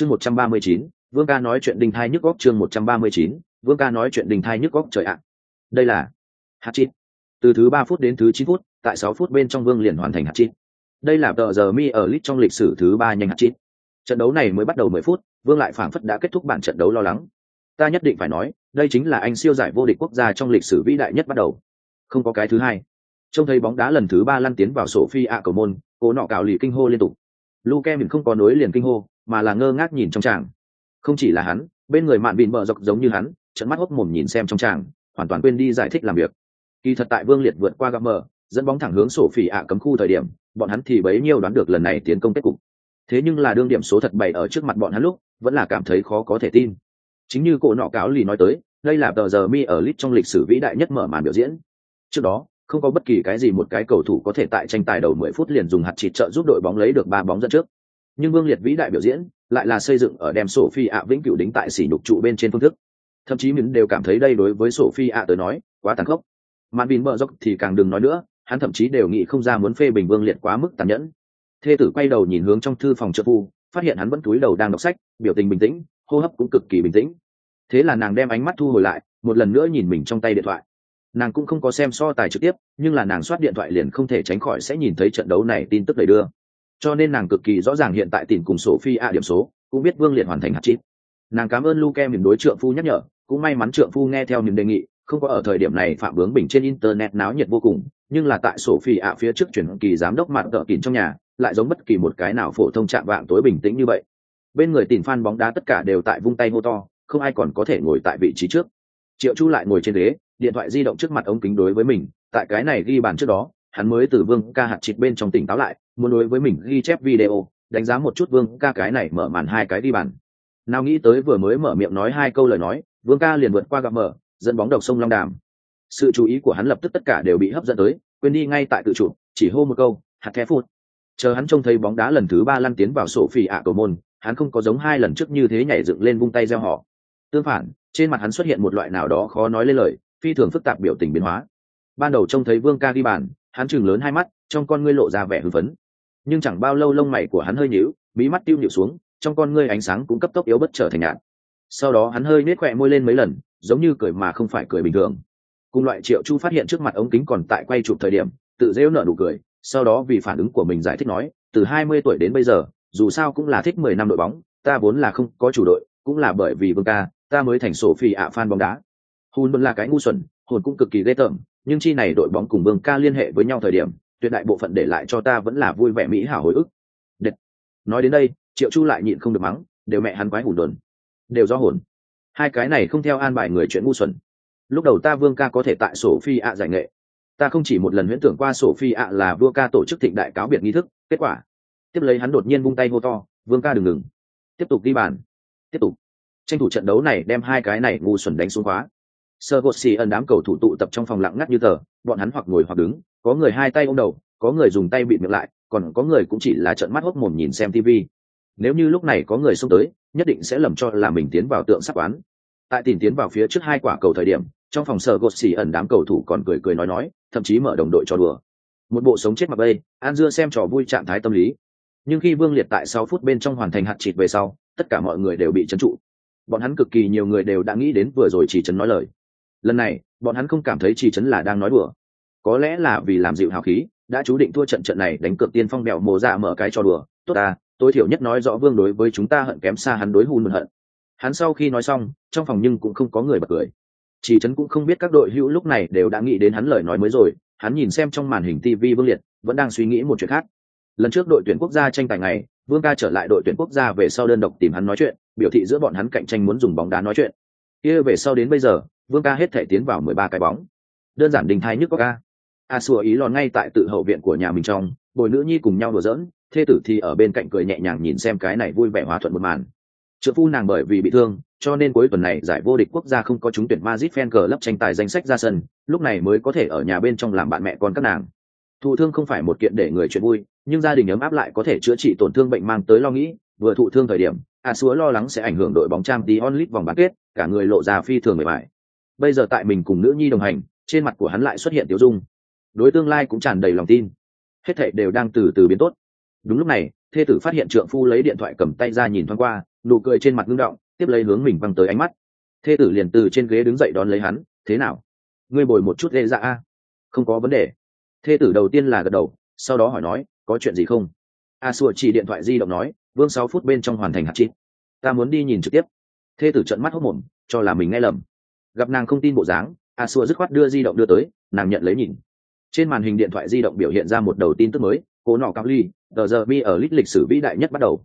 chương một trăm ba mươi chín, vương ca nói chuyện đình thai nhức góc chương một trăm ba mươi chín, vương ca nói chuyện đình thai nhức góc trời ạ. Đây là hạt chít. Từ thứ ba phút đến thứ chín phút, tại sáu phút bên trong vương liền hoàn thành hạt chít. Đây là tờ giờ mi ở lit trong lịch sử thứ ba nhanh hạt chít. Trận đấu này mới bắt đầu mười phút, vương lại phảng phất đã kết thúc bản trận đấu lo lắng. Ta nhất định phải nói, đây chính là anh siêu giải vô địch quốc gia trong lịch sử vĩ đại nhất bắt đầu. Không có cái thứ hai. Trông thấy bóng đá lần thứ ba lăn tiến vào sổ phi ạ cầu môn, cố nọ cào lì kinh hô liên tục. Luke mình không có nối liền kinh hô mà là ngơ ngác nhìn trong tràng. Không chỉ là hắn, bên người mạn bịn bờ dọc giống như hắn trận mắt hốc mồm nhìn xem trong tràng, hoàn toàn quên đi giải thích làm việc. Kỳ thật tại vương liệt vượt qua gặp mờ, dẫn bóng thẳng hướng sổ phỉ ạ cấm khu thời điểm, bọn hắn thì bấy nhiêu đoán được lần này tiến công kết cục. Thế nhưng là đương điểm số thật bày ở trước mặt bọn hắn lúc, vẫn là cảm thấy khó có thể tin. Chính như cổ nọ cáo lì nói tới, đây là tờ giờ mi ở lit trong lịch sử vĩ đại nhất mở màn biểu diễn. Trước đó, không có bất kỳ cái gì một cái cầu thủ có thể tại tranh tài đầu 10 phút liền dùng hạt chịt trợ giúp đội bóng lấy được ba bóng dẫn trước nhưng vương liệt vĩ đại biểu diễn lại là xây dựng ở đem sổ phi ạ vĩnh cửu đính tại sỉ nhục trụ bên trên phương thức. Thậm chí mình đều cảm thấy đây đối với sổ phi ạ tới nói quá tàn khốc. Màn bình bờ dốc thì càng đừng nói nữa, hắn thậm chí đều nghĩ không ra muốn phê bình vương liệt quá mức tàn nhẫn. Thê tử quay đầu nhìn hướng trong thư phòng trợ phu, phát hiện hắn vẫn túi đầu đang đọc sách, biểu tình bình tĩnh, hô hấp cũng cực kỳ bình tĩnh. Thế là nàng đem ánh mắt thu hồi lại, một lần nữa nhìn mình trong tay điện thoại. Nàng cũng không có xem so tài trực tiếp, nhưng là nàng soát điện thoại liền không thể tránh khỏi sẽ nhìn thấy trận đấu này tin tức đầy đưa cho nên nàng cực kỳ rõ ràng hiện tại tìm cùng sổ phi a điểm số, cũng biết vương liệt hoàn thành hạt chít. Nàng cảm ơn luke mìm đối trượng phu nhắc nhở, cũng may mắn trượng phu nghe theo niềm đề nghị, không có ở thời điểm này phạm bướng bình trên internet náo nhiệt vô cùng, nhưng là tại sổ phi ạ phía trước chuyển kỳ giám đốc mặt tợ kín trong nhà, lại giống bất kỳ một cái nào phổ thông chạm vạng tối bình tĩnh như vậy. Bên người tìm fan bóng đá tất cả đều tại vung tay hô to, không ai còn có thể ngồi tại vị trí trước. Triệu chu lại ngồi trên ghế, điện thoại di động trước mặt ống kính đối với mình, tại cái này ghi bàn trước đó, hắn mới từ vương ca hạt chịt bên trong tỉnh táo lại muốn đối với mình ghi chép video, đánh giá một chút vương ca cái này mở màn hai cái đi bàn. Nào nghĩ tới vừa mới mở miệng nói hai câu lời nói, vương ca liền vượt qua gặp mở, dẫn bóng độc sông long đàm. Sự chú ý của hắn lập tức tất cả đều bị hấp dẫn tới, quên đi ngay tại tự chủ, chỉ hô một câu, hạt thép phút chờ hắn trông thấy bóng đá lần thứ ba lăn tiến vào sổ phi ạ cầu môn, hắn không có giống hai lần trước như thế nhảy dựng lên vung tay gieo họ. Tương phản, trên mặt hắn xuất hiện một loại nào đó khó nói lên lời, phi thường phức tạp biểu tình biến hóa. Ban đầu trông thấy vương ca đi bàn, hắn chừng lớn hai mắt, trong con ngươi lộ ra vẻ hưng phấn nhưng chẳng bao lâu lông mày của hắn hơi nhíu bí mắt tiêu nhịu xuống, trong con ngươi ánh sáng cũng cấp tốc yếu bất trở thành nhạt. Sau đó hắn hơi nết khỏe môi lên mấy lần, giống như cười mà không phải cười bình thường. Cùng loại triệu chu phát hiện trước mặt ống kính còn tại quay chụp thời điểm, tự rêu nở nụ cười, sau đó vì phản ứng của mình giải thích nói, từ hai mươi tuổi đến bây giờ, dù sao cũng là thích mười năm đội bóng, ta vốn là không có chủ đội, cũng là bởi vì vương ca, ta mới thành sổ phi ạ fan bóng đá. Hùn vẫn là cái ngu xuẩn hồn cũng cực kỳ ghê tởm, nhưng chi này đội bóng cùng vương ca liên hệ với nhau thời điểm tuyệt đại bộ phận để lại cho ta vẫn là vui vẻ mỹ hảo hồi ức. Đệt. nói đến đây, triệu chu lại nhịn không được mắng, đều mẹ hắn quái hùn đồn. Đều do hồn. Hai cái này không theo an bài người chuyện ngu xuẩn. Lúc đầu ta vương ca có thể tại sổ phi ạ giải nghệ. Ta không chỉ một lần huyễn tưởng qua sổ phi ạ là vua ca tổ chức thịnh đại cáo biệt nghi thức, kết quả. Tiếp lấy hắn đột nhiên vung tay hô to, vương ca đừng ngừng. Tiếp tục đi bàn. Tiếp tục. Tranh thủ trận đấu này đem hai cái này ngu xuẩn đánh xuống khóa. Sơ gột xì ẩn đám cầu thủ tụ tập trong phòng lặng ngắt như tờ, bọn hắn hoặc ngồi hoặc đứng có người hai tay ôm đầu, có người dùng tay bịt miệng lại, còn có người cũng chỉ là trận mắt hốc mồm nhìn xem tv nếu như lúc này có người xông tới, nhất định sẽ lầm cho là mình tiến vào tượng sắc quán tại tìm tiến vào phía trước hai quả cầu thời điểm, trong phòng sờ gột xì ẩn đám cầu thủ còn cười cười nói nói, thậm chí mở đồng đội cho đùa. Một bộ sống chết mặc bây an dưa xem trò vui trạng thái tâm lý. Nhưng khi vương liệt tại sáu phút bên trong hoàn thành hạt chịt về sau, tất cả mọi người đều bị trấn trụ. Bọn hắn cực kỳ nhiều người đều đã nghĩ đến vừa rồi chỉ trấn nói lời. Lần này, bọn hắn không cảm thấy chỉ trấn là đang nói đùa có lẽ là vì làm dịu hào khí, đã chú định thua trận trận này đánh cược tiên phong bẹo mồ ra mở cái cho đùa. Tốt ta, tối thiểu nhất nói rõ vương đối với chúng ta hận kém xa hắn đối hùn hận. Hắn sau khi nói xong, trong phòng nhưng cũng không có người bật cười. Chỉ trấn cũng không biết các đội hữu lúc này đều đã nghĩ đến hắn lời nói mới rồi. Hắn nhìn xem trong màn hình tv vương liệt, vẫn đang suy nghĩ một chuyện khác. Lần trước đội tuyển quốc gia tranh tài ngày, vương ca trở lại đội tuyển quốc gia về sau đơn độc tìm hắn nói chuyện, biểu thị giữa bọn hắn cạnh tranh muốn dùng bóng đá nói chuyện. Kia về sau đến bây giờ, vương ca hết thể tiến vào mười ba cái bóng. Đơn giản đình thai nhức có ca a xua ý lòn ngay tại tự hậu viện của nhà mình trong bồi nữ nhi cùng nhau đùa giỡn thê tử thì ở bên cạnh cười nhẹ nhàng nhìn xem cái này vui vẻ hòa thuận một màn trợ phu nàng bởi vì bị thương cho nên cuối tuần này giải vô địch quốc gia không có trúng tuyển Madrid fan cờ lấp tranh tài danh sách ra sân, lúc này mới có thể ở nhà bên trong làm bạn mẹ con các nàng. Thụ thương không phải một kiện để người chuyện vui, nhưng gia đình ấm áp lại có thể chữa trị tổn thương bệnh mang tới lo nghĩ, vừa thụ thương thời điểm, A Súa lo lắng sẽ ảnh hưởng đội bóng trang tí onlit vòng bán kết, cả người lộ ra phi thường mệt mỏi. Bây giờ tại mình cùng nữ nhi đồng hành, trên mặt của hắn lại xuất hiện tiêu dung. Đối tương lai cũng tràn đầy lòng tin. Hết thệ đều đang từ từ biến tốt. Đúng lúc này, thê tử phát hiện trượng phu lấy điện thoại cầm tay ra nhìn thoáng qua, nụ cười trên mặt ngưng động tiếp lấy hướng mình văng tới ánh mắt. Thê tử liền từ trên ghế đứng dậy đón lấy hắn thế nào? Ngươi bồi một chút ghê dạ a? Không có vấn đề. Thê tử đầu tiên là gật đầu sau đó hỏi nói có chuyện gì không? A xua chỉ điện thoại di động nói vương sáu phút bên trong hoàn thành hạt chít ta muốn đi nhìn trực tiếp. Thê tử trận mắt hốc mồm cho là mình nghe lầm. Gặp nàng không tin bộ dáng a xua dứt khoát đưa di động đưa tới nàng nhận lấy nhìn trên màn hình điện thoại di động biểu hiện ra một đầu tin tức mới, cố nọ cao ly tờ giờ mi ở lít lịch sử vĩ đại nhất bắt đầu.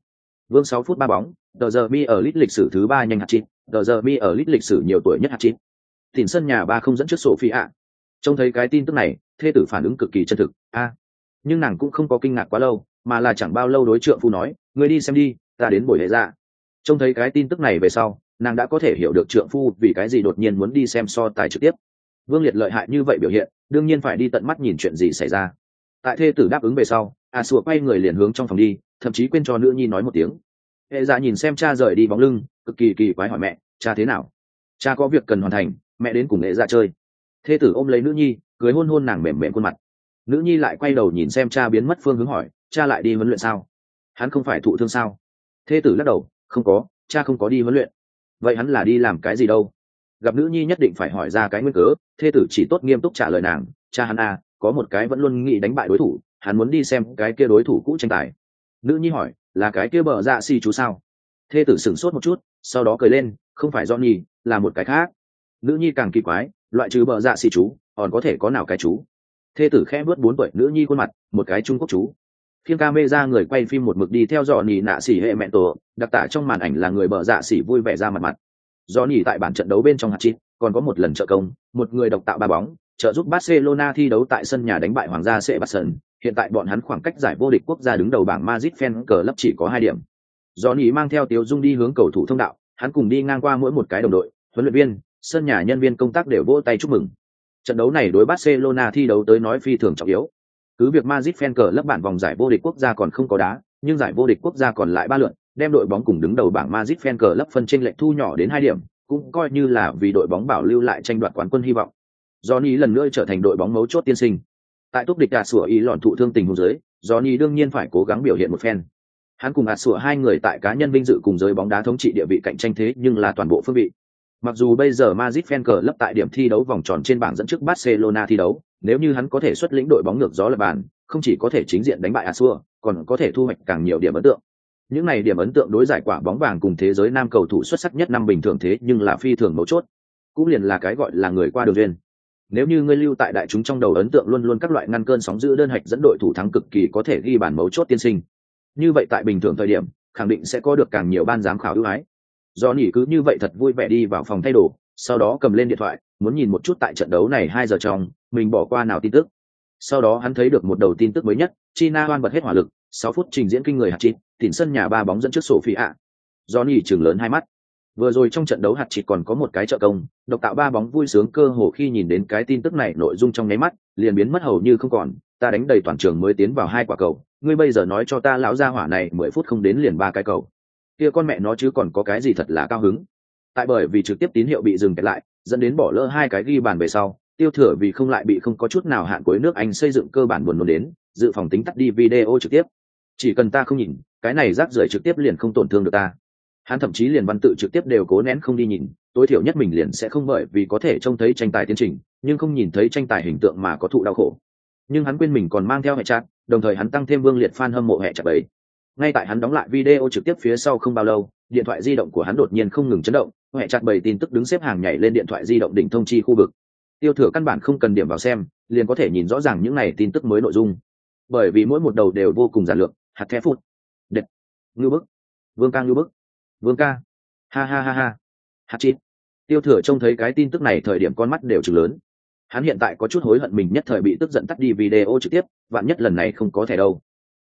Vương sáu phút ba bóng tờ giờ mi ở lít lịch sử thứ ba nhanh hạt chín tờ giờ mi ở lít lịch sử nhiều tuổi nhất hạt chín thìn sân nhà ba không dẫn trước sổ phi ạ trông thấy cái tin tức này, thê tử phản ứng cực kỳ chân thực, a. Nhưng nàng cũng không có kinh ngạc quá lâu, mà là chẳng bao lâu đối trượng phu nói người đi xem đi, ta đến buổi lễ ra trông thấy cái tin tức này về sau, nàng đã có thể hiểu được trượng phu vì cái gì đột nhiên muốn đi xem so tài trực tiếp. Vương liệt lợi hại như vậy biểu hiện đương nhiên phải đi tận mắt nhìn chuyện gì xảy ra. Tại thê tử đáp ứng về sau, a sùa quay người liền hướng trong phòng đi, thậm chí quên cho nữ nhi nói một tiếng. Hệ dạ nhìn xem cha rời đi bóng lưng, cực kỳ kỳ quái hỏi mẹ, cha thế nào? Cha có việc cần hoàn thành, mẹ đến cùng hệ dạ chơi. Thê tử ôm lấy nữ nhi cưới hôn hôn nàng mềm mềm khuôn mặt. Nữ nhi lại quay đầu nhìn xem cha biến mất phương hướng hỏi, cha lại đi huấn luyện sao? Hắn không phải thụ thương sao? Thê tử lắc đầu, không có, cha không có đi huấn luyện. Vậy hắn là đi làm cái gì đâu? Gặp nữ nhi nhất định phải hỏi ra cái nguyên cớ, thê tử chỉ tốt nghiêm túc trả lời nàng, cha hắn à có một cái vẫn luôn nghĩ đánh bại đối thủ, hắn muốn đi xem cái kia đối thủ cũ tranh tài. Nữ nhi hỏi, là cái kia bờ dạ xì chú sao? Thê tử sửng sốt một chút, sau đó cười lên, không phải do nhi, là một cái khác. Nữ nhi càng kỳ quái, loại trừ bờ dạ xì chú, còn có thể có nào cái chú? Thê tử khẽ vớt bốn tuổi, nữ nhi khuôn mặt, một cái trung quốc chú. Phiên ca mê ra người quay phim một mực đi theo dò nỉ nạ xỉ hệ mẹ tổ, đặc tả trong màn ảnh là người bờ dạ xỉ vui vẻ ra mặt mặt do nhỉ tại bản trận đấu bên trong hạt chít còn có một lần trợ công một người độc tạo ba bóng trợ giúp barcelona thi đấu tại sân nhà đánh bại hoàng gia sẽ bắt sân hiện tại bọn hắn khoảng cách giải vô địch quốc gia đứng đầu bảng Madrid fan cờ lấp chỉ có hai điểm. Do nhỉ mang theo tiếu dung đi hướng cầu thủ thông đạo hắn cùng đi ngang qua mỗi một cái đồng đội huấn luyện viên sân nhà nhân viên công tác đều vỗ tay chúc mừng. Trận đấu này đối barcelona thi đấu tới nói phi thường trọng yếu. Cứ việc Madrid fan cờ lấp bản vòng giải vô địch quốc gia còn không có đá, nhưng giải vô địch quốc gia còn lại ba lượt, đem đội bóng cùng đứng đầu bảng Madrid fan cờ lấp phân tranh lệch thu nhỏ đến hai điểm, cũng coi như là vì đội bóng bảo lưu lại tranh đoạt quán quân hy vọng. Johnny lần nữa trở thành đội bóng mấu chốt tiên sinh. Tại túc địch đạt sủa ý lọn thụ thương tình huống dưới, Johnny đương nhiên phải cố gắng biểu hiện một phen. Hắn cùng ạt sủa hai người tại cá nhân vinh dự cùng giới bóng đá thống trị địa vị cạnh tranh thế nhưng là toàn bộ phương vị. Mặc dù bây giờ Madrid fan cờ lấp tại điểm thi đấu vòng tròn trên bảng dẫn trước Barcelona thi đấu, nếu như hắn có thể xuất lĩnh đội bóng ngược gió lập bàn, không chỉ có thể chính diện đánh bại Asua, còn có thể thu hoạch càng nhiều điểm ấn tượng. Những này điểm ấn tượng đối giải quả bóng vàng cùng thế giới nam cầu thủ xuất sắc nhất năm bình thường thế nhưng là phi thường mấu chốt. Cũng liền là cái gọi là người qua đường duyên. Nếu như ngươi lưu tại đại chúng trong đầu ấn tượng luôn luôn các loại ngăn cơn sóng dữ đơn hạch dẫn đội thủ thắng cực kỳ có thể ghi bàn mấu chốt tiên sinh. Như vậy tại bình thường thời điểm, khẳng định sẽ có được càng nhiều ban giám khảo ưu ái. Do nỉ cứ như vậy thật vui vẻ đi vào phòng thay đồ, sau đó cầm lên điện thoại, muốn nhìn một chút tại trận đấu này hai giờ trong, mình bỏ qua nào tin tức sau đó hắn thấy được một đầu tin tức mới nhất china hoan bật hết hỏa lực sáu phút trình diễn kinh người hạt chín tỉnh sân nhà ba bóng dẫn trước sổ phi ạ. Do chừng lớn hai mắt. Vừa rồi trong trận đấu hạt chỉ còn có một cái trợ công, độc tạo ba bóng vui sướng cơ hồ khi nhìn đến cái tin tức này nội dung trong nháy mắt, liền biến mất hầu như không còn. Ta đánh đầy toàn trường mới tiến vào hai quả cầu, ngươi bây giờ nói cho ta lão gia hỏa này mười phút không đến liền ba cái cầu. Kia con mẹ nó chứ còn có cái gì thật là cao hứng. Tại bởi vì trực tiếp tín hiệu bị dừng kẹt lại, dẫn đến bỏ lỡ hai cái ghi bàn về sau, tiêu thừa vì không lại bị không có chút nào hạn cuối nước anh xây dựng cơ bản buồn nôn đến, dự phòng tính tắt đi video trực tiếp. Chỉ cần ta không nhìn cái này rác rưởi trực tiếp liền không tổn thương được ta. Hắn thậm chí liền văn tự trực tiếp đều cố nén không đi nhìn, tối thiểu nhất mình liền sẽ không bởi vì có thể trông thấy tranh tài tiến trình, nhưng không nhìn thấy tranh tài hình tượng mà có thụ đau khổ. Nhưng hắn quên mình còn mang theo hệ chặt đồng thời hắn tăng thêm vương liệt fan hâm mộ hệ chặt ấy. Ngay tại hắn đóng lại video trực tiếp phía sau không bao lâu, điện thoại di động của hắn đột nhiên không ngừng chấn động, hệ chặt bảy tin tức đứng xếp hàng nhảy lên điện thoại di động đỉnh thông chi khu vực. Tiêu thừa căn bản không cần điểm vào xem, liền có thể nhìn rõ ràng những này tin tức mới nội dung. Bởi vì mỗi một đầu đều vô cùng giản lược, hạt thép phút ngư bức. Vương ca ngư bức. Vương ca. Ha ha ha ha. Hát chít tiêu thừa trông thấy cái tin tức này thời điểm con mắt đều chừng lớn. Hắn hiện tại có chút hối hận mình nhất thời bị tức giận tắt đi video trực tiếp, vạn nhất lần này không có thẻ đâu.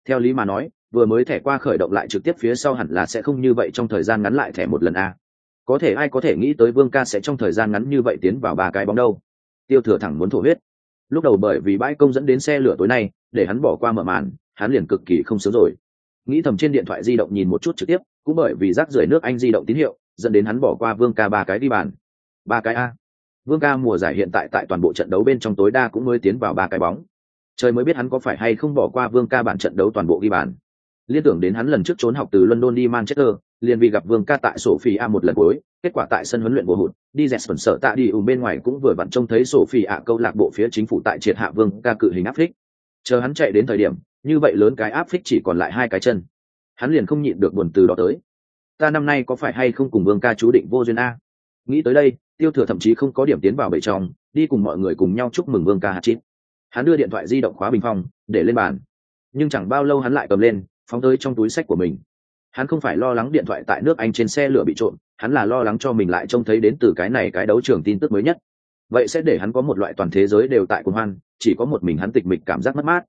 Theo lý mà nói, vừa mới thẻ qua khởi động lại trực tiếp phía sau hẳn là sẽ không như vậy trong thời gian ngắn lại thẻ một lần a. Có thể ai có thể nghĩ tới vương ca sẽ trong thời gian ngắn như vậy tiến vào ba cái bóng đâu. Tiêu thừa thẳng muốn thổ huyết. Lúc đầu bởi vì bãi công dẫn đến xe lửa tối nay, để hắn bỏ qua mở màn, hắn liền cực kỳ không sớm rồi nghĩ thầm trên điện thoại di động nhìn một chút trực tiếp cũng bởi vì rác rưởi nước anh di động tín hiệu dẫn đến hắn bỏ qua vương ca ba cái đi bàn. Ba cái a. Vương ca mùa giải hiện tại tại toàn bộ trận đấu bên trong tối đa cũng mới tiến vào ba cái bóng. Trời mới biết hắn có phải hay không bỏ qua vương ca bản trận đấu toàn bộ ghi bàn. Liên tưởng đến hắn lần trước trốn học từ london đi manchester liền vì gặp Vương ca tại Sophia một lần cuối, kết quả tại sân huấn luyện bổ hụt, đi dẹt sẩn sợ tạ đi ùm bên ngoài cũng vừa vặn trông thấy Sophia câu lạc bộ phía chính phủ tại triệt hạ Vương ca cự hình áp thích Chờ hắn chạy đến thời điểm, như vậy lớn cái áp phích chỉ còn lại hai cái chân. Hắn liền không nhịn được buồn từ đó tới. Ta năm nay có phải hay không cùng Vương ca chú định vô duyên a? Nghĩ tới đây, Tiêu Thừa thậm chí không có điểm tiến vào bể trong, đi cùng mọi người cùng nhau chúc mừng Vương ca hạt chít Hắn đưa điện thoại di động khóa bình phong, để lên bàn. Nhưng chẳng bao lâu hắn lại cầm lên, phóng tới trong túi sách của mình hắn không phải lo lắng điện thoại tại nước anh trên xe lửa bị trộm hắn là lo lắng cho mình lại trông thấy đến từ cái này cái đấu trường tin tức mới nhất vậy sẽ để hắn có một loại toàn thế giới đều tại cuồng hoan chỉ có một mình hắn tịch mịch cảm giác mất mát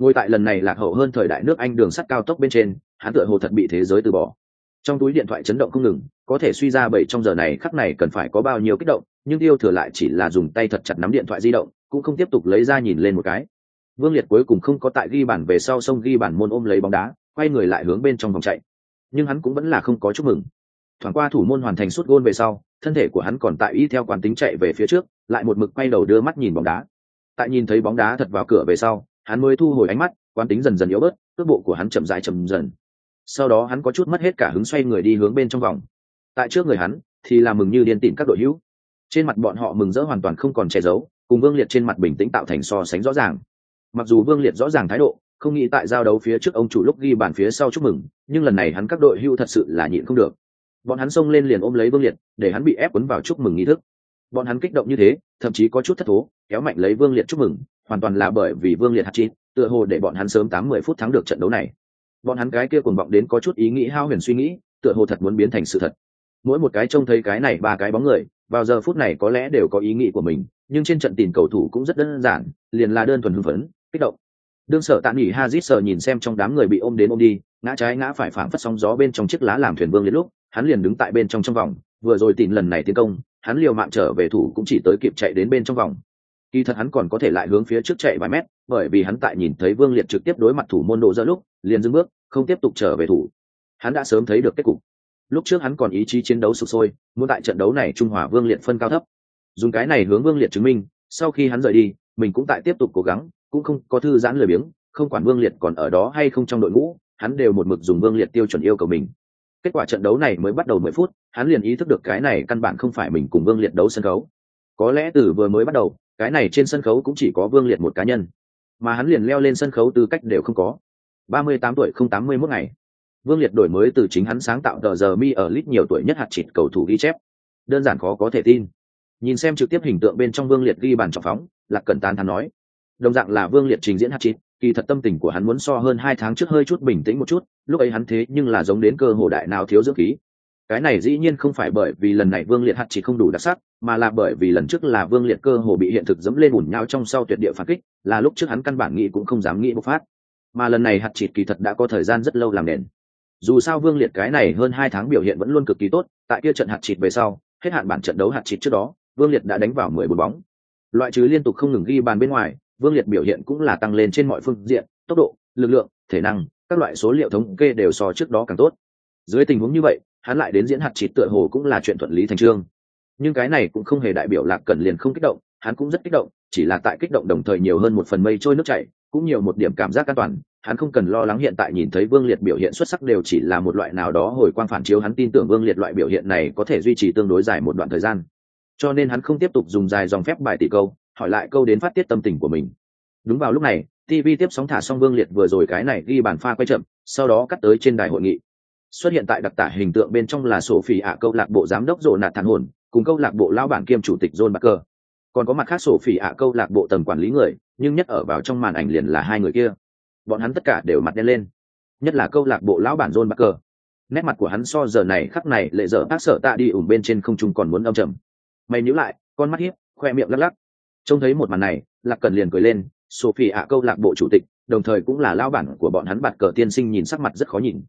ngồi tại lần này lạc hậu hơn thời đại nước anh đường sắt cao tốc bên trên, hắn tựa hồ thật bị thế giới từ bỏ. Trong túi điện thoại chấn động không ngừng, có thể suy ra bảy trong giờ này khắc này cần phải có bao nhiêu kích động, nhưng tiêu thừa lại chỉ là dùng tay thật chặt nắm điện thoại di động, cũng không tiếp tục lấy ra nhìn lên một cái. Vương liệt cuối cùng không có tại ghi bản về sau sông ghi bản môn ôm lấy bóng đá, quay người lại hướng bên trong vòng chạy. Nhưng hắn cũng vẫn là không có chúc mừng. Thoảng qua thủ môn hoàn thành suốt gôn về sau, thân thể của hắn còn tại y theo quán tính chạy về phía trước, lại một mực quay đầu đưa mắt nhìn bóng đá. Tại nhìn thấy bóng đá thật vào cửa về sau hắn mới thu hồi ánh mắt, quán tính dần dần yếu bớt, cước bộ của hắn chậm dài chậm dần. Sau đó hắn có chút mất hết cả hứng xoay người đi hướng bên trong vòng. Tại trước người hắn, thì là mừng như điên tìm các đội hữu. Trên mặt bọn họ mừng rỡ hoàn toàn không còn che giấu, cùng vương liệt trên mặt bình tĩnh tạo thành so sánh rõ ràng. Mặc dù vương liệt rõ ràng thái độ, không nghĩ tại giao đấu phía trước ông chủ lúc ghi bàn phía sau chúc mừng, nhưng lần này hắn các đội hưu thật sự là nhịn không được. Bọn hắn xông lên liền ôm lấy vương liệt, để hắn bị ép quấn vào chúc mừng nghi thức. Bọn hắn kích động như thế, thậm chí có chút thất thố, kéo mạnh lấy vương liệt chúc mừng hoàn toàn là bởi vì vương liệt hạt chín tựa hồ để bọn hắn sớm tám mười phút thắng được trận đấu này. Bọn hắn cái kia cuồng vọng đến có chút ý nghĩ hao huyền suy nghĩ, tựa hồ thật muốn biến thành sự thật. Mỗi một cái trông thấy cái này ba cái bóng người, vào giờ phút này có lẽ đều có ý nghĩ của mình, nhưng trên trận tìm cầu thủ cũng rất đơn giản, liền là đơn thuần hưng phấn, kích động. Đương sở tạ nghỉ hazit sợ nhìn xem trong đám người bị ôm đến ôm đi, ngã trái ngã phải phảng phất sóng gió bên trong chiếc lá làm thuyền vương đến lúc, hắn liền đứng tại bên trong trong vòng, vừa rồi tìm lần này tiến công, hắn liều mạng trở về thủ cũng chỉ tới kịp chạy đến bên trong vòng kỳ thật hắn còn có thể lại hướng phía trước chạy vài mét, bởi vì hắn tại nhìn thấy vương liệt trực tiếp đối mặt thủ môn đồ giữa lúc, liền dưng bước, không tiếp tục trở về thủ. Hắn đã sớm thấy được kết cục. Lúc trước hắn còn ý chí chiến đấu sụp sôi, muốn tại trận đấu này trung hòa vương liệt phân cao thấp. Dùng cái này hướng vương liệt chứng minh, sau khi hắn rời đi, mình cũng tại tiếp tục cố gắng, cũng không có thư giãn lười biếng, không quản vương liệt còn ở đó hay không trong đội ngũ, hắn đều một mực dùng vương liệt tiêu chuẩn yêu cầu mình. Kết quả trận đấu này mới bắt đầu mười phút, hắn liền ý thức được cái này căn bản không phải mình cùng vương liệt đấu sân khấu. Có lẽ từ vừa mới bắt đầu cái này trên sân khấu cũng chỉ có vương liệt một cá nhân, mà hắn liền leo lên sân khấu tư cách đều không có. Ba mươi tám tuổi không tám mươi mốt ngày, vương liệt đổi mới từ chính hắn sáng tạo tờ giờ mi ở lít nhiều tuổi nhất hạt chịt cầu thủ ghi chép. Đơn giản khó có thể tin. Nhìn xem trực tiếp hình tượng bên trong vương liệt ghi bàn trọng phóng, lạc cẩn tán thắn nói, đồng dạng là vương liệt trình diễn hạt chịt, kỳ thật tâm tình của hắn muốn so hơn hai tháng trước hơi chút bình tĩnh một chút, lúc ấy hắn thế nhưng là giống đến cơ hồ đại nào thiếu dưỡng khí cái này dĩ nhiên không phải bởi vì lần này vương liệt hạt chỉ không đủ đặc sắc, mà là bởi vì lần trước là vương liệt cơ hồ bị hiện thực dẫm lên bùn nhau trong sau tuyệt địa phản kích, là lúc trước hắn căn bản nghĩ cũng không dám nghĩ bộc phát. Mà lần này hạt chỉ kỳ thật đã có thời gian rất lâu làm nền. Dù sao vương liệt cái này hơn hai tháng biểu hiện vẫn luôn cực kỳ tốt, tại kia trận hạt chịt về sau, hết hạn bản trận đấu hạt chịt trước đó, vương liệt đã đánh vào mười bốn bóng. Loại trừ liên tục không ngừng ghi bàn bên ngoài, vương liệt biểu hiện cũng là tăng lên trên mọi phương diện, tốc độ, lực lượng, thể năng, các loại số liệu thống kê đều so trước đó càng tốt. Dưới tình huống như vậy hắn lại đến diễn hạt chỉ tựa hồ cũng là chuyện thuận lý thành trương. Nhưng cái này cũng không hề đại biểu lạc cần liền không kích động, hắn cũng rất kích động, chỉ là tại kích động đồng thời nhiều hơn một phần mây trôi nước chảy, cũng nhiều một điểm cảm giác an toàn, hắn không cần lo lắng hiện tại nhìn thấy vương liệt biểu hiện xuất sắc đều chỉ là một loại nào đó hồi quang phản chiếu hắn tin tưởng vương liệt loại biểu hiện này có thể duy trì tương đối dài một đoạn thời gian. Cho nên hắn không tiếp tục dùng dài dòng phép bài tỷ câu, hỏi lại câu đến phát tiết tâm tình của mình. Đúng vào lúc này tv tiếp sóng thả xong vương liệt vừa rồi cái này ghi bàn pha quay chậm, sau đó cắt tới trên đài hội nghị xuất hiện tại đặc tả hình tượng bên trong là sổ phỉ ạ, câu lạc bộ giám đốc rộ nạt thản hồn, cùng câu lạc bộ lao bản kiêm chủ tịch john barker. Còn có mặt khác sổ phỉ ạ, câu lạc bộ tầng quản lý người, nhưng nhất ở vào trong màn ảnh liền là hai người kia. Bọn hắn tất cả đều mặt đen lên. Nhất là câu lạc bộ lão bản john barker. Nét mặt của hắn so giờ này khắc này lệ dở bác sở tạ đi ủng bên trên không trung còn muốn âm trầm. Mày nhíu lại, con mắt hiếp, khoe miệng lắc lắc. Trông thấy một màn này, lạc cần liền cười lên, sophie ạ, câu lạc bộ chủ tịch, đồng thời cũng là lao bản của bọn hắn bạt cờ tiên sinh nhìn sắc mặt rất khó nhìn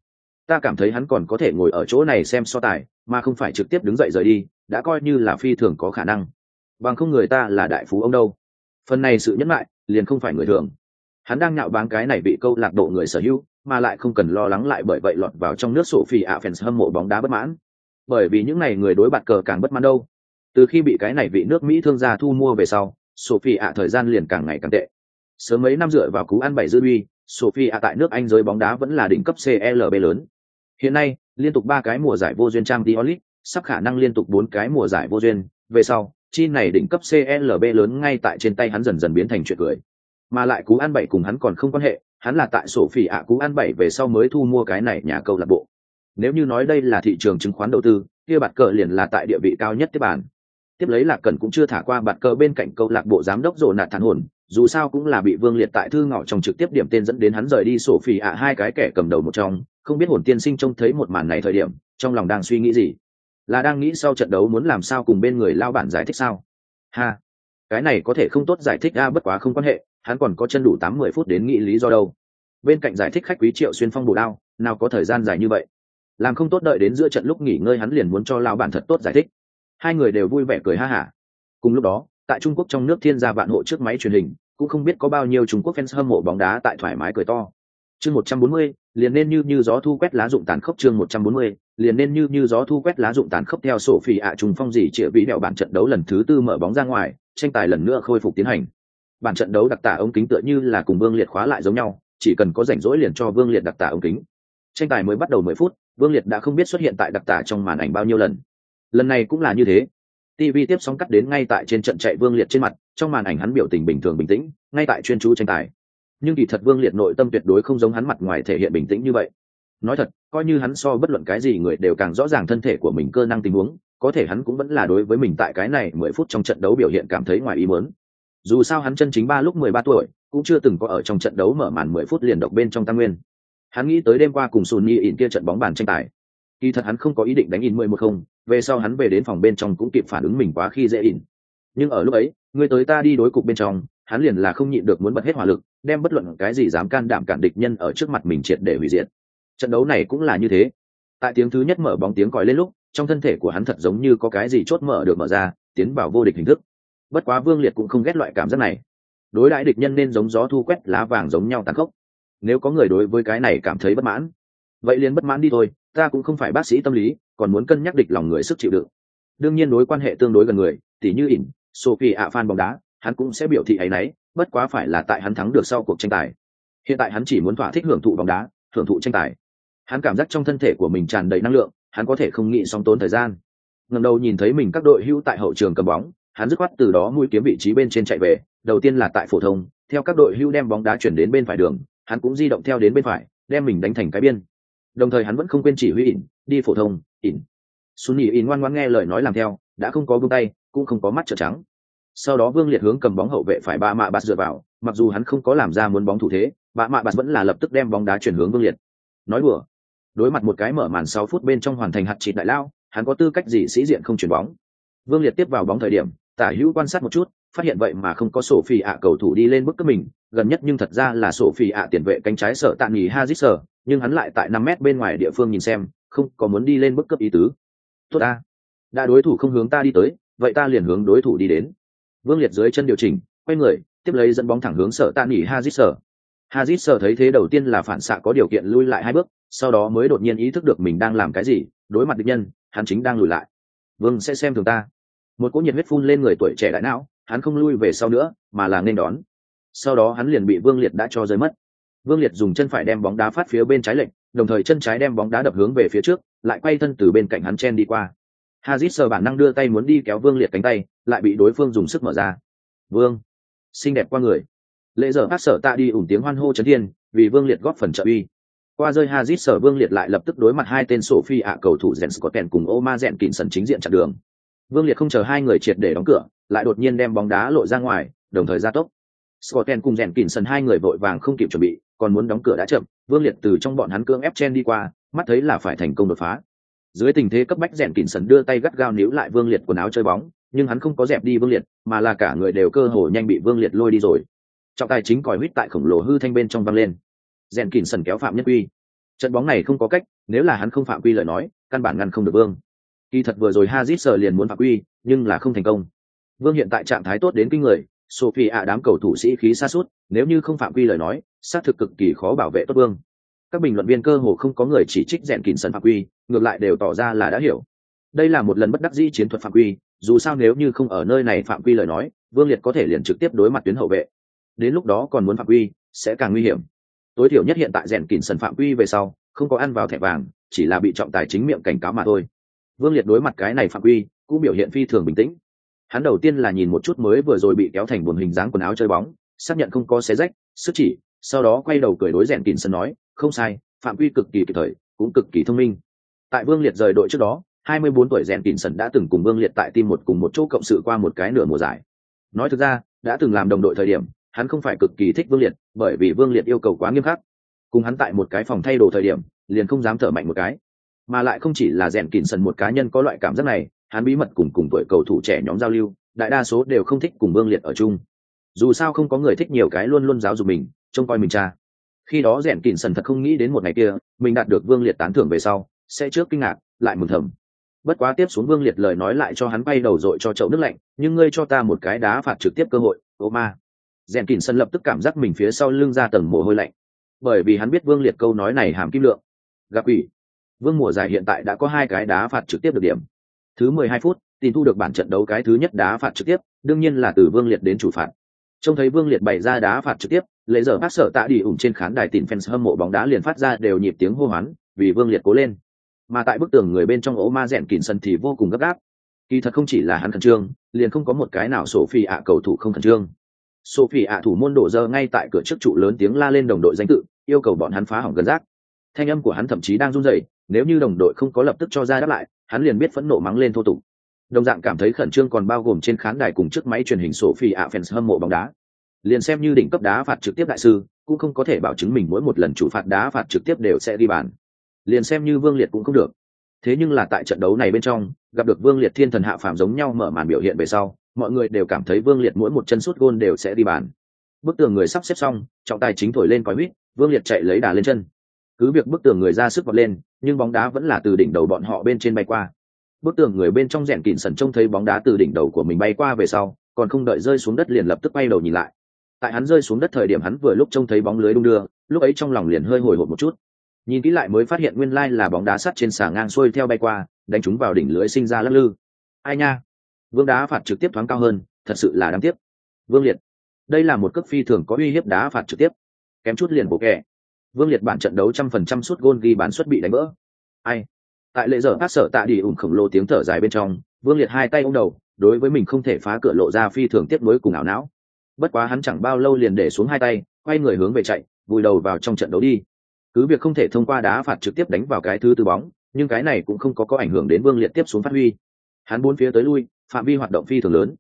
ta cảm thấy hắn còn có thể ngồi ở chỗ này xem so tài, mà không phải trực tiếp đứng dậy rời đi, đã coi như là phi thường có khả năng. Bằng không người ta là đại phú ông đâu. Phần này sự nhẫn lại liền không phải người thường. Hắn đang nhạo báng cái này bị câu lạc độ người sở hữu, mà lại không cần lo lắng lại bởi vậy lọt vào trong nước sổ phi ạ fans hâm mộ bóng đá bất mãn. Bởi vì những ngày người đối bạt cờ càng bất mãn đâu. Từ khi bị cái này vị nước mỹ thương gia thu mua về sau sophie ạ thời gian liền càng ngày càng tệ. Sớm mấy năm dựa vào cú ăn bảy dư uy sophie ạ tại nước anh giới bóng đá vẫn là đỉnh cấp clb lớn. Hiện nay, liên tục ba cái mùa giải vô duyên trang Diolit, sắp khả năng liên tục bốn cái mùa giải vô duyên, về sau, chi này đỉnh cấp CLB lớn ngay tại trên tay hắn dần dần biến thành chuyện cười. Mà lại cú ăn bảy cùng hắn còn không quan hệ, hắn là tại sổ phỉ ạ cú ăn bảy về sau mới thu mua cái này nhà câu lạc bộ. Nếu như nói đây là thị trường chứng khoán đầu tư, kia bạt cờ liền là tại địa vị cao nhất tiếp bản. Tiếp lấy là cần cũng chưa thả qua bạt cờ bên cạnh câu lạc bộ giám đốc rồ nạt thản hồn, dù sao cũng là bị vương liệt tại thư ngọ trong trực tiếp điểm tên dẫn đến hắn rời đi sổ phỉ ạ hai cái kẻ cầm đầu một trong, không biết hồn tiên sinh trông thấy một màn này thời điểm trong lòng đang suy nghĩ gì? Là đang nghĩ sau trận đấu muốn làm sao cùng bên người lao bản giải thích sao? Ha cái này có thể không tốt giải thích a bất quá không quan hệ hắn còn có chân đủ tám mười phút đến nghĩ lý do đâu. Bên cạnh giải thích khách quý triệu xuyên phong bổ đao nào có thời gian dài như vậy? Làm không tốt đợi đến giữa trận lúc nghỉ ngơi hắn liền muốn cho lao bản thật tốt giải thích. Hai người đều vui vẻ cười ha hả. Cùng lúc đó tại trung quốc trong nước thiên gia vạn hộ trước máy truyền hình cũng không biết có bao nhiêu trung quốc fans hâm mộ bóng đá tại thoải mái cười to. Chương một trăm bốn mươi, liền nên như như gió thu quét lá dụng tàn khốc. Chương một trăm bốn mươi, liền nên như như gió thu quét lá dụng tàn khốc. Theo sổ phi ạ trùng phong gì chĩa vị đẹo bản trận đấu lần thứ tư mở bóng ra ngoài, tranh tài lần nữa khôi phục tiến hành. Bản trận đấu đặc tả ống kính tựa như là cùng vương liệt khóa lại giống nhau, chỉ cần có rảnh rỗi liền cho vương liệt đặc tả ống kính. Tranh tài mới bắt đầu mười phút, vương liệt đã không biết xuất hiện tại đặc tả trong màn ảnh bao nhiêu lần. Lần này cũng là như thế tv tiếp sóng cắt đến ngay tại trên trận chạy vương liệt trên mặt, trong màn ảnh hắn biểu tình bình thường bình tĩnh, ngay tại chuyên chú tranh tài. Nhưng kỳ thật vương liệt nội tâm tuyệt đối không giống hắn mặt ngoài thể hiện bình tĩnh như vậy. Nói thật, coi như hắn so bất luận cái gì người đều càng rõ ràng thân thể của mình cơ năng tình huống, có thể hắn cũng vẫn là đối với mình tại cái này mười phút trong trận đấu biểu hiện cảm thấy ngoài ý muốn. Dù sao hắn chân chính ba lúc mười ba tuổi, cũng chưa từng có ở trong trận đấu mở màn mười phút liền độc bên trong tăng nguyên. Hắn nghĩ tới đêm qua cùng sùn nhi ỉn kia trận bóng bàn tranh tài. Kỳ thật hắn không có ý định đánh in mười một không về sau hắn về đến phòng bên trong cũng kịp phản ứng mình quá khi dễ ỉn. Nhưng ở lúc ấy người tới ta đi đối cục bên trong, hắn liền là không nhịn được muốn bật hết hỏa lực, đem bất luận cái gì dám can đảm cản địch nhân ở trước mặt mình triệt để hủy diệt. Trận đấu này cũng là như thế. Tại tiếng thứ nhất mở bóng tiếng còi lên lúc, trong thân thể của hắn thật giống như có cái gì chốt mở được mở ra, tiến vào vô địch hình thức. Bất quá vương liệt cũng không ghét loại cảm giác này. Đối đãi địch nhân nên giống gió thu quét lá vàng giống nhau tàn khốc. Nếu có người đối với cái này cảm thấy bất mãn, vậy liền bất mãn đi thôi, ta cũng không phải bác sĩ tâm lý còn muốn cân nhắc địch lòng người sức chịu đựng. Đương nhiên đối quan hệ tương đối gần người, tỉ như ỉn, sophie ạ fan bóng đá, hắn cũng sẽ biểu thị ấy nấy, bất quá phải là tại hắn thắng được sau cuộc tranh tài. Hiện tại hắn chỉ muốn thỏa thích hưởng thụ bóng đá, hưởng thụ tranh tài. Hắn cảm giác trong thân thể của mình tràn đầy năng lượng, hắn có thể không nghĩ xong tốn thời gian. Ngần đầu nhìn thấy mình các đội hữu tại hậu trường cầm bóng, hắn dứt khoát từ đó mũi kiếm vị trí bên trên chạy về, đầu tiên là tại phổ thông, theo các đội hữu đem bóng đá chuyển đến bên phải đường, hắn cũng di động theo đến bên phải, đem mình đánh thành cái biên. Đồng thời hắn vẫn không quên chỉ huy ỉn đi phổ thông, ỉn. Sunny ỉn ngoan ngoan nghe lời nói làm theo, đã không có buông tay, cũng không có mắt trợ trắng. Sau đó vương liệt hướng cầm bóng hậu vệ phải ba mạ bạt dựa vào, mặc dù hắn không có làm ra muốn bóng thủ thế, ba mạ bạt vẫn là lập tức đem bóng đá chuyển hướng vương liệt. Nói đùa, đối mặt một cái mở màn sáu phút bên trong hoàn thành hạt chịt đại lao, hắn có tư cách gì sĩ diện không chuyển bóng? Vương liệt tiếp vào bóng thời điểm, tả hữu quan sát một chút, phát hiện vậy mà không có sổ phi ạ cầu thủ đi lên bức cấp mình, gần nhất nhưng thật ra là sổ phi ạ tiền vệ cánh trái sợ tạm nghỉ hazit sở nhưng hắn lại tại năm mét bên ngoài địa phương nhìn xem, không có muốn đi lên bức cấp ý tứ. Tốt ta, đã đối thủ không hướng ta đi tới, vậy ta liền hướng đối thủ đi đến. Vương liệt dưới chân điều chỉnh, quay người, tiếp lấy dẫn bóng thẳng hướng sở tạ nhỉ hazit sở. Hazit sở thấy thế đầu tiên là phản xạ có điều kiện lui lại hai bước, sau đó mới đột nhiên ý thức được mình đang làm cái gì, đối mặt địch nhân, hắn chính đang lùi lại. Vương sẽ xem thường ta. Một cỗ nhiệt huyết phun lên người tuổi trẻ đại não, hắn không lui về sau nữa, mà là nên đón. Sau đó hắn liền bị vương liệt đã cho rơi mất vương liệt dùng chân phải đem bóng đá phát phía bên trái lệnh đồng thời chân trái đem bóng đá đập hướng về phía trước, lại quay thân từ bên cạnh hắn chen đi qua. Hazit sờ bản năng đưa tay muốn đi kéo vương liệt cánh tay, lại bị đối phương dùng sức mở ra. Vương, xinh đẹp qua người. Lễ giờ hát sở tạ đi ủng tiếng hoan hô chấn thiên, vì vương liệt góp phần trợ uy. Qua rơi hazit sở vương liệt lại lập tức đối mặt hai tên sổ phi ạ cầu thủ Jens scotten cùng oma Jens kịn chính diện chặn đường. Vương liệt không chờ hai người triệt để đóng cửa, lại đột nhiên đem bóng đá lộ ra ngoài, đồng thời ra tốc scotten cùng rèn kịn sần hai người vội vàng không kịp chuẩn bị, còn muốn đóng cửa đã chậm, vương liệt từ trong bọn hắn cưỡng ép chen đi qua, mắt thấy là phải thành công đột phá. Dưới tình thế cấp bách, rèn kịn sần đưa tay gắt gao níu lại vương liệt quần áo chơi bóng, nhưng hắn không có dẹp đi vương liệt, mà là cả người đều cơ hồ nhanh bị vương liệt lôi đi rồi. Trọng tài chính còi huýt tại khổng lồ hư thanh bên trong văng lên. Rèn kịn sần kéo phạm nhất quy. Trận bóng này không có cách, nếu là hắn không phạm quy lời nói, căn bản ngăn không được vương. Kỳ thật vừa rồi Hazard liền muốn phạm quy, nhưng là không thành công. Vương hiện tại trạng thái tốt đến kinh người sophie ạ, đám cầu thủ sĩ khí xa suốt, nếu như không phạm quy lời nói, xác thực cực kỳ khó bảo vệ tốt vương. Các bình luận viên cơ hồ không có người chỉ trích rèn kín sân phạm quy, ngược lại đều tỏ ra là đã hiểu. Đây là một lần bất đắc dĩ chiến thuật phạm quy, dù sao nếu như không ở nơi này phạm quy lời nói, vương liệt có thể liền trực tiếp đối mặt tuyến hậu vệ. Đến lúc đó còn muốn phạm quy, sẽ càng nguy hiểm. Tối thiểu nhất hiện tại rèn kín sân phạm quy về sau, không có ăn vào thẻ vàng, chỉ là bị trọng tài chính miệng cảnh cáo mà thôi. Vương liệt đối mặt cái này phạm quy, cũng biểu hiện phi thường bình tĩnh hắn đầu tiên là nhìn một chút mới vừa rồi bị kéo thành buồn hình dáng quần áo chơi bóng, xác nhận không có xé rách, sức chỉ, sau đó quay đầu cười đối rèn kín sân nói, không sai, phạm quy cực kỳ kịp thời, cũng cực kỳ thông minh. Tại vương liệt rời đội trước đó 24 tuổi rèn kín sân đã từng cùng vương liệt tại tim một cùng một chỗ cộng sự qua một cái nửa mùa giải. Nói thực ra, đã từng làm đồng đội thời điểm, hắn không phải cực kỳ thích vương liệt, bởi vì vương liệt yêu cầu quá nghiêm khắc. Cùng hắn tại một cái phòng thay đồ thời điểm, liền không dám thở mạnh một cái. Mà lại không chỉ là rèn kín sân một cá nhân có loại cảm giác này hắn bí mật cùng cùng tuổi cầu thủ trẻ nhóm giao lưu, đại đa số đều không thích cùng vương liệt ở chung. Dù sao không có người thích nhiều cái luôn luôn giáo dục mình, trông coi mình cha. Khi đó rèn kỉn sần thật không nghĩ đến một ngày kia, mình đạt được vương liệt tán thưởng về sau, sẽ trước kinh ngạc, lại mừng thầm. Bất quá tiếp xuống vương liệt lời nói lại cho hắn bay đầu dội cho chậu nước lạnh, nhưng ngươi cho ta một cái đá phạt trực tiếp cơ hội, ô ma. Rèn kỉn sân lập tức cảm giác mình phía sau lưng ra tầng mồ hôi lạnh. Bởi vì hắn biết vương liệt câu nói này hàm kim lượng. Gặp ủy. Vương mùa giải hiện tại đã có hai cái đá phạt trực tiếp được điểm thứ mười hai phút tìm thu được bản trận đấu cái thứ nhất đá phạt trực tiếp, đương nhiên là từ vương liệt đến chủ phạt. Trông thấy vương liệt bày ra đá phạt trực tiếp lễ giờ bác sở tạ đi ủng trên khán đài tìm fans hâm mộ bóng đá liền phát ra đều nhịp tiếng hô hoán, vì vương liệt cố lên. Mà tại bức tường người bên trong ố ma rèn kín sân thì vô cùng gấp gáp. Kỳ thật không chỉ là hắn khẩn trương, liền không có một cái nào sổ phi ạ cầu thủ không khẩn trương. Sophie ạ thủ môn đổ giờ ngay tại cửa trước trụ lớn tiếng la lên đồng đội danh tự, yêu cầu bọn hắn phá hỏng gần rác. Thanh âm của hắn thậm chí đang run rẩy, nếu như đồng đội không có lập tức cho ra đáp lại hắn liền biết phẫn nộ mắng lên thô tục. Đồng dạng cảm thấy khẩn trương còn bao gồm trên khán đài cùng chiếc máy truyền hình sổ phi ạ fans hâm mộ bóng đá. Liền xem như đỉnh cấp đá phạt trực tiếp đại sư, cũng không có thể bảo chứng mình mỗi một lần chủ phạt đá phạt trực tiếp đều sẽ đi bàn. Liền xem như vương liệt cũng không được. Thế nhưng là tại trận đấu này bên trong, gặp được vương liệt thiên thần hạ phàm giống nhau mở màn biểu hiện về sau, mọi người đều cảm thấy vương liệt mỗi một chân sút gôn đều sẽ đi bàn. Bức tường người sắp xếp xong, trọng tài chính thổi lên còi huýt vương liệt chạy lấy đà lên chân cứ việc bức tường người ra sức vọt lên, nhưng bóng đá vẫn là từ đỉnh đầu bọn họ bên trên bay qua. Bức tường người bên trong rèn kịn sẩn trông thấy bóng đá từ đỉnh đầu của mình bay qua về sau, còn không đợi rơi xuống đất liền lập tức bay đầu nhìn lại. Tại hắn rơi xuống đất thời điểm hắn vừa lúc trông thấy bóng lưới đung đưa, lúc ấy trong lòng liền hơi hồi hộp một chút. Nhìn kỹ lại mới phát hiện nguyên lai là bóng đá sắt trên xà ngang xuôi theo bay qua, đánh chúng vào đỉnh lưới sinh ra lắc lư. Ai nha! Vương đá phạt trực tiếp thoáng cao hơn, thật sự là đáng tiếc. Vương liệt, đây là một cước phi thường có uy hiếp đá phạt trực tiếp. Kém chút liền bộ kẻ vương liệt bản trận đấu trăm phần trăm suốt gôn ghi bán suất bị đánh vỡ ai? Tại lễ giờ phát sở tạ đi ủng khổng lồ tiếng thở dài bên trong, vương liệt hai tay ô m đầu, đối với mình không thể phá cửa lộ ra phi thường tiếp nối cùng ảo não. Bất quá hắn chẳng bao lâu liền để xuống hai tay, quay người hướng về chạy, vùi đầu vào trong trận đấu đi. Cứ việc không thể thông qua đá phạt trực tiếp đánh vào cái thứ tư bóng, nhưng cái này cũng không có có ảnh hưởng đến vương liệt tiếp xuống phát huy. Hắn bốn phía tới lui, phạm vi hoạt động phi thường lớn.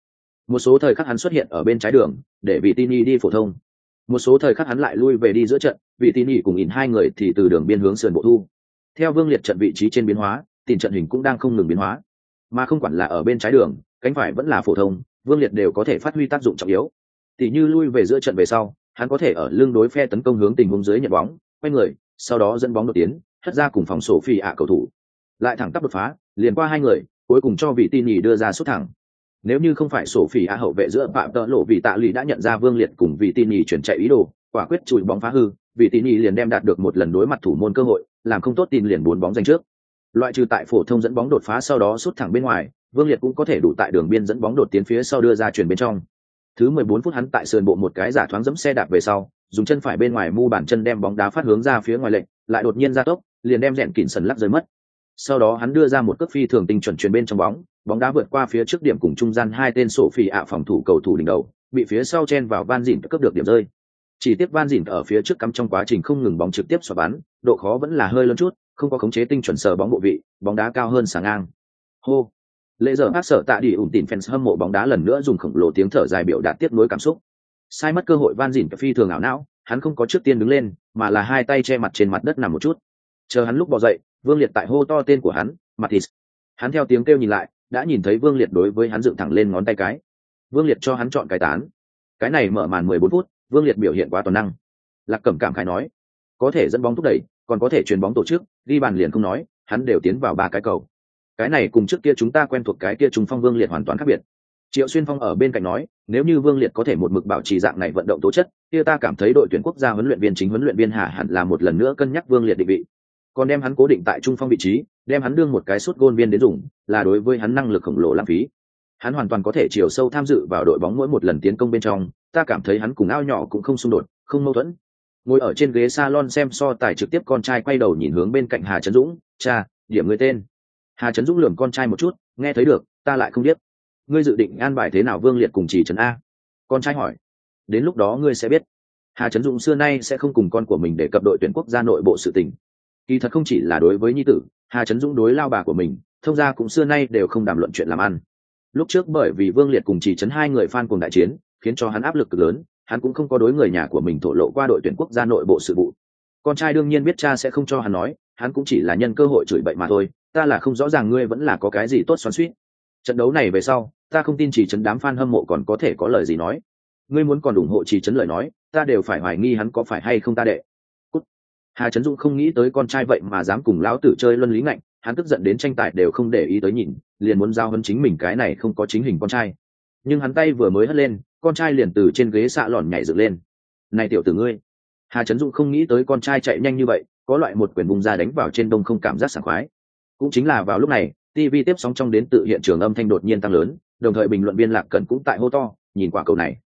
Một số thời khắc hắn xuất hiện ở bên trái đường, để vị tini đi phổ thông một số thời khắc hắn lại lui về đi giữa trận, vị tini cùng ỉn hai người thì từ đường biên hướng sườn bộ thu. Theo vương liệt trận vị trí trên biến hóa tìm trận hình cũng đang không ngừng biến hóa. Mà không quản là ở bên trái đường, cánh phải vẫn là phổ thông, vương liệt đều có thể phát huy tác dụng trọng yếu. Tỷ như lui về giữa trận về sau, hắn có thể ở lưng đối phe tấn công hướng tình huống dưới nhận bóng, quay người, sau đó dẫn bóng đột tiến thất ra cùng phòng sổ phi ạ cầu thủ. Lại thẳng tắp đột phá, liền qua hai người, cuối cùng cho vị tin nhì đưa ra xuất thẳng nếu như không phải sổ phỉ a hậu vệ giữa phạm tợ lộ vì tạ lụy đã nhận ra vương liệt cùng vị tin nhì chuyển chạy ý đồ, quả quyết chùi bóng phá hư vị tin nhì liền đem đạt được một lần đối mặt thủ môn cơ hội, làm không tốt tin liền bốn bóng giành trước. Loại trừ tại phổ thông dẫn bóng đột phá sau đó sút thẳng bên ngoài, vương liệt cũng có thể đủ tại đường biên dẫn bóng đột tiến phía sau đưa ra chuyển bên trong. Thứ mười bốn phút hắn tại sườn bộ một cái giả thoáng dẫm xe đạp về sau, dùng chân phải bên ngoài mu bàn chân đem bóng đá phát hướng ra phía ngoài lệnh lại đột nhiên ra tốc, liền đem rèn kỉn sần lắc rơi mất. Sau đó hắn đưa ra một cước phi thường tinh chuẩn chuyển bên trong bóng bóng đá vượt qua phía trước điểm cùng trung gian hai tên sổ phi ạ phòng thủ cầu thủ đỉnh đầu, bị phía sau chen vào van dìn cướp được điểm rơi. Chỉ tiếp van dìn ở phía trước cắm trong quá trình không ngừng bóng trực tiếp xoa bắn, độ khó vẫn là hơi lớn chút, không có khống chế tinh chuẩn sờ bóng bộ vị, bóng đá cao hơn sáng ngang. Hô. Lễ giờ hát sở tạ đi ủng tìm fans hâm mộ bóng đá lần nữa dùng khổng lồ tiếng thở dài biểu đạt tiếp nối cảm xúc. Sai mất cơ hội van dìn phi thường ảo não, hắn không có trước tiên đứng lên, mà là hai tay che mặt trên mặt đất nằm một chút. Chờ hắn lúc bỏ dậy, vương liệt tại hô to tên của hắn matis hắn theo tiếng kêu nhìn lại đã nhìn thấy vương liệt đối với hắn dựng thẳng lên ngón tay cái. Vương liệt cho hắn chọn cái tán. Cái này mở màn mười bốn phút, vương liệt biểu hiện quá toàn năng. Lạc cẩm cảm khai nói, có thể dẫn bóng thúc đẩy, còn có thể chuyền bóng tổ chức, ghi bàn liền không nói, hắn đều tiến vào ba cái cầu. Cái này cùng trước kia chúng ta quen thuộc cái kia trung phong vương liệt hoàn toàn khác biệt. Triệu xuyên phong ở bên cạnh nói, nếu như vương liệt có thể một mực bảo trì dạng này vận động tố chất, kia ta cảm thấy đội tuyển quốc gia huấn luyện viên chính huấn luyện viên hà hẳn là một lần nữa cân nhắc vương liệt định vị. Còn đem hắn cố định tại trung phong vị trí đem hắn đương một cái suốt gôn viên đến dùng, là đối với hắn năng lực khổng lồ lãng phí. Hắn hoàn toàn có thể chiều sâu tham dự vào đội bóng mỗi một lần tiến công bên trong, ta cảm thấy hắn cùng ao nhỏ cũng không xung đột, không mâu thuẫn. Ngồi ở trên ghế salon xem so tài trực tiếp con trai quay đầu nhìn hướng bên cạnh hà trấn dũng, cha, điểm người tên. Hà trấn dũng lườm con trai một chút, nghe thấy được, ta lại không biết. Ngươi dự định an bài thế nào vương liệt cùng chỉ trấn a? Con trai hỏi. Đến lúc đó ngươi sẽ biết. Hà trấn dũng xưa nay sẽ không cùng con của mình để cập đội tuyển quốc gia nội bộ sự tình. Kỳ thật không chỉ là đối với nhi tử hà trấn dũng đối lao bà của mình, thông ra cũng xưa nay đều không đàm luận chuyện làm ăn. Lúc trước bởi vì vương liệt cùng chỉ trấn hai người phan cùng đại chiến, khiến cho hắn áp lực cực lớn, hắn cũng không có đối người nhà của mình thổ lộ qua đội tuyển quốc gia nội bộ sự vụ. Con trai đương nhiên biết cha sẽ không cho hắn nói, hắn cũng chỉ là nhân cơ hội chửi bậy mà thôi, ta là không rõ ràng ngươi vẫn là có cái gì tốt xoắn suýt trận đấu này về sau, ta không tin chỉ trấn đám fan hâm mộ còn có thể có lời gì nói. Ngươi muốn còn ủng hộ chỉ trấn lời nói, ta đều phải hoài nghi hắn có phải hay không ta đệ hà trấn dũng không nghĩ tới con trai vậy mà dám cùng lão tử chơi luân lý ngạnh, hắn tức giận đến tranh tài đều không để ý tới nhìn, liền muốn giao hấn chính mình cái này không có chính hình con trai. Nhưng hắn tay vừa mới hất lên, con trai liền từ trên ghế xạ lòn nhảy dựng lên. Này tiểu tử ngươi. Hà trấn dũng không nghĩ tới con trai chạy nhanh như vậy, có loại một quyền bùng ra đánh vào trên đông không cảm giác sảng khoái. Cũng chính là vào lúc này tv tiếp sóng trong đến tự hiện trường âm thanh đột nhiên tăng lớn, đồng thời bình luận viên lạc cận cũng tại hô to, nhìn quả cầu này.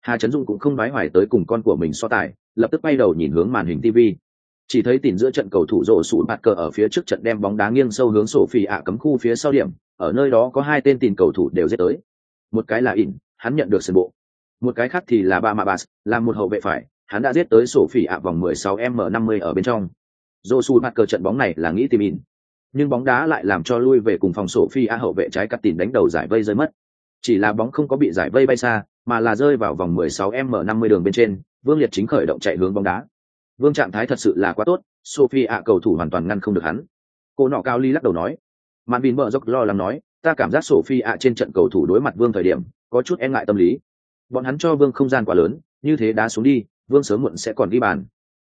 Hà trấn dũng cũng không nói hoài tới cùng con của mình so tài, lập tức bay đầu nhìn hướng màn hình tv chỉ thấy tìm giữa trận cầu thủ rổ sủ bạt cờ ở phía trước trận đem bóng đá nghiêng sâu hướng sổ phi ạ cấm khu phía sau điểm, ở nơi đó có hai tên tìm cầu thủ đều dễ tới. Một cái là ỉn, hắn nhận được sân bộ. Một cái khác thì là ba mạ bas là một hậu vệ phải, hắn đã giết tới sổ phỉ ạ vòng 16 m 50 ở bên trong. Dô su mặt cờ trận bóng này là nghĩ tìm ỉn. Nhưng bóng đá lại làm cho lui về cùng phòng sổ phi a hậu vệ trái cắt tìm đánh đầu giải vây rơi mất. Chỉ là bóng không có bị giải vây bay xa, mà là rơi vào vòng 16 m 50 đường bên trên, vương liệt chính khởi động chạy hướng bóng đá vương trạng thái thật sự là quá tốt, sophie ạ cầu thủ hoàn toàn ngăn không được hắn. Cô nọ cao ly lắc đầu nói. Màn vin mở dốc lo lắng nói, ta cảm giác sophie ạ trên trận cầu thủ đối mặt vương thời điểm, có chút e ngại tâm lý. Bọn hắn cho vương không gian quá lớn, như thế đá xuống đi, vương sớm muộn sẽ còn ghi bàn.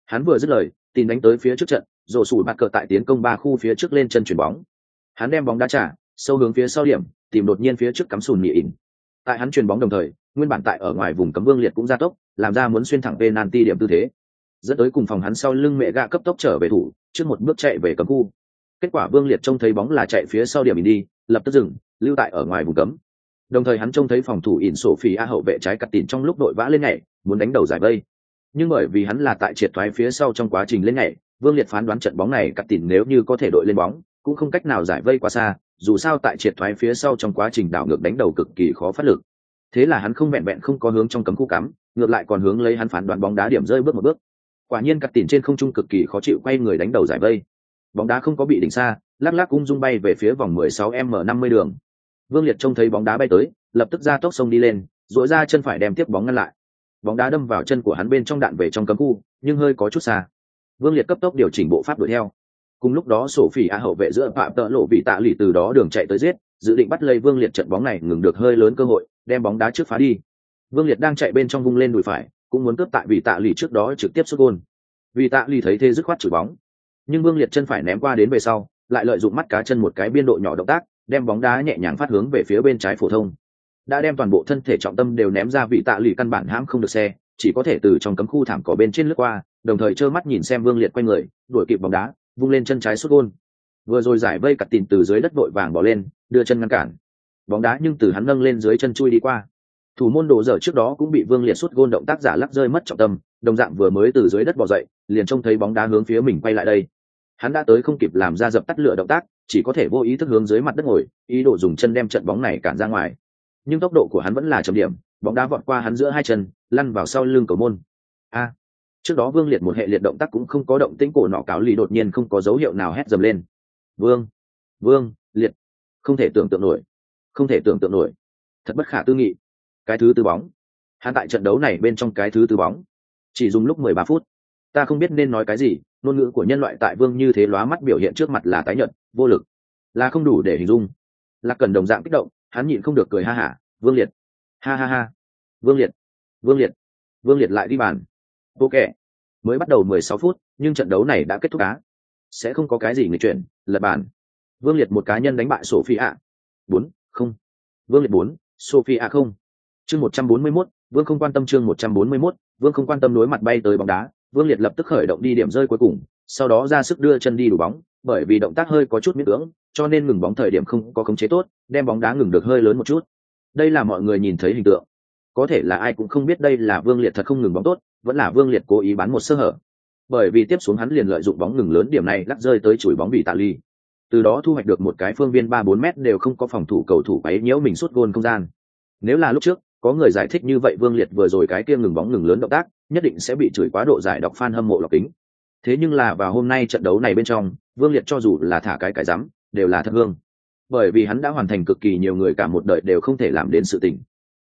Hắn vừa dứt lời, tìm đánh tới phía trước trận, rổ sủi bạt cờ tại tiến công ba khu phía trước lên chân chuyền bóng. Hắn đem bóng đá trả, sâu hướng phía sau điểm, tìm đột nhiên phía trước cắm sùn nhị ỉn. Tại hắn chuyền bóng đồng thời, nguyên bản tại ở ngoài vùng cấm vương liệt cũng ra tốc, làm ra muốn xuyên thẳng penalty điểm tư thế dẫn tới cùng phòng hắn sau lưng mẹ gạ cấp tốc trở về thủ, trước một bước chạy về cấm khu. Kết quả vương liệt trông thấy bóng là chạy phía sau điểm đi, lập tức dừng, lưu tại ở ngoài vùng cấm. Đồng thời hắn trông thấy phòng thủ ỉn sổ phỉ a hậu vệ trái cặt tỉn trong lúc đội vã lên nhảy, muốn đánh đầu giải vây. Nhưng bởi vì hắn là tại triệt thoái phía sau trong quá trình lên nhảy, vương liệt phán đoán trận bóng này cặt tỉn nếu như có thể đội lên bóng, cũng không cách nào giải vây quá xa, dù sao tại triệt thoái phía sau trong quá trình đảo ngược đánh đầu cực kỳ khó phát lực. Thế là hắn không vẹn vẹn không có hướng trong cấm khu cắm, ngược lại còn hướng lấy hắn phán đoán bóng đá điểm rơi bước một bước quả nhiên cắt tỉn trên không trung cực kỳ khó chịu quay người đánh đầu giải vây. Bóng đá không có bị đỉnh xa, lắc lắc ung dung bay về phía vòng 16 m 50 đường. Vương liệt trông thấy bóng đá bay tới, lập tức ra tốc sông đi lên dội ra chân phải đem tiếp bóng ngăn lại. Bóng đá đâm vào chân của hắn bên trong đạn về trong cấm khu, nhưng hơi có chút xa. Vương liệt cấp tốc điều chỉnh bộ pháp đuổi theo. Cùng lúc đó sổ phỉ a hậu vệ giữa phạm tợ lộ bị tạ lì từ đó đường chạy tới giết, dự định bắt lấy vương liệt trận bóng này ngừng được hơi lớn cơ hội, đem bóng đá trước phá đi. Vương liệt đang chạy bên trong vung lên đùi phải cũng muốn cướp tại vì tạ lì trước đó trực tiếp xuất gôn. Vì tạ lì thấy thế dứt khoát chửi bóng. Nhưng vương liệt chân phải ném qua đến về sau, lại lợi dụng mắt cá chân một cái biên độ nhỏ động tác, đem bóng đá nhẹ nhàng phát hướng về phía bên trái phổ thông. Đã đem toàn bộ thân thể trọng tâm đều ném ra vị tạ lì căn bản hãm không được xe, chỉ có thể từ trong cấm khu thảm cỏ bên trên lướt qua, đồng thời trơ mắt nhìn xem vương liệt quay người, đuổi kịp bóng đá, vung lên chân trái xuất gôn. Vừa rồi giải vây cặt tìm từ dưới đất vội vàng bỏ lên, đưa chân ngăn cản. Bóng đá nhưng từ hắn nâng lên dưới chân chui đi qua thủ môn đồ dở trước đó cũng bị vương liệt suốt gôn động tác giả lắc rơi mất trọng tâm, đồng dạng vừa mới từ dưới đất bỏ dậy, liền trông thấy bóng đá hướng phía mình quay lại đây. Hắn đã tới không kịp làm ra dập tắt lửa động tác, chỉ có thể vô ý thức hướng dưới mặt đất ngồi, ý đồ dùng chân đem trận bóng này cản ra ngoài. Nhưng tốc độ của hắn vẫn là chậm điểm, bóng đá vọt qua hắn giữa hai chân, lăn vào sau lưng cầu môn. A! Trước đó vương liệt một hệ liệt động tác cũng không có động tĩnh cổ nọ cáo lì đột nhiên không có dấu hiệu nào hét dầm lên. Vương! Vương! Liệt! Không thể tưởng tượng nổi. Không thể tưởng tượng nổi. Thật bất khả tư nghị cái thứ tư bóng. Hắn tại trận đấu này bên trong cái thứ tư bóng. Chỉ dùng lúc mười ba phút. Ta không biết nên nói cái gì, ngôn ngữ của nhân loại tại vương như thế lóa mắt biểu hiện trước mặt là tái nhận vô lực. Là không đủ để hình dung. Là cần đồng dạng kích động, hắn nhịn không được cười ha hả, vương liệt. Ha ha ha. Vương liệt. Vương liệt. Vương liệt lại đi bàn. Ok mới bắt đầu mười sáu phút, nhưng trận đấu này đã kết thúc cá sẽ không có cái gì người chuyển lật bàn. Vương liệt một cá nhân đánh bại sophie ạ bốn, không. Vương liệt bốn sophie ạ không chương một trăm bốn mươi mốt, vương không quan tâm chương một trăm bốn mươi mốt, vương không quan tâm đối mặt bay tới bóng đá, vương liệt lập tức khởi động đi điểm rơi cuối cùng, sau đó ra sức đưa chân đi đủ bóng, bởi vì động tác hơi có chút miễn cưỡng, cho nên ngừng bóng thời điểm không có khống chế tốt, đem bóng đá ngừng được hơi lớn một chút. Đây là mọi người nhìn thấy hình tượng. Có thể là ai cũng không biết đây là vương liệt thật không ngừng bóng tốt, vẫn là vương liệt cố ý bán một sơ hở. Bởi vì tiếp xuống hắn liền lợi dụng bóng ngừng lớn điểm này lắc rơi tới chùi bóng bị tạ ly. Từ đó thu hoạch được một cái phương viên ba bốn mét đều không có phòng thủ cầu thủ quấy nhiễu mình suốt gôn không gian. Nếu là lúc trước có người giải thích như vậy vương liệt vừa rồi cái kia ngừng bóng ngừng lớn động tác, nhất định sẽ bị chửi quá độ giải đọc fan hâm mộ lọc kính. Thế nhưng là vào hôm nay trận đấu này bên trong, vương liệt cho dù là thả cái cái rắm, đều là thật hương. Bởi vì hắn đã hoàn thành cực kỳ nhiều người cả một đời đều không thể làm đến sự tình.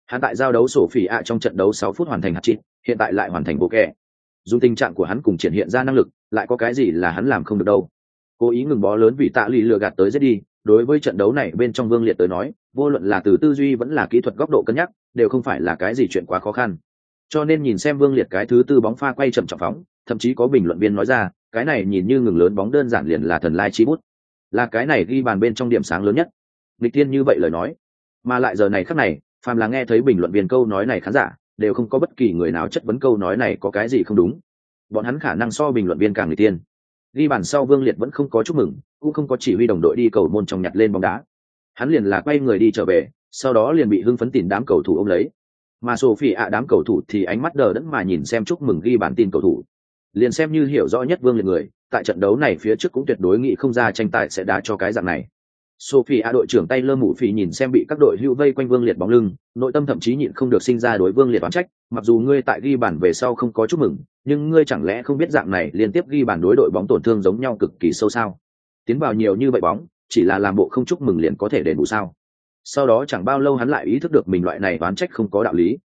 Hắn tại giao đấu sổ phỉ ạ trong trận đấu sáu phút hoàn thành hạt chít, hiện tại lại hoàn thành bộ kẻ dùng tình trạng của hắn cùng triển hiện ra năng lực, lại có cái gì là hắn làm không được đâu. Cố ý ngừng bó lớn vì tạ lì lừa gạt tới giết đi đối với trận đấu này bên trong vương liệt tới nói, vô luận là từ tư duy vẫn là kỹ thuật góc độ cân nhắc đều không phải là cái gì chuyện quá khó khăn. Cho nên nhìn xem vương liệt cái thứ tư bóng pha quay chậm chậm phóng, thậm chí có bình luận viên nói ra, cái này nhìn như ngừng lớn bóng đơn giản liền là thần lai chi bút. Là cái này ghi bàn bên trong điểm sáng lớn nhất. Lịch tiên như vậy lời nói. Mà lại giờ này khắc này, phàm là nghe thấy bình luận viên câu nói này khán giả, đều không có bất kỳ người nào chất vấn câu nói này có cái gì không đúng. Bọn hắn khả năng so bình luận viên càng người tiên ghi bàn sau vương liệt vẫn không có chúc mừng, cũng không có chỉ huy đồng đội đi cầu môn trong nhặt lên bóng đá. Hắn liền là quay người đi trở về sau đó liền bị hưng phấn tìm đám cầu thủ ôm lấy. Mà sophie ạ đám cầu thủ thì ánh mắt đờ đẫn mà nhìn xem chúc mừng ghi bản tin cầu thủ. Liền xem như hiểu rõ nhất vương liệt người, tại trận đấu này phía trước cũng tuyệt đối nghĩ không ra tranh tài sẽ đá cho cái dạng này. Sophie ạ đội trưởng tay lơ mụ phì nhìn xem bị các đội hưu vây quanh vương liệt bóng lưng, nội tâm thậm chí nhịn không được sinh ra đối vương liệt oán trách, mặc dù ngươi tại ghi bản về sau không có chúc mừng, nhưng ngươi chẳng lẽ không biết dạng này liên tiếp ghi bản đối đội bóng tổn thương giống nhau cực kỳ sâu sao? Tiến vào nhiều như vậy bóng, chỉ là làm bộ không chúc mừng liền có thể đền bù sao? Sau đó chẳng bao lâu hắn lại ý thức được mình loại này oán trách không có đạo lý.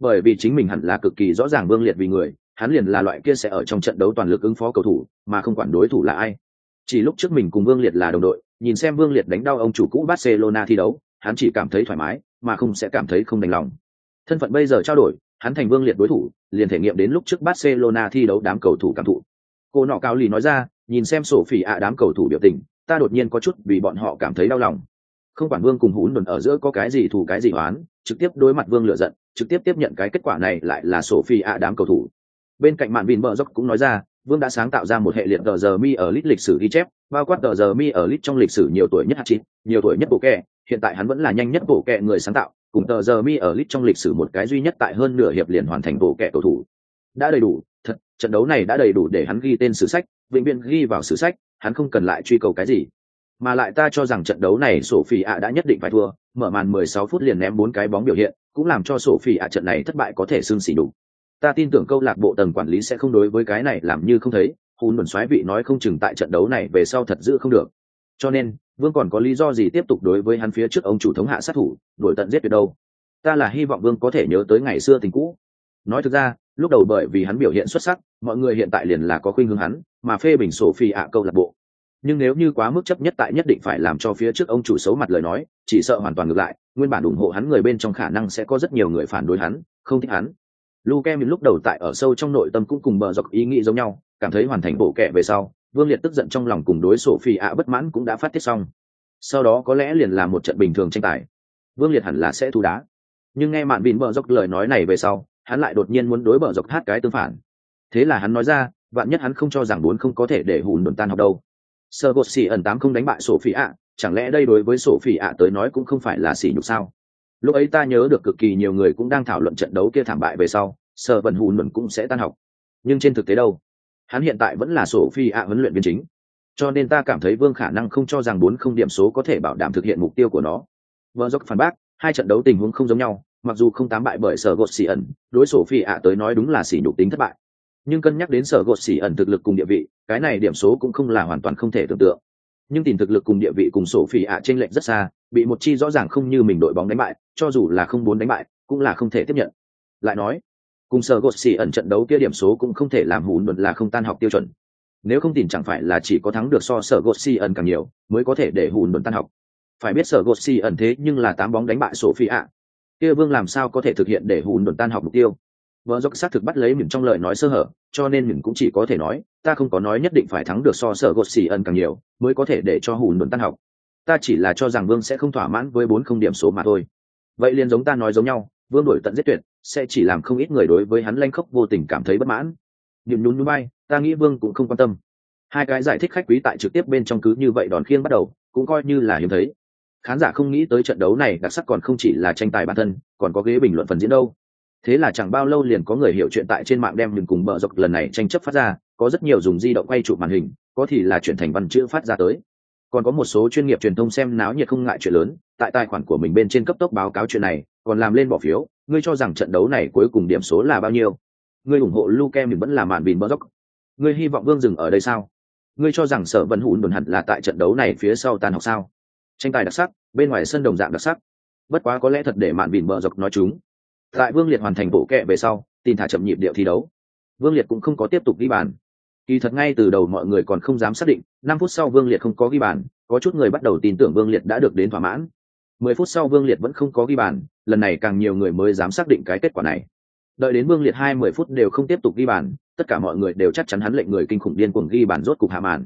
Bởi vì chính mình hẳn là cực kỳ rõ ràng vương liệt vì người, hắn liền là loại kia sẽ ở trong trận đấu toàn lực ứng phó cầu thủ, mà không quản đối thủ là ai. Chỉ lúc trước mình cùng vương liệt là đồng đội, nhìn xem vương liệt đánh đau ông chủ cũ barcelona thi đấu, hắn chỉ cảm thấy thoải mái, mà không sẽ cảm thấy không đành lòng. Thân phận bây giờ trao đổi, hắn thành vương liệt đối thủ, liền thể nghiệm đến lúc trước barcelona thi đấu đám cầu thủ cảm thụ. Cô nọ cao lì nói ra, nhìn xem sổ phỉ ạ đám cầu thủ biểu tình, ta đột nhiên có chút vì bọn họ cảm thấy đau lòng không quản vương cùng hũn đồn ở giữa có cái gì thù cái gì oán, trực tiếp đối mặt vương lựa giận, trực tiếp tiếp nhận cái kết quả này lại là sổ phi ạ đám cầu thủ. Bên cạnh mạn vin bờ dốc cũng nói ra, vương đã sáng tạo ra một hệ liệt tờ giờ mi ở lít lịch sử ghi chép, bao quát tờ giờ mi ở lít trong lịch sử nhiều tuổi nhất hạt chín, nhiều tuổi nhất bộ kẹ. Hiện tại hắn vẫn là nhanh nhất bộ kẹ người sáng tạo, cùng tờ giờ mi ở lit trong lịch sử một cái duy nhất tại hơn nửa hiệp liền hoàn thành bộ kẹ cầu thủ. Đã đầy đủ, thật, trận đấu này đã đầy đủ để hắn ghi tên sử sách, vĩnh viễn ghi vào sử sách, hắn không cần lại truy cầu cái gì mà lại ta cho rằng trận đấu này sổ phi ạ đã nhất định phải thua, mở màn 16 phút liền ném bốn cái bóng biểu hiện, cũng làm cho sổ phi ạ trận này thất bại có thể xương xỉ đủ ta tin tưởng câu lạc bộ tầng quản lý sẽ không đối với cái này làm như không thấy hùn đồn xoáy vị nói không chừng tại trận đấu này về sau thật giữ không được. Cho nên, vương còn có lý do gì tiếp tục đối với hắn phía trước ông chủ thống hạ sát thủ đổi tận giết tuyệt đâu? Ta là hy vọng vương có thể nhớ tới ngày xưa tình cũ. Nói thực ra, lúc đầu bởi vì hắn biểu hiện xuất sắc, mọi người hiện tại liền là có khuynh hướng hắn, mà phê bình sổ phi ạ câu lạc bộ nhưng nếu như quá mức chấp nhất tại nhất định phải làm cho phía trước ông chủ xấu mặt lời nói, chỉ sợ hoàn toàn ngược lại, nguyên bản ủng hộ hắn người bên trong khả năng sẽ có rất nhiều người phản đối hắn, không thích hắn. Luke lúc đầu tại ở sâu trong nội tâm cũng cùng bờ dọc ý nghĩ giống nhau, cảm thấy hoàn thành bộ kệ về sau, vương liệt tức giận trong lòng cùng đối sổ phi ạ bất mãn cũng đã phát tiết xong. Sau đó có lẽ liền là một trận bình thường tranh tài. Vương liệt hẳn là sẽ thu đá. Nhưng nghe mạn bịn bờ dọc lời nói này về sau, hắn lại đột nhiên muốn đối bờ dọc hát cái tương phản. Thế là hắn nói ra, vạn nhất hắn không cho rằng bốn không có thể để hùn đồn tan học đâu sơ gột xì ẩn tám không đánh bại sổ phi ạ. Chẳng lẽ đây đối với sổ phi ạ tới nói cũng không phải là xỉ nhục sao? Lúc ấy ta nhớ được cực kỳ nhiều người cũng đang thảo luận trận đấu kia thảm bại về sau, sơ vận hù luận cũng sẽ tan học. Nhưng trên thực tế đâu? Hắn hiện tại vẫn là sổ phi ạ huấn luyện viên chính. Cho nên ta cảm thấy vương khả năng không cho rằng bốn không điểm số có thể bảo đảm thực hiện mục tiêu của nó. Vợ dốc phản bác, hai trận đấu tình huống không giống nhau, mặc dù không tám bại bởi sở gột xì ẩn, đối sổ phi ạ tới nói đúng là xỉ nhục tính thất bại nhưng cân nhắc đến sở gột xỉ ẩn thực lực cùng địa vị, cái này điểm số cũng không là hoàn toàn không thể tưởng tượng. Nhưng tìm thực lực cùng địa vị cùng sổ phỉ ạ trên lệnh rất xa, bị một chi rõ ràng không như mình đội bóng đánh bại, cho dù là không muốn đánh bại, cũng là không thể tiếp nhận. Lại nói, cùng sở gột xỉ ẩn trận đấu kia điểm số cũng không thể làm hùn luận là không tan học tiêu chuẩn. Nếu không tìm chẳng phải là chỉ có thắng được so sở gột xỉ ẩn càng nhiều, mới có thể để hùn luận tan học. Phải biết sở gột xỉ ẩn thế nhưng là tám bóng đánh bại sổ phi ạ. Kia vương làm sao có thể thực hiện để hùn luận tan học mục tiêu? Vợ dốc xác thực bắt lấy mình trong lời nói sơ hở, cho nên mình cũng chỉ có thể nói, ta không có nói nhất định phải thắng được so sở gột xì ẩn càng nhiều, mới có thể để cho hùn luận tan học. Ta chỉ là cho rằng vương sẽ không thỏa mãn với bốn không điểm số mà thôi. Vậy liền giống ta nói giống nhau, vương đổi tận giết tuyệt, sẽ chỉ làm không ít người đối với hắn lanh khốc vô tình cảm thấy bất mãn. Nhịn nhún núi bay, ta nghĩ vương cũng không quan tâm. Hai cái giải thích khách quý tại trực tiếp bên trong cứ như vậy đòn khiêng bắt đầu, cũng coi như là hiếm thấy. Khán giả không nghĩ tới trận đấu này, đặc sắc còn không chỉ là tranh tài bản thân, còn có ghế bình luận phần diễn đâu thế là chẳng bao lâu liền có người hiểu chuyện tại trên mạng đem mình cùng bờ dọc lần này tranh chấp phát ra, có rất nhiều dùng di động quay chụp màn hình, có thì là chuyển thành văn chữ phát ra tới. Còn có một số chuyên nghiệp truyền thông xem náo nhiệt không ngại chuyện lớn, tại tài khoản của mình bên trên cấp tốc báo cáo chuyện này, còn làm lên bỏ phiếu, ngươi cho rằng trận đấu này cuối cùng điểm số là bao nhiêu? Ngươi ủng hộ luke mình vẫn là màn bìn bờ dốc ngươi hy vọng vương dừng ở đây sao? Ngươi cho rằng sở vân hùn đồn hẳn là tại trận đấu này phía sau tan học sao? Tranh tài đặc sắc, bên ngoài sân đồng dạng đặc sắc. Bất quá có lẽ thật để màn bìn bờ dọc nói chúng tại vương liệt hoàn thành bộ kẹ về sau, tin thả chậm nhịp điệu thi đấu. Vương liệt cũng không có tiếp tục ghi bàn. Kỳ thật ngay từ đầu mọi người còn không dám xác định, năm phút sau vương liệt không có ghi bàn, có chút người bắt đầu tin tưởng vương liệt đã được đến thỏa mãn. Mười phút sau vương liệt vẫn không có ghi bàn, lần này càng nhiều người mới dám xác định cái kết quả này. Đợi đến vương liệt hai mười phút đều không tiếp tục ghi bàn, tất cả mọi người đều chắc chắn hắn lệnh người kinh khủng điên cuồng ghi bàn rốt cục hạ màn.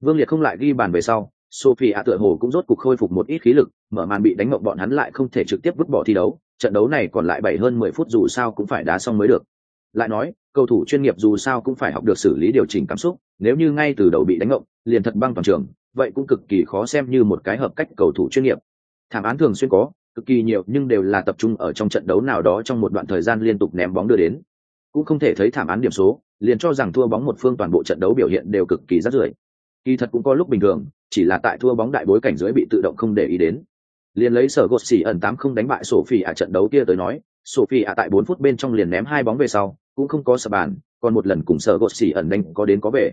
Vương liệt không lại ghi bàn về sau, sophie ạ tựa hồ cũng rốt cục khôi phục một ít khí lực, mở màn bị đánh mộng bọn hắn lại không thể trực tiếp vứt bỏ thi đấu trận đấu này còn lại bảy hơn mười phút dù sao cũng phải đá xong mới được. Lại nói cầu thủ chuyên nghiệp dù sao cũng phải học được xử lý điều chỉnh cảm xúc nếu như ngay từ đầu bị đánh ngộng, liền thật băng toàn trường vậy cũng cực kỳ khó xem như một cái hợp cách cầu thủ chuyên nghiệp. Thảm án thường xuyên có cực kỳ nhiều nhưng đều là tập trung ở trong trận đấu nào đó trong một đoạn thời gian liên tục ném bóng đưa đến. Cũng không thể thấy thảm án điểm số liền cho rằng thua bóng một phương toàn bộ trận đấu biểu hiện đều cực kỳ rất rưởi. Kỳ thật cũng có lúc bình thường chỉ là tại thua bóng đại bối cảnh dưới bị tự động không để ý đến liền lấy sở gột xỉ ẩn tám không đánh bại sophie ạ trận đấu kia tới nói, sophie ạ tại bốn phút bên trong liền ném hai bóng về sau, cũng không có sập bàn, còn một lần cùng sở gột xỉ ẩn đánh có đến có về.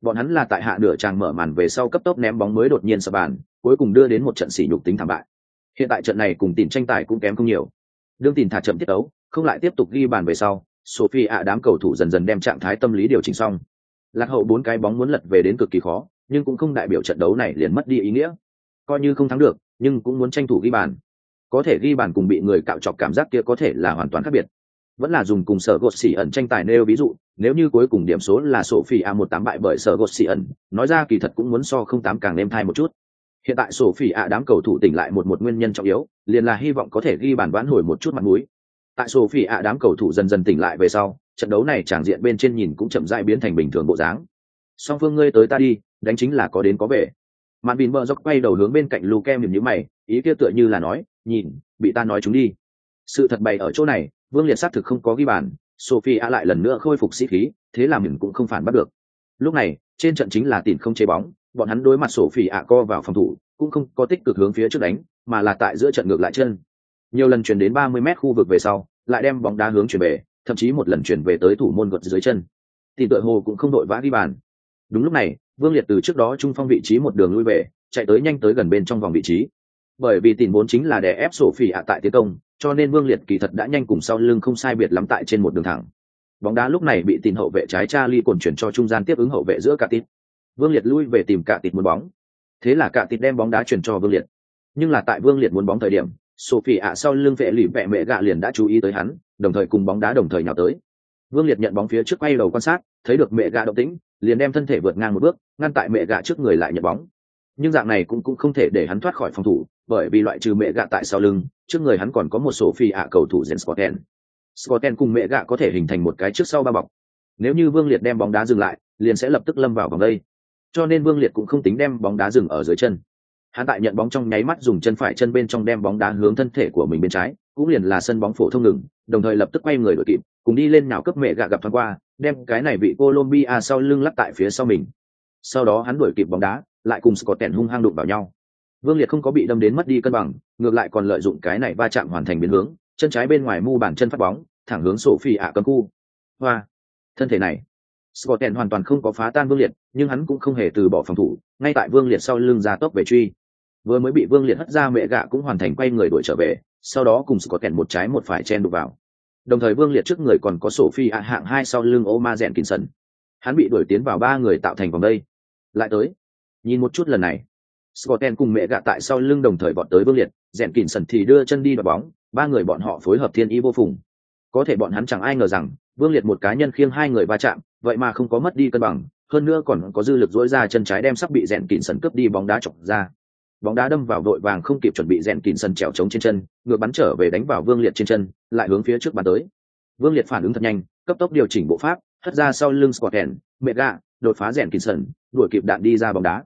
Bọn hắn là tại hạ nửa tràng mở màn về sau cấp tốc ném bóng mới đột nhiên sập bàn, cuối cùng đưa đến một trận xỉ nhục tính thảm bại. Hiện tại trận này cùng tìm tranh tài cũng kém không nhiều. Đương tìm thả chậm tiết đấu không lại tiếp tục ghi bàn về sau, sophie ạ đám cầu thủ dần dần đem trạng thái tâm lý điều chỉnh xong. Lạc hậu bốn cái bóng muốn lật về đến cực kỳ khó, nhưng cũng không đại biểu trận đấu này liền mất đi ý nghĩa. Coi như không thắng được nhưng cũng muốn tranh thủ ghi bàn. Có thể ghi bàn cùng bị người cạo chọc cảm giác kia có thể là hoàn toàn khác biệt. Vẫn là dùng cùng sở gột xỉ ẩn tranh tài nêu ví dụ, nếu như cuối cùng điểm số là sophie a một tám bại bởi sở gột xỉ ẩn, nói ra kỳ thật cũng muốn so không tám càng êm thai một chút. Hiện tại sophie a đám cầu thủ tỉnh lại một một nguyên nhân trọng yếu, liền là hy vọng có thể ghi bàn vãn hồi một chút mặt mũi. Tại sophie a đám cầu thủ dần dần tỉnh lại về sau, trận đấu này tràng diện bên trên nhìn cũng chậm rãi biến thành bình thường bộ dáng. Song phương ngươi tới ta đi, đánh chính là có đến có về màn bìn bờ dốc quay đầu hướng bên cạnh luke mỉm nhữ mày, ý kia tựa như là nói, nhìn, bị ta nói chúng đi. Sự thật bày ở chỗ này, vương liệt xác thực không có ghi bàn sophie a lại lần nữa khôi phục sĩ khí, thế là mình cũng không phản bắt được. Lúc này, trên trận chính là tìm không chế bóng, bọn hắn đối mặt sophie a co vào phòng thủ, cũng không có tích cực hướng phía trước đánh, mà là tại giữa trận ngược lại chân. Nhiều lần chuyển đến ba mươi mét khu vực về sau, lại đem bóng đá hướng chuyển về, thậm chí một lần chuyển về tới thủ môn gật dưới chân. Thì đội hồ cũng không đội vã ghi bàn đúng lúc này, vương liệt từ trước đó trung phong vị trí một đường lui về, chạy tới nhanh tới gần bên trong vòng vị trí. Bởi vì tìm vốn chính là để ép sổ phỉ hạ tại tiến công, cho nên vương liệt kỳ thật đã nhanh cùng sau lưng không sai biệt lắm tại trên một đường thẳng. Bóng đá lúc này bị tìm hậu vệ trái cha ly cồn chuyển cho trung gian tiếp ứng hậu vệ giữa cả tít vương liệt lui về tìm cả tít muốn bóng. Thế là cả tít đem bóng đá chuyển cho vương liệt. Nhưng là tại vương liệt muốn bóng thời điểm sophie ạ sau lưng vệ lì vệ mẹ gạ liền đã chú ý tới hắn, đồng thời cùng bóng đá đồng thời nhào tới. Vương liệt nhận bóng phía trước quay đầu quan sát, thấy được mẹ gạ động tĩnh liền đem thân thể vượt ngang một bước, ngăn tại mẹ gạ trước người lại nhận bóng. Nhưng dạng này cũng cũng không thể để hắn thoát khỏi phòng thủ, bởi vì loại trừ mẹ gạ tại sau lưng, trước người hắn còn có một số phi ạ cầu thủ jen scotten scotten cùng mẹ gạ có thể hình thành một cái trước sau ba bọc. Nếu như vương liệt đem bóng đá dừng lại, liền sẽ lập tức lâm vào vòng đây. Cho nên vương liệt cũng không tính đem bóng đá dừng ở dưới chân. Hắn tại nhận bóng trong nháy mắt dùng chân phải chân bên trong đem bóng đá hướng thân thể của mình bên trái cũng liền là sân bóng phổ thông ngừng đồng thời lập tức quay người đội kịp cùng đi lên nào cấp mẹ gạ gặp thoáng qua đem cái này bị Colombia sau lưng lắc tại phía sau mình. Sau đó hắn đuổi kịp bóng đá, lại cùng Scotland hung hăng đụng vào nhau. Vương Liệt không có bị đâm đến mất đi cân bằng, ngược lại còn lợi dụng cái này va chạm hoàn thành biến hướng, chân trái bên ngoài mu bàn chân phát bóng, thẳng hướng Sophie ạ cấm khu. Hoa, thân thể này, Scotland hoàn toàn không có phá tan Vương Liệt, nhưng hắn cũng không hề từ bỏ phòng thủ, ngay tại Vương Liệt sau lưng ra tốc về truy. Vừa mới bị Vương Liệt hất ra mẹ gạ cũng hoàn thành quay người đuổi trở về, sau đó cùng có kèn một trái một phải chen đục vào. Đồng thời vương liệt trước người còn có sổ phi ạ hạng hai sau lưng ô ma rèn kín sân hắn bị đuổi tiến vào ba người tạo thành vòng đây. Lại tới. Nhìn một chút lần này. Scotten cùng mẹ gạ tại sau lưng đồng thời bọn tới vương liệt. Rèn kín sân thì đưa chân đi vào bóng. Ba người bọn họ phối hợp thiên ý vô phùng. Có thể bọn hắn chẳng ai ngờ rằng, vương liệt một cá nhân khiêng hai người va chạm, vậy mà không có mất đi cân bằng. Hơn nữa còn có dư lực dỗi ra chân trái đem sắp bị rèn kín sân cướp đi bóng đá chọc ra bóng đá đâm vào đội vàng không kịp chuẩn bị rèn kín sân trèo trống trên chân ngược bắn trở về đánh vào vương liệt trên chân lại hướng phía trước bàn tới vương liệt phản ứng thật nhanh cấp tốc điều chỉnh bộ pháp hất ra sau lưng scott hèn mệt gạ đột phá rèn kín sân đuổi kịp đạn đi ra bóng đá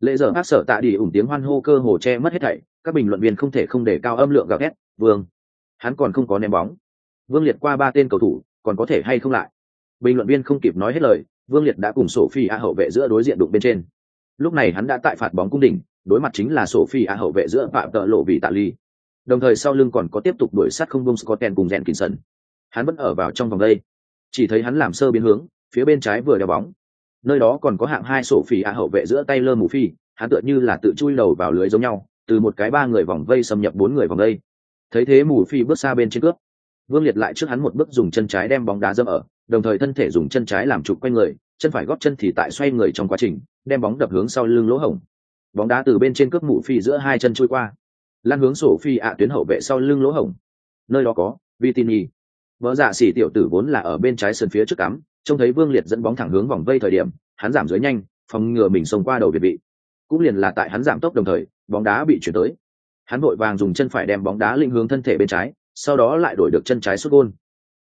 lệ giờ hát sở tạ đi ủng tiếng hoan hô cơ hồ che mất hết thảy các bình luận viên không thể không để cao âm lượng gào thét vương hắn còn không có ném bóng Vương Liệt qua ba tên cầu thủ, còn có thể hay không lại? Bình luận viên không kịp nói hết lời, Vương Liệt đã cùng sổ phi A hậu vệ giữa đối diện đụng bên trên. Lúc này hắn đã tại phạt bóng cung đỉnh, đối mặt chính là Sophie A hậu vệ giữa phạm tợ lộ vị tạ ly. Đồng thời sau lưng còn có tiếp tục đuổi sát không bung Scotland cùng rèn sân. Hắn vẫn ở vào trong vòng đây. Chỉ thấy hắn làm sơ biến hướng, phía bên trái vừa đeo bóng. Nơi đó còn có hạng hai Sophie A hậu vệ giữa tay lơ mù phi, hắn tựa như là tự chui đầu vào lưới giống nhau, từ một cái ba người vòng vây xâm nhập bốn người vòng đây. Thấy thế mù phi bước xa bên trên cướp. Vương Liệt lại trước hắn một bước dùng chân trái đem bóng đá dâm ở, đồng thời thân thể dùng chân trái làm trục quay người, chân phải góp chân thì tại xoay người trong quá trình, đem bóng đập hướng sau lưng lỗ hổng. Bóng đá từ bên trên cướp mụ phi giữa hai chân trôi qua, lan hướng sổ phi ạ tuyến hậu vệ sau lưng lỗ hổng. Nơi đó có Vitini. vợ dạ xỉ tiểu tử vốn là ở bên trái sân phía trước cắm, trông thấy Vương Liệt dẫn bóng thẳng hướng vòng vây thời điểm, hắn giảm dưới nhanh, phòng ngừa mình xông qua đầu việt bị. Cũng liền là tại hắn giảm tốc đồng thời, bóng đá bị chuyển tới. Hắn vội vàng dùng chân phải đem bóng đá linh hướng thân thể bên trái, sau đó lại đổi được chân trái sút gôn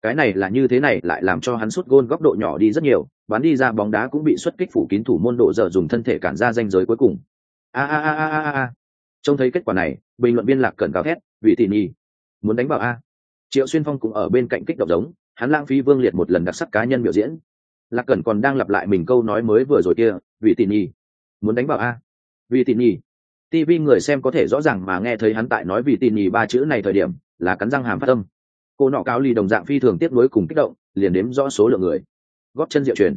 cái này là như thế này lại làm cho hắn sút gôn góc độ nhỏ đi rất nhiều bắn đi ra bóng đá cũng bị xuất kích phủ kín thủ môn độ giờ dùng thân thể cản ra danh giới cuối cùng a a a a a a. Trông thấy kết quả này, bình luận viên lạc cẩn gào thét, vị thị nhi, muốn đánh vào a? Triệu xuyên phong cũng ở bên cạnh kích động giống, hắn lãng phí vương liệt một lần đặc sắc cá nhân biểu diễn. Lạc cẩn còn đang lặp lại mình câu nói mới vừa rồi kia, vị tỉ nhi, muốn đánh vào a? Vị tỉ nhi. Tv người xem có thể rõ ràng mà nghe thấy hắn tại nói vị tỉ nhi ba chữ này thời điểm, là cắn răng hàm phát tâm. Cô nọ cáo ly đồng dạng phi thường tiếp nối cùng kích động, liền đếm rõ số lượng người. Góp chân diệu truyền.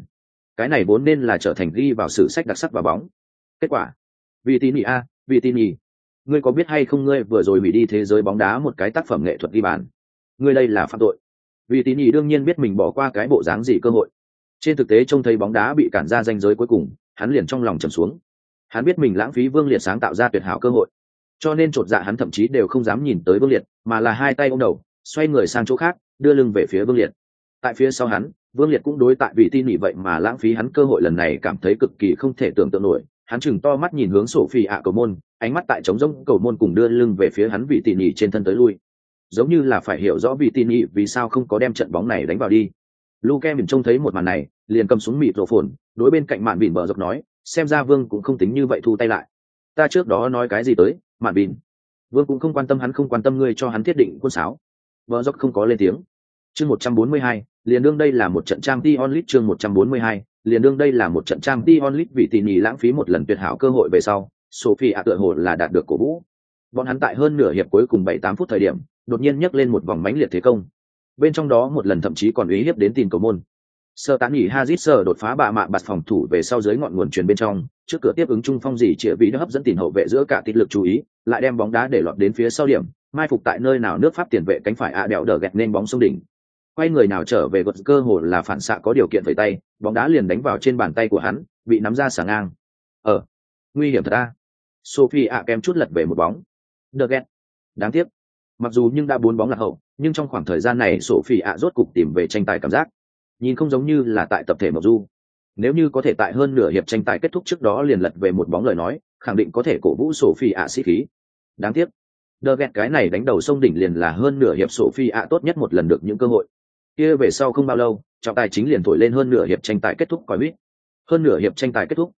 Cái này vốn nên là trở thành ghi vào sử sách đặc sắc và bóng. Kết quả vì tin nhị a, vì tin nhị ngươi có biết hay không, ngươi vừa rồi hủy đi thế giới bóng đá một cái tác phẩm nghệ thuật ghi bàn. Ngươi đây là phạm tội. Vì tín nhị đương nhiên biết mình bỏ qua cái bộ dáng gì cơ hội. Trên thực tế trông thấy bóng đá bị cản ra danh giới cuối cùng, hắn liền trong lòng trầm xuống. Hắn biết mình lãng phí vương liệt sáng tạo ra tuyệt hảo cơ hội. Cho nên chột dạ hắn thậm chí đều không dám nhìn tới vương liệt, mà là hai tay ôm đầu, xoay người sang chỗ khác, đưa lưng về phía vương liệt. Tại phía sau hắn, vương liệt cũng đối tại vì tin nhị vậy mà lãng phí hắn cơ hội lần này cảm thấy cực kỳ không thể tưởng tượng nổi hắn chừng to mắt nhìn hướng sổ phi ạ cầu môn ánh mắt tại trống rỗng cầu môn cùng đưa lưng về phía hắn vị tỉ nhị trên thân tới lui giống như là phải hiểu rõ vị tỉ nhị vì sao không có đem trận bóng này đánh vào đi Luke mình trông thấy một màn này, liền cầm súng mịt rổ phồn, đối bên cạnh mạn bỉn bờ dọc nói, xem ra Vương cũng không tính như vậy thu tay lại. Ta trước đó nói cái gì tới, mạn bỉn. Vương cũng không quan tâm hắn không quan tâm ngươi cho hắn thiết định quân sáo vợ dốc không có lên tiếng chương một trăm bốn mươi hai liền đương đây là một trận trang t onlit chương một trăm bốn mươi hai liền đương đây là một trận trang t onlit vì tỉ nhì lãng phí một lần tuyệt hảo cơ hội về sau, sophie ạ tựa hồ là đạt được cổ vũ. Bọn hắn tại hơn nửa hiệp cuối cùng bảy tám phút thời điểm, đột nhiên nhấc lên một vòng mánh liệt thế công. Bên trong đó một lần thậm chí còn uy hiếp đến tiền cầu môn. Sơ tán nghỉ hazit sơ đột phá bạ mạ bạt phòng thủ về sau dưới ngọn nguồn truyền bên trong, trước cửa tiếp ứng trung phong gì chĩa vị đã hấp dẫn tiền hậu vệ giữa cả tít lực chú ý, lại đem bóng đá để lọt đến phía sau điểm, mai phục tại nơi nào nước pháp tiền vệ cánh phải ạ đèo đờ gẹt nên bóng sông đỉnh quay người nào trở về gật cơ hồ là phản xạ có điều kiện với tay, bóng đá liền đánh vào trên bàn tay của hắn, bị nắm ra xả ngang. Ờ nguy hiểm thật a. Sophie ạ kém chút lật về một bóng. Đờ ghét. Đáng tiếc. Mặc dù nhưng đã bốn bóng lạc hậu, nhưng trong khoảng thời gian này sophie ạ rốt cục tìm về tranh tài cảm giác. Nhìn không giống như là tại tập thể mộc du. Nếu như có thể tại hơn nửa hiệp tranh tài kết thúc trước đó liền lật về một bóng lời nói, khẳng định có thể cổ vũ sophie ạ sĩ khí. Đáng tiếc. Đờ ghẹt cái này đánh đầu sông đỉnh liền là hơn nửa hiệp sổ ạ tốt nhất một lần được những cơ hội kia về sau không bao lâu, trọng tài chính liền thổi lên hơn nửa hiệp tranh tài kết thúc còi buýt. Hơn nửa hiệp tranh tài kết thúc.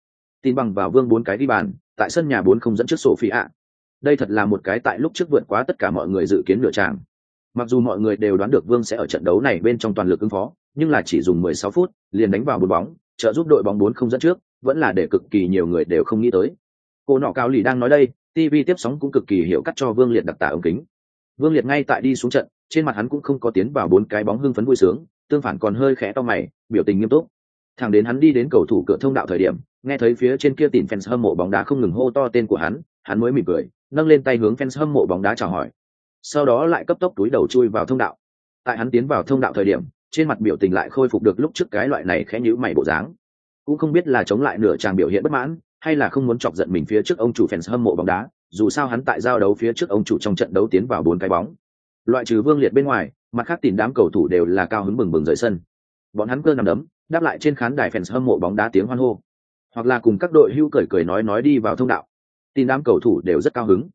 Tin bằng vào vương bốn cái đi bàn, tại sân nhà bốn không dẫn trước sổ phi ạ. Đây thật là một cái tại lúc trước vượt quá tất cả mọi người dự kiến nửa tràng. Mặc dù mọi người đều đoán được vương sẽ ở trận đấu này bên trong toàn lực ứng phó, nhưng là chỉ dùng 16 phút, liền đánh vào bốn bóng, trợ giúp đội bóng bốn không dẫn trước, vẫn là để cực kỳ nhiều người đều không nghĩ tới. Cô nọ cao lì đang nói đây tv tiếp sóng cũng cực kỳ hiểu cắt cho vương liệt đặc tả ống kính. Vương liệt ngay tại đi xuống trận trên mặt hắn cũng không có tiến vào bốn cái bóng hưng phấn vui sướng tương phản còn hơi khẽ to mày biểu tình nghiêm túc. Thẳng đến hắn đi đến cầu thủ cửa thông đạo thời điểm nghe thấy phía trên kia tìm fans hâm mộ bóng đá không ngừng hô to tên của hắn hắn mới mỉm cười nâng lên tay hướng fans hâm mộ bóng đá chào hỏi. Sau đó lại cấp tốc túi đầu chui vào thông đạo. Tại hắn tiến vào thông đạo thời điểm trên mặt biểu tình lại khôi phục được lúc trước cái loại này khẽ nhữ mày bộ dáng. Cũng không biết là chống lại nửa chàng biểu hiện bất mãn hay là không muốn chọc giận mình phía trước ông chủ fans hâm mộ bóng đá, dù sao hắn tại giao đấu phía trước ông chủ trong trận đấu tiến vào bốn cái bóng. Loại trừ Vương Liệt bên ngoài, mặt khác tìm đám cầu thủ đều là cao hứng bừng bừng rời sân. Bọn hắn cơ nằm đấm, đáp lại trên khán đài fans hâm mộ bóng đá tiếng hoan hô, hoặc là cùng các đội hưu cười cười nói nói đi vào thông đạo. Tin đám cầu thủ đều rất cao hứng.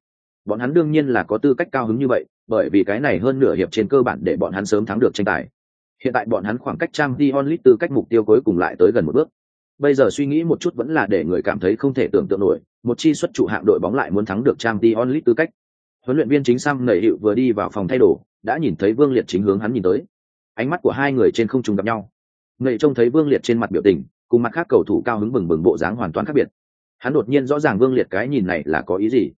Bọn hắn đương nhiên là có tư cách cao hứng như vậy, bởi vì cái này hơn nửa hiệp trên cơ bản để bọn hắn sớm thắng được tranh tài. Hiện tại bọn hắn khoảng cách trang Dion onlit tư cách mục tiêu cuối cùng lại tới gần một bước bây giờ suy nghĩ một chút vẫn là để người cảm thấy không thể tưởng tượng nổi một chi xuất trụ hạng đội bóng lại muốn thắng được trang đi onlit tư cách huấn luyện viên chính sam nảy hiệu vừa đi vào phòng thay đồ, đã nhìn thấy vương liệt chính hướng hắn nhìn tới. Ánh mắt của hai người trên không trung gặp nhau. Nảy trông thấy vương liệt trên mặt biểu tình, cùng mặt khác cầu thủ cao hứng bừng bừng bộ dáng hoàn toàn khác biệt. Hắn đột nhiên rõ ràng vương liệt cái nhìn này là có ý gì.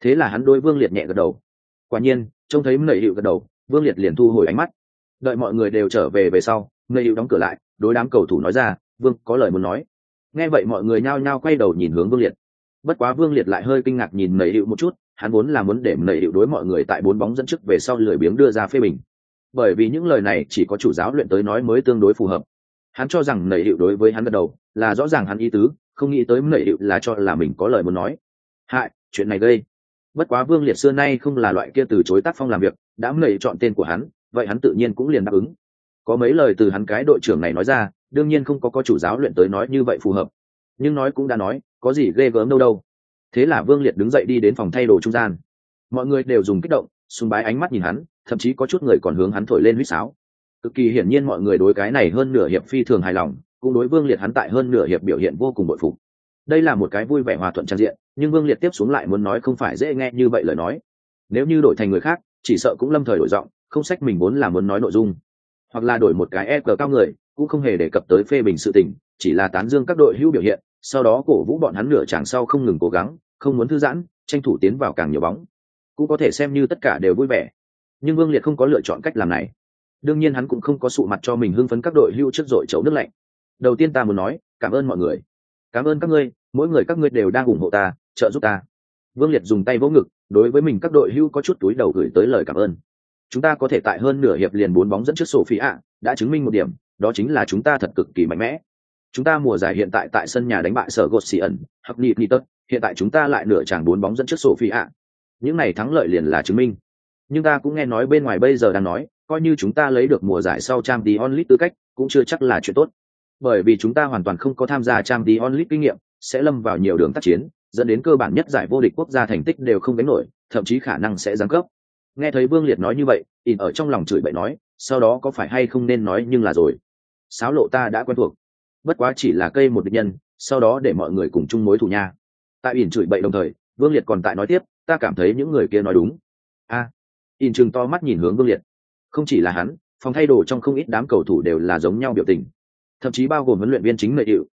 Thế là hắn đôi vương liệt nhẹ gật đầu. Quả nhiên, trông thấy Nảy hiệu gật đầu, vương liệt liền thu hồi ánh mắt. Đợi mọi người đều trở về về sau, Nảy hiệu đóng cửa lại, đối đám cầu thủ nói ra, vương có lời muốn nói. Nghe vậy mọi người nhao nhao quay đầu nhìn hướng vương liệt bất quá vương liệt lại hơi kinh ngạc nhìn nầy hiệu một chút, hắn vốn là muốn để nầy hiệu đối mọi người tại bốn bóng dẫn trước về sau lười biếng đưa ra phê bình. Bởi vì những lời này chỉ có chủ giáo luyện tới nói mới tương đối phù hợp. Hắn cho rằng nầy hiệu đối với hắn gật đầu, là rõ ràng hắn ý tứ, không nghĩ tới nầy hiệu là cho là mình có lời muốn nói. Hại, chuyện này gây bất quá vương liệt xưa nay không là loại kia từ chối tác phong làm việc, đã nầy chọn tên của hắn, vậy hắn tự nhiên cũng liền đáp ứng. Có mấy lời từ hắn cái đội trưởng này nói ra, đương nhiên không có có chủ giáo luyện tới nói như vậy phù hợp. Nhưng nói cũng đã nói có gì ghê gớm đâu đâu. Thế là vương liệt đứng dậy đi đến phòng thay đồ trung gian. Mọi người đều dùng kích động, sùng bái ánh mắt nhìn hắn, thậm chí có chút người còn hướng hắn thổi lên huýt sáo. Cực kỳ hiển nhiên mọi người đối cái này hơn nửa hiệp phi thường hài lòng, cũng đối vương liệt hắn tại hơn nửa hiệp biểu hiện vô cùng bội phục. Đây là một cái vui vẻ hòa thuận trang diện, nhưng vương liệt tiếp xuống lại muốn nói không phải dễ nghe như vậy lời nói. Nếu như đổi thành người khác, chỉ sợ cũng lâm thời đổi giọng, không sách mình muốn là muốn nói nội dung. Hoặc là đổi một cái e cờ cao người, cũng không hề đề cập tới phê bình sự tình, chỉ là tán dương các đội hữu biểu hiện sau đó cổ vũ bọn hắn nửa chàng sau không ngừng cố gắng, không muốn thư giãn, tranh thủ tiến vào càng nhiều bóng. Cũng có thể xem như tất cả đều vui vẻ. Nhưng vương liệt không có lựa chọn cách làm này. Đương nhiên hắn cũng không có sụ mặt cho mình hưng phấn các đội hưu trước dội chậu nước lạnh. Đầu tiên ta muốn nói, cảm ơn mọi người. Cảm ơn các ngươi, mỗi người các ngươi đều đang ủng hộ ta, trợ giúp ta. Vương liệt dùng tay vỗ ngực, đối với mình các đội hưu có chút túi đầu gửi tới lời cảm ơn. Chúng ta có thể tại hơn nửa hiệp liền bốn bóng dẫn trước sổ phí ạ đã chứng minh một điểm, đó chính là chúng ta thật cực kỳ mạnh mẽ chúng ta mùa giải hiện tại tại sân nhà đánh bại sở gột xì ẩn, hoặc nịp nịp hiện tại chúng ta lại nửa chàng bốn bóng dẫn trước sổ phi ạ. Những này thắng lợi liền là chứng minh. Nhưng ta cũng nghe nói bên ngoài bây giờ đang nói, coi như chúng ta lấy được mùa giải sau trang tí onlit tư cách, cũng chưa chắc là chuyện tốt. Bởi vì chúng ta hoàn toàn không có tham gia trang tí onlit kinh nghiệm, sẽ lâm vào nhiều đường tác chiến, dẫn đến cơ bản nhất giải vô địch quốc gia thành tích đều không đánh nổi, thậm chí khả năng sẽ giáng cấp. Nghe thấy vương liệt nói như vậy in ở trong lòng chửi bậy nói, sau đó có phải hay không nên nói nhưng là rồi? Sáo lộ ta đã quen thuộc bất quá chỉ là cây một địch nhân sau đó để mọi người cùng chung mối thù nha. Tại ỉn chửi bậy đồng thời vương liệt còn tại nói tiếp ta cảm thấy những người kia nói đúng. A. À, in chừng to mắt nhìn hướng vương liệt. Không chỉ là hắn phòng thay đồ trong không ít đám cầu thủ đều là giống nhau biểu tình. Thậm chí bao gồm huấn luyện viên chính nội hiệu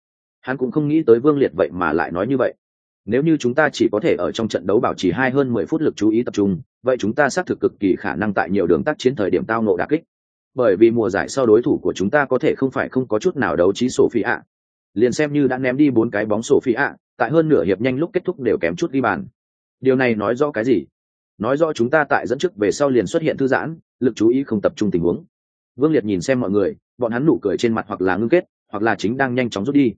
hắn cũng không nghĩ tới vương liệt vậy mà lại nói như vậy. Nếu như chúng ta chỉ có thể ở trong trận đấu bảo trì hai hơn mười phút lực chú ý tập trung vậy chúng ta xác thực cực kỳ khả năng tại nhiều đường tác chiến thời điểm tao nộ đà kích bởi vì mùa giải sau đối thủ của chúng ta có thể không phải không có chút nào đấu trí sổ phi ạ. Liền xem như đã ném đi bốn cái bóng sổ phi ạ, tại hơn nửa hiệp nhanh lúc kết thúc đều kém chút ghi bàn. Điều này nói rõ cái gì? Nói rõ chúng ta tại dẫn trước về sau liền xuất hiện thư giãn, lực chú ý không tập trung tình huống. Vương liệt nhìn xem mọi người, bọn hắn nụ cười trên mặt hoặc là ngưng kết, hoặc là chính đang nhanh chóng rút đi.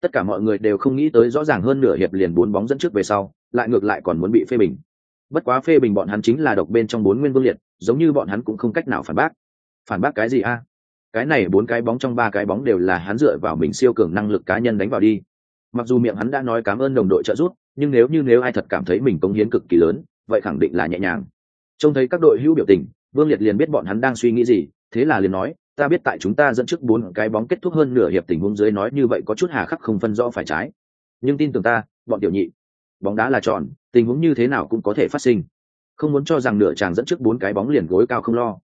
Tất cả mọi người đều không nghĩ tới rõ ràng hơn nửa hiệp liền bốn bóng dẫn trước về sau, lại ngược lại còn muốn bị phê bình. Bất quá phê bình bọn hắn chính là độc bên trong bốn nguyên vương liệt, giống như bọn hắn cũng không cách nào phản bác phản bác cái gì a? Cái này bốn cái bóng trong ba cái bóng đều là hắn dựa vào mình siêu cường năng lực cá nhân đánh vào đi. Mặc dù miệng hắn đã nói cảm ơn đồng đội trợ giúp, nhưng nếu như nếu ai thật cảm thấy mình công hiến cực kỳ lớn, vậy khẳng định là nhẹ nhàng. Trông thấy các đội hữu biểu tình, vương liệt liền biết bọn hắn đang suy nghĩ gì, thế là liền nói, ta biết tại chúng ta dẫn trước bốn cái bóng kết thúc hơn nửa hiệp tình huống dưới nói như vậy có chút hà khắc không phân rõ phải trái. Nhưng tin tưởng ta, bọn tiểu nhị, bóng đá là tròn, tình huống như thế nào cũng có thể phát sinh. Không muốn cho rằng nửa chàng dẫn trước bốn cái bóng liền gối cao không lo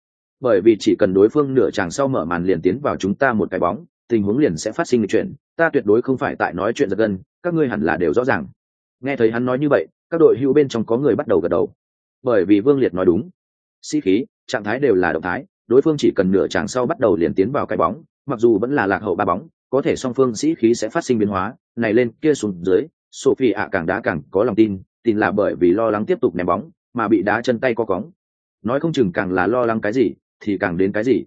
bởi vì chỉ cần đối phương nửa chàng sau mở màn liền tiến vào chúng ta một cái bóng, tình huống liền sẽ phát sinh chuyện ta tuyệt đối không phải tại nói chuyện giật gân, các ngươi hẳn là đều rõ ràng. Nghe thấy hắn nói như vậy, các đội hữu bên trong có người bắt đầu gật đầu. Bởi vì vương liệt nói đúng. Sĩ khí, trạng thái đều là động thái, đối phương chỉ cần nửa chàng sau bắt đầu liền tiến vào cái bóng, mặc dù vẫn là lạc hậu ba bóng, có thể song phương sĩ khí sẽ phát sinh biến hóa, này lên, kia xuống dưới, sophie ạ càng đá càng có lòng tin tin là bởi vì lo lắng tiếp tục ném bóng, mà bị đá chân tay co cóng. Nói không chừng càng là lo lắng cái gì thì càng đến cái gì?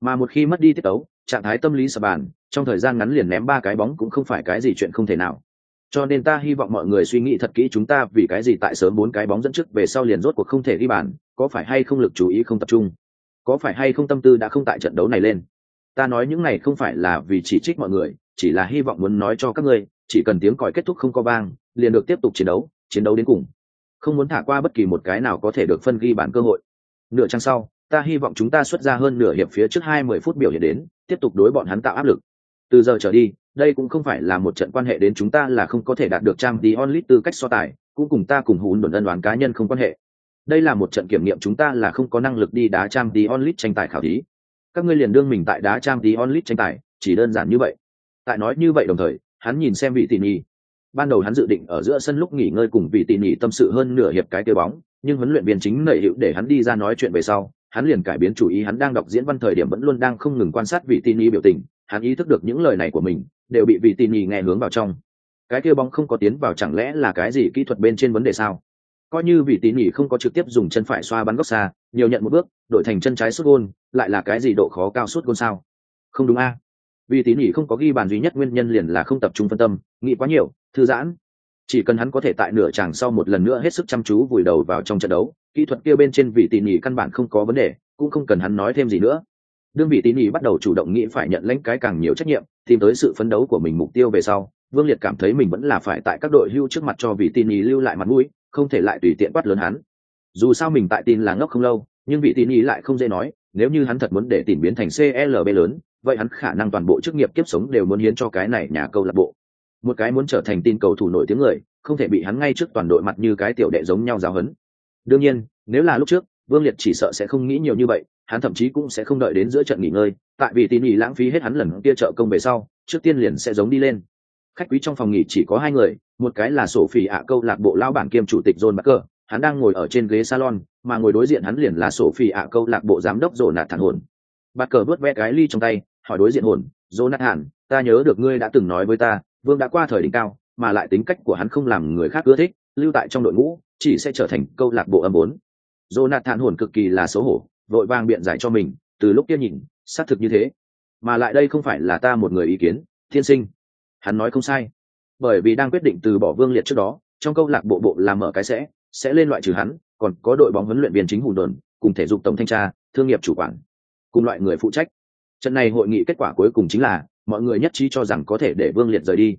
Mà một khi mất đi tiết tấu, trạng thái tâm lý sập bàn, trong thời gian ngắn liền ném ba cái bóng cũng không phải cái gì chuyện không thể nào. Cho nên ta hy vọng mọi người suy nghĩ thật kỹ chúng ta vì cái gì tại sớm bốn cái bóng dẫn trước về sau liền rốt cuộc không thể ghi bàn, có phải hay không lực chú ý không tập trung? Có phải hay không tâm tư đã không tại trận đấu này lên? Ta nói những này không phải là vì chỉ trích mọi người, chỉ là hy vọng muốn nói cho các ngươi, chỉ cần tiếng còi kết thúc không có vang, liền được tiếp tục chiến đấu chiến đấu đến cùng. Không muốn thả qua bất kỳ một cái nào có thể được phân ghi bản cơ hội. Nửa trang sau ta hy vọng chúng ta xuất ra hơn nửa hiệp phía trước hai mươi phút biểu hiện đến, tiếp tục đối bọn hắn tạo áp lực. Từ giờ trở đi, đây cũng không phải là một trận quan hệ đến chúng ta là không có thể đạt được trang Dion Lit tư cách so tài, cũng cùng ta cùng hùn đồn ân đoán cá nhân không quan hệ. Đây là một trận kiểm nghiệm chúng ta là không có năng lực đi đá trang Dion Lit tranh tài khảo thí. Các ngươi liền đương mình tại đá trang Dion Lit tranh tài, chỉ đơn giản như vậy. Tại nói như vậy đồng thời, hắn nhìn xem vị tỉ nhi ban đầu hắn dự định ở giữa sân lúc nghỉ ngơi cùng vị tỉ nhi tâm sự hơn nửa hiệp cái kêu bóng, nhưng huấn luyện viên chính nảy hiệu để hắn đi ra nói chuyện về sau hắn liền cải biến chủ ý, hắn đang đọc diễn văn thời điểm vẫn luôn đang không ngừng quan sát vị tin nhi biểu tình, hắn ý thức được những lời này của mình đều bị vị tin nhi nghe hướng vào trong. Cái kia bóng không có tiến vào chẳng lẽ là cái gì kỹ thuật bên trên vấn đề sao? Coi như vị tín nhỉ không có trực tiếp dùng chân phải xoa bắn góc xa, nhiều nhận một bước, đổi thành chân trái sút gôn, lại là cái gì độ khó cao sút gôn sao? Không đúng a. Vì tín nhỉ không có ghi bàn duy nhất nguyên nhân liền là không tập trung phân tâm, nghĩ quá nhiều, thư giãn chỉ cần hắn có thể tại nửa chàng sau một lần nữa hết sức chăm chú vùi đầu vào trong trận đấu, kỹ thuật kia bên trên vị tỉ nỉ căn bản không có vấn đề, cũng không cần hắn nói thêm gì nữa. Đương vị tỉ nỉ bắt đầu chủ động nghĩ phải nhận lãnh cái càng nhiều trách nhiệm, tìm tới sự phấn đấu của mình mục tiêu về sau, vương liệt cảm thấy mình vẫn là phải tại các đội hưu trước mặt cho vị tỉ nỉ lưu lại mặt mũi, không thể lại tùy tiện bắt lớn hắn. Dù sao mình tại tin là ngốc không lâu, nhưng vị tỉ nỉ lại không dễ nói, nếu như hắn thật muốn để tìm biến thành clb lớn, vậy hắn khả năng toàn bộ chức nghiệp kiếp sống đều muốn hiến cho cái này nhà câu lạc bộ một cái muốn trở thành tin cầu thủ nổi tiếng người không thể bị hắn ngay trước toàn đội mặt như cái tiểu đệ giống nhau giáo hấn đương nhiên nếu là lúc trước vương liệt chỉ sợ sẽ không nghĩ nhiều như vậy hắn thậm chí cũng sẽ không đợi đến giữa trận nghỉ ngơi tại vì tin nghỉ lãng phí hết hắn lần kia trợ công về sau trước tiên liền sẽ giống đi lên. Khách quý trong phòng nghỉ chỉ có hai người một cái là sổ phỉ ạ câu lạc bộ lao bản kiêm chủ tịch john Barker, hắn đang ngồi ở trên ghế salon mà ngồi đối diện hắn liền là sổ phỉ ạ câu lạc bộ giám đốc rổ nạt Thản hồn. Bạt cờ vớt ve cái ly trong tay hỏi đối diện hồn jonathan ta nhớ được ngươi đã từng nói với ta vương đã qua thời đỉnh cao, mà lại tính cách của hắn không làm người khác ưa thích, lưu tại trong đội ngũ, chỉ sẽ trở thành câu lạc bộ âm bốn. Jonathan hồn cực kỳ là xấu hổ, vội vàng biện giải cho mình, từ lúc kia nhìn, xác thực như thế. Mà lại đây không phải là ta một người ý kiến, thiên sinh. Hắn nói không sai. Bởi vì đang quyết định từ bỏ vương liệt trước đó, trong câu lạc bộ bộ làm mở cái sẽ sẽ lên loại trừ hắn, còn có đội bóng huấn luyện viên chính hùng đồn, cùng thể dục tổng thanh tra, thương nghiệp chủ quản, cùng loại người phụ trách. Trận này hội nghị kết quả cuối cùng chính là mọi người nhất trí cho rằng có thể để vương liệt rời đi.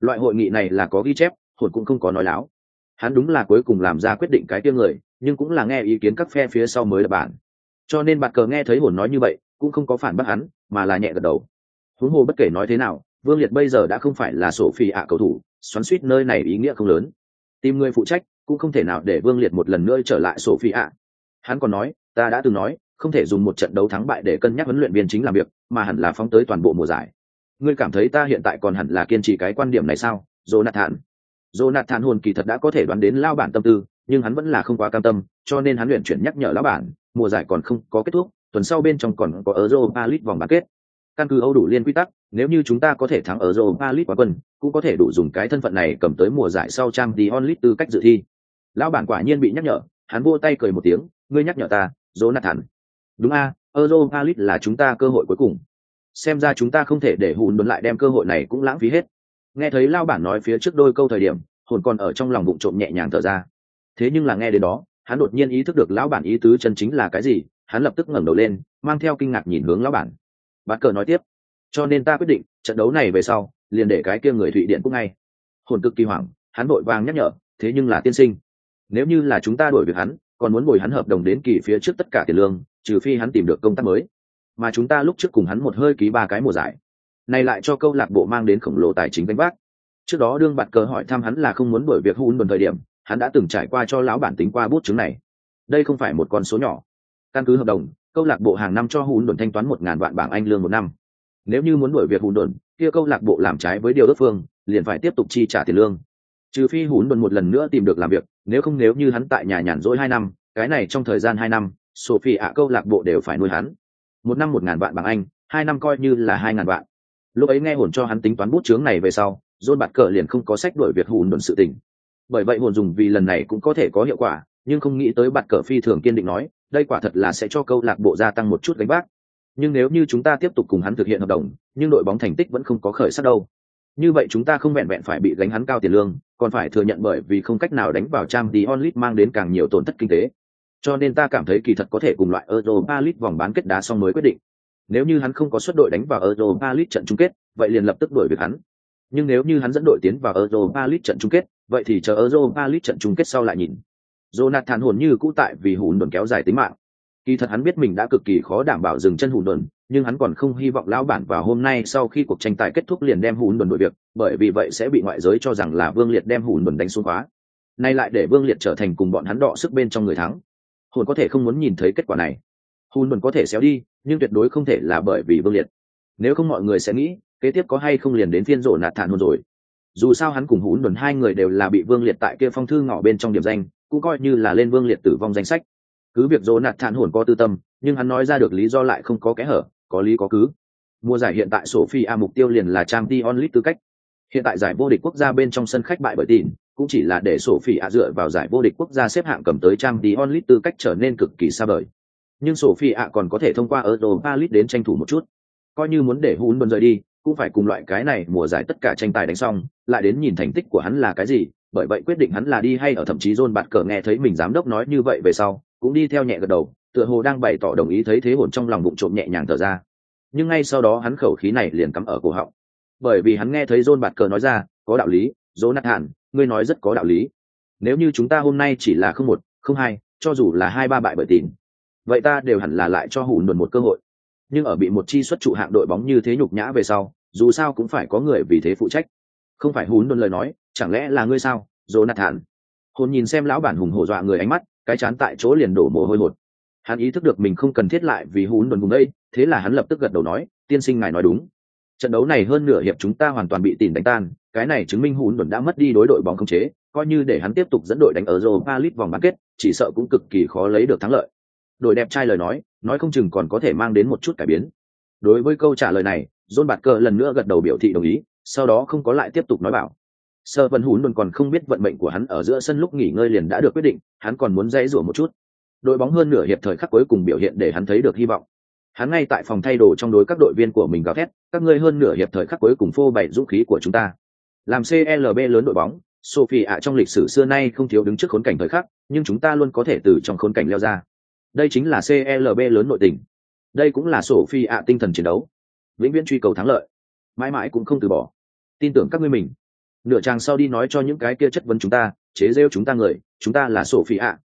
Loại hội nghị này là có ghi chép, hồn cũng không có nói láo. Hắn đúng là cuối cùng làm ra quyết định cái tiêu người, nhưng cũng là nghe ý kiến các phe phía sau mới là bản cho nên bạn cờ nghe thấy hồn nói như vậy, cũng không có phản bác hắn, mà là nhẹ gật đầu. Huống hồ bất kể nói thế nào, vương liệt bây giờ đã không phải là sổ phi ạ cầu thủ, xoắn suýt nơi này ý nghĩa không lớn. Tìm người phụ trách, cũng không thể nào để vương liệt một lần nữa trở lại sổ phi ạ. Hắn còn nói, ta đã từng nói, không thể dùng một trận đấu thắng bại để cân nhắc huấn luyện viên chính làm việc, mà hẳn là phóng tới toàn bộ mùa giải ngươi cảm thấy ta hiện tại còn hẳn là kiên trì cái quan điểm này sao? Jonathan. Jonathan hồn kỳ thật đã có thể đoán đến lao bản tâm tư, nhưng hắn vẫn là không quá cam tâm, cho nên hắn luyện chuyển nhắc nhở lão bản, mùa giải còn không có kết thúc, tuần sau bên trong còn có Europa League vòng bán kết. Căn cứ Âu đủ liên quy tắc, nếu như chúng ta có thể thắng Europa League quá quân, cũng có thể đủ dùng cái thân phận này cầm tới mùa giải sau trang đi onlit tư cách dự thi. Lão bản quả nhiên bị nhắc nhở, hắn vô tay cười một tiếng, ngươi nhắc nhở ta, jonathan. Đúng a europa league là chúng ta cơ hội cuối cùng xem ra chúng ta không thể để hùn đốn lại đem cơ hội này cũng lãng phí hết. Nghe thấy lao bản nói phía trước đôi câu thời điểm hồn còn ở trong lòng bụng trộm nhẹ nhàng thở ra. Thế nhưng là nghe đến đó, hắn đột nhiên ý thức được lão bản ý tứ chân chính là cái gì, hắn lập tức ngẩng đầu lên, mang theo kinh ngạc nhìn hướng lão bản. Bát cờ nói tiếp, cho nên ta quyết định, trận đấu này về sau, liền để cái kia người thụy điện cũng ngay. Hồn cực kỳ hoảng, hắn vội vàng nhắc nhở, thế nhưng là tiên sinh, nếu như là chúng ta đổi việc hắn, còn muốn bồi hắn hợp đồng đến kỳ phía trước tất cả tiền lương, trừ phi hắn tìm được công tác mới mà chúng ta lúc trước cùng hắn một hơi ký ba cái mùa giải. Này lại cho câu lạc bộ mang đến khổng lồ tài chính đánh bác trước đó đương bạt cờ hỏi thăm hắn là không muốn đổi việc hun đồn thời điểm, hắn đã từng trải qua cho lão bản tính qua bút chứng này. Đây không phải một con số nhỏ. Căn cứ hợp đồng, câu lạc bộ hàng năm cho hun đồn thanh toán một ngàn vạn bảng anh lương một năm. Nếu như muốn đổi việc hun đồn, kia câu lạc bộ làm trái với điều ước phương, liền phải tiếp tục chi trả tiền lương. Trừ phi hun đồn một lần nữa tìm được làm việc, nếu không nếu như hắn tại nhà nhàn rỗi hai năm, cái này trong thời gian hai năm, sophie ạ câu lạc bộ đều phải nuôi hắn một năm một ngàn vạn bằng anh, hai năm coi như là hai ngàn vạn. Lúc ấy nghe hồn cho hắn tính toán bút chướng này về sau, john bạt cờ liền không có sách đổi việc hùn đồn sự tình. Bởi vậy hồn dùng vì lần này cũng có thể có hiệu quả, nhưng không nghĩ tới bạt cờ phi thường kiên định nói, đây quả thật là sẽ cho câu lạc bộ gia tăng một chút gánh vác. Nhưng nếu như chúng ta tiếp tục cùng hắn thực hiện hợp đồng, nhưng đội bóng thành tích vẫn không có khởi sắc đâu. Như vậy chúng ta không vẹn vẹn phải bị gánh hắn cao tiền lương, còn phải thừa nhận bởi vì không cách nào đánh vào trang tí onlit mang đến càng nhiều tổn thất kinh tế cho nên ta cảm thấy kỳ thật có thể cùng loại Europa League vòng bán kết đá xong mới quyết định. Nếu như hắn không có xuất đội đánh vào Europa League trận chung kết, vậy liền lập tức đuổi việc hắn. Nhưng nếu như hắn dẫn đội tiến vào Europa League trận chung kết, vậy thì chờ Europa League trận chung kết sau lại nhìn. Jonathan hồn như cũ tại vì hùn đồn kéo dài tính mạng. Kỳ thật hắn biết mình đã cực kỳ khó đảm bảo dừng chân hùn đồn, nhưng hắn còn không hy vọng lão bản vào hôm nay sau khi cuộc tranh tài kết thúc liền đem hùn đồn đội việc, bởi vì vậy sẽ bị ngoại giới cho rằng là Vương Liệt đem hùn đồn đánh xuống khóa. Nay lại để Vương Liệt trở thành cùng bọn hắn đọ sức bên trong người thắng, hồn có thể không muốn nhìn thấy kết quả này. Hùn vẫn có thể xéo đi nhưng tuyệt đối không thể là bởi vì vương liệt. Nếu không mọi người sẽ nghĩ kế tiếp có hay không liền đến phiên rổ nạt thản hồn rồi. Dù sao hắn cùng hùn đồn hai người đều là bị vương liệt tại kia phong thư ngỏ bên trong điểm danh cũng coi như là lên vương liệt tử vong danh sách. Cứ việc rổ nạt thản hồn có tư tâm nhưng hắn nói ra được lý do lại không có kẽ hở có lý có cứ. Mùa giải hiện tại Sophia mục tiêu liền là trang t onlit tư cách. Hiện tại giải vô địch quốc gia bên trong sân khách bại bởi tỉn, cũng chỉ là để Sophia dựa vào giải vô địch quốc gia xếp hạng cầm tới trang Dion League tư cách trở nên cực kỳ xa vời. Nhưng Sophia còn có thể thông qua Europa League đến tranh thủ một chút. Coi như muốn để hún Bân rời đi, cũng phải cùng loại cái này mùa giải tất cả tranh tài đánh xong, lại đến nhìn thành tích của hắn là cái gì, bởi vậy quyết định hắn là đi hay ở thậm chí John bạt cờ nghe thấy mình giám đốc nói như vậy về sau, cũng đi theo nhẹ gật đầu, tựa hồ đang bày tỏ đồng ý thấy thế hồn trong lòng bụng trộm nhẹ nhàng thở ra nhưng ngay sau đó hắn khẩu khí này liền cắm ở cổ họng bởi vì hắn nghe thấy john bạt cờ nói ra có đạo lý jonathan ngươi nói rất có đạo lý. Nếu như chúng ta hôm nay chỉ là không một, không hai, cho dù là hai ba bại bởi tín vậy ta đều hẳn là lại cho hủ nhuần một cơ hội. Nhưng ở bị một chi xuất trụ hạng đội bóng như thế nhục nhã về sau, dù sao cũng phải có người vì thế phụ trách. Không phải hún đồn lời nói, chẳng lẽ là ngươi sao, jonathan? Hồn nhìn xem lão bản hùng hổ dọa người ánh mắt, cái chán tại chỗ liền đổ mồ hôi hột. Hắn ý thức được mình không cần thiết lại vì hún đồn vùng đây, thế là hắn lập tức gật đầu nói, tiên sinh ngài nói đúng. Trận đấu này hơn nửa hiệp chúng ta hoàn toàn bị tìm đánh tan cái này chứng minh hún đồn đã mất đi đối đội bóng không chế, coi như để hắn tiếp tục dẫn đội đánh ở Europa League vòng bán kết, chỉ sợ cũng cực kỳ khó lấy được thắng lợi. Đội đẹp trai lời nói nói không chừng còn có thể mang đến một chút cải biến. Đối với câu trả lời này, john bạt cờ lần nữa gật đầu biểu thị đồng ý, sau đó không có lại tiếp tục nói bảo. Sơ vân hún đồn còn không biết vận mệnh của hắn ở giữa sân lúc nghỉ ngơi liền đã được quyết định, hắn còn muốn dãy rủa một chút. Đội bóng hơn nửa hiệp thời khắc cuối cùng biểu hiện để hắn thấy được hy vọng. Hắn ngay tại phòng thay đồ trong đối các đội viên của mình gào thét, các ngươi hơn nửa hiệp thời khắc cuối cùng phô bày dũng khí của chúng ta làm clb lớn đội bóng, sophie ạ, trong lịch sử xưa nay không thiếu đứng trước khốn cảnh thời khắc, nhưng chúng ta luôn có thể từ trong khốn cảnh leo ra. Đây chính là clb lớn nội tình. Đây cũng là sophie ạ, tinh thần chiến đấu. Vĩnh viễn truy cầu thắng lợi. Mãi mãi cũng không từ bỏ. Tin tưởng các ngươi mình. Nửa chàng sau đi nói cho những cái kia chất vấn chúng ta, chế giễu chúng ta người, chúng ta là sophie ạ.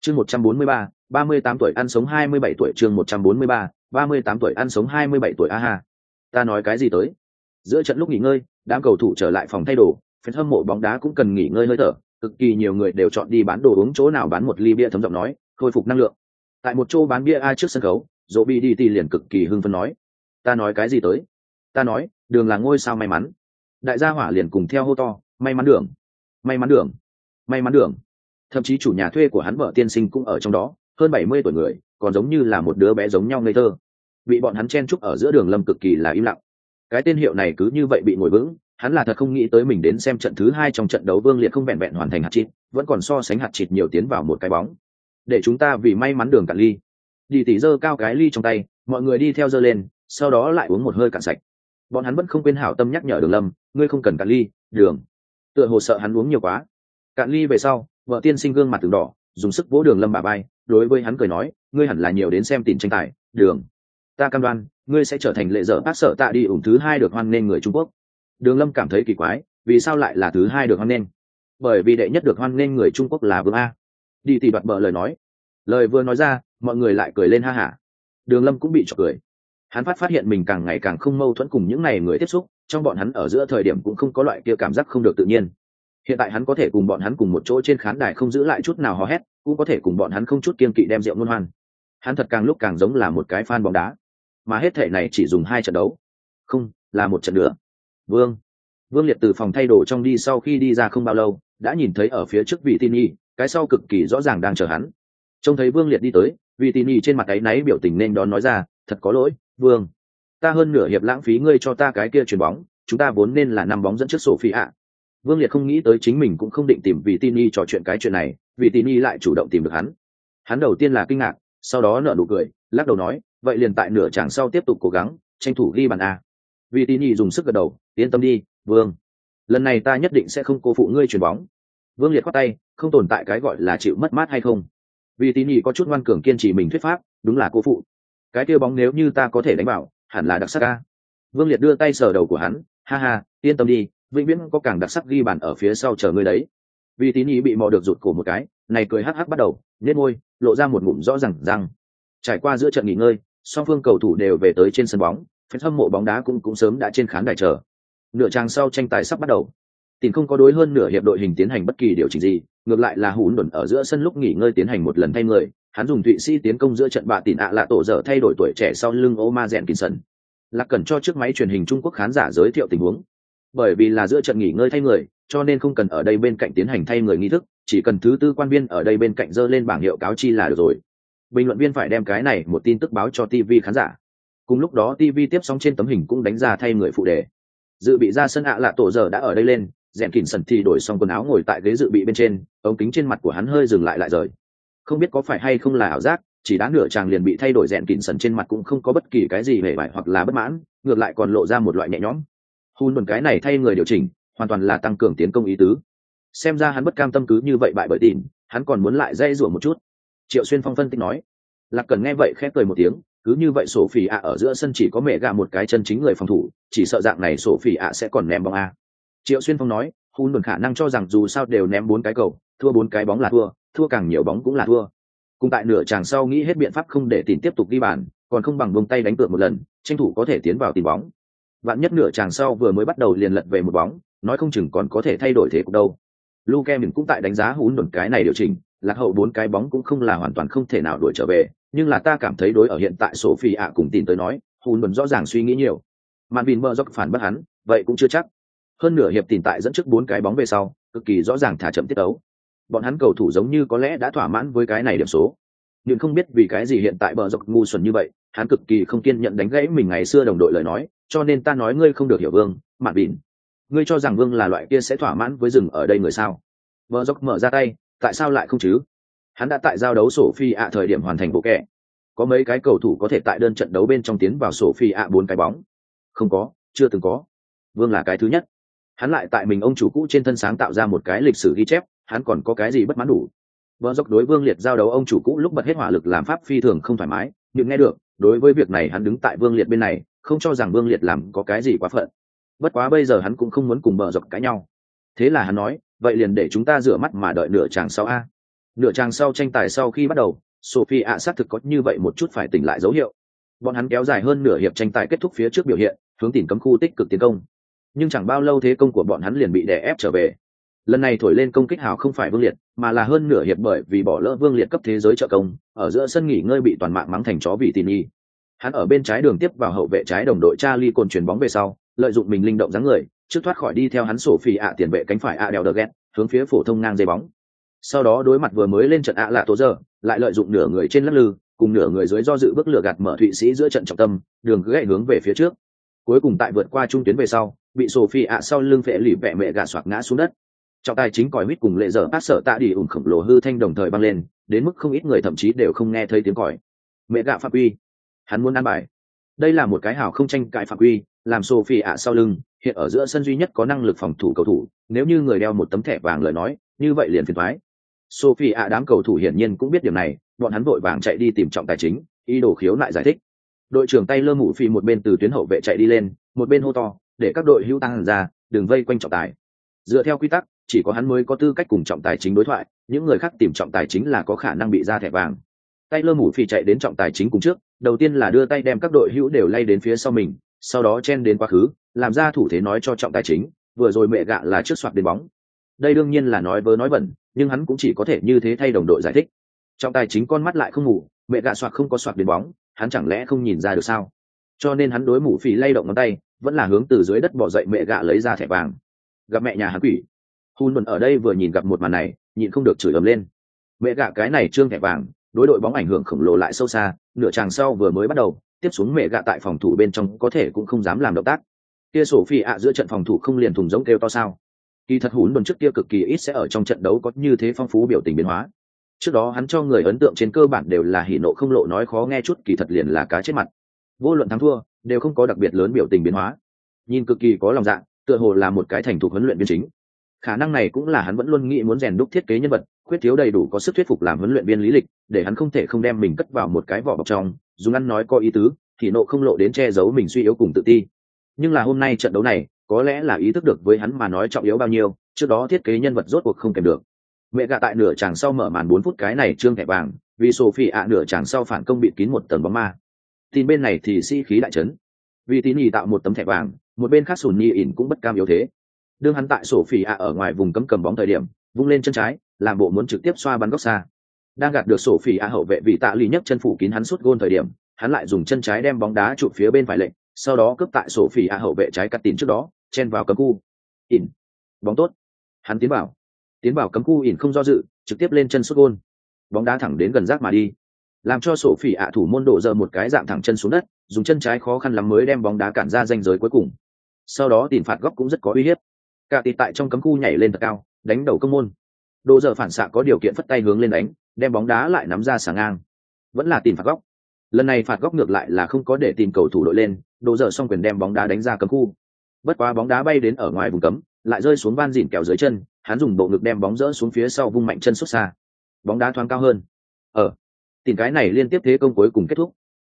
Chương một trăm bốn mươi ba ba mươi tám tuổi ăn sống hai mươi bảy tuổi, chương một trăm bốn mươi ba ba mươi tám tuổi ăn sống hai mươi bảy tuổi, a ha. Ta nói cái gì tới? Giữa trận lúc nghỉ ngơi, đám cầu thủ trở lại phòng thay đồ phần hâm mộ bóng đá cũng cần nghỉ ngơi hơi thở. Cực kỳ nhiều người đều chọn đi bán đồ uống chỗ nào bán một ly bia thấm giọng nói, khôi phục năng lượng. Tại một chỗ bán bia a trước sân khấu dỗ bi đi tì liền cực kỳ hưng phấn nói, ta nói cái gì tới? Ta nói, đường là ngôi sao may mắn. Đại gia hỏa liền cùng theo hô to, may mắn đường, may mắn đường, may mắn đường. Thậm chí chủ nhà thuê của hắn vợ tiên sinh cũng ở trong đó, hơn bảy mươi tuổi người, còn giống như là một đứa bé giống nhau ngây thơ. Bị bọn hắn chen chúc ở giữa đường lâm cực kỳ là im lặng cái tên hiệu này cứ như vậy bị ngồi vững, hắn là thật không nghĩ tới mình đến xem trận thứ hai trong trận đấu vương liệt không vẹn vẹn hoàn thành hạt chịt, vẫn còn so sánh hạt chịt nhiều tiến vào một cái bóng. Để chúng ta vì may mắn đường cạn ly. Đi tỉ dơ cao cái ly trong tay, mọi người đi theo dơ lên, sau đó lại uống một hơi cạn sạch. Bọn hắn vẫn không quên hảo tâm nhắc nhở đường lâm, ngươi không cần cạn ly, đường. Tựa hồ sợ hắn uống nhiều quá. Cạn ly về sau, vợ tiên sinh gương mặt từng đỏ, dùng sức vỗ đường lâm bà bay, đối với hắn cười nói, ngươi hẳn là nhiều đến xem tìm tranh tài, đường. Ta cam đoan ngươi sẽ trở thành lệ dở bác sở tạ đi ủng thứ hai được hoan nghênh người trung quốc. Đường lâm cảm thấy kỳ quái, vì sao lại là thứ hai được hoan nghênh? Bởi vì đệ nhất được hoan nghênh người trung quốc là vương a. Đi tỉ bật bợ lời nói. Lời vừa nói ra, mọi người lại cười lên ha hả. Đường lâm cũng bị trọc cười. Hắn phát phát hiện mình càng ngày càng không mâu thuẫn cùng những n à y người tiếp xúc, trong bọn hắn ở giữa thời điểm cũng không có loại kia cảm giác không được tự nhiên. Hiện tại hắn có thể cùng bọn hắn cùng một chỗ trên khán đài không giữ lại chút nào hò hét, cũng có thể cùng bọn hắn không chút kiên kỵ đem rượu ngôn hoan. Hắn thật càng lúc càng giống là một cái fan bóng đá mà hết thể này chỉ dùng hai trận đấu. Không, là một trận nữa. Vương. Vương liệt từ phòng thay đồ trong đi sau khi đi ra không bao lâu, đã nhìn thấy ở phía trước vị tin y cái sau cực kỳ rõ ràng đang chờ hắn. Trông thấy vương liệt đi tới vị tin y trên mặt áy náy biểu tình nên đón nói ra, thật có lỗi, vương. Ta hơn nửa hiệp lãng phí ngươi cho ta cái kia chuyền bóng, chúng ta vốn nên là năm bóng dẫn trước sổ phi ạ. Vương liệt không nghĩ tới chính mình cũng không định tìm vị tin y trò chuyện cái chuyện này vị tin y lại chủ động tìm được hắn. Hắn đầu tiên là kinh ngạc, sau đó nở nụ cười, lắc đầu nói vậy liền tại nửa chàng sau tiếp tục cố gắng, tranh thủ ghi bàn a. Vì tín nhị dùng sức gật đầu, yên tâm đi, vương. Lần này ta nhất định sẽ không cố phụ ngươi chuyền bóng. Vương liệt khoát tay, không tồn tại cái gọi là chịu mất mát hay không. Vì tín nhị có chút ngoan cường kiên trì mình thuyết pháp, đúng là cố phụ. Cái kia bóng nếu như ta có thể đánh bảo hẳn là đặc sắc ca vương liệt đưa tay sờ đầu của hắn, ha ha, yên tâm đi, vĩnh viễn có càng đặc sắc ghi bàn ở phía sau chờ ngươi đấy. Vì tín nhị bị mò được rụt cổ một cái, này cười hắc hắc bắt đầu nhét môi, lộ ra một ngụm rõ ràng răng. Trải qua giữa trận nghỉ ngơi song phương cầu thủ đều về tới trên sân bóng phần hâm mộ bóng đá cũng cũng sớm đã trên khán đài chờ. Nửa trang sau tranh tài sắp bắt đầu. Tìm không có đối hơn nửa hiệp đội hình tiến hành bất kỳ điều chỉnh gì, ngược lại là hùn đồn ở giữa sân lúc nghỉ ngơi tiến hành một lần thay người, hắn dùng thụy sĩ tiến công giữa trận bạ tỉn ạ lạ tổ dở thay đổi tuổi trẻ sau lưng ô ma rèn kín sần lạc cần cho chiếc máy truyền hình trung quốc khán giả giới thiệu tình huống. Bởi vì là giữa trận nghỉ ngơi thay người, cho nên không cần ở đây bên cạnh tiến hành thay người nghi thức, chỉ cần thứ tư quan viên ở đây bên cạnh dơ lên bảng hiệu cáo chi là được rồi bình luận viên phải đem cái này một tin tức báo cho tv khán giả. Cùng lúc đó tv tiếp sóng trên tấm hình cũng đánh ra thay người phụ đề. Dự bị ra sân ạ lạ tổ giờ đã ở đây lên, rèn kỉnh sần thì đổi xong quần áo ngồi tại ghế dự bị bên trên, ống kính trên mặt của hắn hơi dừng lại lại rời. Không biết có phải hay không là ảo giác, chỉ đã nửa chàng liền bị thay đổi rèn kỉnh sần trên mặt cũng không có bất kỳ cái gì hề vải hoặc là bất mãn, ngược lại còn lộ ra một loại nhẹ nhõm. Hun buồn cái này thay người điều chỉnh, hoàn toàn là tăng cường tiến công ý tứ. Xem ra hắn bất cam tâm cứ như vậy bại bởi tìm hắn còn muốn lại dây rủa một chút triệu xuyên phong phân tích nói. Lạc cần nghe vậy khép cười một tiếng, cứ như vậy sổ phỉ ạ ở giữa sân chỉ có mẹ gà một cái chân chính người phòng thủ, chỉ sợ dạng này sổ phỉ ạ sẽ còn ném bóng a. Triệu xuyên phong nói hun đồn khả năng cho rằng dù sao đều ném bốn cái cầu, thua bốn cái bóng là thua thua càng nhiều bóng cũng là thua. Cùng tại nửa chàng sau nghĩ hết biện pháp không để tìm tiếp tục đi bàn, còn không bằng vung tay đánh cược một lần, tranh thủ có thể tiến vào tìm bóng. Vạn nhất nửa chàng sau vừa mới bắt đầu liền lật về một bóng, nói không chừng còn có thể thay đổi thế cục đâu. Luke mình cũng tại đánh giá hún đồn cái này điều chỉnh lạc hậu bốn cái bóng cũng không là hoàn toàn không thể nào đuổi trở về, nhưng là ta cảm thấy đối ở hiện tại sophie ạ cùng tin tới nói hùn đồn rõ ràng suy nghĩ nhiều. Màn vin mơ dốc phản bất hắn, vậy cũng chưa chắc. Hơn nửa hiệp tìm tại dẫn trước bốn cái bóng về sau, cực kỳ rõ ràng thả chậm tiết tấu. Bọn hắn cầu thủ giống như có lẽ đã thỏa mãn với cái này điểm số. Nhưng không biết vì cái gì hiện tại bờ dọc ngu xuẩn như vậy, hắn cực kỳ không kiên nhận đánh gãy mình ngày xưa đồng đội lời nói, cho nên ta nói ngươi không được hiểu vương, mạn bỉn ngươi cho rằng vương là loại kia sẽ thỏa mãn với rừng ở đây người sao? Bờ dọc mở ra tay tại sao lại không chứ? Hắn đã tại giao đấu sổ phi ạ thời điểm hoàn thành bộ kẹ. Có mấy cái cầu thủ có thể tại đơn trận đấu bên trong tiến vào sổ phi ạ bốn cái bóng? Không có, chưa từng có. Vương là cái thứ nhất. Hắn lại tại mình ông chủ cũ trên thân sáng tạo ra một cái lịch sử ghi chép, hắn còn có cái gì bất mãn đủ? Vợ dốc đối vương liệt giao đấu ông chủ cũ lúc bật hết hỏa lực làm pháp phi thường không thoải mái, nhưng nghe được, đối với việc này hắn đứng tại vương liệt bên này, không cho rằng vương liệt làm có cái gì quá phận. Bất quá bây giờ hắn cũng không muốn cùng bờ dọc cãi nhau. Thế là hắn nói vậy liền để chúng ta rửa mắt mà đợi nửa chàng sau a. Nửa chàng sau tranh tài sau khi bắt đầu, sophie ạ xác thực có như vậy một chút phải tỉnh lại dấu hiệu. Bọn hắn kéo dài hơn nửa hiệp tranh tài kết thúc phía trước biểu hiện, hướng tìm cấm khu tích cực tiến công. Nhưng chẳng bao lâu thế công của bọn hắn liền bị đè ép trở về. Lần này thổi lên công kích hào không phải vương liệt, mà là hơn nửa hiệp bởi vì bỏ lỡ vương liệt cấp thế giới trợ công, ở giữa sân nghỉ ngơi bị toàn mạng mắng thành chó vì tin y hắn ở bên trái đường tiếp vào hậu vệ trái đồng đội cha ly cồn chuyển bóng về sau, lợi dụng mình linh động dáng người trước thoát khỏi đi theo hắn sổ phi ạ tiền vệ cánh phải ạ đèo đờ ghét, hướng phía phổ thông ngang dây bóng. Sau đó đối mặt vừa mới lên trận ạ lạ tố giờ, lại lợi dụng nửa người trên lắc lư, cùng nửa người dưới do dự bước lửa gạt mở thụy sĩ giữa trận trọng tâm, đường gãy hướng về phía trước. Cuối cùng tại vượt qua trung tuyến về sau, bị sổ phi ạ sau lưng phệ lì vẹ mẹ gà soạt ngã xuống đất. Trọng tài chính còi huýt cùng lệ dở bát sợ tạ đi ủng khổng lồ hư thanh đồng thời băng lên, đến mức không ít người thậm chí đều không nghe thấy tiếng còi. Mẹ gạ phạm quy, hắn muốn ăn bài. Đây là một cái hào không tranh cãi phạm quy làm sophie ạ sau lưng, hiện ở giữa sân duy nhất có năng lực phòng thủ cầu thủ, nếu như người đeo một tấm thẻ vàng lời nói, như vậy liền phiền toái. sophie ạ đám cầu thủ hiển nhiên cũng biết điểm này, bọn hắn vội vàng chạy đi tìm trọng tài chính, ý đồ khiếu lại giải thích. Đội trưởng tay lơ mụ phi một bên từ tuyến hậu vệ chạy đi lên, một bên hô to, để các đội hữu tăng ra, đừng vây quanh trọng tài. Dựa theo quy tắc, chỉ có hắn mới có tư cách cùng trọng tài chính đối thoại, những người khác tìm trọng tài chính là có khả năng bị ra thẻ vàng. Tay lơ mủ phi chạy đến trọng tài chính cùng trước, đầu tiên là đưa tay đem các đội hữu đều lay đến phía sau mình sau đó chen đến quá khứ, làm ra thủ thế nói cho trọng tài chính, vừa rồi mẹ gạ là trước soạt đến bóng. Đây đương nhiên là nói vớ nói vẩn nhưng hắn cũng chỉ có thể như thế thay đồng đội giải thích. Trọng tài chính con mắt lại không ngủ, mẹ gạ soạt không có soạt đến bóng, hắn chẳng lẽ không nhìn ra được sao? Cho nên hắn đối mũ phì lay động ngón tay, vẫn là hướng từ dưới đất bỏ dậy mẹ gạ lấy ra thẻ vàng. Gặp mẹ nhà hắn quỷ. Hun luận ở đây vừa nhìn gặp một màn này, nhịn không được chửi ầm lên. Mẹ gạ cái này trương thẻ vàng, đối đội bóng ảnh hưởng khổng lồ lại sâu xa, nửa chàng sau vừa mới bắt đầu tiếp xuống mẹ gạ tại phòng thủ bên trong có thể cũng không dám làm động tác. Kia sổ phi ạ giữa trận phòng thủ không liền thùng giống kêu to sao? Kỳ thật hùn đồn trước kia cực kỳ ít sẽ ở trong trận đấu có như thế phong phú biểu tình biến hóa. Trước đó hắn cho người ấn tượng trên cơ bản đều là hỉ nộ không lộ nói khó nghe chút, kỳ thật liền là cá chết mặt. Vô luận thắng thua, đều không có đặc biệt lớn biểu tình biến hóa. Nhìn cực kỳ có lòng dạ tựa hồ là một cái thành thục huấn luyện viên chính. Khả năng này cũng là hắn vẫn luôn nghĩ muốn rèn đúc thiết kế nhân vật, khuyết thiếu đầy đủ có sức thuyết phục làm huấn luyện viên lý lịch, để hắn không thể không đem mình cất vào một cái vỏ bọc trong dùng ăn nói có ý tứ, thì nộ không lộ đến che giấu mình suy yếu cùng tự ti. Nhưng là hôm nay trận đấu này, có lẽ là ý thức được với hắn mà nói trọng yếu bao nhiêu, trước đó thiết kế nhân vật rốt cuộc không kèm được. Mẹ gạ tại nửa chàng sau mở màn bốn phút cái này trương thẻ vàng, vì sophie ạ nửa chàng sau phản công bị kín một tầng bóng ma. Tin bên này thì sĩ、si、khí đại trấn vì tín nhì tạo một tấm thẻ vàng, một bên khác sùn nhi ỉn cũng bất cam yếu thế. Đương hắn tại sổ phỉ ạ ở ngoài vùng cấm cầm bóng thời điểm, vung lên chân trái, làm bộ muốn trực tiếp xoa bắn góc xa đang gạt được sổ phỉ a hậu vệ vì tạ lì nhấc chân phủ kín hắn suốt gôn thời điểm, hắn lại dùng chân trái đem bóng đá chụp phía bên phải lệnh sau đó cướp tại sổ phỉ a hậu vệ trái cắt tín trước đó, chen vào cấm khu. Ỉn. Bóng tốt. Hắn tiến vào. Tiến vào cấm khu ỉn không do dự, trực tiếp lên chân suốt gôn. Bóng đá thẳng đến gần rác mà đi. Làm cho sổ phỉ ạ thủ môn đổ dơ một cái dạng thẳng chân xuống đất, dùng chân trái khó khăn lắm mới đem bóng đá cản ra danh giới cuối cùng. Sau đó tìm phạt góc cũng rất có uy hiếp. Cả tịt tại trong cấm khu nhảy lên thật cao, đánh đầu công môn. Đổ giờ phản xạ có điều kiện phất tay hướng lên đánh đem bóng đá lại nắm ra sáng ngang. Vẫn là tìm phạt góc. Lần này phạt góc ngược lại là không có để tìm cầu thủ đội lên đổ dở xong quyền đem bóng đá đánh ra cấm khu. Bất quá bóng đá bay đến ở ngoài vùng cấm, lại rơi xuống van dìn kẹo dưới chân, hắn dùng bộ ngực đem bóng rỡ xuống phía sau vung mạnh chân xuất xa. Bóng đá thoáng cao hơn. Ờ. Ở tìm cái này liên tiếp thế công cuối cùng kết thúc.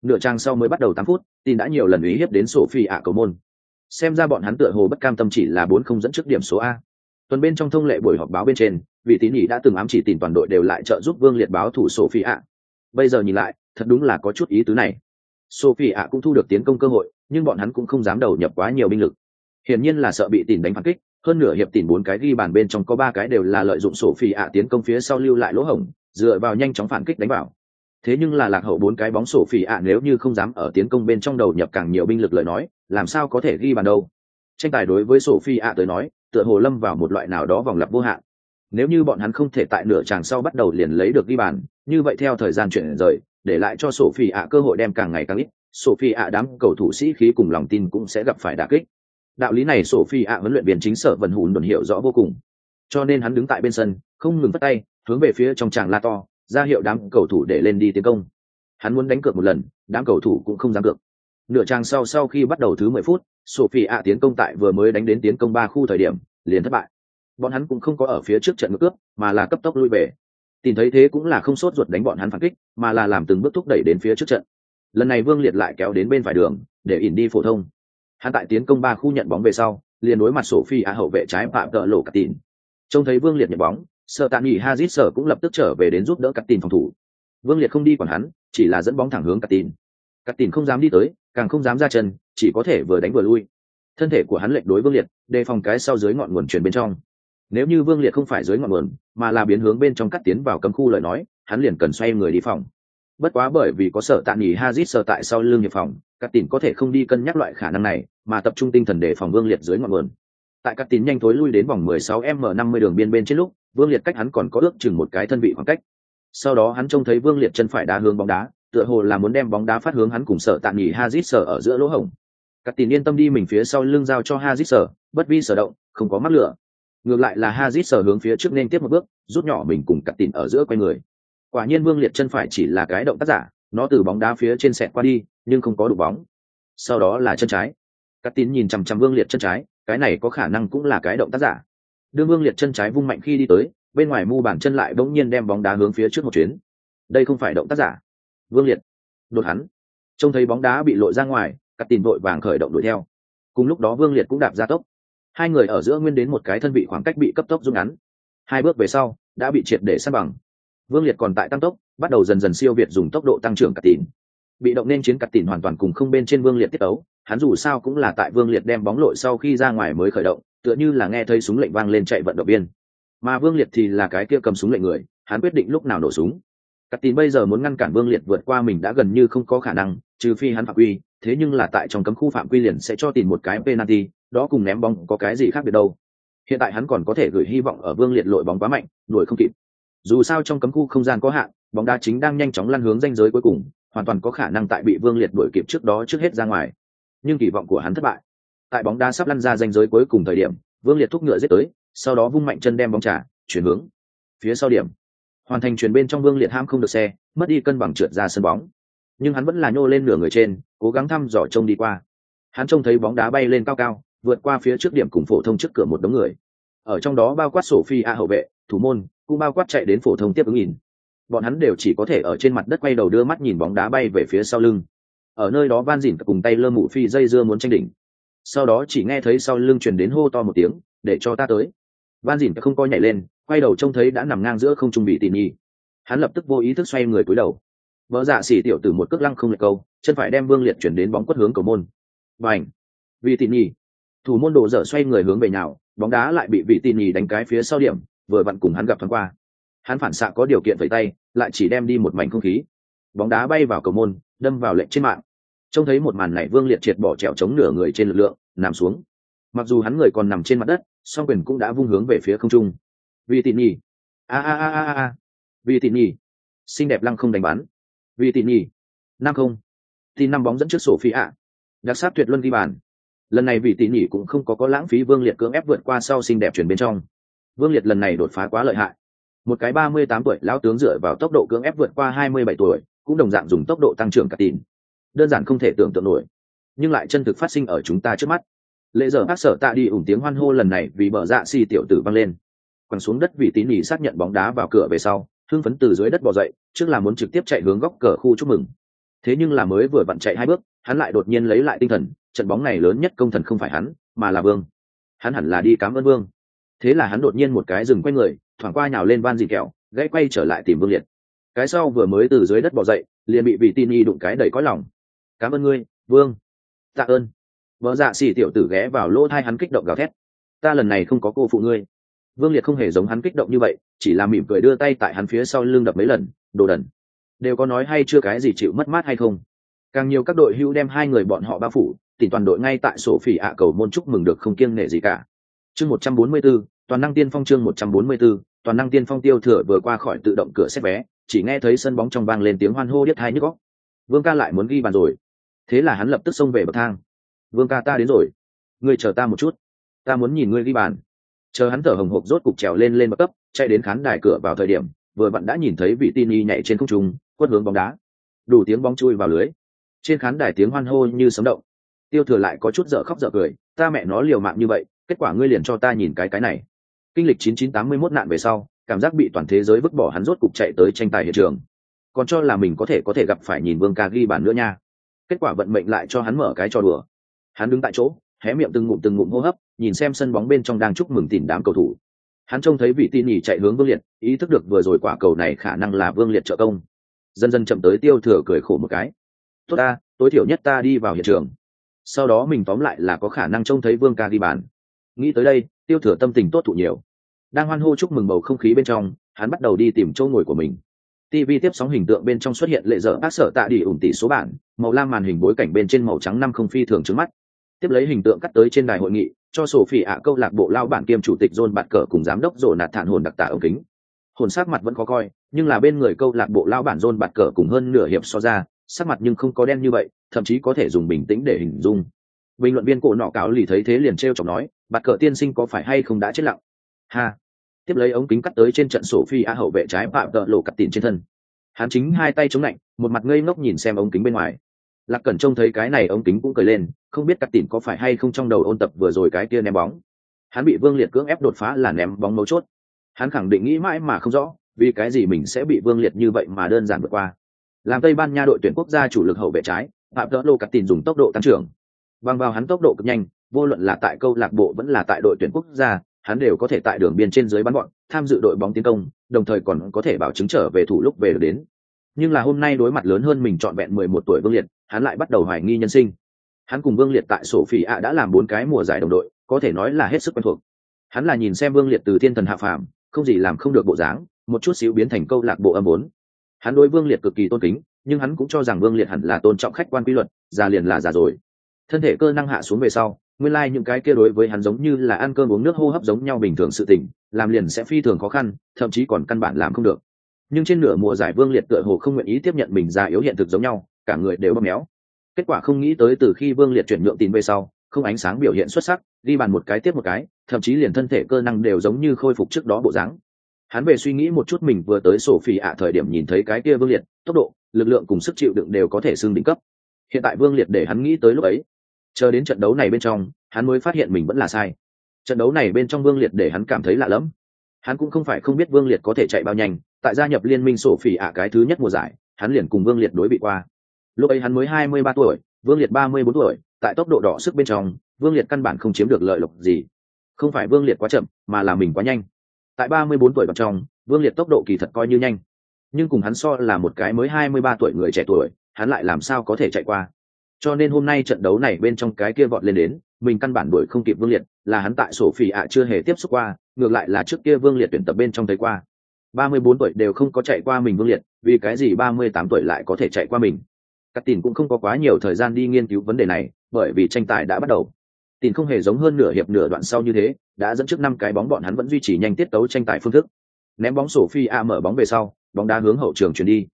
Nửa trang sau mới bắt đầu tám phút, tin đã nhiều lần uy hiếp đến sổ phi ạ cầu môn. Xem ra bọn hắn tựa hồ bất cam tâm chỉ là bốn không dẫn trước điểm số a tuần bên trong thông lệ buổi họp báo bên trên, vị tín nhị đã từng ám chỉ tìm toàn đội đều lại trợ giúp vương liệt báo thủ sổ phi ạ bây giờ nhìn lại, thật đúng là có chút ý tứ này. Sophie ạ cũng thu được tiến công cơ hội, nhưng bọn hắn cũng không dám đầu nhập quá nhiều binh lực. Hiển nhiên là sợ bị tìm đánh phản kích, hơn nửa hiệp tìm bốn cái ghi bàn bên trong có ba cái đều là lợi dụng sophie ạ tiến công phía sau lưu lại lỗ hổng, dựa vào nhanh chóng phản kích đánh vào. Thế nhưng là lạc hậu bốn cái bóng sổ phỉ ạ nếu như không dám ở tiến công bên trong đầu nhập càng nhiều binh lực lời nói, làm sao có thể ghi bàn đâu? Tranh tài đối với sổ phi ạ tới nói tựa hồ lâm vào một loại nào đó vòng lặp vô hạn. Nếu như bọn hắn không thể tại nửa tràng sau bắt đầu liền lấy được ghi bàn, như vậy theo thời gian chuyển rời, để lại cho sổ phi ạ cơ hội đem càng ngày càng ít sổ phi ạ đám cầu thủ sĩ khí cùng lòng tin cũng sẽ gặp phải đà kích. Đạo lý này sổ phi ạ huấn luyện viên chính sở vần hùn đồn hiểu rõ vô cùng. Cho nên hắn đứng tại bên sân, không ngừng vắt tay, hướng về phía trong tràng la to, ra hiệu đám cầu thủ để lên đi tiến công. Hắn muốn đánh cược một lần, đám cầu thủ cũng không dám cược. Nửa tràng sau sau khi bắt đầu thứ mười phút sophie ạ tiến công tại vừa mới đánh đến tiến công ba khu thời điểm, liền thất bại. Bọn hắn cũng không có ở phía trước trận ngược cướp, mà là cấp tốc lui về. Tìm thấy thế cũng là không sốt ruột đánh bọn hắn phản kích, mà là làm từng bước thúc đẩy đến phía trước trận. Lần này vương liệt lại kéo đến bên phải đường, để ỉn đi phổ thông. Hắn tại tiến công ba khu nhận bóng về sau, liền đối mặt sophie ạ hậu vệ trái phạm tợ lộ cắt tìn trông thấy vương liệt nhận bóng, sợ tạ nghỉ hazit sở cũng lập tức trở về đến giúp đỡ cắt tìn phòng thủ. Vương liệt không đi còn hắn, chỉ là dẫn bóng thẳng hướng cắt tìn cắt tin không dám đi tới, càng không dám ra chân, chỉ có thể vừa đánh vừa lui. Thân thể của hắn lệch đối vương liệt, đề phòng cái sau dưới ngọn nguồn truyền bên trong. Nếu như vương liệt không phải dưới ngọn nguồn, mà là biến hướng bên trong cắt tiến vào cấm khu lời nói, hắn liền cần xoay người đi phòng. Bất quá bởi vì có sợ tạ nghỉ hazit sợ tại sau lưng nhập phòng cắt Tín có thể không đi cân nhắc loại khả năng này, mà tập trung tinh thần để phòng vương liệt dưới ngọn nguồn. Tại cắt tín nhanh thối lui đến vòng 16 m 50 đường biên bên trên lúc, vương liệt cách hắn còn có ước chừng một cái thân vị khoảng cách. Sau đó hắn trông thấy vương liệt chân phải đá hướng bóng đá tựa hồ là muốn đem bóng đá phát hướng hắn cùng sở tạm nghỉ hazit sở ở giữa lỗ hổng. Cắt tín yên tâm đi, mình phía sau lưng giao cho hazit sở, bất vi sở động, không có mắc lửa. Ngược lại là hazit sở hướng phía trước nên tiếp một bước, rút nhỏ mình cùng cắt tín ở giữa quay người. Quả nhiên vương liệt chân phải chỉ là cái động tác giả, nó từ bóng đá phía trên sẹt qua đi, nhưng không có đủ bóng. Sau đó là chân trái. Cắt tín nhìn chằm chằm vương liệt chân trái, cái này có khả năng cũng là cái động tác giả. Đương vương liệt chân trái vung mạnh khi đi tới, bên ngoài mu bàn chân lại bỗng nhiên đem bóng đá hướng phía trước một chuyến. Đây không phải động tác giả vương liệt. Đột hắn. Trông thấy bóng đá bị lội ra ngoài, cắt tìm vội vàng khởi động đuổi theo. Cùng lúc đó vương liệt cũng đạp ra tốc. Hai người ở giữa nguyên đến một cái thân vị khoảng cách bị cấp tốc rút ngắn. Hai bước về sau, đã bị triệt để săn bằng. Vương liệt còn tại tăng tốc, bắt đầu dần dần siêu việt dùng tốc độ tăng trưởng cắt tỉn bị động nên chiến cắt tỉn hoàn toàn cùng không bên trên vương liệt tiết ấu. Hắn dù sao cũng là tại vương liệt đem bóng lội sau khi ra ngoài mới khởi động, tựa như là nghe thấy súng lệnh vang lên chạy vận động viên. Mà vương liệt thì là cái kia cầm súng lệnh người, hắn quyết định lúc nào nổ súng. Cát tín bây giờ muốn ngăn cản vương liệt vượt qua mình đã gần như không có khả năng, trừ phi hắn phạm quy, thế nhưng là tại trong cấm khu phạm quy liền sẽ cho tìm một cái penalty, đó cùng ném bóng có cái gì khác biệt đâu. Hiện tại hắn còn có thể gửi hy vọng ở vương liệt lội bóng quá mạnh, đuổi không kịp. Dù sao trong cấm khu không gian có hạn, bóng đá chính đang nhanh chóng lăn hướng ranh giới cuối cùng, hoàn toàn có khả năng tại bị vương liệt đuổi kịp trước đó trước hết ra ngoài. Nhưng kỳ vọng của hắn thất bại. Tại bóng đá sắp lăn ra ranh giới cuối cùng thời điểm, vương liệt thúc ngựa giết tới, sau đó vung mạnh chân đem bóng trả, chuyển hướng. Phía sau điểm hoàn thành chuyển bên trong vương liệt ham không được xe, mất đi cân bằng trượt ra sân bóng. Nhưng hắn vẫn là nhô lên nửa người trên, cố gắng thăm dò trông đi qua. Hắn trông thấy bóng đá bay lên cao cao, vượt qua phía trước điểm cùng phổ thông trước cửa một đống người. Ở trong đó bao quát sổ phi a hậu vệ, thủ môn, cũng bao quát chạy đến phổ thông tiếp ứng nhìn. Bọn hắn đều chỉ có thể ở trên mặt đất quay đầu đưa mắt nhìn bóng đá bay về phía sau lưng. Ở nơi đó van dỉn cùng tay lơ mụ phi dây dưa muốn tranh đỉnh. Sau đó chỉ nghe thấy sau lưng truyền đến hô to một tiếng, để cho ta tới. Van dỉn không coi nhảy lên quay đầu trông thấy đã nằm ngang giữa không trung bị tỉ nhi hắn lập tức vô ý thức xoay người cúi đầu. Vợ dạ xỉ tiểu từ một cước lăng không lệch câu chân phải đem vương liệt chuyển đến bóng quất hướng cầu môn. Và ảnh vì tỉ nhi thủ môn đồ dở xoay người hướng về nào, bóng đá lại bị vị tỉ nhi đánh cái phía sau điểm vừa vặn cùng hắn gặp thoáng qua. Hắn phản xạ có điều kiện vẫy tay lại chỉ đem đi một mảnh không khí. Bóng đá bay vào cầu môn đâm vào lệnh trên mạng. Trông thấy một màn này vương liệt triệt bỏ trèo chống nửa người trên lực lượng nằm xuống. Mặc dù hắn người còn nằm trên mặt đất song quyền cũng đã vung hướng về phía không trung vì tỉ nhỉ. A a a a a. Vì tỉ nhỉ. Xinh đẹp lăng không đánh bắn. Vì tỉ nhỉ. Năm không. Tin năm bóng dẫn trước sổ phi ạ. Đặc sắc tuyệt luân ghi bàn. Lần này vì tỉ nhỉ cũng không có có lãng phí vương liệt cưỡng ép vượt qua sau xinh đẹp chuyển bên trong. Vương liệt lần này đột phá quá lợi hại. Một cái ba mươi tám tuổi lão tướng dựa vào tốc độ cưỡng ép vượt qua hai mươi bảy tuổi, cũng đồng dạng dùng tốc độ tăng trưởng cả tin đơn giản không thể tưởng tượng nổi. Nhưng lại chân thực phát sinh ở chúng ta trước mắt. Lễ giờ hát sở tạ đi ủng tiếng hoan hô lần này vì bờ dạ xì tiểu tử văng lên quẳng xuống đất vì tín nhì xác nhận bóng đá vào cửa về sau, hưng phấn từ dưới đất bỏ dậy, trước là muốn trực tiếp chạy hướng góc cờ khu chúc mừng. Thế nhưng là mới vừa vặn chạy hai bước, hắn lại đột nhiên lấy lại tinh thần, trận bóng này lớn nhất công thần không phải hắn, mà là vương. Hắn hẳn là đi cám ơn vương. Thế là hắn đột nhiên một cái dừng quay người, thoảng qua nhào lên van dì kẹo, gãy quay trở lại tìm vương liệt. Cái sau vừa mới từ dưới đất bỏ dậy, liền bị vị tin y đụng cái đầy có lòng. Cảm ơn ngươi, vương. Tạ ơn. Vợ dạ xỉ tiểu tử ghé vào lỗ thai hắn kích động gào thét. Ta lần này không có cô phụ ngươi vương liệt không hề giống hắn kích động như vậy chỉ là mỉm cười đưa tay tại hắn phía sau lưng đập mấy lần đồ đần. Đều có nói hay chưa cái gì chịu mất mát hay không? Càng nhiều các đội hưu đem hai người bọn họ bao phủ tỉnh toàn đội ngay tại sổ phỉ ạ cầu môn chúc mừng được không kiêng nể gì cả. Chương một trăm bốn mươi 144, toàn năng tiên phong chương một trăm bốn mươi 144, toàn năng tiên phong tiêu thừa vừa qua khỏi tự động cửa xếp vé chỉ nghe thấy sân bóng trong vang lên tiếng hoan hô điếc hai nhức góc vương ca lại muốn ghi bàn rồi. Thế là hắn lập tức xông về bậc thang. Vương ca ta đến rồi. Ngươi chờ ta một chút. Ta muốn nhìn ngươi ghi bàn chờ hắn thở hồng hộc rốt cục trèo lên lên bậc cấp, chạy đến khán đài cửa vào thời điểm, vừa bạn đã nhìn thấy vị tin y nhảy trên không trung, quất hướng bóng đá. Đủ tiếng bóng chui vào lưới. Trên khán đài tiếng hoan hô như sấm động. Tiêu thừa lại có chút dở khóc dở cười, ta mẹ nó liều mạng như vậy, kết quả ngươi liền cho ta nhìn cái cái này. Kinh lịch 9981 nạn về sau, cảm giác bị toàn thế giới vứt bỏ hắn rốt cục chạy tới tranh tài hiện trường. Còn cho là mình có thể có thể gặp phải nhìn vương ca ghi bàn nữa nha. Kết quả vận mệnh lại cho hắn mở cái trò đùa. Hắn đứng tại chỗ, hé miệng từng ngụm từng ngụm hô hấp nhìn xem sân bóng bên trong đang chúc mừng tìm đám cầu thủ. Hắn trông thấy vị tin nhì chạy hướng vương liệt, ý thức được vừa rồi quả cầu này khả năng là vương liệt trợ công. Dần dần chậm tới tiêu thừa cười khổ một cái. Tốt ta, tối thiểu nhất ta đi vào hiện trường. Sau đó mình tóm lại là có khả năng trông thấy vương ca ghi bàn. Nghĩ tới đây, tiêu thừa tâm tình tốt thụ nhiều. Đang hoan hô chúc mừng bầu không khí bên trong, hắn bắt đầu đi tìm chỗ ngồi của mình. Tv tiếp sóng hình tượng bên trong xuất hiện lệ dở bác sở tạ đi ủng tỷ số bản, màu lam màn hình bối cảnh bên trên màu trắng năm không phi thường trước mắt tiếp lấy hình tượng cắt tới trên đài hội nghị, cho sổ phỉ ạ câu lạc bộ lao bản kiêm chủ tịch john bạt cờ cùng giám đốc rổ nạt thản hồn đặc tả ống kính. Hồn sắc mặt vẫn khó coi, nhưng là bên người câu lạc bộ lao bản john bạt cờ cùng hơn nửa hiệp so ra, sắc mặt nhưng không có đen như vậy, thậm chí có thể dùng bình tĩnh để hình dung. Bình luận viên cổ nọ cáo lì thấy thế liền t r e o chọc nói, bạt cờ tiên sinh có phải hay không đã chết lặng? Ha. Tiếp lấy ống kính cắt tới trên trận sổ phi a hậu vệ trái phạm tợ lộ cặp tỉn trên thân. Hắn chính hai tay chống lạnh, một mặt ngây ngốc nhìn xem ống kính bên ngoài lạc cẩn trông thấy cái này ống kính cũng cười lên, không biết cắt tỉn có phải hay không trong đầu ôn tập vừa rồi cái kia ném bóng. Hắn bị vương liệt cưỡng ép đột phá là ném bóng mấu chốt. Hắn khẳng định nghĩ mãi mà không rõ, vì cái gì mình sẽ bị vương liệt như vậy mà đơn giản vượt qua. Làm tây ban nha đội tuyển quốc gia chủ lực hậu vệ trái, phạm tợ lô cắt tỉn dùng tốc độ tăng trưởng. Bằng vào hắn tốc độ cực nhanh, vô luận là tại câu lạc bộ vẫn là tại đội tuyển quốc gia, hắn đều có thể tại đường biên trên dưới bắn bọn, tham dự đội bóng tiến công, đồng thời còn có thể bảo chứng trở về thủ lúc về được đến nhưng là hôm nay đối mặt lớn hơn mình trọn vẹn mười một tuổi vương liệt, hắn lại bắt đầu hoài nghi nhân sinh. Hắn cùng vương liệt tại sổ phỉ ạ đã làm bốn cái mùa giải đồng đội, có thể nói là hết sức quen thuộc. Hắn là nhìn xem vương liệt từ thiên thần hạ phàm, không gì làm không được bộ dáng, một chút xíu biến thành câu lạc bộ âm bốn. Hắn đối vương liệt cực kỳ tôn kính, nhưng hắn cũng cho rằng vương liệt hẳn là tôn trọng khách quan quy luật, già liền là già rồi. Thân thể cơ năng hạ xuống về sau, nguyên lai những cái kia đối với hắn giống như là ăn cơm uống nước hô hấp giống nhau bình thường sự tình, làm liền sẽ phi thường khó khăn, thậm chí còn căn bản làm không được nhưng trên nửa mùa giải vương liệt tựa hồ không nguyện ý tiếp nhận mình già yếu hiện thực giống nhau, cả người đều bóp méo. Kết quả không nghĩ tới từ khi vương liệt chuyển nhượng tin về sau, không ánh sáng biểu hiện xuất sắc đi bàn một cái tiếp một cái, thậm chí liền thân thể cơ năng đều giống như khôi phục trước đó bộ dáng. Hắn về suy nghĩ một chút mình vừa tới sổ phi ạ à thời điểm nhìn thấy cái kia vương liệt, tốc độ, lực lượng cùng sức chịu đựng đều có thể xưng đỉnh cấp. Hiện tại vương liệt để hắn nghĩ tới lúc ấy. Chờ đến trận đấu này bên trong, hắn mới phát hiện mình vẫn là sai. Trận đấu này bên trong vương liệt để hắn cảm thấy lạ lẫm hắn cũng không phải không biết vương liệt có thể chạy bao nhanh, tại gia nhập liên minh sổ phỉ ạ cái thứ nhất mùa giải, hắn liền cùng vương liệt đối bị qua. Lúc ấy hắn mới hai mươi ba tuổi, vương liệt ba mươi bốn tuổi, tại tốc độ đỏ sức bên trong, vương liệt căn bản không chiếm được lợi lộc gì. Không phải vương liệt quá chậm, mà là mình quá nhanh. Tại ba mươi bốn tuổi bên trong, vương liệt tốc độ kỳ thật coi như nhanh. Nhưng cùng hắn so là một cái mới hai mươi ba tuổi người trẻ tuổi, hắn lại làm sao có thể chạy qua? Cho nên hôm nay trận đấu này bên trong cái kia vọt lên đến mình căn bản đuổi không kịp vương liệt, là hắn tại sổ phỉ ạ chưa hề tiếp xúc qua, ngược lại là trước kia vương liệt tuyển tập bên trong thấy qua. 34 tuổi đều không có chạy qua mình vương liệt, vì cái gì 38 tuổi lại có thể chạy qua mình? Các tin cũng không có quá nhiều thời gian đi nghiên cứu vấn đề này, bởi vì tranh tài đã bắt đầu. Tin không hề giống hơn nửa hiệp nửa đoạn sau như thế, đã dẫn trước năm cái bóng bọn hắn vẫn duy trì nhanh tiết tấu tranh tài phương thức. Ném bóng sổ phi a mở bóng về sau, bóng đá hướng hậu trường chuyển đi.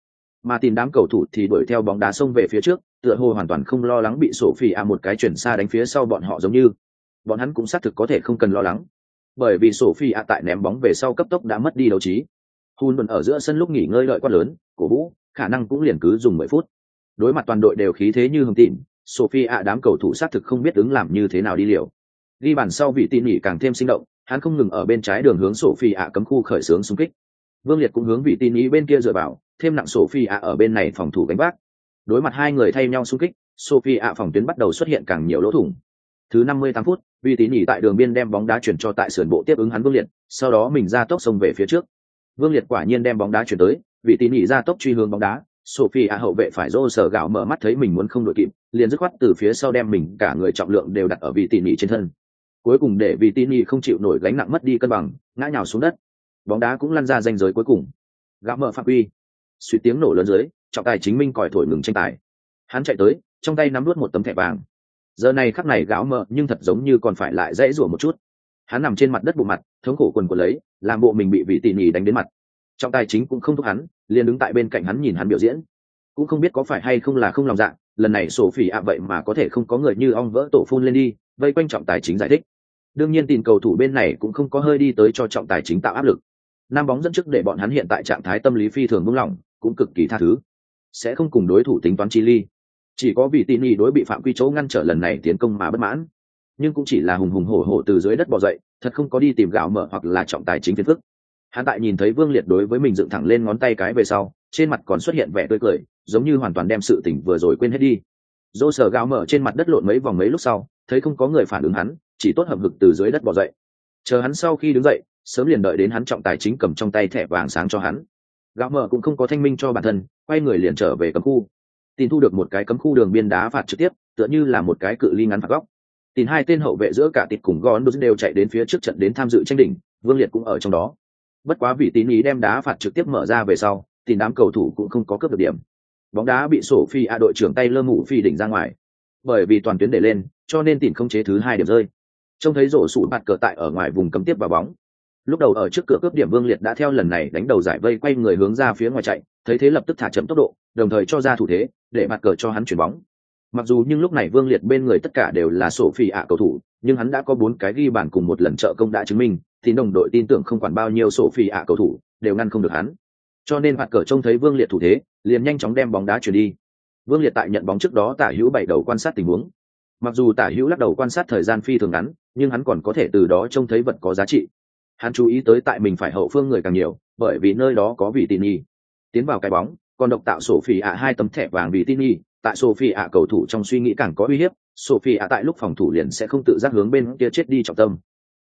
Mà tin đám cầu thủ thì đuổi theo bóng đá xông về phía trước tựa hồ hoàn toàn không lo lắng bị sổ phi a một cái chuyển xa đánh phía sau bọn họ giống như. Bọn hắn cũng xác thực có thể không cần lo lắng. Bởi vì sổ phi a tại ném bóng về sau cấp tốc đã mất đi đấu trí. Hun vẫn ở giữa sân lúc nghỉ ngơi lợi quát lớn, cổ vũ, khả năng cũng liền cứ dùng mười phút. Đối mặt toàn đội đều khí thế như hưng tịn sophie a đám cầu thủ xác thực không biết ứng làm như thế nào đi liều ghi bàn sau vị tỉ mỉ càng thêm sinh động, hắn không ngừng ở bên trái đường hướng sophie a cấm khu khởi xướng xung kích. Vương liệt cũng hướng vị tỉ nỉ bên kia dựa vào, thêm nặng sophie a ở bên này phòng thủ gánh vác đối mặt hai người thay nhau xung kích, sophie ạ phòng tuyến bắt đầu xuất hiện càng nhiều lỗ thủng. Thứ năm mươi tám phút vị tín nhỉ tại đường biên đem bóng đá chuyển cho tại sườn bộ tiếp ứng hắn vương liệt, sau đó mình ra tốc xông về phía trước. Vương liệt quả nhiên đem bóng đá chuyển tới vị tín nhỉ ra tốc truy hướng bóng đá, sophie ạ hậu vệ phải rô sở gạo mở mắt thấy mình muốn không đội kịp, liền dứt khoát từ phía sau đem mình cả người trọng lượng đều đặt ở vị tín nhỉ trên thân. Cuối cùng để vị tín nhỉ không chịu nổi gánh nặng mất đi cân bằng, ngã nhào xuống đất. Bóng đá cũng lăn ra danh giới cuối cùng. Gạo mở phạm quy suy tiếng nổ lớn dưới trọng tài chính minh còi thổi ngừng tranh tài. Hắn chạy tới, trong tay nắm nuốt một tấm thẻ vàng. Giờ này khắc này gáo mờ, nhưng thật giống như còn phải lại dễ rủa một chút. Hắn nằm trên mặt đất bộ mặt, thống khổ quần quần lấy, làm bộ mình bị vị tỉ mỉ đánh đến mặt. Trọng tài chính cũng không thúc hắn, liền đứng tại bên cạnh hắn nhìn hắn biểu diễn. Cũng không biết có phải hay không là không lòng dạ lần này sổ phỉ ạ vậy mà có thể không có người như ong vỡ tổ phun lên đi, vây quanh trọng tài chính giải thích. Đương nhiên tìm cầu thủ bên này cũng không có hơi đi tới cho trọng tài chính tạo áp lực. Nam bóng dẫn trước để bọn hắn hiện tại trạng thái tâm lý phi thường buông lỏng, cũng cực kỳ tha thứ sẽ không cùng đối thủ tính toán chi ly. Chỉ có vị tin y đối bị phạm quy chỗ ngăn trở lần này tiến công mà bất mãn. Nhưng cũng chỉ là hùng hùng hổ hổ từ dưới đất bò dậy, thật không có đi tìm gạo mở hoặc là trọng tài chính phiền phức. Hắn tại nhìn thấy vương liệt đối với mình dựng thẳng lên ngón tay cái về sau, trên mặt còn xuất hiện vẻ tươi cười, giống như hoàn toàn đem sự tỉnh vừa rồi quên hết đi. Dô sờ gạo mở trên mặt đất lộn mấy vòng mấy lúc sau, thấy không có người phản ứng hắn, chỉ tốt hợp hực từ dưới đất bỏ dậy. Chờ hắn sau khi đứng dậy, sớm liền đợi đến hắn trọng tài chính cầm trong tay thẻ vàng sáng cho hắn gạo mở cũng không có thanh minh cho bản thân, quay người liền trở về cấm khu. Tin thu được một cái cấm khu đường biên đá phạt trực tiếp, tựa như là một cái cự ly ngắn phạt góc. Tin hai tên hậu vệ giữa cả tịt cùng gón đều chạy đến phía trước trận đến tham dự tranh đỉnh, vương liệt cũng ở trong đó. Bất quá vị tín ý đem đá phạt trực tiếp mở ra về sau, tin đám cầu thủ cũng không có cướp được điểm. Bóng đá bị sổ phi a đội trưởng tay lơ mụ phi đỉnh ra ngoài. Bởi vì toàn tuyến để lên, cho nên tìm không chế thứ hai điểm rơi. Trông thấy rổ sụ bạt cờ tại ở ngoài vùng cấm tiếp vào bóng lúc đầu ở trước cửa cướp điểm vương liệt đã theo lần này đánh đầu giải vây quay người hướng ra phía ngoài chạy, thấy thế lập tức thả chậm tốc độ, đồng thời cho ra thủ thế, để mặt cờ cho hắn chuyển bóng. Mặc dù nhưng lúc này vương liệt bên người tất cả đều là sổ phi ạ cầu thủ, nhưng hắn đã có bốn cái ghi bàn cùng một lần trợ công đã chứng minh, thì đồng đội tin tưởng không quản bao nhiêu sổ phi ạ cầu thủ, đều ngăn không được hắn. Cho nên mặt cờ trông thấy vương liệt thủ thế, liền nhanh chóng đem bóng đá chuyển đi. Vương liệt tại nhận bóng trước đó tả hữu bảy đầu quan sát tình huống. Mặc dù tả hữu lắc đầu quan sát thời gian phi thường ngắn, nhưng hắn còn có thể từ đó trông thấy vật có giá trị hắn chú ý tới tại mình phải hậu phương người càng nhiều, bởi vì nơi đó có vị tin y. Tiến vào cái bóng, còn độc tạo sổ phi ạ hai tấm thẻ vàng vì tin y. Tại sophie ạ cầu thủ trong suy nghĩ càng có uy hiếp, sophie ạ tại lúc phòng thủ liền sẽ không tự giác hướng bên kia chết đi trọng tâm.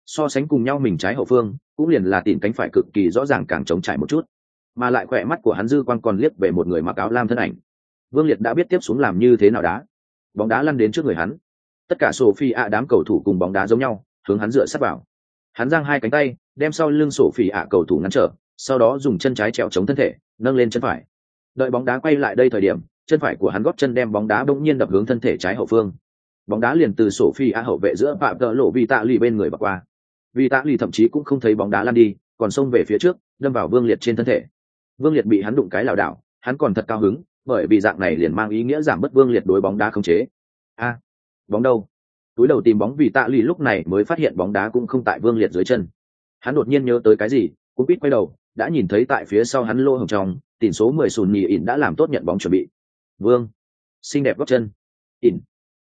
So sánh cùng nhau mình trái hậu phương, cũng liền là tìm cánh phải cực kỳ rõ ràng càng chống trải một chút. Mà lại khỏe mắt của hắn dư quan còn liếc về một người mặc áo lam thân ảnh. Vương liệt đã biết tiếp xuống làm như thế nào đá bóng đá lăn đến trước người hắn. Tất cả sophie ạ đám cầu thủ cùng bóng đá giống nhau, hướng hắn dựa sát vào hắn giang hai cánh tay, đem sau lưng sổ phỉ ạ cầu thủ ngăn trở, sau đó dùng chân trái trèo chống thân thể, nâng lên chân phải. Đợi bóng đá quay lại đây thời điểm, chân phải của hắn góp chân đem bóng đá bỗng nhiên đập hướng thân thể trái hậu phương. Bóng đá liền từ sổ phi a hậu vệ giữa phạm tợ lộ vì tạ lì bên người bạc qua. Vì tạ lì thậm chí cũng không thấy bóng đá lan đi, còn xông về phía trước, đâm vào vương liệt trên thân thể. Vương liệt bị hắn đụng cái lảo đảo, hắn còn thật cao hứng, bởi vì dạng này liền mang ý nghĩa giảm bớt vương liệt đối bóng đá không chế. A, bóng đâu? Túi đầu tìm bóng vì tạ lì lúc này mới phát hiện bóng đá cũng không tại vương liệt dưới chân. Hắn đột nhiên nhớ tới cái gì, cũng biết quay đầu, đã nhìn thấy tại phía sau hắn lô hồng trong tìm số mười sùn nhì ỉn đã làm tốt nhận bóng chuẩn bị. Vương, xinh đẹp gót chân. Ỉn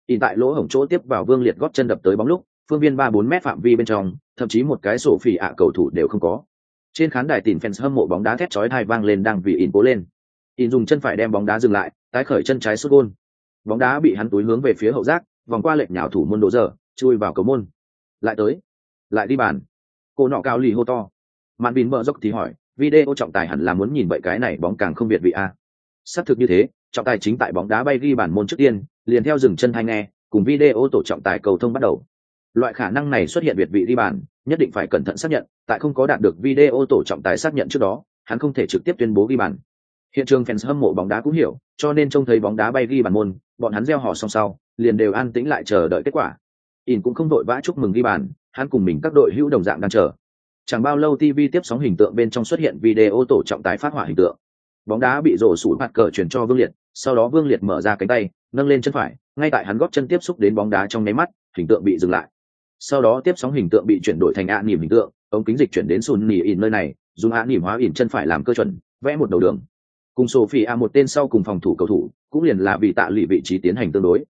ỉn tại lỗ hổng chỗ tiếp vào vương liệt gót chân đập tới bóng lúc, phương viên ba bốn mét phạm vi bên trong, thậm chí một cái sổ phỉ ạ cầu thủ đều không có. Trên khán đài tìm fans hâm mộ bóng đá thét chói thai vang lên đang vì ỉn cố lên. Ỉn dùng chân phải đem bóng đá dừng lại, tái khởi chân trái sút gôn. Bóng đá bị hắn túi hướng về phía hậu giác vòng qua lệnh nhào thủ môn đỗ dở chui vào cầu môn. Lại tới lại đi bàn. Cô nọ cao lì hô to. Màn bìn mở dốc thì hỏi video trọng tài hẳn là muốn nhìn vậy cái này bóng càng không biệt vị a? Xác thực như thế trọng tài chính tại bóng đá bay ghi bản môn trước tiên liền theo dừng chân hay nghe cùng video tổ trọng tài cầu thông bắt đầu. Loại khả năng này xuất hiện việt vị ghi bàn, nhất định phải cẩn thận xác nhận tại không có đạt được video tổ trọng tài xác nhận trước đó hắn không thể trực tiếp tuyên bố ghi bàn hiện trường fans hâm mộ bóng đá cũng hiểu, cho nên trông thấy bóng đá bay ghi bàn môn, bọn hắn reo hò song sau, liền đều an tĩnh lại chờ đợi kết quả. In cũng không đội vã chúc mừng ghi bàn, hắn cùng mình các đội hữu đồng dạng đang chờ. Chẳng bao lâu tv tiếp sóng hình tượng bên trong xuất hiện video tổ trọng tài phát hỏa hình tượng. Bóng đá bị rổ sủi mặt cờ chuyển cho vương liệt, sau đó vương liệt mở ra cánh tay, nâng lên chân phải, ngay tại hắn góp chân tiếp xúc đến bóng đá trong nháy mắt, hình tượng bị dừng lại. Sau đó tiếp sóng hình tượng bị chuyển đổi thành ạ nỉm hình tượng, ống kính dịch chuyển đến sùn nỉ ỉn nơi này, dùng ạ nỉm hóa ỉn chân phải làm cơ chuẩn, vẽ một đầu đường cùng sophie a một tên sau cùng phòng thủ cầu thủ, cũng liền là vì tạ lụy vị trí tiến hành tương đối.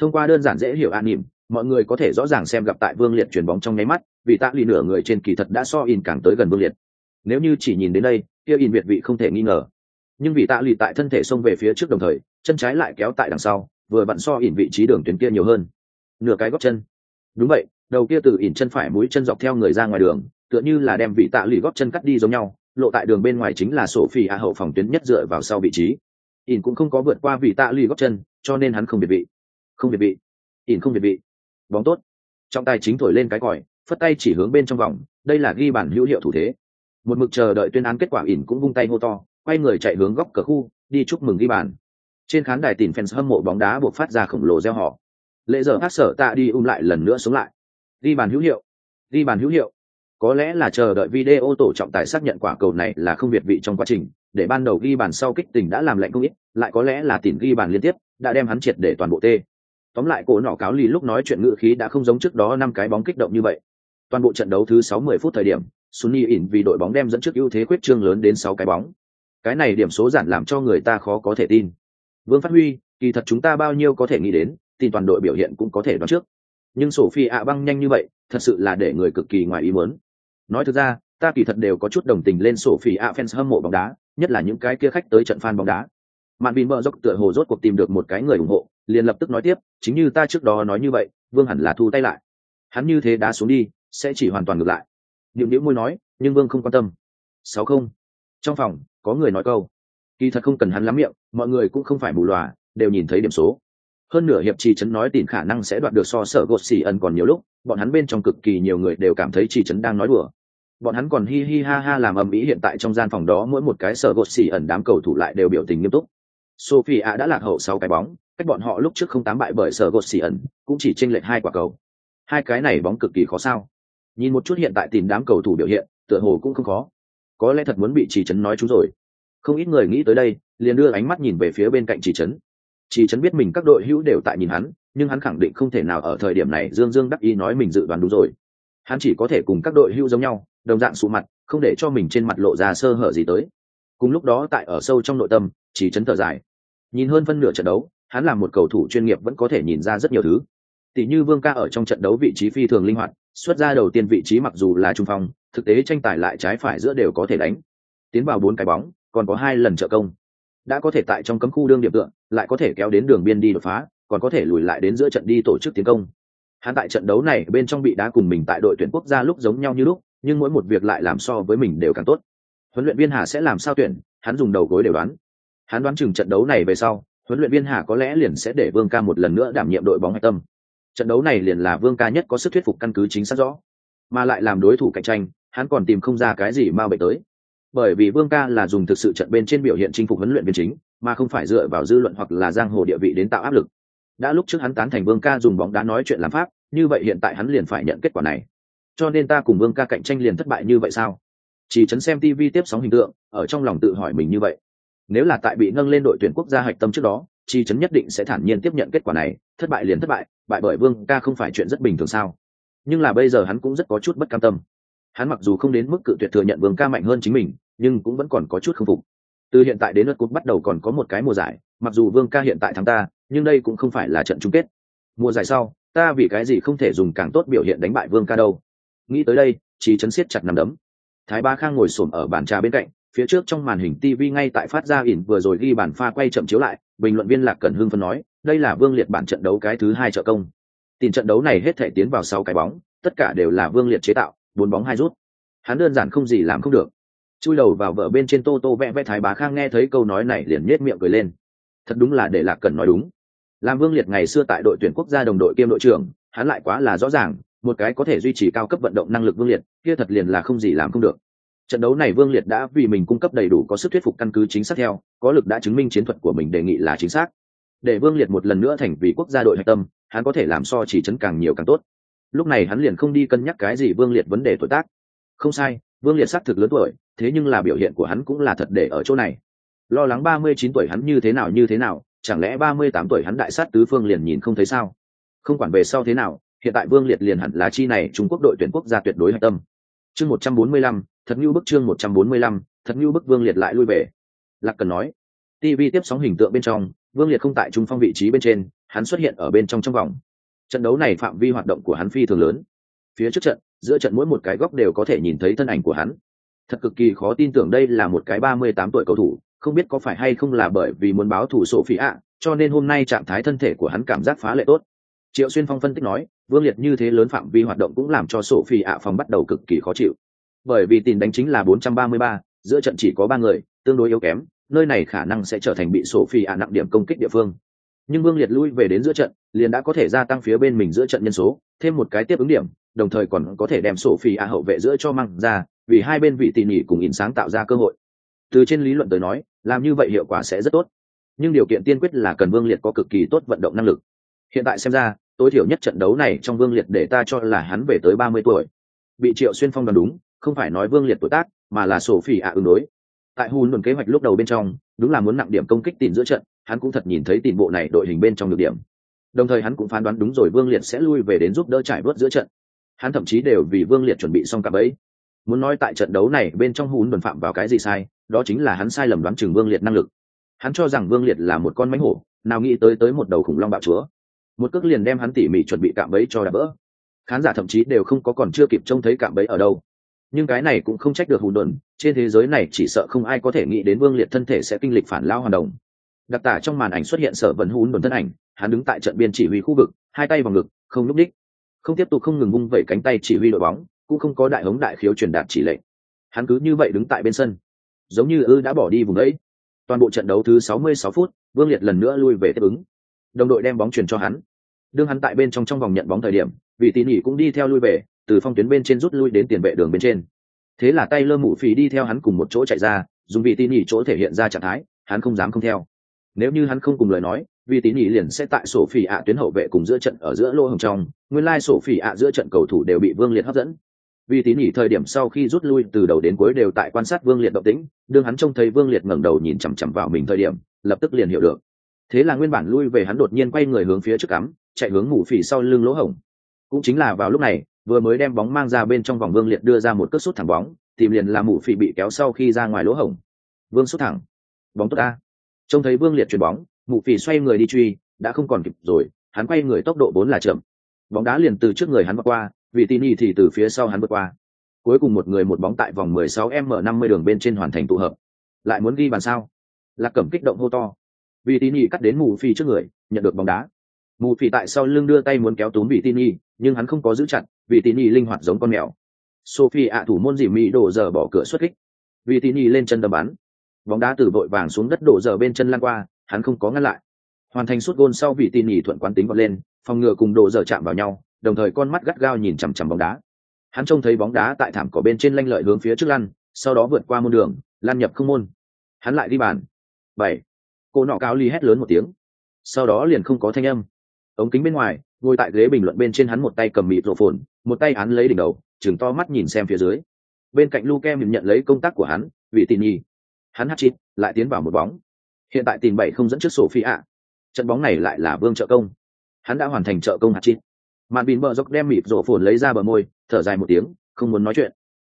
Thông qua đơn giản dễ hiểu an nỉm, mọi người có thể rõ ràng xem gặp tại vương liệt chuyển bóng trong nháy mắt, vì tạ lụy nửa người trên kỳ thật đã so in càng tới gần vương liệt. Nếu như chỉ nhìn đến đây, kia in việt vị không thể nghi ngờ. Nhưng vì tạ lụy tại thân thể xông về phía trước đồng thời, chân trái lại kéo tại đằng sau, vừa vặn so in vị trí đường tuyến kia nhiều hơn. Nửa cái góc chân. Đúng vậy, đầu kia từ ỉn chân phải mũi chân dọc theo người ra ngoài đường, tựa như là đem vị tạ lụy góp chân cắt đi giống nhau lộ tại đường bên ngoài chính là sổ phi a hậu phòng tuyến nhất dựa vào sau vị trí. Ỉn cũng không có vượt qua vị tạ lì góc chân, cho nên hắn không biệt vị. Không biệt vị. Ỉn không biệt vị. Bóng tốt. Trong tay chính thổi lên cái còi, phất tay chỉ hướng bên trong vòng, đây là ghi bản hữu hiệu thủ thế. Một mực chờ đợi tuyên án kết quả ỉn cũng vung tay hô to, quay người chạy hướng góc cờ khu, đi chúc mừng ghi bàn. Trên khán đài tìm fans hâm mộ bóng đá buộc phát ra khổng lồ gieo họ lễ giờ hát sở tạ đi um lại lần nữa sống lại. Ghi bàn hữu hiệu. Ghi bàn hữu hiệu có lẽ là chờ đợi video tổ trọng tài xác nhận quả cầu này là không việt vị trong quá trình, để ban đầu ghi bàn sau kích tình đã làm lạnh không ít, lại có lẽ là tìm ghi bàn liên tiếp, đã đem hắn triệt để toàn bộ tê. Tóm lại, cổ nọ cáo lì lúc nói chuyện ngữ khí đã không giống trước đó năm cái bóng kích động như vậy. Toàn bộ trận đấu thứ 60 phút thời điểm Sunny ỉn vì đội bóng đem dẫn trước ưu thế quyết trương lớn đến 6 cái bóng. Cái này điểm số giản làm cho người ta khó có thể tin. Vương phát huy, kỳ thật chúng ta bao nhiêu có thể nghĩ đến, tin toàn đội biểu hiện cũng có thể đoán trước. Nhưng sổ phi ạ băng nhanh như vậy, thật sự là để người cực kỳ ngoài ý muốn nói thực ra, ta kỳ thật đều có chút đồng tình lên sổ phỉ a fans hâm mộ bóng đá, nhất là những cái kia khách tới trận fan bóng đá. Mạn vì mở dốc tựa hồ rốt cuộc tìm được một cái người ủng hộ, liền lập tức nói tiếp, chính như ta trước đó nói như vậy, vương hẳn là thu tay lại. Hắn như thế đá xuống đi, sẽ chỉ hoàn toàn ngược lại. Điệu nữ môi nói, nhưng vương không quan tâm. Sáu không. Trong phòng, có người nói câu. Kỳ thật không cần hắn lắm miệng, mọi người cũng không phải mù lòa, đều nhìn thấy điểm số. Hơn nửa hiệp trì trấn nói tìm khả năng sẽ đoạt được so sở gột xỉ ẩn còn nhiều lúc, bọn hắn bên trong cực kỳ nhiều người đều cảm thấy trì trấn đang nói đùa bọn hắn còn hi hi ha ha làm ầm ĩ hiện tại trong gian phòng đó mỗi một cái sở gột xỉ ẩn đám cầu thủ lại đều biểu tình nghiêm túc. Sophie a đã lạc hậu sáu cái bóng, cách bọn họ lúc trước không tám bại bởi sở gột xỉ ẩn, cũng chỉ tranh lệch hai quả cầu. Hai cái này bóng cực kỳ khó sao. Nhìn một chút hiện tại tìm đám cầu thủ biểu hiện, tựa hồ cũng không khó. Có lẽ thật muốn bị trì trấn nói chú rồi. Không ít người nghĩ tới đây, liền đưa ánh mắt nhìn về phía bên cạnh trì trấn. Trì trấn biết mình các đội hữu đều tại nhìn hắn, nhưng hắn khẳng định không thể nào ở thời điểm này dương dương đắc ý nói mình dự đoán đúng rồi hắn chỉ có thể cùng các đội hưu giống nhau, đồng dạng sụ mặt, không để cho mình trên mặt lộ ra sơ hở gì tới. Cùng lúc đó tại ở sâu trong nội tâm, chỉ chấn thở dài. Nhìn hơn phân nửa trận đấu, hắn là một cầu thủ chuyên nghiệp vẫn có thể nhìn ra rất nhiều thứ. Tỷ như vương ca ở trong trận đấu vị trí phi thường linh hoạt, xuất ra đầu tiên vị trí mặc dù là trung phong, thực tế tranh tài lại trái phải giữa đều có thể đánh. Tiến vào bốn cái bóng, còn có hai lần trợ công. Đã có thể tại trong cấm khu đương điểm tượng lại có thể kéo đến đường biên đi đột phá, còn có thể lùi lại đến giữa trận đi tổ chức tiến công hắn tại trận đấu này bên trong bị đá cùng mình tại đội tuyển quốc gia lúc giống nhau như lúc, nhưng mỗi một việc lại làm so với mình đều càng tốt. Huấn luyện viên hà sẽ làm sao tuyển, hắn dùng đầu gối để đoán. Hắn đoán chừng trận đấu này về sau, huấn luyện viên hà có lẽ liền sẽ để vương ca một lần nữa đảm nhiệm đội bóng hạch tâm. Trận đấu này liền là vương ca nhất có sức thuyết phục căn cứ chính xác rõ, mà lại làm đối thủ cạnh tranh, hắn còn tìm không ra cái gì mà bệnh tới. Bởi vì vương ca là dùng thực sự trận bên trên biểu hiện chinh phục huấn luyện viên chính, mà không phải dựa vào dư luận hoặc là giang hồ địa vị đến tạo áp lực đã lúc trước hắn tán thành vương ca dùng bóng đá nói chuyện làm pháp, như vậy hiện tại hắn liền phải nhận kết quả này. Cho nên ta cùng vương ca cạnh tranh liền thất bại như vậy sao? Chỉ chấn xem tv tiếp sóng hình tượng, ở trong lòng tự hỏi mình như vậy. Nếu là tại bị nâng lên đội tuyển quốc gia hạch tâm trước đó, chi chấn nhất định sẽ thản nhiên tiếp nhận kết quả này, thất bại liền thất bại bại bởi vương ca không phải chuyện rất bình thường sao? Nhưng là bây giờ hắn cũng rất có chút bất cam tâm. Hắn mặc dù không đến mức cự tuyệt thừa nhận vương ca mạnh hơn chính mình, nhưng cũng vẫn còn có chút không phục. Từ hiện tại đến lượt cúp bắt đầu còn có một cái mùa giải, mặc dù vương ca hiện tại thắng ta nhưng đây cũng không phải là trận chung kết. Mùa giải sau, ta vì cái gì không thể dùng càng tốt biểu hiện đánh bại vương ca đâu? Nghĩ tới đây trí chấn siết chặt nằm đấm. Thái ba khang ngồi xổm ở bàn trà bên cạnh, phía trước trong màn hình tv ngay tại phát ra ỉn vừa rồi ghi bản pha quay chậm chiếu lại, bình luận viên lạc cẩn hưng phân nói, đây là vương liệt bản trận đấu cái thứ hai trợ công. Tìm trận đấu này hết thể tiến vào sáu cái bóng, tất cả đều là vương liệt chế tạo, bốn bóng hai rút. Hắn đơn giản không gì làm không được. Chui đầu vào vợ bên trên tô tô vẽ vẽ thái bá khang nghe thấy câu nói này liền nhét miệng cười lên. Thật đúng là để lạc cần nói đúng làm vương liệt ngày xưa tại đội tuyển quốc gia đồng đội kiêm đội trưởng, hắn lại quá là rõ ràng, một cái có thể duy trì cao cấp vận động năng lực vương liệt, kia thật liền là không gì làm không được. Trận đấu này vương liệt đã vì mình cung cấp đầy đủ có sức thuyết phục căn cứ chính xác theo, có lực đã chứng minh chiến thuật của mình đề nghị là chính xác. Để vương liệt một lần nữa thành vì quốc gia đội hạch tâm, hắn có thể làm so chỉ chấn càng nhiều càng tốt. Lúc này hắn liền không đi cân nhắc cái gì vương liệt vấn đề tuổi tác. Không sai, vương liệt xác thực lớn tuổi, thế nhưng là biểu hiện của hắn cũng là thật để ở chỗ này. Lo lắng ba mươi chín tuổi hắn như thế nào như thế nào chẳng lẽ ba mươi tám tuổi hắn đại sát tứ phương liền nhìn không thấy sao? Không quản về sau thế nào, hiện tại vương liệt liền hẳn là chi này trung quốc đội tuyển quốc gia tuyệt đối hạch tâm. Chương một trăm bốn mươi lăm, thật như bức chương một trăm bốn mươi lăm, thật như bức vương liệt lại lui về. Lạc cần nói. Tv tiếp sóng hình tượng bên trong, vương liệt không tại trung phong vị trí bên trên, hắn xuất hiện ở bên trong trong vòng. Trận đấu này phạm vi hoạt động của hắn phi thường lớn. Phía trước trận, giữa trận mỗi một cái góc đều có thể nhìn thấy thân ảnh của hắn. Thật cực kỳ khó tin tưởng đây là một cái ba mươi tám tuổi cầu thủ không biết có phải hay không là bởi vì muốn báo thủ sổ phi ạ cho nên hôm nay trạng thái thân thể của hắn cảm giác phá lệ tốt. Triệu xuyên phong phân tích nói vương liệt như thế lớn phạm vi hoạt động cũng làm cho sổ phi ạ phòng bắt đầu cực kỳ khó chịu. Bởi vì tìm đánh chính là 433, giữa trận chỉ có ba người tương đối yếu kém nơi này khả năng sẽ trở thành bị sổ phi ạ nặng điểm công kích địa phương. Nhưng vương liệt lui về đến giữa trận liền đã có thể gia tăng phía bên mình giữa trận nhân số thêm một cái tiếp ứng điểm đồng thời còn có thể đem sổ phi ạ hậu vệ giữa cho măng ra vì hai bên vị tỉ nhỉ cùng in sáng tạo ra cơ hội từ trên lý luận tới nói, làm như vậy hiệu quả sẽ rất tốt. Nhưng điều kiện tiên quyết là cần vương liệt có cực kỳ tốt vận động năng lực. Hiện tại xem ra, tối thiểu nhất trận đấu này trong vương liệt để ta cho là hắn về tới ba mươi tuổi. Bị triệu xuyên phong đoán đúng, không phải nói vương liệt tuổi tác, mà là sổ phỉ ạ ứng đối. Tại hùn đồn kế hoạch lúc đầu bên trong, đúng là muốn nặng điểm công kích tìm giữa trận, hắn cũng thật nhìn thấy tìm bộ này đội hình bên trong được điểm. Đồng thời hắn cũng phán đoán đúng rồi, vương liệt sẽ lui về đến giúp đỡ trải bớt giữa trận. Hắn thậm chí đều vì vương liệt chuẩn bị xong cả bấy muốn nói tại trận đấu này bên trong hùn đồn phạm vào cái gì sai đó chính là hắn sai lầm đoán chừng vương liệt năng lực. Hắn cho rằng vương liệt là một con mánh hổ, nào nghĩ tới tới một đầu khủng long bạo chúa. Một cước liền đem hắn tỉ mỉ chuẩn bị cạm bẫy cho đạp bỡ. Khán giả thậm chí đều không có còn chưa kịp trông thấy cạm bẫy ở đâu. Nhưng cái này cũng không trách được hùn đồn, trên thế giới này chỉ sợ không ai có thể nghĩ đến vương liệt thân thể sẽ kinh lịch phản lao hoàn đồng. Đặc tả trong màn ảnh xuất hiện sở vấn hùn đồn thân ảnh, hắn đứng tại trận biên chỉ huy khu vực, hai tay vào ngực, không núp đích. Không tiếp tục không ngừng vung vẩy cánh tay chỉ huy đội bóng, cũng không có đại hống đại khiếu truyền đạt chỉ lệnh. Hắn cứ như vậy đứng tại bên sân giống như ư đã bỏ đi vùng ấy. Toàn bộ trận đấu thứ 66 phút, vương liệt lần nữa lui về tiếp ứng. Đồng đội đem bóng chuyển cho hắn. Đương hắn tại bên trong trong vòng nhận bóng thời điểm, vị tỉ nhỉ cũng đi theo lui về, từ phong tuyến bên trên rút lui đến tiền vệ đường bên trên. Thế là tay lơ mụ phì đi theo hắn cùng một chỗ chạy ra, dùng vị tỉ nhỉ chỗ thể hiện ra trạng thái, hắn không dám không theo. Nếu như hắn không cùng lời nói vì tín nhỉ liền sẽ tại sổ phỉ ạ tuyến hậu vệ cùng giữa trận ở giữa lô hồng trong. Nguyên lai sổ phỉ ạ giữa trận cầu thủ đều bị vương liệt hấp dẫn vì tín nhỉ thời điểm sau khi rút lui, từ đầu đến cuối đều tại quan sát vương liệt động tĩnh, đương hắn trông thấy vương liệt ngẩng đầu nhìn chằm chằm vào mình thời điểm, lập tức liền hiểu được. Thế là nguyên bản lui về hắn đột nhiên quay người hướng phía trước cắm, chạy hướng ngủ phỉ sau lưng lỗ hổng. Cũng chính là vào lúc này, vừa mới đem bóng mang ra bên trong vòng vương liệt đưa ra một cất sút thẳng bóng tìm liền là mụ phỉ bị kéo sau khi ra ngoài lỗ hổng. Vương sút thẳng. Bóng tốt a trông thấy vương liệt chuyền bóng mụ phỉ xoay người đi truy, đã không còn kịp rồi, hắn quay người tốc độ bốn là chậm. Bóng đá liền từ trước người hắn qua vì tin y thì từ phía sau hắn vượt qua. Cuối cùng một người một bóng tại vòng 16 m 50 đường bên trên hoàn thành tụ hợp. Lại muốn ghi bàn sao? Lạc cẩm kích động hô to. Vì tin y cắt đến mù phi trước người, nhận được bóng đá. Mù phi tại sau lưng đưa tay muốn kéo túm vị tin y, nhưng hắn không có giữ chặt, vì tin y linh hoạt giống con mèo. Sophie ạ thủ môn dì mỹ đổ giờ bỏ cửa xuất kích. Vì tin y lên chân đầm bắn. Bóng đá từ vội vàng xuống đất đổ giờ bên chân lan qua, hắn không có ngăn lại. Hoàn thành suốt gôn sau vị tin y thuận quán tính vọt lên, phòng ngừa cùng đổ giờ chạm vào nhau đồng thời con mắt gắt gao nhìn chằm chằm bóng đá. Hắn trông thấy bóng đá tại thảm cỏ bên trên lanh lợi hướng phía trước lăn, sau đó vượt qua môn đường lan nhập không môn. Hắn lại đi bàn. Bảy. Cô nọ cáo ly hét lớn một tiếng. Sau đó liền không có thanh âm. Ống kính bên ngoài, ngồi tại ghế bình luận bên trên hắn một tay cầm mịt rộ phồn, một tay hắn lấy đỉnh đầu chừng to mắt nhìn xem phía dưới. Bên cạnh luke nhận lấy công tác của hắn vị tin nhi. Hắn hát chít, lại tiến vào một bóng. Hiện tại tìm bảy không dẫn trước sổ phi ạ trận bóng này lại là vương trợ công. Hắn đã hoàn thành trợ công hất chít màn bìn bờ dốc đem mịp rộ phồn lấy ra bờ môi, thở dài một tiếng, không muốn nói chuyện.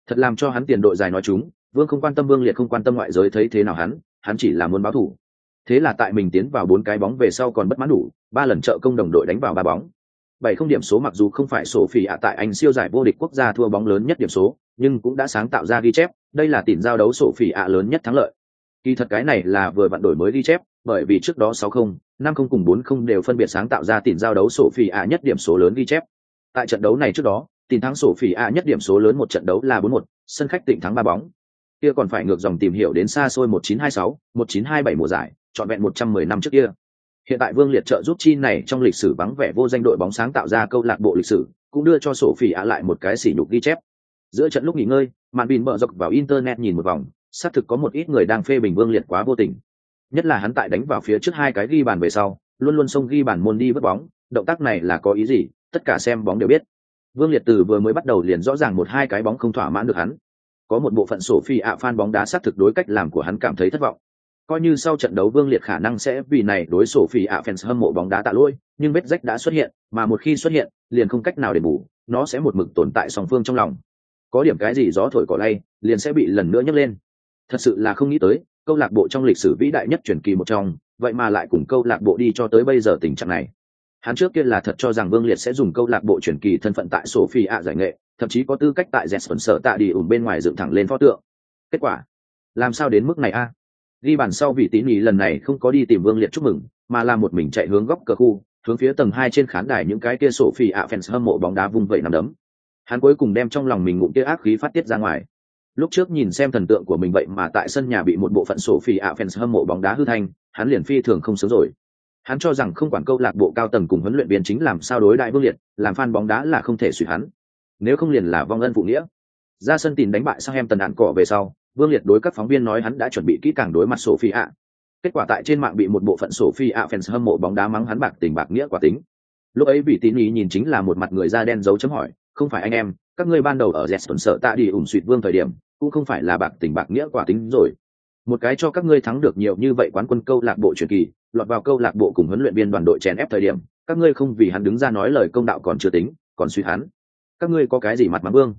Thật làm cho hắn tiền đội dài nói chúng, vương không quan tâm vương liệt không quan tâm ngoại giới thấy thế nào hắn hắn chỉ là muốn báo thủ. Thế là tại mình tiến vào bốn cái bóng về sau còn bất mãn đủ, ba lần trợ công đồng đội đánh vào ba bóng. Bảy không điểm số mặc dù không phải sổ phỉ ạ tại anh siêu giải vô địch quốc gia thua bóng lớn nhất điểm số, nhưng cũng đã sáng tạo ra ghi chép, đây là tỉn giao đấu sổ phỉ ạ lớn nhất thắng lợi kỳ thật cái này là vừa vặn đổi mới ghi chép, bởi vì trước đó sáu không, năm không cùng bốn không đều phân biệt sáng tạo ra tỷ giao đấu sổ phỉ ạ nhất điểm số lớn ghi chép. Tại trận đấu này trước đó tỷ thắng sổ phỉ ạ nhất điểm số lớn một trận đấu là bốn một, sân khách tỉnh thắng ba bóng. Kia còn phải ngược dòng tìm hiểu đến xa xôi một chín hai sáu, một chín hai bảy mùa giải, trọn vẹn một trăm mười năm trước kia. Hiện tại vương liệt trợ giúp chi này trong lịch sử vắng vẻ vô danh đội bóng sáng tạo ra câu lạc bộ lịch sử, cũng đưa cho sổ phỉ ạ lại một cái sỉ nhục ghi chép. Giữa trận lúc nghỉ ngơi màn bình mở dọc vào internet nhìn một vòng xác thực có một ít người đang phê bình vương liệt quá vô tình. Nhất là hắn tại đánh vào phía trước hai cái ghi bàn về sau, luôn luôn xông ghi bàn môn đi vứt bóng, động tác này là có ý gì, tất cả xem bóng đều biết. Vương liệt từ vừa mới bắt đầu liền rõ ràng một hai cái bóng không thỏa mãn được hắn. Có một bộ phận sổ phi ạ fan bóng đá xác thực đối cách làm của hắn cảm thấy thất vọng. Coi như sau trận đấu vương liệt khả năng sẽ vì này đối sổ phi ạ fans hâm mộ bóng đá tạ lỗi, nhưng vết rách đã xuất hiện, mà một khi xuất hiện, liền không cách nào để bù, nó sẽ một mực tồn tại song phương trong lòng. Có điểm cái gì gió thổi cỏ lay, liền sẽ bị lần nữa nhấc lên thật sự là không nghĩ tới, câu lạc bộ trong lịch sử vĩ đại nhất truyền kỳ một trong, vậy mà lại cùng câu lạc bộ đi cho tới bây giờ tình trạng này. Hắn trước kia là thật cho rằng vương liệt sẽ dùng câu lạc bộ truyền kỳ thân phận tại sophie ạ giải nghệ, thậm chí có tư cách tại jesper sở tạ đi ủng bên ngoài dựng thẳng lên pho tượng. Kết quả, làm sao đến mức này a? Ghi bàn sau vị tín ý lần này không có đi tìm vương liệt chúc mừng, mà là một mình chạy hướng góc cờ khu, hướng phía tầng hai trên khán đài những cái kia sổ phi ạ fans hâm mộ bóng đá vung vẩy nằm đấm. Hắn cuối cùng đem trong lòng mình ngụm kia ác khí phát tiết ra ngoài lúc trước nhìn xem thần tượng của mình vậy mà tại sân nhà bị một bộ phận sổ phi ạ fans hâm mộ bóng đá hư thanh, hắn liền phi thường không sớm rồi. Hắn cho rằng không quản câu lạc bộ cao tầng cùng huấn luyện viên chính làm sao đối đại vương liệt, làm fan bóng đá là không thể suy hắn. Nếu không liền là vong ân phụ nghĩa. Ra sân tìm đánh bại sang em tần đạn cỏ về sau, vương liệt đối các phóng viên nói hắn đã chuẩn bị kỹ càng đối mặt sổ phi ạ. Kết quả tại trên mạng bị một bộ phận sổ phi ạ fans hâm mộ bóng đá mắng hắn bạc tình bạc nghĩa quả tính. Lúc ấy bị tín ý nhìn chính là một mặt người da đen dấu chấm hỏi, không phải anh em các ngươi ban đầu ở Jetson sợ tạ đi ủng suỵt vương thời điểm, cũng không phải là bạc tình bạc nghĩa quả tính rồi. Một cái cho các ngươi thắng được nhiều như vậy quán quân câu lạc bộ truyền kỳ, lọt vào câu lạc bộ cùng huấn luyện viên đoàn đội chèn ép thời điểm, các ngươi không vì hắn đứng ra nói lời công đạo còn chưa tính, còn suy hắn. Các ngươi có cái gì mặt mắng vương?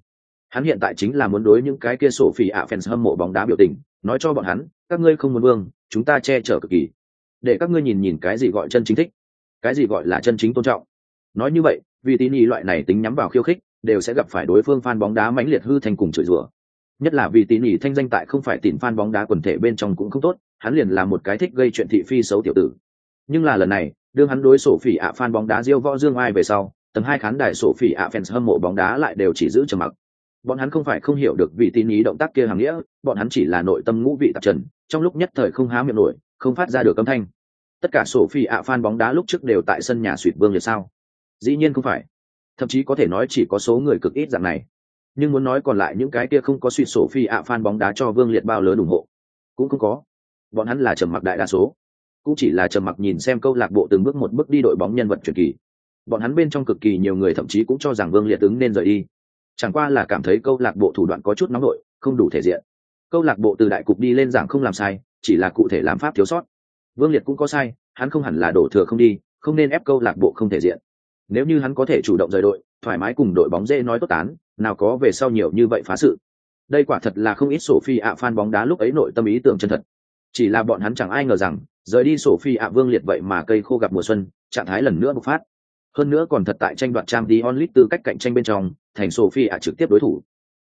Hắn hiện tại chính là muốn đối những cái kia sổ phỉ ạ fans hâm mộ bóng đá biểu tình, nói cho bọn hắn, các ngươi không muốn vương, chúng ta che chở cực kỳ. Để các ngươi nhìn nhìn cái gì gọi chân chính thích, cái gì gọi là chân chính tôn trọng. Nói như vậy, vì tín ý loại này tính nhắm vào khiêu khích đều sẽ gặp phải đối phương fan bóng đá mãnh liệt hư thành cùng chửi rủa. Nhất là vì tín ý thanh danh tại không phải tìm fan bóng đá quần thể bên trong cũng không tốt, hắn liền là một cái thích gây chuyện thị phi xấu tiểu tử. Nhưng là lần này, đương hắn đối sổ phỉ ạ fan bóng đá diêu võ dương ai về sau, tầng hai khán đài sổ phỉ ạ fans hâm mộ bóng đá lại đều chỉ giữ trầm mặc. Bọn hắn không phải không hiểu được vị tín ý động tác kia hàng nghĩa, bọn hắn chỉ là nội tâm ngũ vị tạp trần, trong lúc nhất thời không há miệng nổi, không phát ra được âm thanh. Tất cả sổ phỉ ạ fan bóng đá lúc trước đều tại sân nhà suỵt vương liệt sao? Dĩ nhiên không phải thậm chí có thể nói chỉ có số người cực ít dạng này. Nhưng muốn nói còn lại những cái kia không có suy sổ phi ạ fan bóng đá cho vương liệt bao lớn ủng hộ. Cũng không có. Bọn hắn là trầm mặc đại đa số. Cũng chỉ là trầm mặc nhìn xem câu lạc bộ từng bước một bước đi đội bóng nhân vật truyền kỳ. Bọn hắn bên trong cực kỳ nhiều người thậm chí cũng cho rằng vương liệt ứng nên rời đi. Chẳng qua là cảm thấy câu lạc bộ thủ đoạn có chút nóng nổi không đủ thể diện. Câu lạc bộ từ đại cục đi lên giảng không làm sai, chỉ là cụ thể làm pháp thiếu sót. Vương liệt cũng có sai, hắn không hẳn là đổ thừa không đi, không nên ép câu lạc bộ không thể diện nếu như hắn có thể chủ động rời đội, thoải mái cùng đội bóng dễ nói tốt tán, nào có về sau nhiều như vậy phá sự. Đây quả thật là không ít sổ phi ạ fan bóng đá lúc ấy nội tâm ý tưởng chân thật. Chỉ là bọn hắn chẳng ai ngờ rằng, rời đi sổ phi ạ vương liệt vậy mà cây khô gặp mùa xuân, trạng thái lần nữa bộc phát. Hơn nữa còn thật tại tranh đoạt trang đi onlit tư cách cạnh tranh bên trong, thành sophie ạ trực tiếp đối thủ.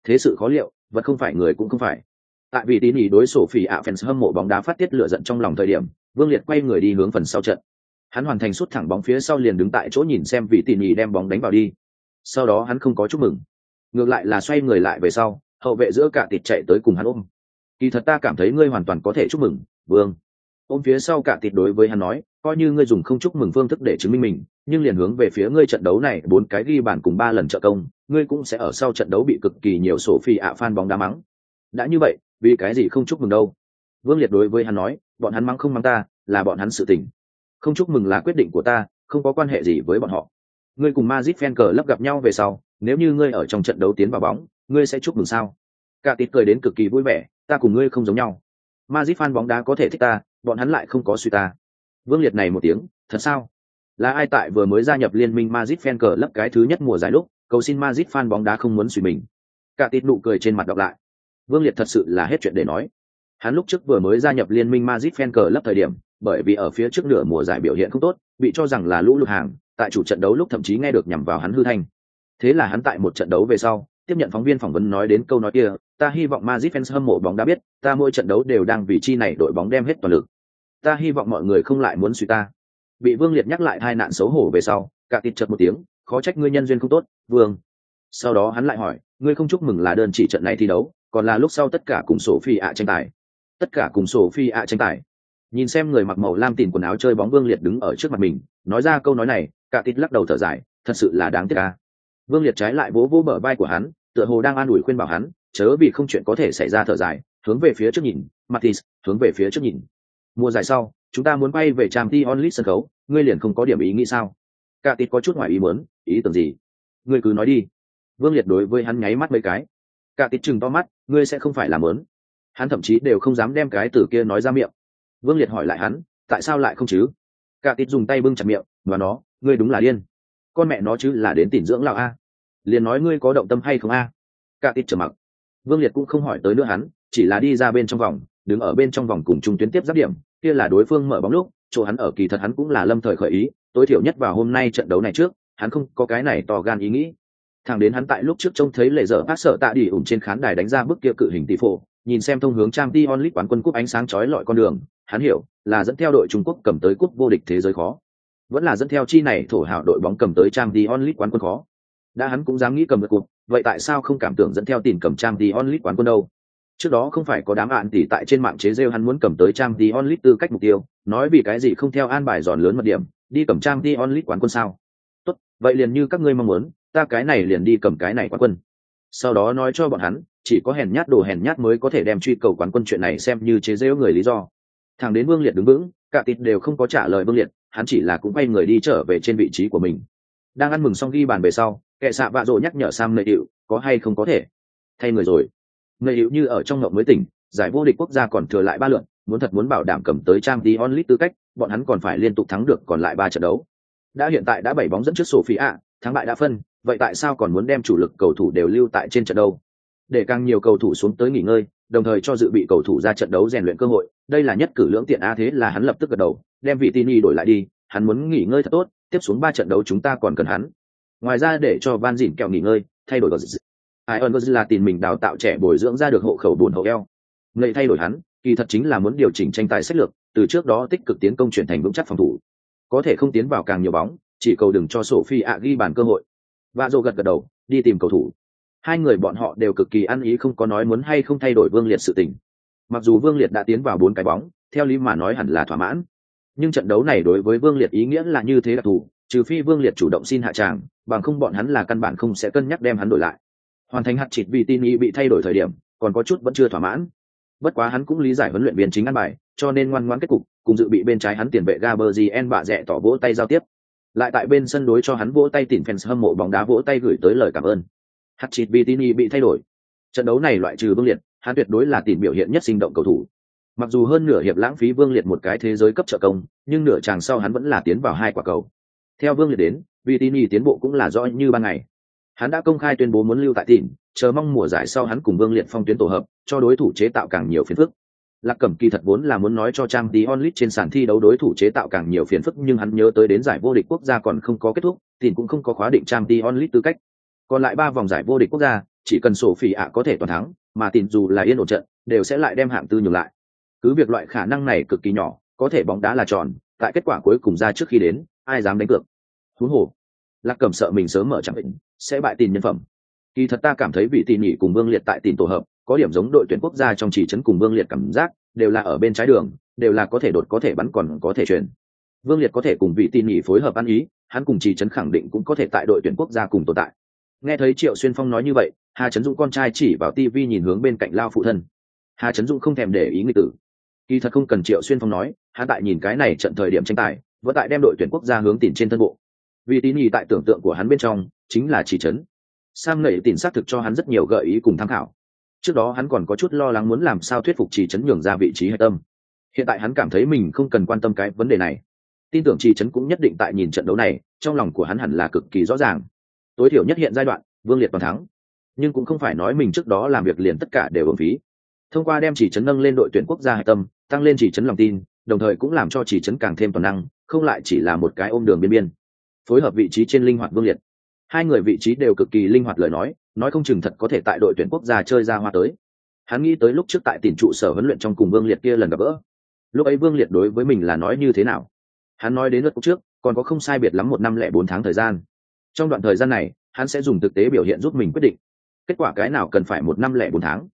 Thế sự khó liệu vật không phải người cũng không phải. Tại vì tín ý đối sophie ạ fans hâm mộ bóng đá phát tiết lửa giận trong lòng thời điểm, vương liệt quay người đi hướng phần sau trận hắn hoàn thành suốt thẳng bóng phía sau liền đứng tại chỗ nhìn xem vị tỉ mỉ đem bóng đánh vào đi. Sau đó hắn không có chúc mừng. Ngược lại là xoay người lại về sau, hậu vệ giữa cả tịt chạy tới cùng hắn ôm. Kỳ thật ta cảm thấy ngươi hoàn toàn có thể chúc mừng, vương. Ôm phía sau cả tịt đối với hắn nói, coi như ngươi dùng không chúc mừng phương thức để chứng minh mình, nhưng liền hướng về phía ngươi trận đấu này, bốn cái ghi bàn cùng ba lần trợ công, ngươi cũng sẽ ở sau trận đấu bị cực kỳ nhiều sổ phi ạ phan bóng đá mắng. Đã như vậy, vì cái gì không chúc mừng đâu? Vương liệt đối với hắn nói, bọn hắn mắng không mắng ta, là bọn hắn sự tình không chúc mừng là quyết định của ta, không có quan hệ gì với bọn họ. Ngươi cùng Madrid fan cờ lấp gặp nhau về sau, nếu như ngươi ở trong trận đấu tiến vào bóng, ngươi sẽ chúc mừng sao? Cả tịt cười đến cực kỳ vui vẻ, ta cùng ngươi không giống nhau. Madrid fan bóng đá có thể thích ta, bọn hắn lại không có suy ta. Vương liệt này một tiếng, thật sao? Là ai tại vừa mới gia nhập liên minh Madrid fan cờ lấp cái thứ nhất mùa giải lúc, cầu xin Madrid fan bóng đá không muốn suy mình? Cả tít nụ cười trên mặt đọc lại. Vương liệt thật sự là hết chuyện để nói. Hắn lúc trước vừa mới gia nhập liên minh Madrid fan cờ lấp thời điểm bởi vì ở phía trước nửa mùa giải biểu hiện không tốt, bị cho rằng là lũ lụt hàng, tại chủ trận đấu lúc thậm chí nghe được nhằm vào hắn hư thanh. Thế là hắn tại một trận đấu về sau, tiếp nhận phóng viên phỏng vấn nói đến câu nói kia, ta hy vọng Madrid fans hâm mộ bóng đá biết, ta mỗi trận đấu đều đang vì chi này đội bóng đem hết toàn lực. Ta hy vọng mọi người không lại muốn suy ta. Bị vương liệt nhắc lại hai nạn xấu hổ về sau, cả tịt chợt một tiếng, khó trách ngươi nhân duyên không tốt, vương. Sau đó hắn lại hỏi, ngươi không chúc mừng là đơn chỉ trận này thi đấu, còn là lúc sau tất cả cùng sổ phi ạ tranh tài? Tất cả cùng sổ phi ạ tranh tài nhìn xem người mặc màu lam tìm quần áo chơi bóng vương liệt đứng ở trước mặt mình, nói ra câu nói này, cả tít lắc đầu thở dài, thật sự là đáng tiếc ca vương liệt trái lại vỗ vỗ bờ vai của hắn, tựa hồ đang an ủi khuyên bảo hắn, chớ vì không chuyện có thể xảy ra thở dài, hướng về phía trước nhìn matis hướng về phía trước nhìn. Mùa giải sau, chúng ta muốn bay về trang t onlit sân khấu, ngươi liền không có điểm ý nghĩ sao? Cả tít có chút ngoài ý muốn, ý tưởng gì? Ngươi cứ nói đi. Vương liệt đối với hắn nháy mắt mấy cái. Cả tít chừng to mắt, ngươi sẽ không phải làm lớn. Hắn thậm chí đều không dám đem cái từ kia nói ra miệng vương liệt hỏi lại hắn, tại sao lại không chứ? Cả tít dùng tay bưng chặt miệng và nó, ngươi đúng là điên. Con mẹ nó chứ là đến tỉnh dưỡng lão a. Liền nói ngươi có động tâm hay không a? Cả tít trầm mặc. Vương liệt cũng không hỏi tới nữa hắn, chỉ là đi ra bên trong vòng, đứng ở bên trong vòng cùng Chung tuyến tiếp giáp điểm, kia là đối phương mở bóng lúc, chỗ hắn ở kỳ thật hắn cũng là lâm thời khởi ý, tối thiểu nhất vào hôm nay trận đấu này trước, hắn không có cái này to gan ý nghĩ. Thẳng đến hắn tại lúc trước trông thấy lệ dở bác sợ tạ đi ủng trên khán đài đánh ra bức kia cự hình tỷ phổ nhìn xem thông hướng trang t onlit quán quân cúp ánh sáng chói lọi con đường, hắn hiểu là dẫn theo đội trung quốc cầm tới cúp vô địch thế giới khó. Vẫn là dẫn theo chi này thổ hào đội bóng cầm tới trang t onlit quán quân khó. Đã hắn cũng dám nghĩ cầm được cúp, vậy tại sao không cảm tưởng dẫn theo tìm cầm trang t onlit quán quân đâu? Trước đó không phải có đám bạn tỉ tại trên mạng chế rêu hắn muốn cầm tới trang t onlit tư cách mục tiêu, nói vì cái gì không theo an bài giòn lớn mật điểm, đi cầm trang t onlit quán quân sao? Tốt, vậy liền như các ngươi mong muốn, ta cái này liền đi cầm cái này quán quân. Sau đó nói cho bọn hắn chỉ có hèn nhát đồ hèn nhát mới có thể đem truy cầu quán quân chuyện này xem như chế giễu người lý do. Thằng đến vương liệt đứng vững, cả tịt đều không có trả lời vương liệt, hắn chỉ là cũng quay người đi trở về trên vị trí của mình. Đang ăn mừng xong ghi bàn về sau kệ xạ vạ rộ nhắc nhở sam nệ điệu có hay không có thể? Thay người rồi. Nệ điệu như ở trong ngộng mới tỉnh, giải vô địch quốc gia còn thừa lại ba lượt, muốn thật muốn bảo đảm cầm tới trang tí onlit tư cách, bọn hắn còn phải liên tục thắng được còn lại ba trận đấu. Đã hiện tại đã bảy bóng dẫn trước sổ phí ạ thắng bại đã phân, vậy tại sao còn muốn đem chủ lực cầu thủ đều lưu tại trên trận đâu? Để càng nhiều cầu thủ xuống tới nghỉ ngơi, đồng thời cho dự bị cầu thủ ra trận đấu rèn luyện cơ hội. Đây là nhất cử lưỡng tiện a thế là hắn lập tức gật đầu, đem vị tin đổi lại đi, hắn muốn nghỉ ngơi thật tốt, tiếp xuống ba trận đấu chúng ta còn cần hắn. Ngoài ra để cho van Dịn kẹo nghỉ ngơi, thay đổi ai ơn là tiền mình đào tạo trẻ bồi dưỡng ra được hộ khẩu buồn hậu eo. Lợi thay đổi hắn, kỳ thật chính là muốn điều chỉnh tranh tài sách lược, từ trước đó tích cực tiến công chuyển thành vững chắc phòng thủ. Có thể không tiến vào càng nhiều bóng, chỉ cầu đừng cho Sophie ạ ghi bàn cơ hội. Và dô gật gật đầu, đi tìm cầu thủ hai người bọn họ đều cực kỳ ăn ý không có nói muốn hay không thay đổi vương liệt sự tình. Mặc dù vương liệt đã tiến vào bốn cái bóng, theo lý mà nói hẳn là thỏa mãn. Nhưng trận đấu này đối với vương liệt ý nghĩa là như thế đặc thù, trừ phi vương liệt chủ động xin hạ tràng, bằng không bọn hắn là căn bản không sẽ cân nhắc đem hắn đổi lại. Hoàn thành hạt chịt vì tin ý bị thay đổi thời điểm, còn có chút vẫn chưa thỏa mãn. Bất quá hắn cũng lý giải huấn luyện viên chính ăn bài, cho nên ngoan ngoãn kết cục, cùng dự bị bên trái hắn tiền vệ Gaberzien bạ rẻ tỏ vỗ tay giao tiếp. Lại tại bên sân đối cho hắn vỗ tay tìm fans hâm mộ bóng đá vỗ tay gửi tới lời cảm ơn hạt chịt Vitini bị thay đổi. Trận đấu này loại trừ vương liệt, hắn tuyệt đối là tìm biểu hiện nhất sinh động cầu thủ. Mặc dù hơn nửa hiệp lãng phí vương liệt một cái thế giới cấp trợ công, nhưng nửa chàng sau hắn vẫn là tiến vào hai quả cầu. Theo vương liệt đến Vitini tiến bộ cũng là rõ như ban ngày. Hắn đã công khai tuyên bố muốn lưu tại tỉnh, chờ mong mùa giải sau hắn cùng vương liệt phong tuyến tổ hợp, cho đối thủ chế tạo càng nhiều phiền phức. Lạc cẩm kỳ thật vốn là muốn nói cho trang tí onlit trên sàn thi đấu đối thủ chế tạo càng nhiều phiền phức, nhưng hắn nhớ tới đến giải vô địch quốc gia còn không có kết thúc tìm cũng không có khóa định trang tí onlit tư cách còn lại ba vòng giải vô địch quốc gia, chỉ cần sổ phỉ ạ có thể toàn thắng, mà tìm dù là yên ổn trận, đều sẽ lại đem hạng tư nhường lại. Cứ việc loại khả năng này cực kỳ nhỏ, có thể bóng đá là tròn, tại kết quả cuối cùng ra trước khi đến, ai dám đánh cược? Thú hồ, lạc cẩm sợ mình sớm mở chẳng định, sẽ bại tin nhân phẩm. Kỳ thật ta cảm thấy vị tỉ nhỉ cùng vương liệt tại tìm tổ hợp, có điểm giống đội tuyển quốc gia trong chỉ trấn cùng vương liệt cảm giác, đều là ở bên trái đường, đều là có thể đột có thể bắn còn có thể chuyển. Vương liệt có thể cùng vị tỉ nhỉ phối hợp ăn ý, hắn cùng chỉ trấn khẳng định cũng có thể tại đội tuyển quốc gia cùng tồn tại nghe thấy triệu xuyên phong nói như vậy, hà trấn dũng con trai chỉ vào tivi nhìn hướng bên cạnh lao phụ thân. Hà trấn dũng không thèm để ý người tử. Kỳ thật không cần triệu xuyên phong nói, hắn tại nhìn cái này trận thời điểm tranh tài, vẫn tại đem đội tuyển quốc gia hướng tìm trên thân bộ. Vì tín nhì tại tưởng tượng của hắn bên trong, chính là chỉ trấn. Sam nảy tìm xác thực cho hắn rất nhiều gợi ý cùng tham khảo. Trước đó hắn còn có chút lo lắng muốn làm sao thuyết phục chỉ trấn nhường ra vị trí hạch tâm. Hiện tại hắn cảm thấy mình không cần quan tâm cái vấn đề này. Tin tưởng chỉ trấn cũng nhất định tại nhìn trận đấu này, trong lòng của hắn hẳn là cực kỳ rõ ràng tối thiểu nhất hiện giai đoạn, vương liệt toàn thắng. Nhưng cũng không phải nói mình trước đó làm việc liền tất cả đều ứng phí. Thông qua đem chỉ trấn nâng lên đội tuyển quốc gia hạch tâm, tăng lên chỉ trấn lòng tin, đồng thời cũng làm cho chỉ trấn càng thêm toàn năng, không lại chỉ là một cái ôm đường biên biên. Phối hợp vị trí trên linh hoạt vương liệt. Hai người vị trí đều cực kỳ linh hoạt lời nói nói không chừng thật có thể tại đội tuyển quốc gia chơi ra hoa tới. Hắn nghĩ tới lúc trước tại tỉnh trụ sở huấn luyện trong cùng vương liệt kia lần gặp gỡ. Lúc ấy vương liệt đối với mình là nói như thế nào? Hắn nói đến lượt trước, còn có không sai biệt lắm một năm lẻ bốn tháng thời gian trong đoạn thời gian này, hắn sẽ dùng thực tế biểu hiện giúp mình quyết định. Kết quả cái nào cần phải một năm lẻ bốn tháng.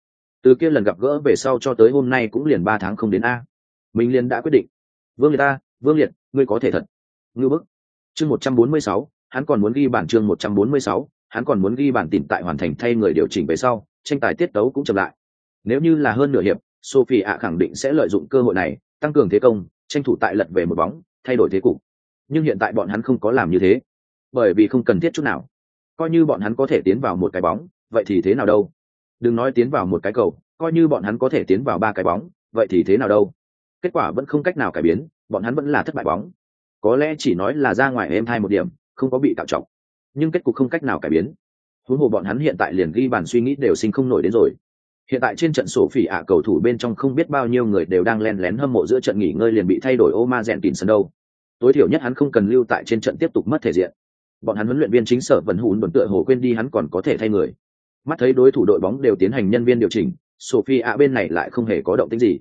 Từ kia lần gặp gỡ về sau cho tới hôm nay cũng liền ba tháng không đến a. Mình liền đã quyết định. Vương liệt ta, vương liệt, ngươi có thể thật. Ngư bức. Chương một trăm bốn mươi sáu, hắn còn muốn ghi bản chương một trăm bốn mươi sáu, hắn còn muốn ghi bản tìm tại hoàn thành thay người điều chỉnh về sau, tranh tài tiết tấu cũng chậm lại. Nếu như là hơn nửa hiệp, sophie ạ khẳng định sẽ lợi dụng cơ hội này, tăng cường thế công, tranh thủ tại lật về một bóng, thay đổi thế cục. Nhưng hiện tại bọn hắn không có làm như thế bởi vì không cần thiết chút nào. Coi như bọn hắn có thể tiến vào một cái bóng, vậy thì thế nào đâu? Đừng nói tiến vào một cái cầu, coi như bọn hắn có thể tiến vào ba cái bóng, vậy thì thế nào đâu? Kết quả vẫn không cách nào cải biến, bọn hắn vẫn là thất bại bóng. Có lẽ chỉ nói là ra ngoài em hai một điểm, không có bị tạo trọng. Nhưng kết cục không cách nào cải biến. Huống hồ bọn hắn hiện tại liền ghi bàn suy nghĩ đều sinh không nổi đến rồi. Hiện tại trên trận sổ phỉ ạ cầu thủ bên trong không biết bao nhiêu người đều đang len lén hâm mộ giữa trận nghỉ ngơi liền bị thay đổi ô ma rèn tỉn sân đâu. Tối thiểu nhất hắn không cần lưu tại trên trận tiếp tục mất thể diện bọn hắn huấn luyện viên chính sở vẫn hùn đồn tựa hồ quên đi hắn còn có thể thay người. Mắt thấy đối thủ đội bóng đều tiến hành nhân viên điều chỉnh, sophie ạ bên này lại không hề có động tĩnh gì.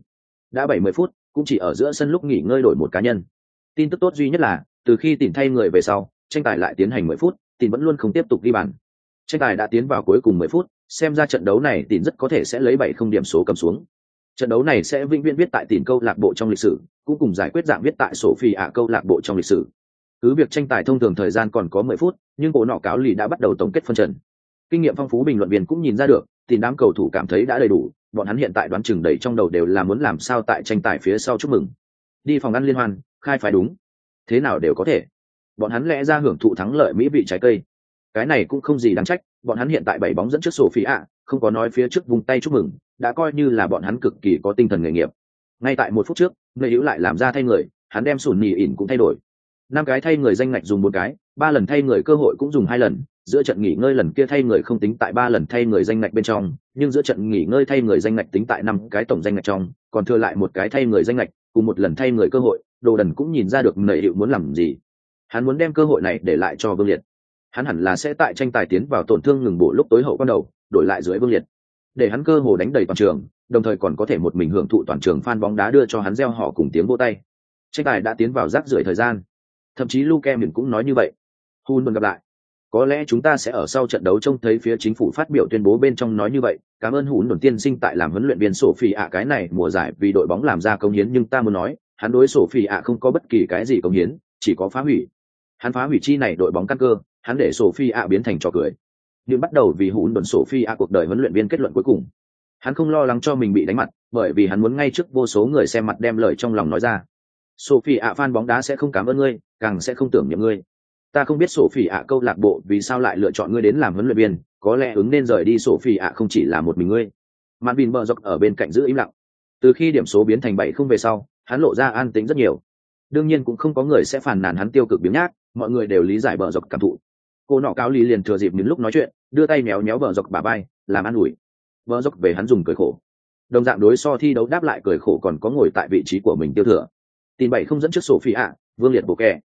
Đã bảy mươi phút, cũng chỉ ở giữa sân lúc nghỉ ngơi đổi một cá nhân. Tin tức tốt duy nhất là, từ khi tìm thay người về sau, tranh tài lại tiến hành mười phút tìm vẫn luôn không tiếp tục ghi bàn. Tranh tài đã tiến vào cuối cùng mười phút, xem ra trận đấu này tìm rất có thể sẽ lấy bảy không điểm số cầm xuống. Trận đấu này sẽ vĩnh viễn viết tại tìm câu lạc bộ trong lịch sử, cũng cùng giải quyết dạng viết tại sổ phi ạ câu lạc bộ trong lịch sử cứ việc tranh tài thông thường thời gian còn có mười phút, nhưng bộ nọ cáo lì đã bắt đầu tổng kết phân trận kinh nghiệm phong phú bình luận viên cũng nhìn ra được, tìm đám cầu thủ cảm thấy đã đầy đủ, bọn hắn hiện tại đoán chừng đầy trong đầu đều là muốn làm sao tại tranh tài phía sau chúc mừng. Đi phòng ăn liên hoan, khai phái đúng. Thế nào đều có thể. Bọn hắn lẽ ra hưởng thụ thắng lợi mỹ vị trái cây. Cái này cũng không gì đáng trách, bọn hắn hiện tại bảy bóng dẫn trước sổ phí ạ không có nói phía trước vùng tay chúc mừng, đã coi như là bọn hắn cực kỳ có tinh thần nghề nghiệp. Ngay tại một phút trước, người hữu lại làm ra thay người, hắn đem sùn nhì ỉn cũng thay đổi năm cái thay người danh ngạch dùng một cái, ba lần thay người cơ hội cũng dùng hai lần, giữa trận nghỉ ngơi lần kia thay người không tính tại ba lần thay người danh ngạch bên trong, nhưng giữa trận nghỉ ngơi thay người danh ngạch tính tại năm cái tổng danh ngạch trong, còn thừa lại một cái thay người danh ngạch, cùng một lần thay người cơ hội, đồ đần cũng nhìn ra được nầy hiệu muốn làm gì. Hắn muốn đem cơ hội này để lại cho vương liệt. Hắn hẳn là sẽ tại tranh tài tiến vào tổn thương ngừng bổ lúc tối hậu ban đầu, đổi lại dưới vương liệt. Để hắn cơ hồ đánh đầy toàn trường, đồng thời còn có thể một mình hưởng thụ toàn trường fan bóng đá đưa cho hắn gieo họ cùng tiếng vô tay. Tranh tài đã tiến vào rác rưởi thời gian thậm chí Luke mình cũng nói như vậy. Hun gặp lại? Có lẽ chúng ta sẽ ở sau trận đấu trông thấy phía chính phủ phát biểu tuyên bố bên trong nói như vậy. Cảm ơn hùn đồn tiên sinh tại làm huấn luyện viên sổ phi ạ cái này mùa giải vì đội bóng làm ra công hiến, nhưng ta muốn nói, hắn đối sổ phi ạ không có bất kỳ cái gì công hiến, chỉ có phá hủy. Hắn phá hủy chi này đội bóng căn cơ, hắn để sổ phi ạ biến thành trò cười. Nhưng bắt đầu vì hùn đồn sổ phi ạ cuộc đời huấn luyện viên kết luận cuối cùng. Hắn không lo lắng cho mình bị đánh mặt, bởi vì hắn muốn ngay trước vô số người xem mặt đem lời trong lòng nói ra. Sophie ạ fan bóng đá sẽ không cảm ơn ngươi càng sẽ không tưởng nhầm ngươi. Ta không biết sổ phỉ ạ câu lạc bộ vì sao lại lựa chọn ngươi đến làm huấn luyện viên, có lẽ ứng nên rời đi sổ phỉ ạ không chỉ là một mình ngươi. Mạn bình bờ dọc ở bên cạnh giữ im lặng. Từ khi điểm số biến thành bảy không về sau, hắn lộ ra an tính rất nhiều. Đương nhiên cũng không có người sẽ phản nàn hắn tiêu cực biếng nhác, mọi người đều lý giải bờ dọc cảm thụ. Cô nọ cáo lý liền thừa dịp những lúc nói chuyện, đưa tay méo méo bờ dọc bà bay làm an ủi. Bờ dọc về hắn dùng cười khổ. Đồng dạng đối so thi đấu đáp lại cười khổ còn có ngồi tại vị trí của mình tiêu thừa. Tin bảy không dẫn trước sổ phi ạ vương liệt bộ kè.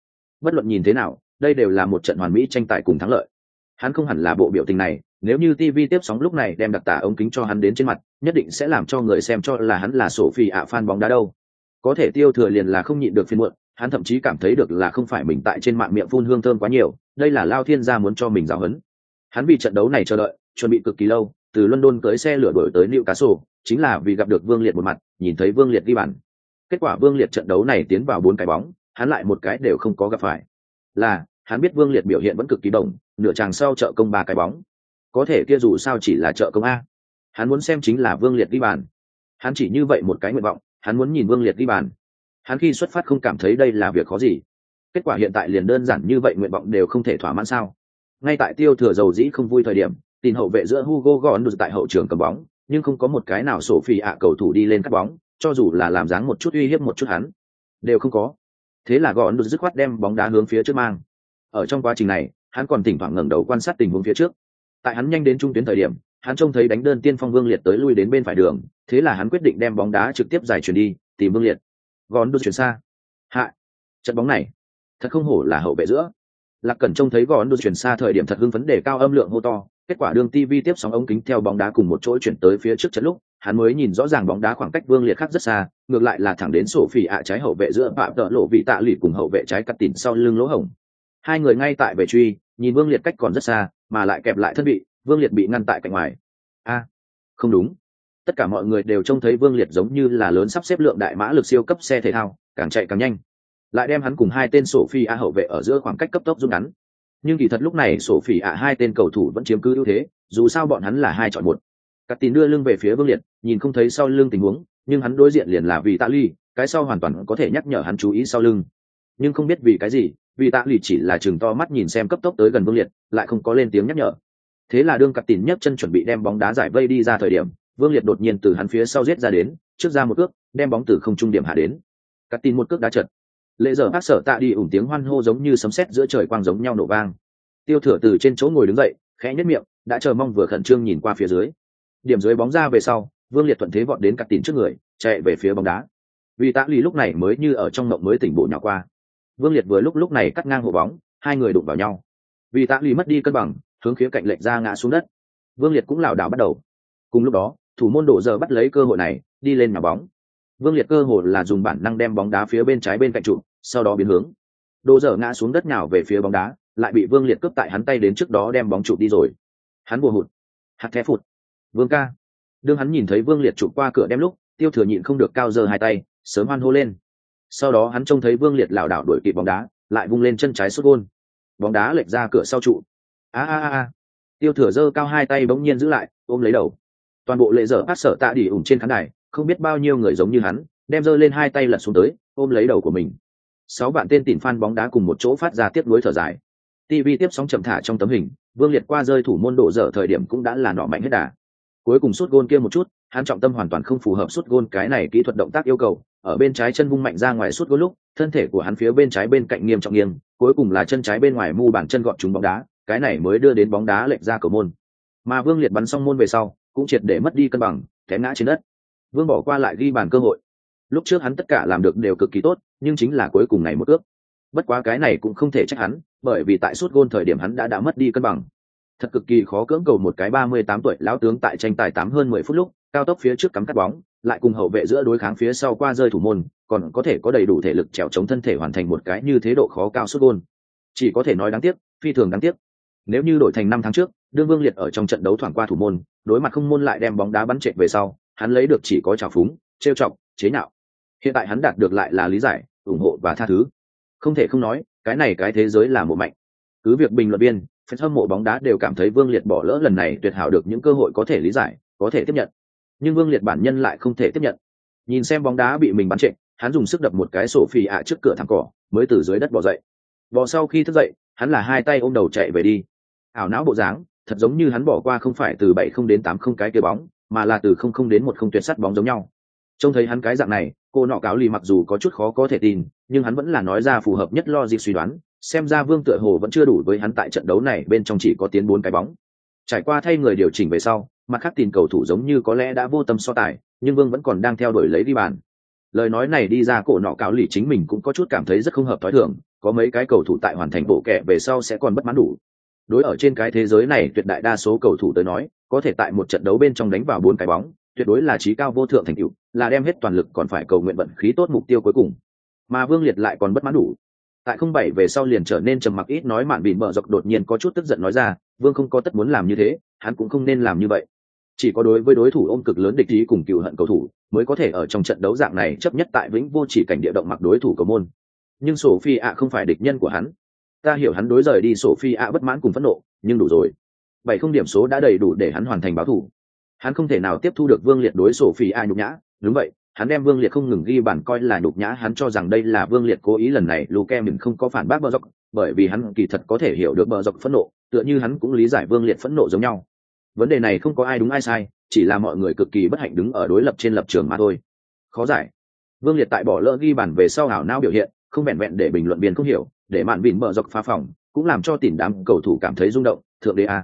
Bất luận nhìn thế nào, đây đều là một trận hoàn mỹ tranh tài cùng thắng lợi. Hắn không hẳn là bộ biểu tình này, nếu như tv tiếp sóng lúc này đem đặc tả ống kính cho hắn đến trên mặt, nhất định sẽ làm cho người xem cho là hắn là sổ phi ạ fan bóng đá đâu. Có thể tiêu thừa liền là không nhịn được phiên muộn, hắn thậm chí cảm thấy được là không phải mình tại trên mạng miệng phun hương thơm quá nhiều, đây là lao thiên gia muốn cho mình giáo hấn hắn vì trận đấu này chờ đợi, chuẩn bị cực kỳ lâu, từ london cưới xe lửa đổi tới liệu cá sổ chính là vì gặp được vương liệt một mặt, nhìn thấy vương liệt ghi bàn. Kết quả vương liệt trận đấu này tiến vào bốn cái bóng hắn lại một cái đều không có gặp phải. Là, hắn biết vương liệt biểu hiện vẫn cực kỳ đồng, nửa chàng sau trợ công ba cái bóng. Có thể kia dù sao chỉ là trợ công a. Hắn muốn xem chính là vương liệt ghi bàn. Hắn chỉ như vậy một cái nguyện vọng, hắn muốn nhìn vương liệt ghi bàn. Hắn khi xuất phát không cảm thấy đây là việc khó gì. Kết quả hiện tại liền đơn giản như vậy nguyện vọng đều không thể thỏa mãn sao. Ngay tại tiêu thừa dầu dĩ không vui thời điểm, tin hậu vệ giữa hugo gòn được tại hậu trường cầm bóng, nhưng không có một cái nào sổ phi ạ cầu thủ đi lên cắt bóng, cho dù là làm dáng một chút uy hiếp một chút hắn, đều không có thế là gọn được dứt khoát đem bóng đá hướng phía trước mang. Ở trong quá trình này, hắn còn thỉnh thoảng ngẩng đầu quan sát tình huống phía trước. Tại hắn nhanh đến trung tuyến thời điểm, hắn trông thấy đánh đơn tiên phong vương liệt tới lui đến bên phải đường, thế là hắn quyết định đem bóng đá trực tiếp giải chuyển đi, tìm vương liệt. Gòn đút chuyển xa. Hạ. Trận bóng này, thật không hổ là hậu vệ giữa. Lạc cẩn trông thấy gòn đút chuyển xa thời điểm thật hưng vấn đề cao âm lượng hô to, kết quả đường tv tiếp sóng ống kính theo bóng đá cùng một chỗ chuyển tới phía trước trận lúc hắn mới nhìn rõ ràng bóng đá khoảng cách vương liệt khác rất xa, ngược lại là thẳng đến sổ phỉ ạ trái hậu vệ giữa phạm tợ lộ vị tạ lụy cùng hậu vệ trái cắt tỉn sau lưng lỗ hổng. Hai người ngay tại về truy, nhìn vương liệt cách còn rất xa, mà lại kẹp lại thân bị, vương liệt bị ngăn tại cạnh ngoài. A, không đúng. Tất cả mọi người đều trông thấy vương liệt giống như là lớn sắp xếp lượng đại mã lực siêu cấp xe thể thao, càng chạy càng nhanh. Lại đem hắn cùng hai tên sổ phi a hậu vệ ở giữa khoảng cách cấp tốc rút ngắn. Nhưng kỳ thật lúc này sổ phỉ ạ hai tên cầu thủ vẫn chiếm cứ ưu thế, dù sao bọn hắn là hai chọn một cắt tín đưa lưng về phía vương liệt, nhìn không thấy sau lưng tình huống, nhưng hắn đối diện liền là vì tạ ly, cái sau hoàn toàn có thể nhắc nhở hắn chú ý sau lưng. Nhưng không biết vì cái gì vì tạ ly chỉ là chừng to mắt nhìn xem cấp tốc tới gần vương liệt, lại không có lên tiếng nhắc nhở. Thế là đương cặp tín nhấc chân chuẩn bị đem bóng đá giải vây đi ra thời điểm, vương liệt đột nhiên từ hắn phía sau giết ra đến, trước ra một cước, đem bóng từ không trung điểm hạ đến. Cát tín một cước đá chật. Lệ giờ bác sở tạ đi ủng tiếng hoan hô giống như sấm sét giữa trời quang giống nhau nổ vang. Tiêu thừa từ trên chỗ ngồi đứng dậy, khẽ nhất miệng, đã chờ mong vừa khẩn trương nhìn qua phía dưới điểm dưới bóng ra về sau, vương liệt thuận thế vọt đến cắt tín trước người, chạy về phía bóng đá. Vì tạ lì lúc này mới như ở trong mộng mới tỉnh bộ nhỏ qua. Vương liệt vừa lúc lúc này cắt ngang hộ bóng, hai người đụng vào nhau. Vì tạ lì mất đi cân bằng, hướng khía cạnh lệnh ra ngã xuống đất. Vương liệt cũng lảo đảo bắt đầu. Cùng lúc đó, thủ môn đổ giờ bắt lấy cơ hội này, đi lên mà bóng. Vương liệt cơ hội là dùng bản năng đem bóng đá phía bên trái bên cạnh trụ, sau đó biến hướng. Đổ dở ngã xuống đất nhào về phía bóng đá, lại bị vương liệt cướp tại hắn tay đến trước đó đem bóng trụ đi rồi. Hắn bùa hụt. Hạt thé phụt vương ca. Đương hắn nhìn thấy vương liệt chụp qua cửa đem lúc, tiêu thừa nhịn không được cao giơ hai tay, sớm hoan hô lên. Sau đó hắn trông thấy vương liệt lảo đảo đuổi kịp bóng đá, lại vung lên chân trái xuất gôn. Bóng đá lệch ra cửa sau trụ. A a a tiêu thừa giơ cao hai tay bỗng nhiên giữ lại, ôm lấy đầu. Toàn bộ lệ dở át sở tạ đỉ ủng trên khán đài, không biết bao nhiêu người giống như hắn, đem giơ lên hai tay lật xuống tới, ôm lấy đầu của mình. Sáu bạn tên tìm phan bóng đá cùng một chỗ phát ra tiếp nối thở dài. Tv tiếp sóng chậm thả trong tấm hình, vương liệt qua rơi thủ môn đổ dở thời điểm cũng đã là nọ mạnh hết đà cuối cùng sút gôn kia một chút, hắn trọng tâm hoàn toàn không phù hợp sút gôn cái này kỹ thuật động tác yêu cầu, ở bên trái chân vung mạnh ra ngoài sút gôn lúc, thân thể của hắn phía bên trái bên cạnh nghiêm trọng nghiêng, cuối cùng là chân trái bên ngoài mu bàn chân gọn trúng bóng đá, cái này mới đưa đến bóng đá lệch ra cầu môn. Mà vương liệt bắn xong môn về sau, cũng triệt để mất đi cân bằng, té ngã trên đất. Vương bỏ qua lại ghi bàn cơ hội. Lúc trước hắn tất cả làm được đều cực kỳ tốt, nhưng chính là cuối cùng này một ước. Bất quá cái này cũng không thể trách hắn, bởi vì tại suốt gôn thời điểm hắn đã đã mất đi cân bằng thật cực kỳ khó cưỡng cầu một cái ba mươi tám tuổi lão tướng tại tranh tài tám hơn mười phút lúc, cao tốc phía trước cắm cắt bóng, lại cùng hậu vệ giữa đối kháng phía sau qua rơi thủ môn, còn có thể có đầy đủ thể lực trèo chống thân thể hoàn thành một cái như thế độ khó cao xuất gôn. Chỉ có thể nói đáng tiếc, phi thường đáng tiếc. Nếu như đổi thành năm tháng trước, đương vương liệt ở trong trận đấu thoảng qua thủ môn, đối mặt không môn lại đem bóng đá bắn trệ về sau, hắn lấy được chỉ có trào phúng, trêu chọc, chế nhạo. Hiện tại hắn đạt được lại là lý giải, ủng hộ và tha thứ. Không thể không nói, cái này cái thế giới là một mạnh. Cứ việc bình luận viên fans hâm mộ bóng đá đều cảm thấy vương liệt bỏ lỡ lần này tuyệt hảo được những cơ hội có thể lý giải, có thể tiếp nhận. Nhưng vương liệt bản nhân lại không thể tiếp nhận. Nhìn xem bóng đá bị mình bắn trệ, hắn dùng sức đập một cái sổ phì ạ trước cửa thẳng cỏ, mới từ dưới đất bò dậy. Bò sau khi thức dậy, hắn là hai tay ôm đầu chạy về đi. Ảo não bộ dáng, thật giống như hắn bỏ qua không phải từ bảy không đến tám không cái kia bóng, mà là từ không không đến một không tuyệt sắt bóng giống nhau. Trông thấy hắn cái dạng này, cô nọ cáo lì mặc dù có chút khó có thể tin, nhưng hắn vẫn là nói ra phù hợp nhất lo dịp suy đoán xem ra vương tựa hồ vẫn chưa đủ với hắn tại trận đấu này, bên trong chỉ có tiến bốn cái bóng. Trải qua thay người điều chỉnh về sau, mặt khác tìm cầu thủ giống như có lẽ đã vô tâm so tài, nhưng vương vẫn còn đang theo đuổi lấy đi bàn. Lời nói này đi ra cổ nọ cáo lì chính mình cũng có chút cảm thấy rất không hợp thói thường, có mấy cái cầu thủ tại hoàn thành bộ kẹ về sau sẽ còn bất mãn đủ. Đối ở trên cái thế giới này, tuyệt đại đa số cầu thủ tới nói, có thể tại một trận đấu bên trong đánh vào bốn cái bóng, tuyệt đối là trí cao vô thượng thành tựu, là đem hết toàn lực còn phải cầu nguyện vận khí tốt mục tiêu cuối cùng. Mà vương liệt lại còn bất mãn đủ tại không bảy về sau liền trở nên trầm mặc ít nói mạn bị mở dọc đột nhiên có chút tức giận nói ra, vương không có tất muốn làm như thế, hắn cũng không nên làm như vậy. Chỉ có đối với đối thủ ôm cực lớn địch ý cùng cựu hận cầu thủ mới có thể ở trong trận đấu dạng này chấp nhất tại vĩnh vô chỉ cảnh địa động mặc đối thủ cầu môn. Nhưng sổ phi ạ không phải địch nhân của hắn. Ta hiểu hắn đối rời đi sổ phi ạ bất mãn cùng phẫn nộ, nhưng đủ rồi. Bảy không điểm số đã đầy đủ để hắn hoàn thành báo thủ. Hắn không thể nào tiếp thu được vương liệt đối sổ phi ạ nhục nhã. Đúng vậy hắn đem vương liệt không ngừng ghi bản coi là nhục nhã, hắn cho rằng đây là vương liệt cố ý lần này, luke mình không có phản bác bờ dọc bởi vì hắn kỳ thật có thể hiểu được bờ dọc phẫn nộ, tựa như hắn cũng lý giải vương liệt phẫn nộ giống nhau. Vấn đề này không có ai đúng ai sai, chỉ là mọi người cực kỳ bất hạnh đứng ở đối lập trên lập trường mà thôi. Khó giải. Vương liệt tại bỏ lỡ ghi bản về sau hảo não biểu hiện, không vẹn vẹn để bình luận viên không hiểu, để mạn bỉn bờ dọc phá phòng, cũng làm cho tìm đám cầu thủ cảm thấy rung động, thượng đế a.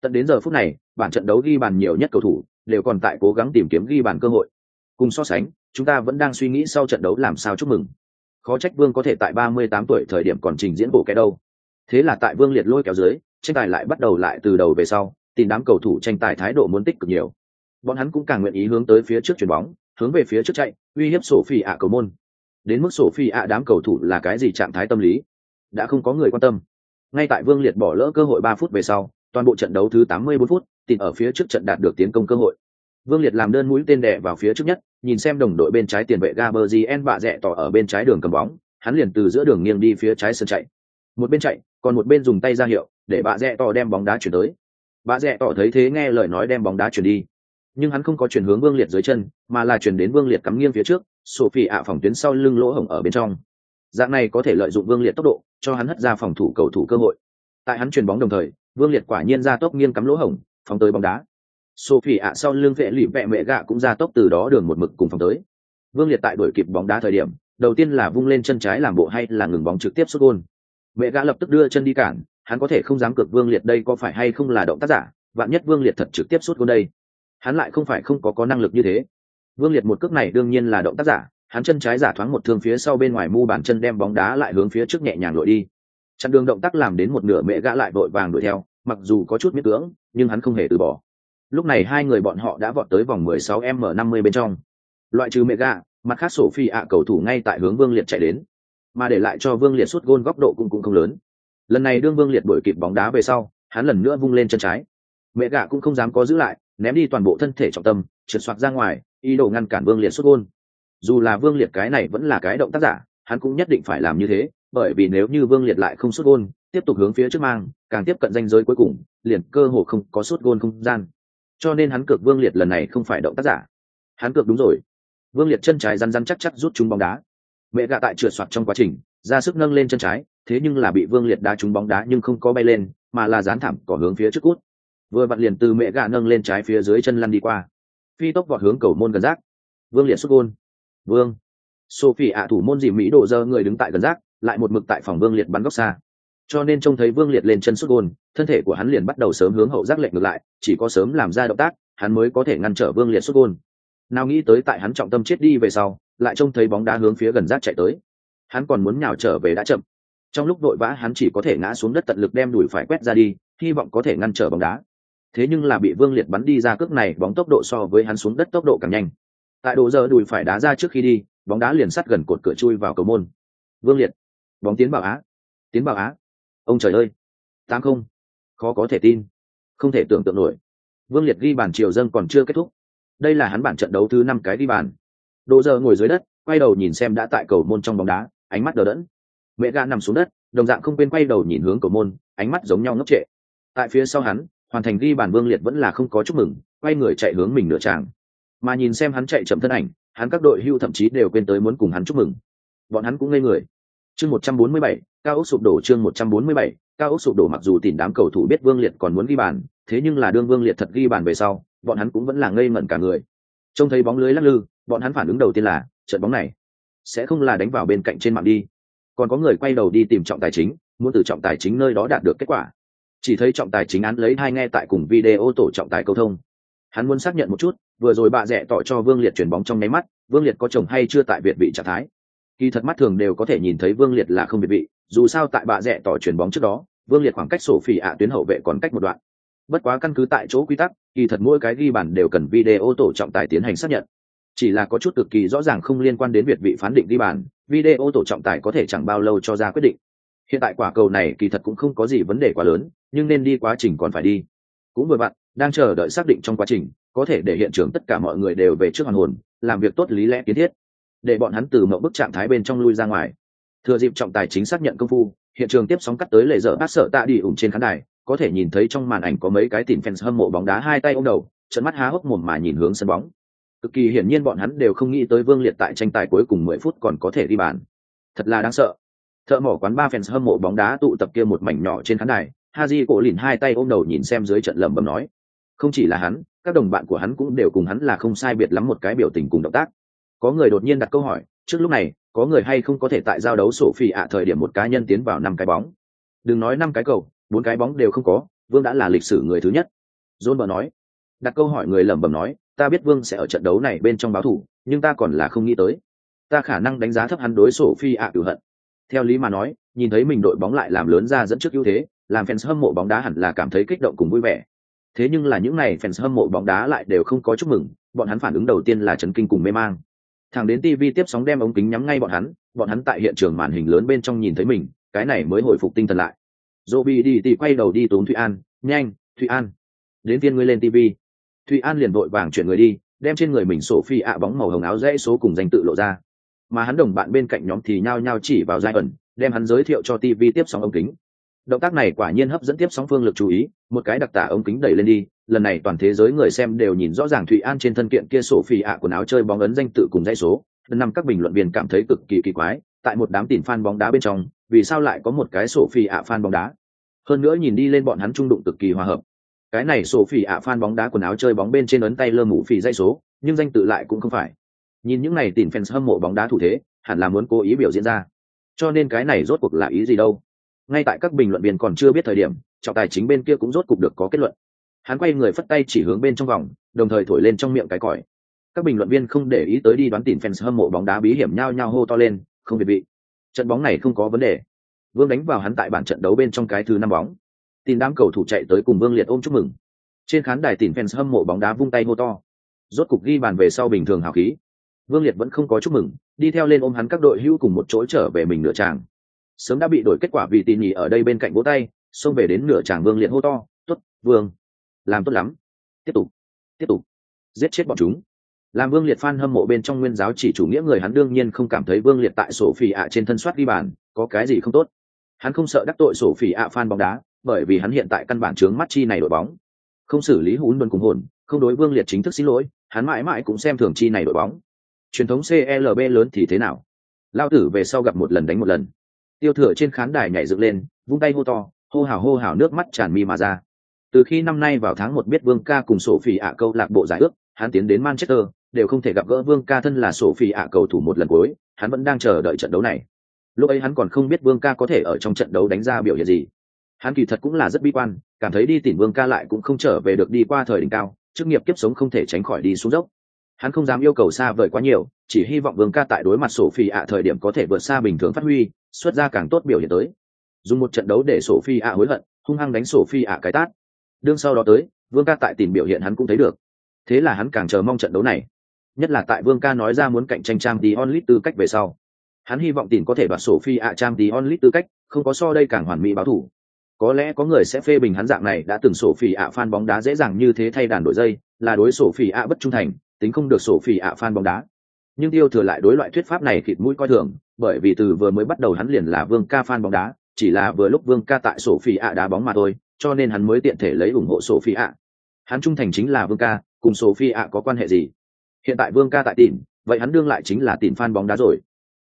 Tận đến giờ phút này, bản trận đấu ghi bàn nhiều nhất cầu thủ, đều còn tại cố gắng tìm kiếm ghi bàn cơ hội cùng so sánh, chúng ta vẫn đang suy nghĩ sau trận đấu làm sao chúc mừng. Khó trách vương có thể tại 38 tuổi thời điểm còn trình diễn bộ kẻ đâu. Thế là tại vương liệt lôi kéo dưới, tranh tài lại bắt đầu lại từ đầu về sau, tìm đám cầu thủ tranh tài thái độ muốn tích cực nhiều. Bọn hắn cũng càng nguyện ý hướng tới phía trước chuyền bóng, hướng về phía trước chạy, uy hiếp sổ phi ạ cầu môn. Đến mức sổ phi ạ đám cầu thủ là cái gì trạng thái tâm lý? Đã không có người quan tâm. Ngay tại vương liệt bỏ lỡ cơ hội ba phút về sau, toàn bộ trận đấu thứ 84 phút tìm ở phía trước trận đạt được tiến công cơ hội vương liệt làm đơn mũi tên đè vào phía trước nhất, nhìn xem đồng đội bên trái tiền vệ Gabriel bạ rẽ tỏ ở bên trái đường cầm bóng, hắn liền từ giữa đường nghiêng đi phía trái sân chạy. Một bên chạy, còn một bên dùng tay ra hiệu, để bạ rẽ tỏ đem bóng đá chuyển tới. Bạ rẽ tỏ thấy thế nghe lời nói đem bóng đá chuyển đi. Nhưng hắn không có chuyển hướng vương liệt dưới chân, mà là chuyển đến vương liệt cắm nghiêng phía trước, sophie ạ phòng tuyến sau lưng lỗ hổng ở bên trong. Dạng này có thể lợi dụng vương liệt tốc độ, cho hắn hất ra phòng thủ cầu thủ cơ hội. Tại hắn chuyển bóng đồng thời, vương liệt quả nhiên ra tốc nghiêng cắm lỗ hổng, phóng tới bóng đá sophie ạ, sau lưng vệ lì vẹ mẹ gạ cũng ra tốc từ đó đường một mực cùng phòng tới. Vương liệt tại đuổi kịp bóng đá thời điểm, đầu tiên là vung lên chân trái làm bộ hay là ngừng bóng trực tiếp sút gôn. Mẹ gã lập tức đưa chân đi cản, hắn có thể không dám cược vương liệt đây có phải hay không là động tác giả, vạn nhất vương liệt thật trực tiếp sút gôn đây. Hắn lại không phải không có có năng lực như thế. Vương liệt một cước này đương nhiên là động tác giả, hắn chân trái giả thoáng một thương phía sau bên ngoài mu bàn chân đem bóng đá lại hướng phía trước nhẹ nhàng lội đi. Chặn đường động tác làm đến một nửa mẹ gã lại vội vàng đuổi theo, mặc dù có chút miễn cưỡng, nhưng hắn không hề từ bỏ lúc này hai người bọn họ đã vọt tới vòng 16 m 50 bên trong. Loại trừ mẹ gạ mặt khác sổ phi ạ cầu thủ ngay tại hướng vương liệt chạy đến. Mà để lại cho vương liệt suốt gôn góc độ cũng cũng không lớn. Lần này đương vương liệt đổi kịp bóng đá về sau, hắn lần nữa vung lên chân trái. Mẹ gạ cũng không dám có giữ lại, ném đi toàn bộ thân thể trọng tâm, trượt soạt ra ngoài, ý đồ ngăn cản vương liệt xuất gôn. Dù là vương liệt cái này vẫn là cái động tác giả, hắn cũng nhất định phải làm như thế, bởi vì nếu như vương liệt lại không xuất gôn, tiếp tục hướng phía trước mang, càng tiếp cận danh giới cuối cùng, liền cơ hồ không có xuất gôn không gian cho nên hắn cược vương liệt lần này không phải động tác giả. Hắn cược đúng rồi. Vương liệt chân trái răn răn chắc chắc rút trúng bóng đá. Mẹ gạ tại trượt soạt trong quá trình, ra sức nâng lên chân trái, thế nhưng là bị vương liệt đá trúng bóng đá nhưng không có bay lên, mà là dán thảm cỏ hướng phía trước cút. Vừa vặn liền từ mẹ gạ nâng lên trái phía dưới chân lăn đi qua. Phi tốc vọt hướng cầu môn gần rác. Vương liệt xuất gôn. Vương. Sophie ạ thủ môn dì mỹ đổ dơ người đứng tại gần rác, lại một mực tại phòng vương liệt bắn góc xa cho nên trông thấy vương liệt lên chân xuất gôn, thân thể của hắn liền bắt đầu sớm hướng hậu giác lệnh ngược lại, chỉ có sớm làm ra động tác, hắn mới có thể ngăn trở vương liệt xuất gôn. Nào nghĩ tới tại hắn trọng tâm chết đi về sau, lại trông thấy bóng đá hướng phía gần rác chạy tới. Hắn còn muốn nhào trở về đã chậm. Trong lúc vội vã hắn chỉ có thể ngã xuống đất tận lực đem đùi phải quét ra đi, hy vọng có thể ngăn trở bóng đá. Thế nhưng là bị vương liệt bắn đi ra cước này, bóng tốc độ so với hắn xuống đất tốc độ càng nhanh. Tại độ giờ đùi phải đá ra trước khi đi, bóng đá liền sắt gần cột cửa chui vào cầu môn. Vương liệt, bóng tiến bảo á. Tiến bảo á ông trời ơi! Tám không. Khó có thể tin. Không thể tưởng tượng nổi. Vương liệt ghi bàn triều dân còn chưa kết thúc. Đây là hắn bản trận đấu thứ năm cái ghi bàn. Đồ giờ ngồi dưới đất, quay đầu nhìn xem đã tại cầu môn trong bóng đá, ánh mắt đờ đẫn. Mẹ gà nằm xuống đất, đồng dạng không quên quay đầu nhìn hướng cầu môn, ánh mắt giống nhau ngốc trệ. Tại phía sau hắn, hoàn thành ghi bàn vương liệt vẫn là không có chúc mừng, quay người chạy hướng mình nửa tràng. Mà nhìn xem hắn chạy chậm thân ảnh, hắn các đội hưu thậm chí đều quên tới muốn cùng hắn chúc mừng. Bọn hắn cũng ngây người chương một trăm bốn mươi bảy, cao ốc sụp đổ chương một trăm bốn mươi bảy, cao ốc sụp đổ mặc dù tìm đám cầu thủ biết vương liệt còn muốn ghi bàn, thế nhưng là đương vương liệt thật ghi bàn về sau, bọn hắn cũng vẫn là ngây ngẩn cả người. Trông thấy bóng lưới lắc lư, bọn hắn phản ứng đầu tiên là, trận bóng này sẽ không là đánh vào bên cạnh trên mạng đi. Còn có người quay đầu đi tìm trọng tài chính, muốn từ trọng tài chính nơi đó đạt được kết quả. Chỉ thấy trọng tài chính án lấy hai nghe tại cùng video tổ trọng tài cầu thông. Hắn muốn xác nhận một chút, vừa rồi bà rẻ tỏ cho vương liệt chuyển bóng trong nháy mắt, vương liệt có chồng hay chưa tại việt vị trạng thái kỳ thật mắt thường đều có thể nhìn thấy vương liệt là không biệt vị, dù sao tại bà rẽ tỏ chuyền bóng trước đó, vương liệt khoảng cách sổ phỉ ạ tuyến hậu vệ còn cách một đoạn. Bất quá căn cứ tại chỗ quy tắc, kỳ thật mỗi cái ghi bản đều cần video tổ trọng tài tiến hành xác nhận. Chỉ là có chút cực kỳ rõ ràng không liên quan đến việc vị phán định ghi bàn, video tổ trọng tài có thể chẳng bao lâu cho ra quyết định. Hiện tại quả cầu này kỳ thật cũng không có gì vấn đề quá lớn, nhưng nên đi quá trình còn phải đi. Cũng vừa bạn đang chờ đợi xác định trong quá trình, có thể để hiện trường tất cả mọi người đều về trước hoàn hồn, làm việc tốt lý lẽ kiến thiết để bọn hắn từ mậu bức trạng thái bên trong lui ra ngoài. Thừa dịp trọng tài chính xác nhận công phu, hiện trường tiếp sóng cắt tới lệ dở bát sợ tạ đi ủng trên khán đài, có thể nhìn thấy trong màn ảnh có mấy cái tìm fans hâm mộ bóng đá hai tay ôm đầu, trận mắt há hốc mồm mà nhìn hướng sân bóng. Cực kỳ hiển nhiên bọn hắn đều không nghĩ tới vương liệt tại tranh tài cuối cùng mười phút còn có thể đi bàn. Thật là đáng sợ. Thợ mỏ quán ba fans hâm mộ bóng đá tụ tập kia một mảnh nhỏ trên khán đài, haji cổ lìn hai tay ôm đầu nhìn xem dưới trận lẩm bẩm nói. Không chỉ là hắn, các đồng bạn của hắn cũng đều cùng hắn là không sai biệt lắm một cái biểu tình cùng động tác có người đột nhiên đặt câu hỏi, trước lúc này, có người hay không có thể tại giao đấu sổ phi ạ thời điểm một cá nhân tiến vào năm cái bóng? Đừng nói năm cái cầu, bốn cái bóng đều không có, vương đã là lịch sử người thứ nhất. John bờ nói. Đặt câu hỏi người lẩm bẩm nói, ta biết vương sẽ ở trận đấu này bên trong báo thủ, nhưng ta còn là không nghĩ tới. Ta khả năng đánh giá thấp hắn đối sổ phi ạ cửu hận. Theo lý mà nói, nhìn thấy mình đội bóng lại làm lớn ra dẫn trước ưu thế, làm fans hâm mộ bóng đá hẳn là cảm thấy kích động cùng vui vẻ. Thế nhưng là những này fans hâm mộ bóng đá lại đều không có chúc mừng, bọn hắn phản ứng đầu tiên là chấn kinh cùng mê mang thằng đến tv tiếp sóng đem ống kính nhắm ngay bọn hắn bọn hắn tại hiện trường màn hình lớn bên trong nhìn thấy mình, cái này mới hồi phục tinh thần lại. Dô bi đi tì quay đầu đi tốn thụy an, nhanh, thụy an, đến viên ngươi lên tv thụy an liền vội vàng chuyển người đi, đem trên người mình sổ phi ạ bóng màu hồng áo dãy số cùng danh tự lộ ra. Mà hắn đồng bạn bên cạnh nhóm thì nhao nhao chỉ vào giai ẩn, đem hắn giới thiệu cho tv tiếp sóng ống kính. Động tác này quả nhiên hấp dẫn tiếp sóng phương lực chú ý, một cái đặc tả ống kính đẩy lên đi lần này toàn thế giới người xem đều nhìn rõ ràng thụy an trên thân kiện kia sổ phỉ ạ quần áo chơi bóng ấn danh tự cùng dãy số. Năm các bình luận viên cảm thấy cực kỳ kỳ quái, tại một đám tìm fan bóng đá bên trong, vì sao lại có một cái sổ phỉ ạ fan bóng đá? Hơn nữa nhìn đi lên bọn hắn trung đụng cực kỳ hòa hợp. Cái này sổ phỉ ạ fan bóng đá quần áo chơi bóng bên trên ấn tay lơ mũ phì dãy số, nhưng danh tự lại cũng không phải. Nhìn những này tìm fans hâm mộ bóng đá thủ thế, hẳn là muốn cố ý biểu diễn ra. Cho nên cái này rốt cuộc là ý gì đâu? Ngay tại các bình luận viên còn chưa biết thời điểm, trọng tài chính bên kia cũng rốt cuộc được có kết luận hắn quay người phất tay chỉ hướng bên trong vòng, đồng thời thổi lên trong miệng cái còi. Các bình luận viên không để ý tới đi đoán tìm fans hâm mộ bóng đá bí hiểm nhao nhao hô to lên, không việt vị trận bóng này không có vấn đề. Vương đánh vào hắn tại bản trận đấu bên trong cái thứ năm bóng. Tin đám cầu thủ chạy tới cùng vương liệt ôm chúc mừng. Trên khán đài tìm fans hâm mộ bóng đá vung tay hô to. Rốt cục ghi bàn về sau bình thường hào khí. Vương liệt vẫn không có chúc mừng, đi theo lên ôm hắn các đội hữu cùng một chỗ trở về mình nửa tràng. Sớm đã bị đổi kết quả vì tỉ nhỉ ở đây bên cạnh vỗ tay, xông về đến nửa tràng vương liệt hô to Tuất vương làm tốt lắm. Tiếp tục tiếp tục. Giết chết bọn chúng. Làm vương liệt phan hâm mộ bên trong nguyên giáo chỉ chủ nghĩa người hắn đương nhiên không cảm thấy vương liệt tại sổ phỉ ạ trên thân soát ghi bàn, có cái gì không tốt. Hắn không sợ đắc tội sổ phỉ ạ phan bóng đá, bởi vì hắn hiện tại căn bản trướng mắt chi này đội bóng. Không xử lý hún luân cùng hồn, không đối vương liệt chính thức xin lỗi, hắn mãi mãi cũng xem thường chi này đội bóng. Truyền thống clb lớn thì thế nào? Lao tử về sau gặp một lần đánh một lần. Tiêu thừa trên khán đài nhảy dựng lên, vung tay hô to, hô hào hô hào nước mắt tràn mi mà ra từ khi năm nay vào tháng một biết vương ca cùng sổ Phi ạ câu lạc bộ giải ước, hắn tiến đến manchester, đều không thể gặp gỡ vương ca thân là sổ Phi ạ cầu thủ một lần cuối, hắn vẫn đang chờ đợi trận đấu này. Lúc ấy hắn còn không biết vương ca có thể ở trong trận đấu đánh ra biểu hiện gì. Hắn kỳ thật cũng là rất bi quan, cảm thấy đi tìm vương ca lại cũng không trở về được đi qua thời đỉnh cao, chức nghiệp kiếp sống không thể tránh khỏi đi xuống dốc. Hắn không dám yêu cầu xa vời quá nhiều, chỉ hy vọng vương ca tại đối mặt sổ phi ạ thời điểm có thể vượt xa bình thường phát huy, xuất ra càng tốt biểu hiện tới. Dùng một trận đấu để sổ phi ạ hối hận, hung hăng đánh sổ phi ạ cái tát đương sau đó tới, vương ca tại tìm biểu hiện hắn cũng thấy được. Thế là hắn càng chờ mong trận đấu này. Nhất là tại vương ca nói ra muốn cạnh tranh trang tí onlit tư cách về sau. Hắn hy vọng tìm có thể đoạt sổ phi ạ trang tí onlit tư cách, không có so đây càng hoàn mỹ báo thủ. Có lẽ có người sẽ phê bình hắn dạng này đã từng sổ phi ạ fan bóng đá dễ dàng như thế thay đàn đổi dây, là đối sổ phi ạ bất trung thành, tính không được sổ phi ạ fan bóng đá. Nhưng tiêu thừa lại đối loại thuyết pháp này khịt mũi coi thường, bởi vì từ vừa mới bắt đầu hắn liền là vương ca fan bóng đá, chỉ là vừa lúc vương ca tại sổ phi ạ đá bóng mà thôi cho nên hắn mới tiện thể lấy ủng hộ sophie phi ạ hắn trung thành chính là vương ca, cùng sophie phi ạ có quan hệ gì? Hiện tại vương ca tại tìm, vậy hắn đương lại chính là tìm fan bóng đá rồi.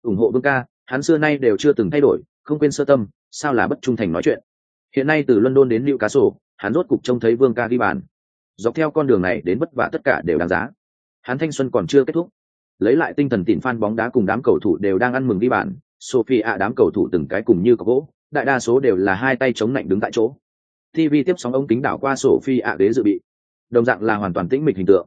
Ủng hộ vương ca, hắn xưa nay đều chưa từng thay đổi, không quên sơ tâm, sao là bất trung thành nói chuyện? Hiện nay từ london đến newcastle, hắn rốt cục trông thấy vương ca ghi bàn. Dọc theo con đường này đến bất vả tất cả đều đáng giá. Hắn thanh xuân còn chưa kết thúc. Lấy lại tinh thần tìm fan bóng đá cùng đám cầu thủ đều đang ăn mừng ghi bàn. Sophie ạ đám cầu thủ từng cái cùng như có gỗ. Đại đa số đều là hai tay chống lạnh đứng tại chỗ tv tiếp sóng ống kính đảo qua sophie ạ ghế dự bị. Đồng dạng là hoàn toàn tĩnh mịch hình tượng.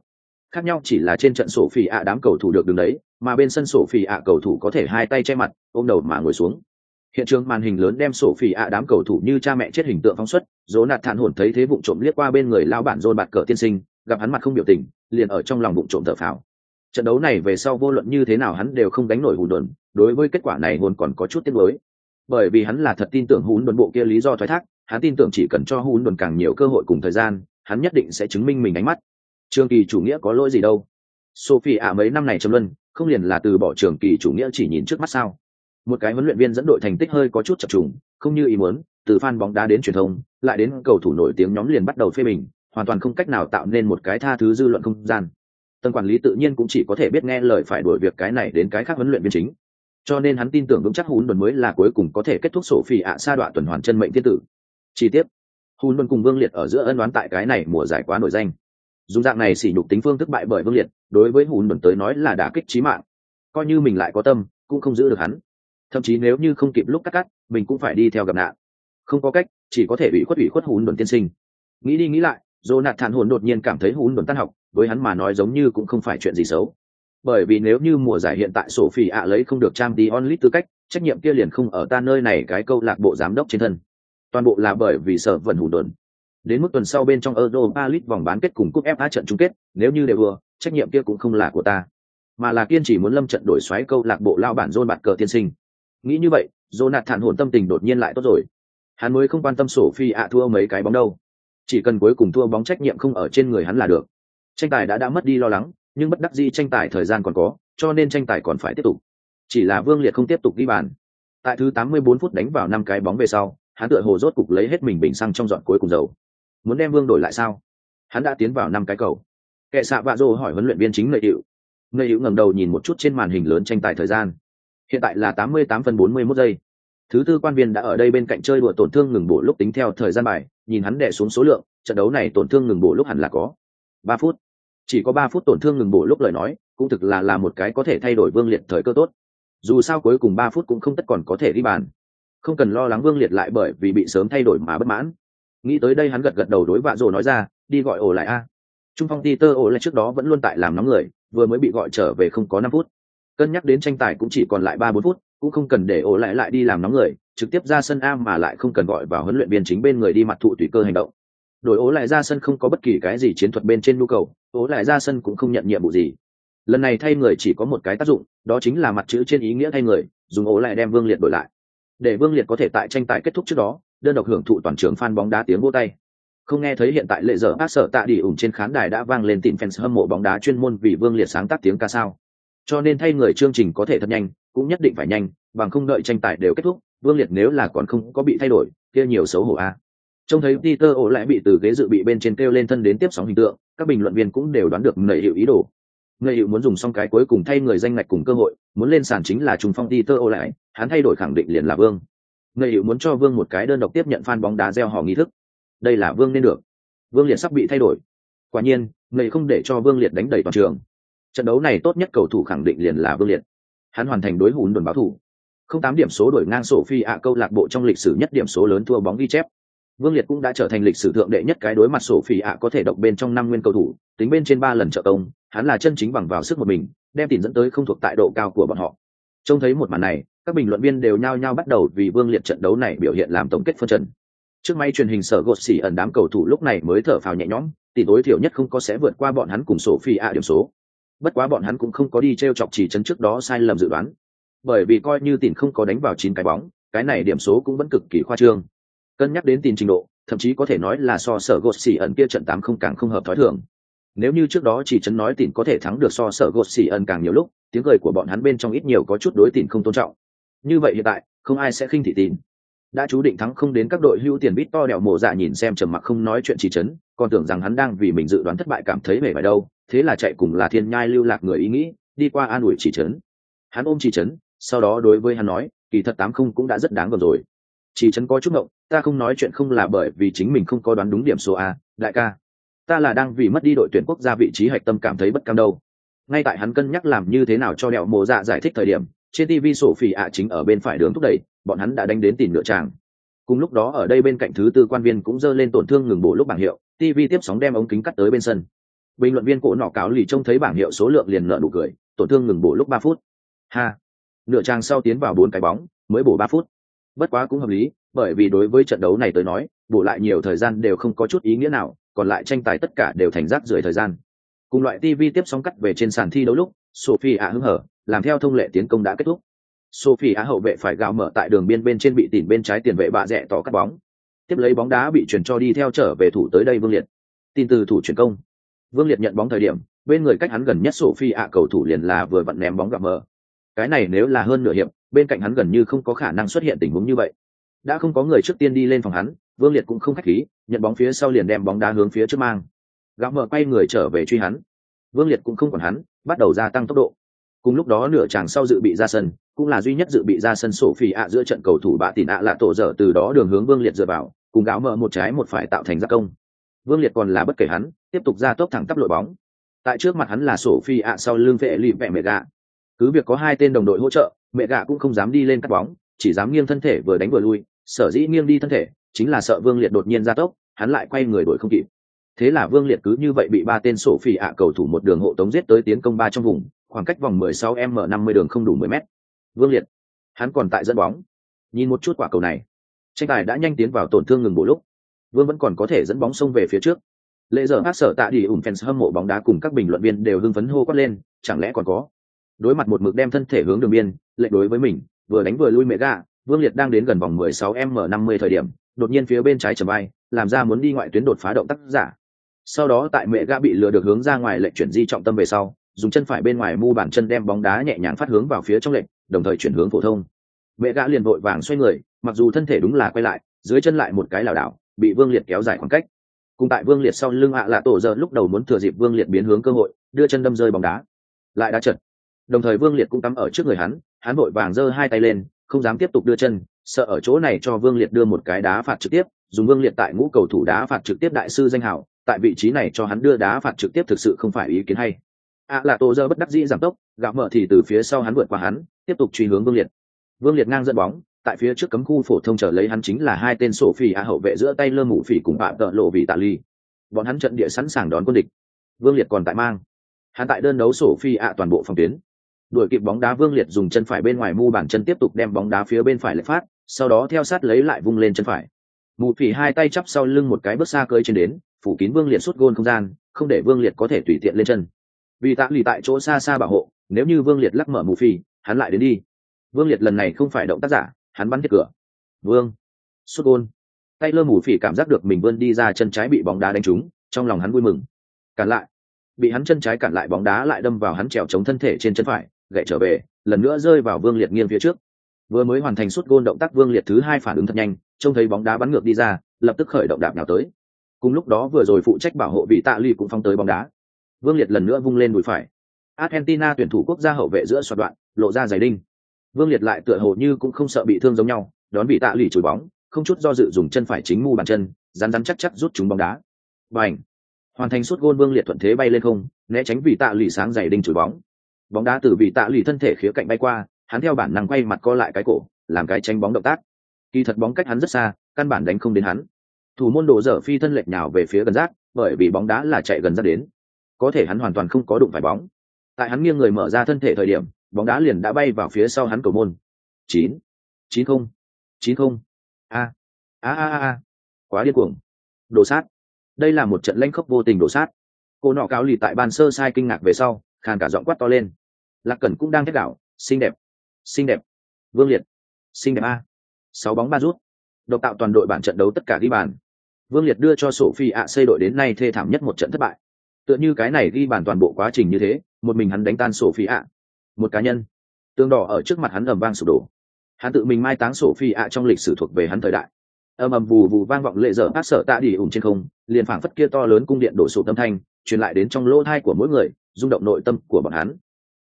Khác nhau chỉ là trên trận sổ phi ạ đám cầu thủ được đứng đấy, mà bên sân sổ phi ạ cầu thủ có thể hai tay che mặt, ôm đầu mà ngồi xuống. Hiện trường màn hình lớn đem sổ phi ạ đám cầu thủ như cha mẹ chết hình tượng phóng xuất, dỗ nạt thản hồn thấy thế bụng trộm liếc qua bên người lao bản dôn bạt cờ tiên sinh, gặp hắn mặt không biểu tình, liền ở trong lòng bụng trộm thở phào. Trận đấu này về sau vô luận như thế nào hắn đều không đánh nổi hùn đồn, đối với kết quả này hồn còn có chút tiếc nuối. Bởi vì hắn là thật tin tưởng hún đồn bộ kia lý do thoái thác hắn tin tưởng chỉ cần cho hun đồn càng nhiều cơ hội cùng thời gian, hắn nhất định sẽ chứng minh mình ánh mắt. Trường kỳ chủ nghĩa có lỗi gì đâu? Sophie ạ, mấy năm này châm luân, không liền là từ bỏ trường kỳ chủ nghĩa chỉ nhìn trước mắt sao? Một cái huấn luyện viên dẫn đội thành tích hơi có chút chập trùng, không như ý muốn, từ fan bóng đá đến truyền thông, lại đến cầu thủ nổi tiếng nhóm liền bắt đầu phê bình, hoàn toàn không cách nào tạo nên một cái tha thứ dư luận không gian. Tầng quản lý tự nhiên cũng chỉ có thể biết nghe lời phải đổi việc cái này đến cái khác huấn luyện viên chính. Cho nên hắn tin tưởng vững chắc hún đồn mới là cuối cùng có thể kết thúc sổ phi ạ, sa đoạn tuần hoàn chân mệnh thiên tử chi tiết. Hùn luân cùng vương liệt ở giữa ân đoán tại cái này mùa giải quá nổi danh. Dùng dạng này xỉ nhục tính phương thức bại bởi vương liệt, đối với hùn luân tới nói là đả kích trí mạng. Coi như mình lại có tâm, cũng không giữ được hắn. Thậm chí nếu như không kịp lúc cắt cắt, mình cũng phải đi theo gặp nạn. Không có cách, chỉ có thể bị khuất ủy khuất hùn luân tiên sinh. Nghĩ đi nghĩ lại dồ nạt thản hồn đột nhiên cảm thấy hùn luân tan học, với hắn mà nói giống như cũng không phải chuyện gì xấu. Bởi vì nếu như mùa giải hiện tại sổ phi ạ lấy không được trang đi onlit tư cách, trách nhiệm kia liền không ở ta nơi này cái câu lạc bộ giám đốc trên thân toàn bộ là bởi vì sở vận hùn đồn đến mức tuần sau bên trong Europa League vòng bán kết cùng cúp FA trận chung kết, nếu như đều vừa, trách nhiệm kia cũng không là của ta, mà là kiên chỉ muốn lâm trận đổi xoáy câu lạc bộ lao bản John bạt cờ tiên sinh. Nghĩ như vậy, nạt thản hồn tâm tình đột nhiên lại tốt rồi. Hắn mới không quan tâm sổ phi ạ thua mấy cái bóng đâu. Chỉ cần cuối cùng thua bóng trách nhiệm không ở trên người hắn là được. Tranh tài đã đã mất đi lo lắng, nhưng bất đắc dĩ tranh tài thời gian còn có, cho nên tranh tài còn phải tiếp tục. Chỉ là Vương Liệt không tiếp tục ghi bàn. Tại thứ 84 phút đánh vào năm cái bóng về sau, hắn tựa hồ rốt cục lấy hết mình bình xăng trong dọn cuối cùng dầu. Muốn đem vương đổi lại sao? Hắn đã tiến vào năm cái cầu. Kệ xạ vạ dô hỏi huấn luyện viên chính nội hiệu nội hiệu ngẩng đầu nhìn một chút trên màn hình lớn tranh tài thời gian. Hiện tại là tám mươi tám phần bốn mươi mốt giây. Thứ tư quan viên đã ở đây bên cạnh chơi đùa tổn thương ngừng bổ lúc tính theo thời gian bài, nhìn hắn đẻ xuống số lượng, trận đấu này tổn thương ngừng bổ lúc hẳn là có ba phút. Chỉ có ba phút tổn thương ngừng bổ lúc lời nói, cũng thực là là một cái có thể thay đổi vương liệt thời cơ tốt. Dù sao cuối cùng ba phút cũng không tất còn có thể đi bàn không cần lo lắng vương liệt lại bởi vì bị sớm thay đổi mà bất mãn. Nghĩ tới đây hắn gật gật đầu đối vạ rồ nói ra, đi gọi ổ lại a. Trung phong ti tơ ổ lại trước đó vẫn luôn tại làm nóng người, vừa mới bị gọi trở về không có năm phút. Cân nhắc đến tranh tài cũng chỉ còn lại ba bốn phút, cũng không cần để ổ lại lại đi làm nóng người, trực tiếp ra sân a mà lại không cần gọi vào huấn luyện viên chính bên người đi mặt thụ tùy cơ hành động. Đổi ố lại ra sân không có bất kỳ cái gì chiến thuật bên trên nhu cầu ố lại ra sân cũng không nhận nhiệm vụ gì. Lần này thay người chỉ có một cái tác dụng, đó chính là mặt chữ trên ý nghĩa thay người, dùng ố lại đem vương liệt đổi lại để vương liệt có thể tại tranh tài kết thúc trước đó, đơn độc hưởng thụ toàn trường fan bóng đá tiếng vô tay. Không nghe thấy hiện tại lệ giờ ác sở tạ đi ủng trên khán đài đã vang lên tìm fans hâm mộ bóng đá chuyên môn vì vương liệt sáng tác tiếng ca sao. Cho nên thay người chương trình có thể thật nhanh, cũng nhất định phải nhanh, bằng không đợi tranh tài đều kết thúc, vương liệt nếu là còn không có bị thay đổi, kia nhiều xấu hổ a. Trông thấy peter ổ lại bị từ ghế dự bị bên trên kêu lên thân đến tiếp sóng hình tượng, các bình luận viên cũng đều đoán được nội hiệu ý đồ người hiệu muốn dùng xong cái cuối cùng thay người danh ngạch cùng cơ hội, muốn lên sàn chính là trùng phong đi tơ ô lại hắn thay đổi khẳng định liền là vương. Người hiệu muốn cho vương một cái đơn độc tiếp nhận phan bóng đá gieo họ nghi thức. Đây là vương nên được. Vương liệt sắp bị thay đổi. Quả nhiên người không để cho vương liệt đánh đẩy toàn trường. Trận đấu này tốt nhất cầu thủ khẳng định liền là vương liệt. Hắn hoàn thành đối hùn đồn báo thủ. Không tám điểm số đổi ngang sổ phi ạ câu lạc bộ trong lịch sử nhất điểm số lớn thua bóng ghi chép vương liệt cũng đã trở thành lịch sử thượng đệ nhất cái đối mặt sổ phi ạ có thể độc bên trong năm nguyên cầu thủ, tính bên trên ba lần trợ công, hắn là chân chính bằng vào sức một mình, đem tiền dẫn tới không thuộc tại độ cao của bọn họ. Trông thấy một màn này, các bình luận viên đều nhao nhao bắt đầu vì vương liệt trận đấu này biểu hiện làm tổng kết phân trận trước máy truyền hình sở gột xỉ ẩn đám cầu thủ lúc này mới thở phào nhẹ nhõm, tỷ tối thiểu nhất không có sẽ vượt qua bọn hắn cùng sổ phi ạ điểm số. Bất quá bọn hắn cũng không có đi treo chọc chỉ chân trước đó sai lầm dự đoán. Bởi vì coi như tiền không có đánh vào chín cái bóng, cái này điểm số cũng vẫn cực kỳ khoa trương cân nhắc đến tin trình độ, thậm chí có thể nói là so sở gột xỉ ẩn kia trận tám không càng không hợp thói thường. Nếu như trước đó chỉ chấn nói tìm có thể thắng được so sở gột xỉ ẩn càng nhiều lúc, tiếng cười của bọn hắn bên trong ít nhiều có chút đối tìm không tôn trọng. Như vậy hiện tại, không ai sẽ khinh thị tin. Đã chú định thắng không đến các đội hưu tiền bít to đèo mổ dạ nhìn xem trầm mặc không nói chuyện chỉ chấn, còn tưởng rằng hắn đang vì mình dự đoán thất bại cảm thấy mệt mỏi đâu, thế là chạy cùng là thiên nhai lưu lạc người ý nghĩ, đi qua an ủi chỉ chấn. Hắn ôm chỉ chấn, sau đó đối với hắn nói, kỳ thật tám không cũng đã rất đáng gờm rồi chỉ chấn có chút ngộng, ta không nói chuyện không là bởi vì chính mình không có đoán đúng điểm số a, đại ca. Ta là đang vì mất đi đội tuyển quốc gia vị trí hạch tâm cảm thấy bất cam đâu. Ngay tại hắn cân nhắc làm như thế nào cho đẹo mộ dạ giải thích thời điểm, trên tv sổ phỉ ạ chính ở bên phải đường thúc đẩy, bọn hắn đã đánh đến tìm lựa tràng. Cùng lúc đó ở đây bên cạnh thứ tư quan viên cũng dơ lên tổn thương ngừng bổ lúc bảng hiệu tv tiếp sóng đem ống kính cắt tới bên sân. Bình luận viên cổ nọ cáo lì trông thấy bảng hiệu số lượng liền nợ đủ cười, tổn thương ngừng bổ lúc ba phút. Ha. Nửa trang sau tiến vào bốn cái bóng, mới bổ ba phút bất quá cũng hợp lý, bởi vì đối với trận đấu này tới nói bổ lại nhiều thời gian đều không có chút ý nghĩa nào, còn lại tranh tài tất cả đều thành rác rưởi thời gian. Cùng loại tv tiếp sóng cắt về trên sàn thi đấu lúc sophie ạ hứng hở, làm theo thông lệ tiến công đã kết thúc. Sophie ạ hậu vệ phải gạo mở tại đường biên bên trên bị tỉn bên trái tiền vệ bạ rẽ tỏ cắt bóng. Tiếp lấy bóng đá bị chuyển cho đi theo trở về thủ tới đây vương liệt. Tin từ thủ chuyển công. Vương liệt nhận bóng thời điểm, bên người cách hắn gần nhất sophie ạ cầu thủ liền là vừa vặn ném bóng gặp mở cái này nếu là hơn nửa hiệp, bên cạnh hắn gần như không có khả năng xuất hiện tình huống như vậy. Đã không có người trước tiên đi lên phòng hắn, vương liệt cũng không khách khí, nhận bóng phía sau liền đem bóng đá hướng phía trước mang. Gạo mở quay người trở về truy hắn. Vương liệt cũng không còn hắn, bắt đầu gia tăng tốc độ. Cùng lúc đó nửa chàng sau dự bị ra sân, cũng là duy nhất dự bị ra sân sổ phi ạ giữa trận cầu thủ bạ tỉn ạ lạ tổ dở từ đó đường hướng vương liệt dựa vào, cùng gáo mở một trái một phải tạo thành giác công. Vương liệt còn là bất kể hắn, tiếp tục ra tốc thẳng tắp lội bóng. Tại trước mặt hắn là sổ phi ạ sau lưng vệ lì vẹ mẹ gạ cứ việc có hai tên đồng đội hỗ trợ, mẹ gạ cũng không dám đi lên cắt bóng, chỉ dám nghiêng thân thể vừa đánh vừa lui, sở dĩ nghiêng đi thân thể chính là sợ vương liệt đột nhiên ra tốc, hắn lại quay người đuổi không kịp. Thế là vương liệt cứ như vậy bị ba tên sổ phỉ ạ cầu thủ một đường hộ tống giết tới tiến công ba trong vùng, khoảng cách vòng 16 m 50 đường không đủ 10 m vương liệt, hắn còn tại dẫn bóng. Nhìn một chút quả cầu này, tranh tài đã nhanh tiến vào tổn thương ngừng bổ lúc. Vương vẫn còn có thể dẫn bóng xông về phía trước. Lễ giờ hát sở tạ đi ủng fans hâm mộ bóng đá cùng các bình luận viên đều hưng phấn hô quát lên, chẳng lẽ còn có? Đối mặt một mực đem thân thể hướng đường biên lệ đối với mình, vừa đánh vừa lui mẹ gà, vương liệt đang đến gần vòng 16 m 50 thời điểm, đột nhiên phía bên trái chầm bay, làm ra muốn đi ngoại tuyến đột phá động tác giả. Sau đó tại mẹ gã bị lừa được hướng ra ngoài lệnh chuyển di trọng tâm về sau, dùng chân phải bên ngoài mu bàn chân đem bóng đá nhẹ nhàng phát hướng vào phía trong lệnh đồng thời chuyển hướng phổ thông. Mẹ gã liền vội vàng xoay người, mặc dù thân thể đúng là quay lại, dưới chân lại một cái lảo đảo, bị vương liệt kéo dài khoảng cách. Cùng tại vương liệt sau lưng ạ là tổ giờ lúc đầu muốn thừa dịp vương liệt biến hướng cơ hội, đưa chân đâm rơi bóng đá. Lại đã chật đồng thời vương liệt cũng tắm ở trước người hắn hắn vội vàng giơ hai tay lên, không dám tiếp tục đưa chân, sợ ở chỗ này cho vương liệt đưa một cái đá phạt trực tiếp, dùng vương liệt tại ngũ cầu thủ đá phạt trực tiếp đại sư danh hảo tại vị trí này cho hắn đưa đá phạt trực tiếp thực sự không phải ý kiến hay. Ạ là tổ dơ bất đắc dĩ giảm tốc, gạo mở thì từ phía sau hắn vượt qua hắn, tiếp tục truy hướng vương liệt. Vương liệt ngang dẫn bóng, tại phía trước cấm khu phổ thông trở lấy hắn chính là hai tên sổ phỉ a hậu vệ giữa tay lơ mụ phỉ cùng bạ tợ lộ vị tạ ly. Bọn hắn trận địa sẵn sàng đón quân địch. Vương liệt còn tại mang. Hắn tại đơn đấu sổ phi ạ toàn bộ phòng tuyến đuổi kịp bóng đá vương liệt dùng chân phải bên ngoài mu bàn chân tiếp tục đem bóng đá phía bên phải lệ phát, sau đó theo sát lấy lại vung lên chân phải. Mù phỉ hai tay chắp sau lưng một cái bước xa cơi trên đến, phủ kín vương liệt suốt gôn không gian, không để vương liệt có thể tùy tiện lên chân. Vì tạ lì tại chỗ xa xa bảo hộ, nếu như vương liệt lắc mở mù phỉ, hắn lại đến đi. Vương liệt lần này không phải động tác giả, hắn bắn thiết cửa. Vương, suốt gôn. Tay lơ mù phỉ cảm giác được mình vươn đi ra chân trái bị bóng đá đánh trúng, trong lòng hắn vui mừng. Cản lại. Bị hắn chân trái cản lại bóng đá lại đâm vào hắn trèo chống thân thể trên chân phải gậy trở về, lần nữa rơi vào vương liệt nghiêng phía trước. Vừa mới hoàn thành suốt gôn động tác, vương liệt thứ hai phản ứng thật nhanh, trông thấy bóng đá bắn ngược đi ra, lập tức khởi động đạp nào tới. Cùng lúc đó vừa rồi phụ trách bảo hộ vị tạ ly cũng phong tới bóng đá. Vương liệt lần nữa vung lên đùi phải. Argentina tuyển thủ quốc gia hậu vệ giữa soạt đoạn, lộ ra giày đinh. Vương liệt lại tựa hồ như cũng không sợ bị thương giống nhau, đón vị tạ lì chùi bóng, không chút do dự dùng chân phải chính mu bàn chân, rắn rắn chắc chắc rút chúng bóng đá. Và ảnh hoàn thành suốt gôn, vương liệt thuận thế bay lên không, né tránh vị tạ lì sáng giày đinh chùi bóng bóng đá từ vị tạ lì thân thể khía cạnh bay qua, hắn theo bản năng quay mặt co lại cái cổ, làm cái tranh bóng động tác. Kỳ thật bóng cách hắn rất xa, căn bản đánh không đến hắn. Thủ môn đồ dở phi thân lệch nhào về phía gần rác, bởi vì bóng đá là chạy gần ra đến. Có thể hắn hoàn toàn không có đụng phải bóng. Tại hắn nghiêng người mở ra thân thể thời điểm, bóng đá liền đã bay vào phía sau hắn cầu môn. Chín chín không chín không. A a a a quá điên cuồng. Đổ sát. Đây là một trận lanh khốc vô tình đổ sát. Cô nọ cáo lì tại ban sơ sai kinh ngạc về sau khàn cả giọng quát to lên. Lạc cẩn cũng đang thét đảo xinh đẹp! Xinh đẹp! Vương liệt! Xinh đẹp a! Sáu bóng ba rút! Độc tạo toàn đội bản trận đấu tất cả ghi bàn. Vương liệt đưa cho sổ phi ạ xây đội đến nay thê thảm nhất một trận thất bại. Tựa như cái này ghi bàn toàn bộ quá trình như thế, một mình hắn đánh tan sổ phi ạ. Một cá nhân. Tương đỏ ở trước mặt hắn ầm vang sụp đổ. Hắn tự mình mai táng sổ phi ạ trong lịch sử thuộc về hắn thời đại. Ầm ầm vù vù vang vọng lệ dở bác sở tạ đi ủng trên không, liền phảng phất kia to lớn cung điện đổ sụp tâm thanh, truyền lại đến trong lỗ thai của mỗi người rung động nội tâm của bọn hắn.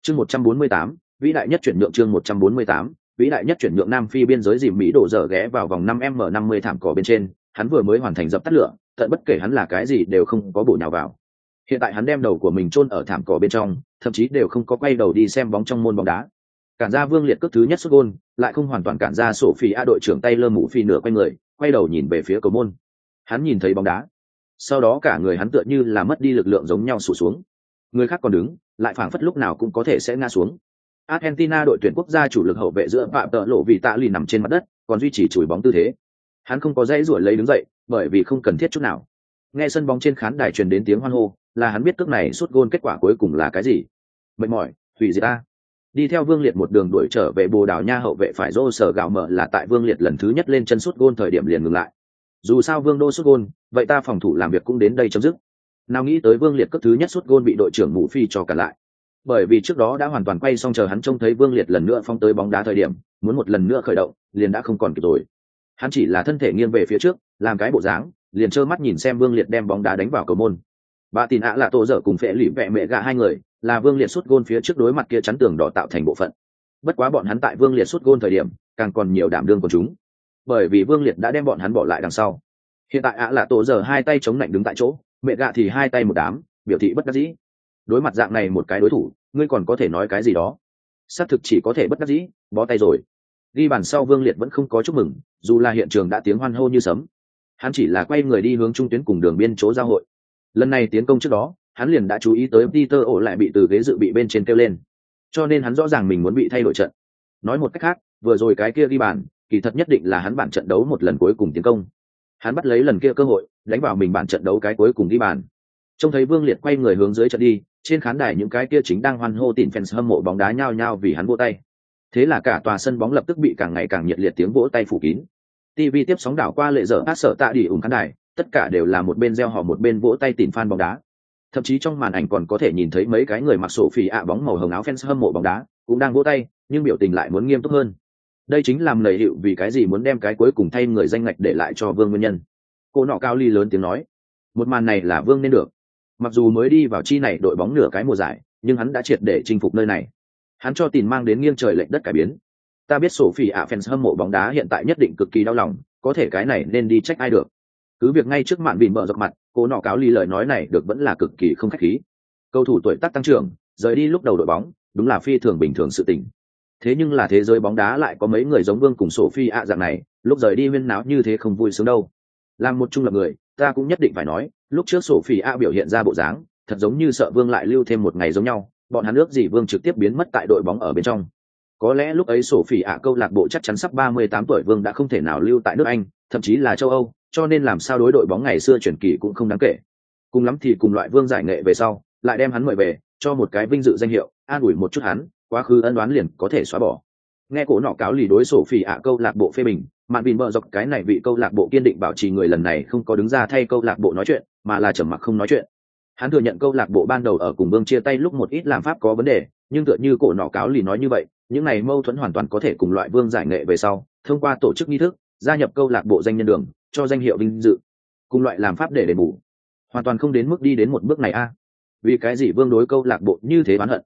Chương một trăm bốn mươi tám, vĩ đại nhất chuyển nhượng chương một trăm bốn mươi tám, vĩ đại nhất chuyển nhượng nam phi biên giới dìm mỹ đổ dở ghé vào vòng năm m năm mươi thảm cỏ bên trên, hắn vừa mới hoàn thành dập tắt lửa, tận bất kể hắn là cái gì đều không có bộ nhào vào. Hiện tại hắn đem đầu của mình chôn ở thảm cỏ bên trong, thậm chí đều không có quay đầu đi xem bóng trong môn bóng đá. Cản ra vương liệt cước thứ nhất xuất gôn, lại không hoàn toàn cản ra sổ phi a đội trưởng tay lơ mũ phi nửa quay người, quay đầu nhìn về phía cầu môn. Hắn nhìn thấy bóng đá. Sau đó cả người hắn tựa như là mất đi lực lượng giống nhau sụt xuống người khác còn đứng, lại phảng phất lúc nào cũng có thể sẽ ngã xuống. Argentina đội tuyển quốc gia chủ lực hậu vệ giữa phạm tợ lộ vì tạ lì nằm trên mặt đất, còn duy trì chùi bóng tư thế. Hắn không có dãy ruổi lấy đứng dậy, bởi vì không cần thiết chút nào. Nghe sân bóng trên khán đài truyền đến tiếng hoan hô, là hắn biết cước này suốt gôn kết quả cuối cùng là cái gì. Mệt mỏi, hủy diệt ta. Đi theo vương liệt một đường đuổi trở về bồ đào nha hậu vệ phải dô sở gạo mở là tại vương liệt lần thứ nhất lên chân suốt gôn thời điểm liền ngừng lại. Dù sao vương đô suốt gôn, vậy ta phòng thủ làm việc cũng đến đây chấm dứt nào nghĩ tới vương liệt cấp thứ nhất suốt gôn bị đội trưởng mù phi cho cả lại. Bởi vì trước đó đã hoàn toàn quay xong chờ hắn trông thấy vương liệt lần nữa phong tới bóng đá thời điểm, muốn một lần nữa khởi động, liền đã không còn kịp rồi. Hắn chỉ là thân thể nghiêng về phía trước, làm cái bộ dáng, liền trơ mắt nhìn xem vương liệt đem bóng đá đánh vào cầu môn. Bà tin ạ là tổ dở cùng phệ lụy vẹ mẹ gạ hai người, là vương liệt suốt gôn phía trước đối mặt kia chắn tường đỏ tạo thành bộ phận. Bất quá bọn hắn tại vương liệt suốt gôn thời điểm, càng còn nhiều đảm đương của chúng. Bởi vì vương liệt đã đem bọn hắn bỏ lại đằng sau. Hiện tại ạ là tổ dở hai tay chống lạnh đứng tại chỗ mẹ gạ thì hai tay một đám, biểu thị bất đắc dĩ. Đối mặt dạng này một cái đối thủ, ngươi còn có thể nói cái gì đó? Xác thực chỉ có thể bất đắc dĩ, bó tay rồi. Ghi bàn sau vương liệt vẫn không có chúc mừng, dù là hiện trường đã tiếng hoan hô như sấm. Hắn chỉ là quay người đi hướng trung tuyến cùng đường biên chỗ giao hội. Lần này tiến công trước đó, hắn liền đã chú ý tới peter ổ lại bị từ ghế dự bị bên trên kêu lên. Cho nên hắn rõ ràng mình muốn bị thay đổi trận. Nói một cách khác, vừa rồi cái kia ghi bàn, kỳ thật nhất định là hắn bản trận đấu một lần cuối cùng tiến công hắn bắt lấy lần kia cơ hội, đánh vào mình bản trận đấu cái cuối cùng đi bàn. Trông thấy vương liệt quay người hướng dưới trận đi, trên khán đài những cái kia chính đang hoan hô tìm fans hâm mộ bóng đá nhao nhao vì hắn vỗ tay. Thế là cả tòa sân bóng lập tức bị càng ngày càng nhiệt liệt tiếng vỗ tay phủ kín. Tv tiếp sóng đảo qua lệ dở, hát sợ tạ đi ủng khán đài, tất cả đều là một bên gieo họ một bên vỗ tay tìm fan bóng đá. Thậm chí trong màn ảnh còn có thể nhìn thấy mấy cái người mặc sổ phì ạ bóng màu hồng áo fans hâm mộ bóng đá, cũng đang vỗ tay, nhưng biểu tình lại muốn nghiêm túc hơn đây chính làm lời hiệu vì cái gì muốn đem cái cuối cùng thay người danh ngạch để lại cho vương nguyên nhân. Cô nọ cao ly lớn tiếng nói, một màn này là vương nên được. Mặc dù mới đi vào chi này đội bóng nửa cái mùa giải, nhưng hắn đã triệt để chinh phục nơi này. Hắn cho tìm mang đến nghiêng trời lệnh đất cải biến. Ta biết sổ phi ạ fans hâm mộ bóng đá hiện tại nhất định cực kỳ đau lòng, có thể cái này nên đi trách ai được. Cứ việc ngay trước mạn bìn mở dọc mặt, cô nọ cáo ly lời nói này được vẫn là cực kỳ không khách khí. Cầu thủ tuổi tác tăng trưởng, rời đi lúc đầu đội bóng, đúng là phi thường bình thường sự tình thế nhưng là thế giới bóng đá lại có mấy người giống vương cùng sổ phi ạ dạng này, lúc rời đi huyên náo như thế không vui sướng đâu. Làm một trung lập người, ta cũng nhất định phải nói, lúc trước sổ phi ạ biểu hiện ra bộ dáng, thật giống như sợ vương lại lưu thêm một ngày giống nhau, bọn hắn ước gì vương trực tiếp biến mất tại đội bóng ở bên trong. Có lẽ lúc ấy sổ phỉ ạ câu lạc bộ chắc chắn sắp ba mươi tám tuổi vương đã không thể nào lưu tại nước anh, thậm chí là châu âu, cho nên làm sao đối đội bóng ngày xưa chuyển kỳ cũng không đáng kể. Cùng lắm thì cùng loại vương giải nghệ về sau, lại đem hắn mời về, cho một cái vinh dự danh hiệu, an ủi một chút hắn quá khứ ân đoán liền có thể xóa bỏ. Nghe cổ nọ cáo lì đối sổ phỉ ạ câu lạc bộ phê bình, mạn bình bờ dọc cái này vị câu lạc bộ kiên định bảo trì người lần này không có đứng ra thay câu lạc bộ nói chuyện, mà là trầm mặc không nói chuyện. Hắn thừa nhận câu lạc bộ ban đầu ở cùng vương chia tay lúc một ít làm pháp có vấn đề, nhưng tựa như cổ nọ cáo lì nói như vậy, những này mâu thuẫn hoàn toàn có thể cùng loại vương giải nghệ về sau, thông qua tổ chức nghi thức, gia nhập câu lạc bộ danh nhân đường, cho danh hiệu vinh dự. Cùng loại làm pháp để đền bù. Hoàn toàn không đến mức đi đến một bước này a. Vì cái gì vương đối câu lạc bộ như thế oán hận?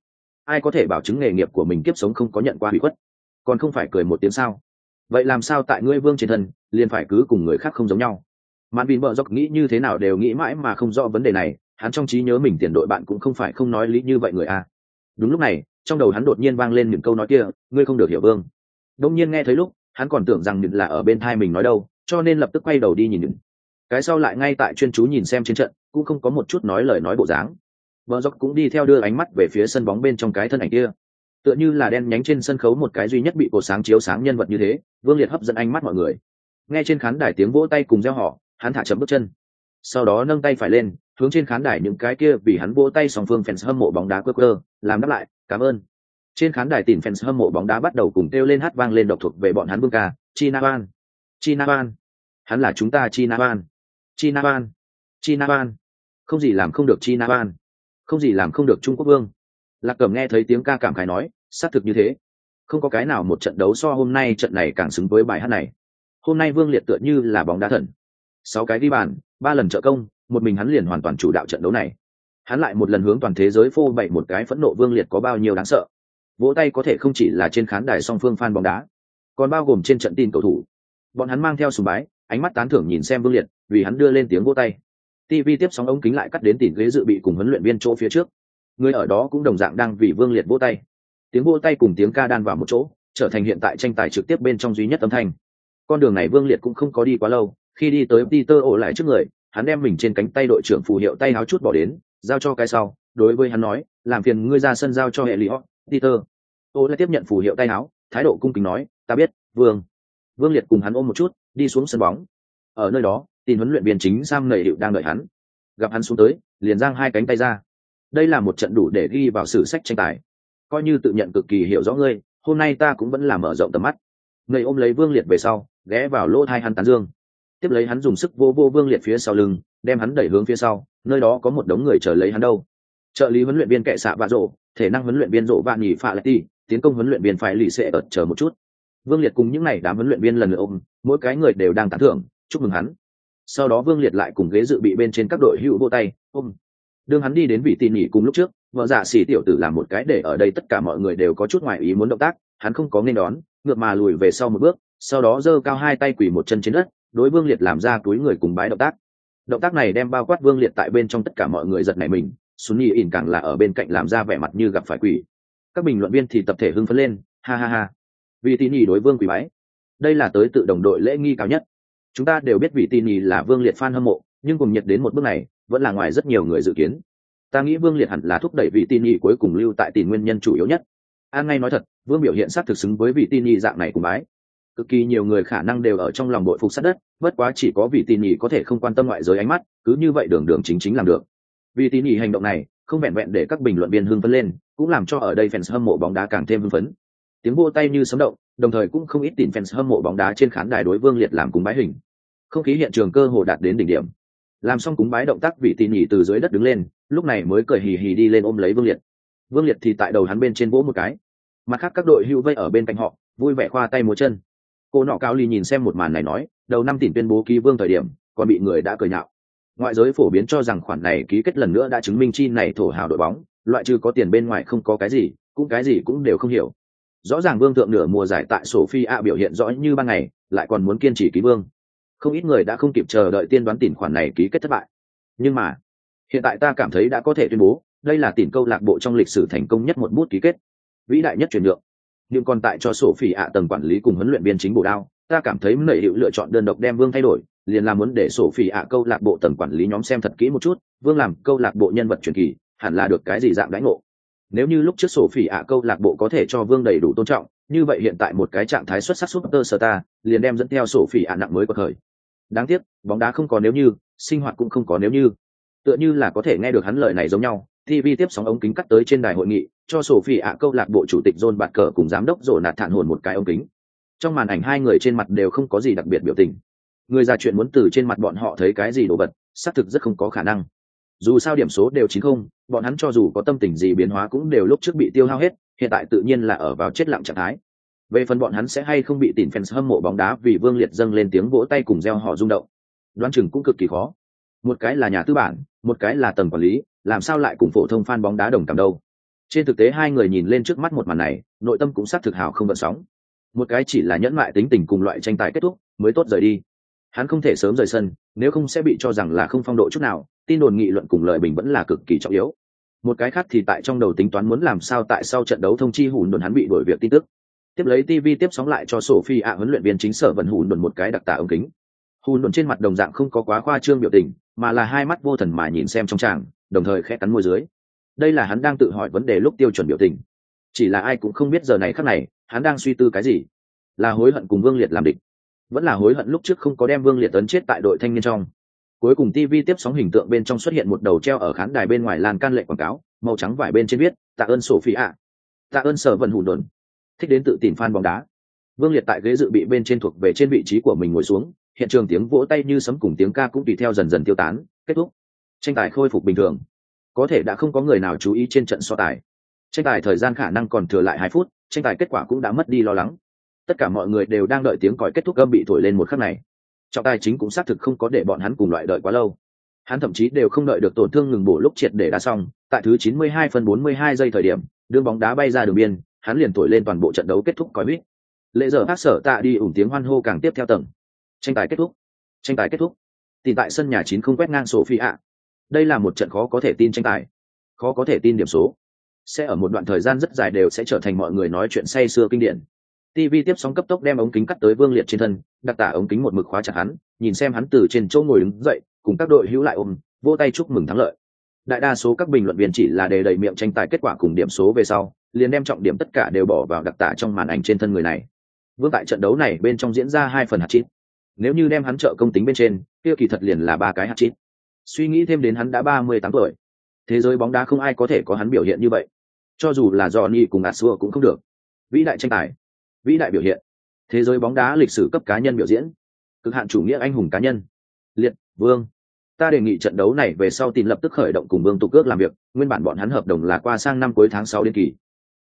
Ai có thể bảo chứng nghề nghiệp của mình kiếp sống không có nhận qua hủy khuất? Còn không phải cười một tiếng sao? Vậy làm sao tại ngươi vương trên thân, liền phải cứ cùng người khác không giống nhau? Mạn bìn bợ dọc nghĩ như thế nào đều nghĩ mãi mà không rõ vấn đề này, hắn trong trí nhớ mình tiền đội bạn cũng không phải không nói lý như vậy người a. Đúng lúc này, trong đầu hắn đột nhiên vang lên những câu nói kia, ngươi không được hiểu vương. Đông nhiên nghe thấy lúc, hắn còn tưởng rằng những là ở bên thai mình nói đâu, cho nên lập tức quay đầu đi nhìn những. Cái sau lại ngay tại chuyên chú nhìn xem trên trận, cũng không có một chút nói lời nói bộ dáng. Bờ dốc cũng đi theo đưa ánh mắt về phía sân bóng bên trong cái thân ảnh kia. Tựa như là đen nhánh trên sân khấu một cái duy nhất bị cột sáng chiếu sáng nhân vật như thế vương liệt hấp dẫn ánh mắt mọi người. Nghe trên khán đài tiếng vỗ tay cùng reo hò, hắn thả chậm bước chân. Sau đó nâng tay phải lên hướng trên khán đài những cái kia vì hắn vỗ tay song phương fans hâm mộ bóng đá quơ quơ làm đáp lại cảm ơn. Trên khán đài tìm fans hâm mộ bóng đá bắt đầu cùng kêu lên hát vang lên độc thuộc về bọn hắn vương ca china ban china ban hắn là chúng ta china ban china ban china ban không gì làm không được china ban không gì làm không được trung quốc vương. Lạc cẩm nghe thấy tiếng ca cảm khái nói, xác thực như thế. Không có cái nào một trận đấu so hôm nay trận này càng xứng với bài hát này. Hôm nay vương liệt tựa như là bóng đá thần. Sáu cái ghi bàn, ba lần trợ công, một mình hắn liền hoàn toàn chủ đạo trận đấu này. Hắn lại một lần hướng toàn thế giới phô bày một cái phẫn nộ vương liệt có bao nhiêu đáng sợ. Vỗ tay có thể không chỉ là trên khán đài song phương fan bóng đá, còn bao gồm trên trận tin cầu thủ. Bọn hắn mang theo sùng bái, ánh mắt tán thưởng nhìn xem vương liệt, vì hắn đưa lên tiếng vỗ tay tv tiếp sóng ống kính lại cắt đến tỉn ghế dự bị cùng huấn luyện viên chỗ phía trước. Người ở đó cũng đồng dạng đang vì vương liệt vỗ tay. Tiếng vỗ tay cùng tiếng ca đan vào một chỗ, trở thành hiện tại tranh tài trực tiếp bên trong duy nhất âm thanh. Con đường này vương liệt cũng không có đi quá lâu, khi đi tới peter ổ lại trước người, hắn đem mình trên cánh tay đội trưởng phù hiệu tay áo chút bỏ đến, giao cho cái sau, đối với hắn nói, làm phiền ngươi ra sân giao cho hệ lý họ, peter. Ô lại tiếp nhận phù hiệu tay áo thái độ cung kính nói, ta biết, vương. Vương liệt cùng hắn ôm một chút, đi xuống sân bóng. Ở nơi đó tin huấn luyện viên chính sam nầy hiệu đang đợi hắn. Gặp hắn xuống tới, liền giang hai cánh tay ra. Đây là một trận đủ để ghi vào sử sách tranh tài. Coi như tự nhận cực kỳ hiểu rõ ngươi, hôm nay ta cũng vẫn làm mở rộng tầm mắt. Người ôm lấy vương liệt về sau, ghé vào lỗ thai hắn tán dương. Tiếp lấy hắn dùng sức vô vô vương liệt phía sau lưng, đem hắn đẩy hướng phía sau, nơi đó có một đống người chờ lấy hắn đâu. Trợ lý huấn luyện viên kệ xạ vạ rộ, thể năng huấn luyện viên rộ vạn nhì phạ lại ti tiến công huấn luyện viên phải lì xệ ợt chờ một chút. Vương liệt cùng những n à y đám huấn luyện viên lần lượt ôm, mỗi cái người đều đang tán thưởng, chúc mừng hắn sau đó vương liệt lại cùng ghế dự bị bên trên các đội hữu vô tay, ôm. Đương hắn đi đến vị tỉ nỉ cùng lúc trước, vợ dạ xỉ tiểu tử làm một cái để ở đây tất cả mọi người đều có chút ngoại ý muốn động tác, hắn không có nên đón, ngược mà lùi về sau một bước, sau đó giơ cao hai tay quỳ một chân trên đất, đối vương liệt làm ra túi người cùng bái động tác. Động tác này đem bao quát vương liệt tại bên trong tất cả mọi người giật này mình, xuân nhi ỉn càng là ở bên cạnh làm ra vẻ mặt như gặp phải quỷ. Các bình luận viên thì tập thể hưng phấn lên, ha ha ha. Vì tỉ nỉ đối vương quỳ bái. Đây là tới tự đồng đội lễ nghi cao nhất chúng ta đều biết vị tin nhì là vương liệt fan hâm mộ, nhưng cùng nhiệt đến một bước này, vẫn là ngoài rất nhiều người dự kiến. Ta nghĩ vương liệt hẳn là thúc đẩy vị tin nhì cuối cùng lưu tại tìm nguyên nhân chủ yếu nhất. An ngay nói thật, vương biểu hiện sát thực xứng với vị tin nhì dạng này cùng bái. Cực kỳ nhiều người khả năng đều ở trong lòng bội phục sát đất, bất quá chỉ có vị tin nhì có thể không quan tâm ngoại giới ánh mắt, cứ như vậy đường đường chính chính làm được. Vì tin nhì hành động này, không vẹn vẹn để các bình luận viên hưng phấn lên, cũng làm cho ở đây fans hâm mộ bóng đá càng thêm hưng phấn. Tiếng vô tay như sấm động, đồng thời cũng không ít tìm fans hâm mộ bóng đá trên khán đài đối vương liệt làm cùng bái hình không khí hiện trường cơ hồ đạt đến đỉnh điểm. Làm xong cúng bái động tác, vị tỉ nhỉ từ dưới đất đứng lên, lúc này mới cười hì hì đi lên ôm lấy vương liệt. Vương liệt thì tại đầu hắn bên trên vỗ một cái. Mặt khác các đội hữu vây ở bên cạnh họ, vui vẻ khoa tay múa chân. Cô nọ cao ly nhìn xem một màn này nói, đầu năm tỉnh tuyên bố ký vương thời điểm, còn bị người đã cười nhạo. Ngoại giới phổ biến cho rằng khoản này ký kết lần nữa đã chứng minh chi này thổ hào đội bóng, loại trừ có tiền bên ngoài không có cái gì, cũng cái gì cũng đều không hiểu. Rõ ràng vương thượng nửa mùa giải tại sổ phi a biểu hiện rõ như ban ngày, lại còn muốn kiên trì ký vương không ít người đã không kịp chờ đợi tiên đoán tiền khoản này ký kết thất bại. Nhưng mà, hiện tại ta cảm thấy đã có thể tuyên bố, đây là tiền câu lạc bộ trong lịch sử thành công nhất một bút ký kết. Vĩ đại nhất chuyển nhượng. Nhưng còn tại cho sổ phỉ ạ tầng quản lý cùng huấn luyện viên chính bổ đao, ta cảm thấy nảy hiệu lựa chọn đơn độc đem vương thay đổi, liền là muốn để sổ phỉ ạ câu lạc bộ tầng quản lý nhóm xem thật kỹ một chút, vương làm câu lạc bộ nhân vật truyền kỳ, hẳn là được cái gì dạng đánh ngộ. Nếu như lúc trước sổ phỉ ạ câu lạc bộ có thể cho vương đầy đủ tôn trọng như vậy hiện tại một cái trạng thái xuất sắc super star liền đem dẫn theo sổ phỉ ạ nặng mới của thời đáng tiếc, bóng đá không có nếu như, sinh hoạt cũng không có nếu như. Tựa như là có thể nghe được hắn lời này giống nhau tv tiếp sóng ống kính cắt tới trên đài hội nghị, cho sổ phỉ ạ câu lạc bộ chủ tịch john bạt cờ cùng giám đốc rổ nạt thản hồn một cái ống kính. Trong màn ảnh hai người trên mặt đều không có gì đặc biệt biểu tình. Người ra chuyện muốn từ trên mặt bọn họ thấy cái gì đồ vật, xác thực rất không có khả năng. Dù sao điểm số đều chín không, bọn hắn cho dù có tâm tình gì biến hóa cũng đều lúc trước bị tiêu hao hết hiện tại tự nhiên là ở vào chết lặng trạng thái. Về phần bọn hắn sẽ hay không bị tìm fans hâm mộ bóng đá vì vương liệt dâng lên tiếng vỗ tay cùng gieo họ rung động, đoán chừng cũng cực kỳ khó. Một cái là nhà tư bản, một cái là tầng quản lý, làm sao lại cùng phổ thông fan bóng đá đồng cảm đâu? Trên thực tế hai người nhìn lên trước mắt một màn này, nội tâm cũng xác thực hào không vận sóng. Một cái chỉ là nhẫn mại tính tình cùng loại tranh tài kết thúc, mới tốt rời đi. Hắn không thể sớm rời sân, nếu không sẽ bị cho rằng là không phong độ chút nào, tin đồn nghị luận cùng lời bình vẫn là cực kỳ trọng yếu một cái khác thì tại trong đầu tính toán muốn làm sao tại sau trận đấu thông chi hùn đồn hắn bị đổi việc tin tức. Tiếp lấy tv tiếp sóng lại cho sophie ạ huấn luyện viên chính sở vận hùn đồn một cái đặc tả ống kính. Hùn đồn trên mặt đồng dạng không có quá khoa trương biểu tình, mà là hai mắt vô thần mà nhìn xem trong tràng, đồng thời khẽ cắn môi dưới. Đây là hắn đang tự hỏi vấn đề lúc tiêu chuẩn biểu tình. Chỉ là ai cũng không biết giờ này khắc này, hắn đang suy tư cái gì. Là hối hận cùng vương liệt làm địch, vẫn là hối hận lúc trước không có đem vương liệt tấn chết tại đội thanh niên trong. Cuối cùng tv tiếp sóng hình tượng bên trong xuất hiện một đầu treo ở khán đài bên ngoài lan can lệ quảng cáo màu trắng vải bên trên viết, tạ ơn sổ phi ạ tạ ơn sở vận hùn đồn. Thích đến tự tìm fan bóng đá. Vương liệt tại ghế dự bị bên trên thuộc về trên vị trí của mình ngồi xuống, hiện trường tiếng vỗ tay như sấm cùng tiếng ca cũng tùy theo dần dần tiêu tán, kết thúc. Tranh tài khôi phục bình thường. Có thể đã không có người nào chú ý trên trận so tài. Tranh tài thời gian khả năng còn thừa lại hai phút, tranh tài kết quả cũng đã mất đi lo lắng. Tất cả mọi người đều đang đợi tiếng còi kết thúc âm bị thổi lên một khắc này. Trọng tài chính cũng xác thực không có để bọn hắn cùng loại đợi quá lâu. Hắn thậm chí đều không đợi được tổn thương ngừng bổ lúc triệt để đá xong tại thứ 92 phần 42 giây thời điểm, đương bóng đá bay ra đường biên, hắn liền thổi lên toàn bộ trận đấu kết thúc còi huýt lễ giờ phát sở tạ đi ủng tiếng hoan hô càng tiếp theo tầng. Tranh tài kết thúc. Tranh tài kết thúc. Tìm tại sân nhà chín không quét ngang Sophia. phi ạ đây là một trận khó có thể tin tranh tài. Khó có thể tin điểm số. Sẽ ở một đoạn thời gian rất dài đều sẽ trở thành mọi người nói chuyện say xưa kinh điển. Tv tiếp sóng cấp tốc đem ống kính cắt tới vương liệt trên thân, đặc tả ống kính một mực khóa chặt hắn, nhìn xem hắn từ trên chỗ ngồi đứng dậy, cùng các đội hữu lại ôm, vỗ tay chúc mừng thắng lợi đại đa số các bình luận viên chỉ là đề đầy miệng tranh tài kết quả cùng điểm số về sau, liền đem trọng điểm tất cả đều bỏ vào đặc tả trong màn ảnh trên thân người này. Vương tại trận đấu này bên trong diễn ra hai phần hạt chít. Nếu như đem hắn trợ công tính bên trên, kia kỳ thật liền là ba cái hạt chít. Suy nghĩ thêm đến hắn đã ba mươi tám tuổi. Thế giới bóng đá không ai có thể có hắn biểu hiện như vậy. Cho dù là do ni cùng ạt xua cũng không được. Vĩ đại tranh tài. Vĩ đại biểu hiện. Thế giới bóng đá lịch sử cấp cá nhân biểu diễn. Cực hạn chủ nghĩa anh hùng cá nhân. Liệt, vương ta đề nghị trận đấu này về sau tìm lập tức khởi động cùng vương tục cước làm việc, nguyên bản bọn hắn hợp đồng là qua sang năm cuối tháng sáu đến kỳ.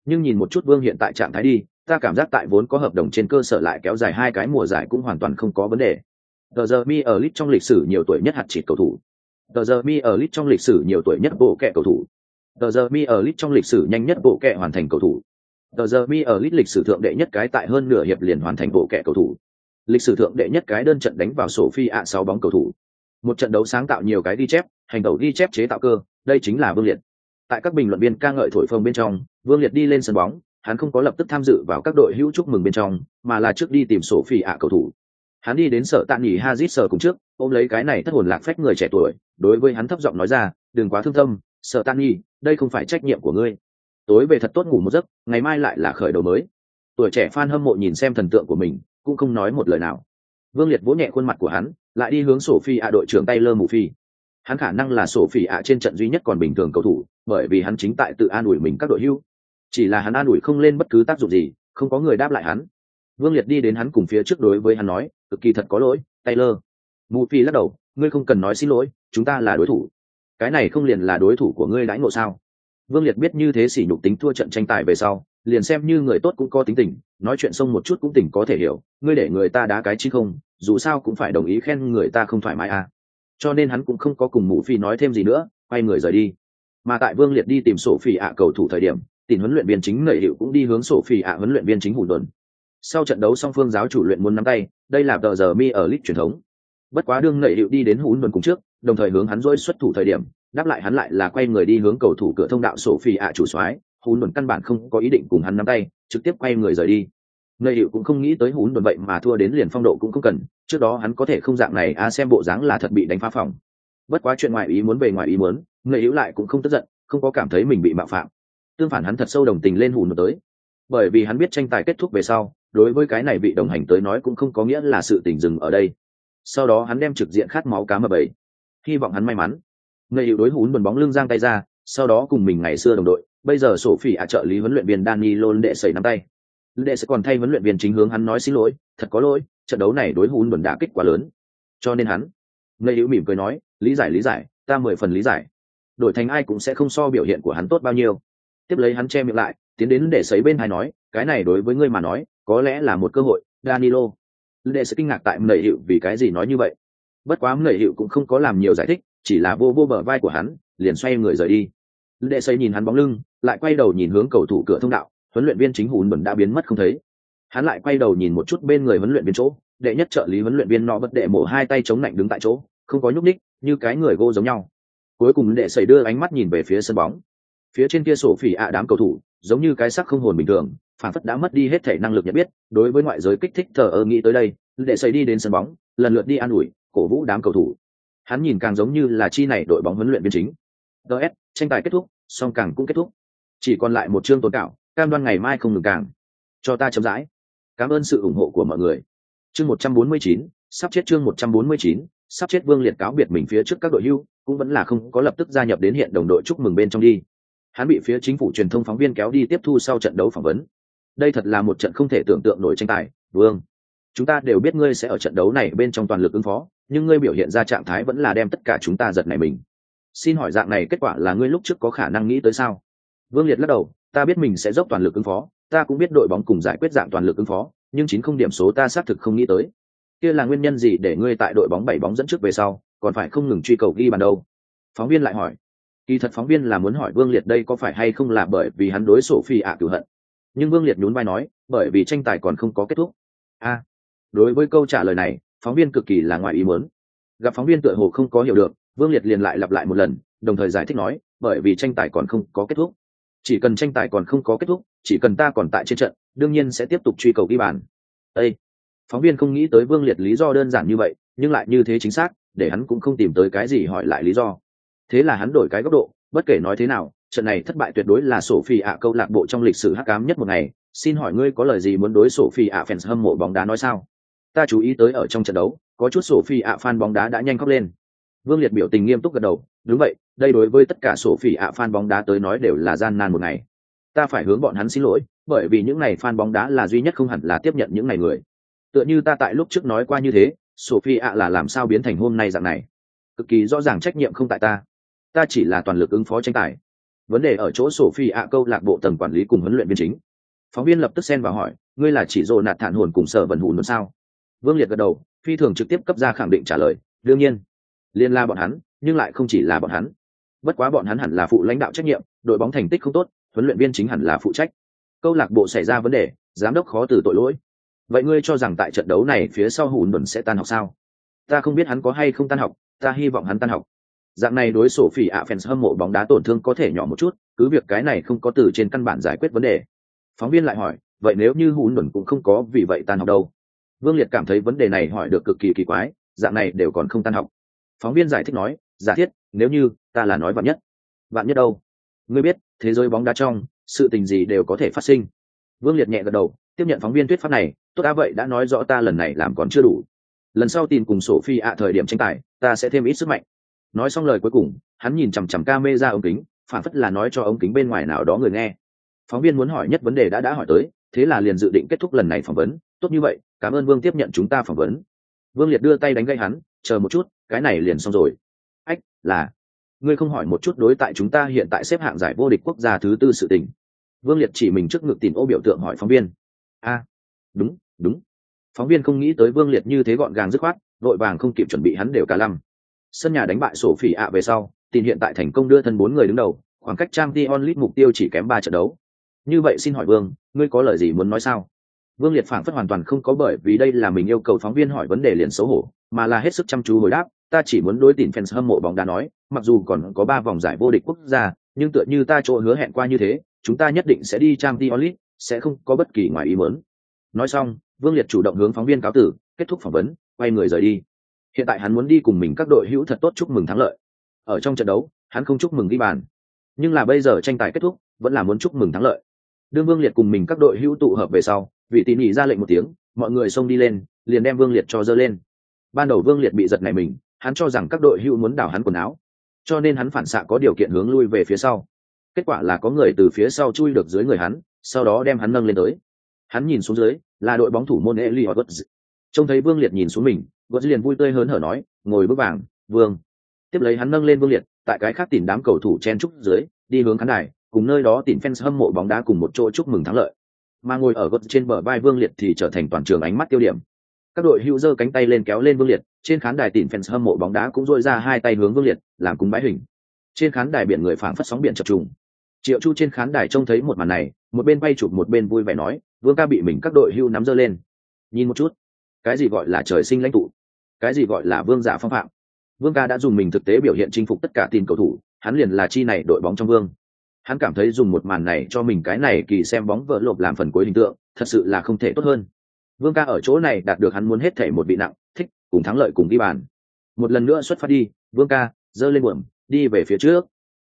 Nhưng nhìn một chút vương hiện tại trạng thái đi, ta cảm giác tại vốn có hợp đồng trên cơ sở lại kéo dài hai cái mùa giải cũng hoàn toàn không có vấn đề. Tờ giờ mi ở lit trong lịch sử nhiều tuổi nhất hạt chỉ cầu thủ. Tờ giờ mi ở lit trong lịch sử nhiều tuổi nhất bộ kẹ cầu thủ. Tờ giờ mi ở lit trong lịch sử nhanh nhất bộ kẹ hoàn thành cầu thủ. Tờ giờ mi ở lit lịch sử thượng đệ nhất cái tại hơn nửa hiệp liền hoàn thành bộ kẹ cầu thủ. Lịch sử thượng đệ nhất cái đơn trận đánh vào sổ phi ạ sáu bóng cầu thủ một trận đấu sáng tạo nhiều cái ghi chép, hành tẩu ghi chép chế tạo cơ, đây chính là vương liệt. Tại các bình luận viên ca ngợi thổi phồng bên trong, vương liệt đi lên sân bóng, hắn không có lập tức tham dự vào các đội hữu chúc mừng bên trong, mà là trước đi tìm sổ phi ạ cầu thủ. Hắn đi đến sở tạ nghỉ hazit sở cùng trước, ôm lấy cái này thất hồn lạc phách người trẻ tuổi, đối với hắn thấp giọng nói ra, đừng quá thương tâm, sở tạ nghỉ, đây không phải trách nhiệm của ngươi. Tối về thật tốt ngủ một giấc, ngày mai lại là khởi đầu mới. Tuổi trẻ f hâm mộ nhìn xem thần tượng của mình, cũng không nói một lời nào vương liệt vỗ nhẹ khuôn mặt của hắn, lại đi hướng sổ phi ạ đội trưởng tay lơ mù phi hắn khả năng là sổ phi ạ trên trận duy nhất còn bình thường cầu thủ, bởi vì hắn chính tại tự an ủi mình các đội hưu. Chỉ là hắn an ủi không lên bất cứ tác dụng gì, không có người đáp lại hắn. Vương liệt đi đến hắn cùng phía trước đối với hắn nói, cực kỳ thật có lỗi, taylor. Mù phi lắc đầu, ngươi không cần nói xin lỗi, chúng ta là đối thủ. Cái này không liền là đối thủ của ngươi đãi ngộ sao? Vương liệt biết như thế sỉ nhục tính thua trận tranh tài về sau, liền xem như người tốt cũng có tính tình, nói chuyện xông một chút cũng tỉnh có thể hiểu, ngươi để người ta đá cái chi không dù sao cũng phải đồng ý khen người ta không thoải mái à. Cho nên hắn cũng không có cùng mụ phi nói thêm gì nữa, quay người rời đi. Mà tại vương liệt đi tìm sổ phi ạ cầu thủ thời điểm tìm huấn luyện viên chính nầy hiệu cũng đi hướng sổ phi ạ huấn luyện viên chính hủ đồn. Sau trận đấu song phương giáo chủ luyện muốn nắm tay, đây là tờ giờ mi ở lit truyền thống. Bất quá đương nầy hiệu đi đến hủ đồn cùng trước, đồng thời hướng hắn dối xuất thủ thời điểm, đáp lại hắn lại là quay người đi hướng cầu thủ cửa thông đạo sổ phi ạ chủ soái. Hủ đồn căn bản không có ý định cùng hắn nắm tay, trực tiếp quay người rời đi nầy hiệu cũng không nghĩ tới hùn đồn vậy mà thua đến liền phong độ cũng không cần, trước đó hắn có thể không dạng này a xem bộ dáng là thật bị đánh phá phòng. Bất quá chuyện ngoại ý muốn về ngoại ý muốn người hữu lại cũng không tức giận, không có cảm thấy mình bị mạo phạm. Tương phản hắn thật sâu đồng tình lên hùn một tới. Bởi vì hắn biết tranh tài kết thúc về sau, đối với cái này bị đồng hành tới nói cũng không có nghĩa là sự tình dừng ở đây. Sau đó hắn đem trực diện khát máu cá mập bảy hy vọng hắn may mắn. Người hữu đối hùn buồn bóng lưng giang tay ra, sau đó cùng mình ngày xưa đồng đội, bây giờ sổ phỉ ạ à trợ lý huấn luyện viên Dani lôn đệ sẩy nắm tay đệ sẽ còn thay huấn luyện viên chính hướng hắn nói xin lỗi, thật có lỗi, trận đấu này đối hùn buồn đã kích quá lớn. Cho nên hắn người hữu mỉm cười nói, lý giải lý giải, ta mười phần lý giải. Đổi thành ai cũng sẽ không so biểu hiện của hắn tốt bao nhiêu. Tiếp lấy hắn che miệng lại, tiến đến để sấy bên hai nói, cái này đối với ngươi mà nói, có lẽ là một cơ hội, danilo. Đệ sẽ kinh ngạc tại mẩy hiệu vì cái gì nói như vậy. Bất quá mẩy hiệu cũng không có làm nhiều giải thích, chỉ là vô vô bờ vai của hắn, liền xoay người rời đi. Đệ sấy nhìn hắn bóng lưng, lại quay đầu nhìn hướng cầu thủ cửa thông đạo huấn luyện viên chính hùn bẩn đã biến mất không thấy. Hắn lại quay đầu nhìn một chút bên người huấn luyện viên chỗ, đệ nhất trợ lý huấn luyện viên nọ bất đệ mổ hai tay chống lạnh đứng tại chỗ, không có nhúc ních như cái người gô giống nhau. Cuối cùng đệ xảy đưa ánh mắt nhìn về phía sân bóng. Phía trên kia sổ phỉ ạ đám cầu thủ, giống như cái sắc không hồn bình thường, phản phất đã mất đi hết thể năng lực nhận biết, đối với ngoại giới kích thích thờ ơ nghĩ tới đây, đệ xảy đi đến sân bóng, lần lượt đi an ủi, cổ vũ đám cầu thủ. Hắn nhìn càng giống như là chi này đội bóng huấn luyện viên chính. Ts tranh tài kết thúc, song càng cũng kết thúc. Chỉ còn lại một chương tồn cảo cam đoan ngày mai không ngừng càng. Cho ta chấm dãi. Cảm ơn sự ủng hộ của mọi người. Chương một trăm bốn mươi chín, sắp chết chương một trăm bốn mươi chín, sắp chết vương liệt cáo biệt mình phía trước các đội hưu, cũng vẫn là không có lập tức gia nhập đến hiện đồng đội chúc mừng bên trong đi. Hắn bị phía chính phủ truyền thông phóng viên kéo đi tiếp thu sau trận đấu phỏng vấn. Đây thật là một trận không thể tưởng tượng nổi tranh tài, vương. Chúng ta đều biết ngươi sẽ ở trận đấu này bên trong toàn lực ứng phó, nhưng ngươi biểu hiện ra trạng thái vẫn là đem tất cả chúng ta giật này mình. Xin hỏi dạng này kết quả là ngươi lúc trước có khả năng nghĩ tới sao? Vương liệt lắc đầu ta biết mình sẽ dốc toàn lực ứng phó, ta cũng biết đội bóng cùng giải quyết dạng toàn lực ứng phó, nhưng chín không điểm số ta xác thực không nghĩ tới. Kia là nguyên nhân gì để ngươi tại đội bóng bảy bóng dẫn trước về sau, còn phải không ngừng truy cầu ghi bàn đâu? Phóng viên lại hỏi. Kỳ thật phóng viên là muốn hỏi vương liệt đây có phải hay không là bởi vì hắn đối sổ phi ạ cửu hận. Nhưng vương liệt nhún vai nói, bởi vì tranh tài còn không có kết thúc. A. Đối với câu trả lời này, phóng viên cực kỳ là ngoài ý muốn. Gặp phóng viên tựa hồ không có hiểu được, vương liệt liền lại lặp lại một lần, đồng thời giải thích nói, bởi vì tranh tài còn không có kết thúc chỉ cần tranh tài còn không có kết thúc, chỉ cần ta còn tại trên trận, đương nhiên sẽ tiếp tục truy cầu ghi bàn. Ê! phóng viên không nghĩ tới vương liệt lý do đơn giản như vậy, nhưng lại như thế chính xác, để hắn cũng không tìm tới cái gì hỏi lại lý do. Thế là hắn đổi cái góc độ, bất kể nói thế nào, trận này thất bại tuyệt đối là sổ phi ạ câu lạc bộ trong lịch sử hắc ám nhất một ngày. Xin hỏi ngươi có lời gì muốn đối sổ phi ạ fans hâm mộ bóng đá nói sao? Ta chú ý tới ở trong trận đấu, có chút sổ phi ạ fan bóng đá đã nhanh khóc lên vương liệt biểu tình nghiêm túc gật đầu, đúng vậy, đây đối với tất cả sổ phỉ ạ fan bóng đá tới nói đều là gian nan một ngày. Ta phải hướng bọn hắn xin lỗi, bởi vì những này fan bóng đá là duy nhất không hẳn là tiếp nhận những này người. Tựa như ta tại lúc trước nói qua như thế, sổ phỉ ạ là làm sao biến thành hôm nay dạng này? Cực kỳ rõ ràng trách nhiệm không tại ta. Ta chỉ là toàn lực ứng phó tranh tài. Vấn đề ở chỗ sổ phỉ ạ câu lạc bộ tầng quản lý cùng huấn luyện viên chính. Phóng viên lập tức xen vào hỏi, ngươi là chỉ dồ nạt thản hồn cùng sở vận hùn sao? Vương liệt gật đầu, phi thường trực tiếp cấp ra khẳng định trả lời, đương nhiên liên la bọn hắn, nhưng lại không chỉ là bọn hắn. Bất quá bọn hắn hẳn là phụ lãnh đạo trách nhiệm, đội bóng thành tích không tốt, huấn luyện viên chính hẳn là phụ trách. Câu lạc bộ xảy ra vấn đề, giám đốc khó từ tội lỗi. Vậy ngươi cho rằng tại trận đấu này phía sau hùn đồn sẽ tan học sao? Ta không biết hắn có hay không tan học, ta hy vọng hắn tan học. Dạng này đối sổ phỉ ạ fans hâm mộ bóng đá tổn thương có thể nhỏ một chút, cứ việc cái này không có từ trên căn bản giải quyết vấn đề. Phóng viên lại hỏi, vậy nếu như hùn đồn cũng không có vì vậy tan học đâu? Vương liệt cảm thấy vấn đề này hỏi được cực kỳ kỳ quái, dạng này đều còn không tan học phóng viên giải thích nói, giả thiết, nếu như ta là nói vạn nhất. Vạn nhất đâu? Ngươi biết, thế giới bóng đá trong, sự tình gì đều có thể phát sinh. Vương liệt nhẹ gật đầu, tiếp nhận phóng viên thuyết pháp này, tốt đã vậy, đã nói rõ ta lần này làm còn chưa đủ. Lần sau tìm cùng sổ phi ạ thời điểm tranh tài, ta sẽ thêm ít sức mạnh. Nói xong lời cuối cùng, hắn nhìn chằm chằm ca mê ra ống kính, phản phất là nói cho ống kính bên ngoài nào đó người nghe. Phóng viên muốn hỏi nhất vấn đề đã đã hỏi tới, thế là liền dự định kết thúc lần này phỏng vấn. Tốt như vậy, cảm ơn vương tiếp nhận chúng ta phỏng vấn. Vương liệt đưa tay đánh gây hắn chờ một chút, cái này liền xong rồi. Ách, là, ngươi không hỏi một chút đối tại chúng ta hiện tại xếp hạng giải vô địch quốc gia thứ tư sự tình. Vương liệt chỉ mình trước ngực tìm ô biểu tượng hỏi phóng viên. A, đúng đúng. Phóng viên không nghĩ tới vương liệt như thế gọn gàng dứt khoát đội vàng không kịp chuẩn bị hắn đều cả lăm. Sân nhà đánh bại sổ phỉ ạ về sau tìm hiện tại thành công đưa thân bốn người đứng đầu, khoảng cách trang t onlit mục tiêu chỉ kém ba trận đấu. Như vậy xin hỏi vương, ngươi có lời gì muốn nói sao? Vương liệt phảng phất hoàn toàn không có bởi vì đây là mình yêu cầu phóng viên hỏi vấn đề liền xấu hổ, mà là hết sức chăm chú hồi đáp, ta chỉ muốn đối tìm fans hâm mộ bóng đá nói, mặc dù còn có ba vòng giải vô địch quốc gia, nhưng tựa như ta chỗ hứa hẹn qua như thế, chúng ta nhất định sẽ đi trang t onlit sẽ không có bất kỳ ngoài ý muốn. Nói xong, vương liệt chủ động hướng phóng viên cáo tử, kết thúc phỏng vấn, quay người rời đi. Hiện tại hắn muốn đi cùng mình các đội hữu thật tốt chúc mừng thắng lợi. Ở trong trận đấu, hắn không chúc mừng ghi bàn. Nhưng là bây giờ tranh tài kết thúc, vẫn là muốn chúc mừng thắng lợi. Đương vương liệt cùng mình các đội hữu tụ hợp về sau vị tỉ nỉ ra lệnh một tiếng, mọi người xông đi lên, liền đem vương liệt cho dơ lên. Ban đầu vương liệt bị giật này mình, hắn cho rằng các đội hữu muốn đảo hắn quần áo, cho nên hắn phản xạ có điều kiện hướng lui về phía sau. Kết quả là có người từ phía sau chui được dưới người hắn, sau đó đem hắn nâng lên tới. Hắn nhìn xuống dưới, là đội bóng thủ môn eli gớt trông thấy vương liệt nhìn xuống mình gớt liền vui tươi hớn hở nói, ngồi bước vàng, vương. Tiếp lấy hắn nâng lên vương liệt, tại cái khác tìm đám cầu thủ chen trúc dưới, đi hướng khán đài, cùng nơi đó tìm fans hâm mộ bóng đá cùng một chỗ chúc mừng thắng lợi mà ngồi ở gót trên bờ vai vương liệt thì trở thành toàn trường ánh mắt tiêu điểm. Các đội hữu giơ cánh tay lên kéo lên vương liệt, trên khán đài tìm fans hâm mộ bóng đá cũng dội ra hai tay hướng vương liệt, làm cùng bãi hình. Trên khán đài biển người phảng phất sóng biển chập trùng. Triệu chu trên khán đài trông thấy một màn này, một bên bay chụp một bên vui vẻ nói, vương ca bị mình các đội hưu nắm giơ lên. Nhìn một chút. Cái gì gọi là trời sinh lãnh tụ? Cái gì gọi là vương giả phong phạm? Vương ca đã dùng mình thực tế biểu hiện chinh phục tất cả tin cầu thủ, hắn liền là chi này đội bóng trong vương hắn cảm thấy dùng một màn này cho mình cái này kỳ xem bóng vợ lộp làm phần cuối hình tượng, thật sự là không thể tốt hơn. Vương ca ở chỗ này đạt được hắn muốn hết thể một vị nặng, thích, cùng thắng lợi cùng ghi bàn. Một lần nữa xuất phát đi, vương ca, giơ lên buồm, đi về phía trước.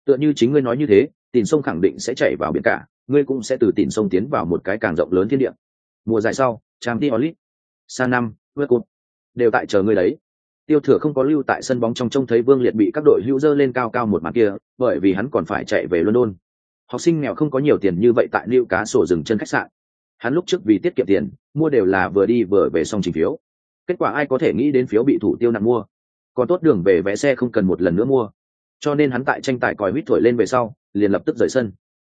Tựa như chính ngươi nói như thế tìm sông khẳng định sẽ chảy vào biển cả, ngươi cũng sẽ từ tìm sông tiến vào một cái càng rộng lớn thiên địa. Mùa giải sau trang t olit sa năm vượt cột đều tại chờ ngươi đấy. Tiêu thừa không có lưu tại sân bóng trong trông thấy vương liệt bị các đội hữu dơ lên cao cao một mặt kia, bởi vì hắn còn phải chạy về london học sinh nghèo không có nhiều tiền như vậy tại lưu cá sổ dừng chân khách sạn. Hắn lúc trước vì tiết kiệm tiền, mua đều là vừa đi vừa về xong trình phiếu. Kết quả ai có thể nghĩ đến phiếu bị thủ tiêu nặng mua. Còn tốt đường về vé xe không cần một lần nữa mua. Cho nên hắn tại tranh tài còi huýt thổi lên về sau, liền lập tức rời sân.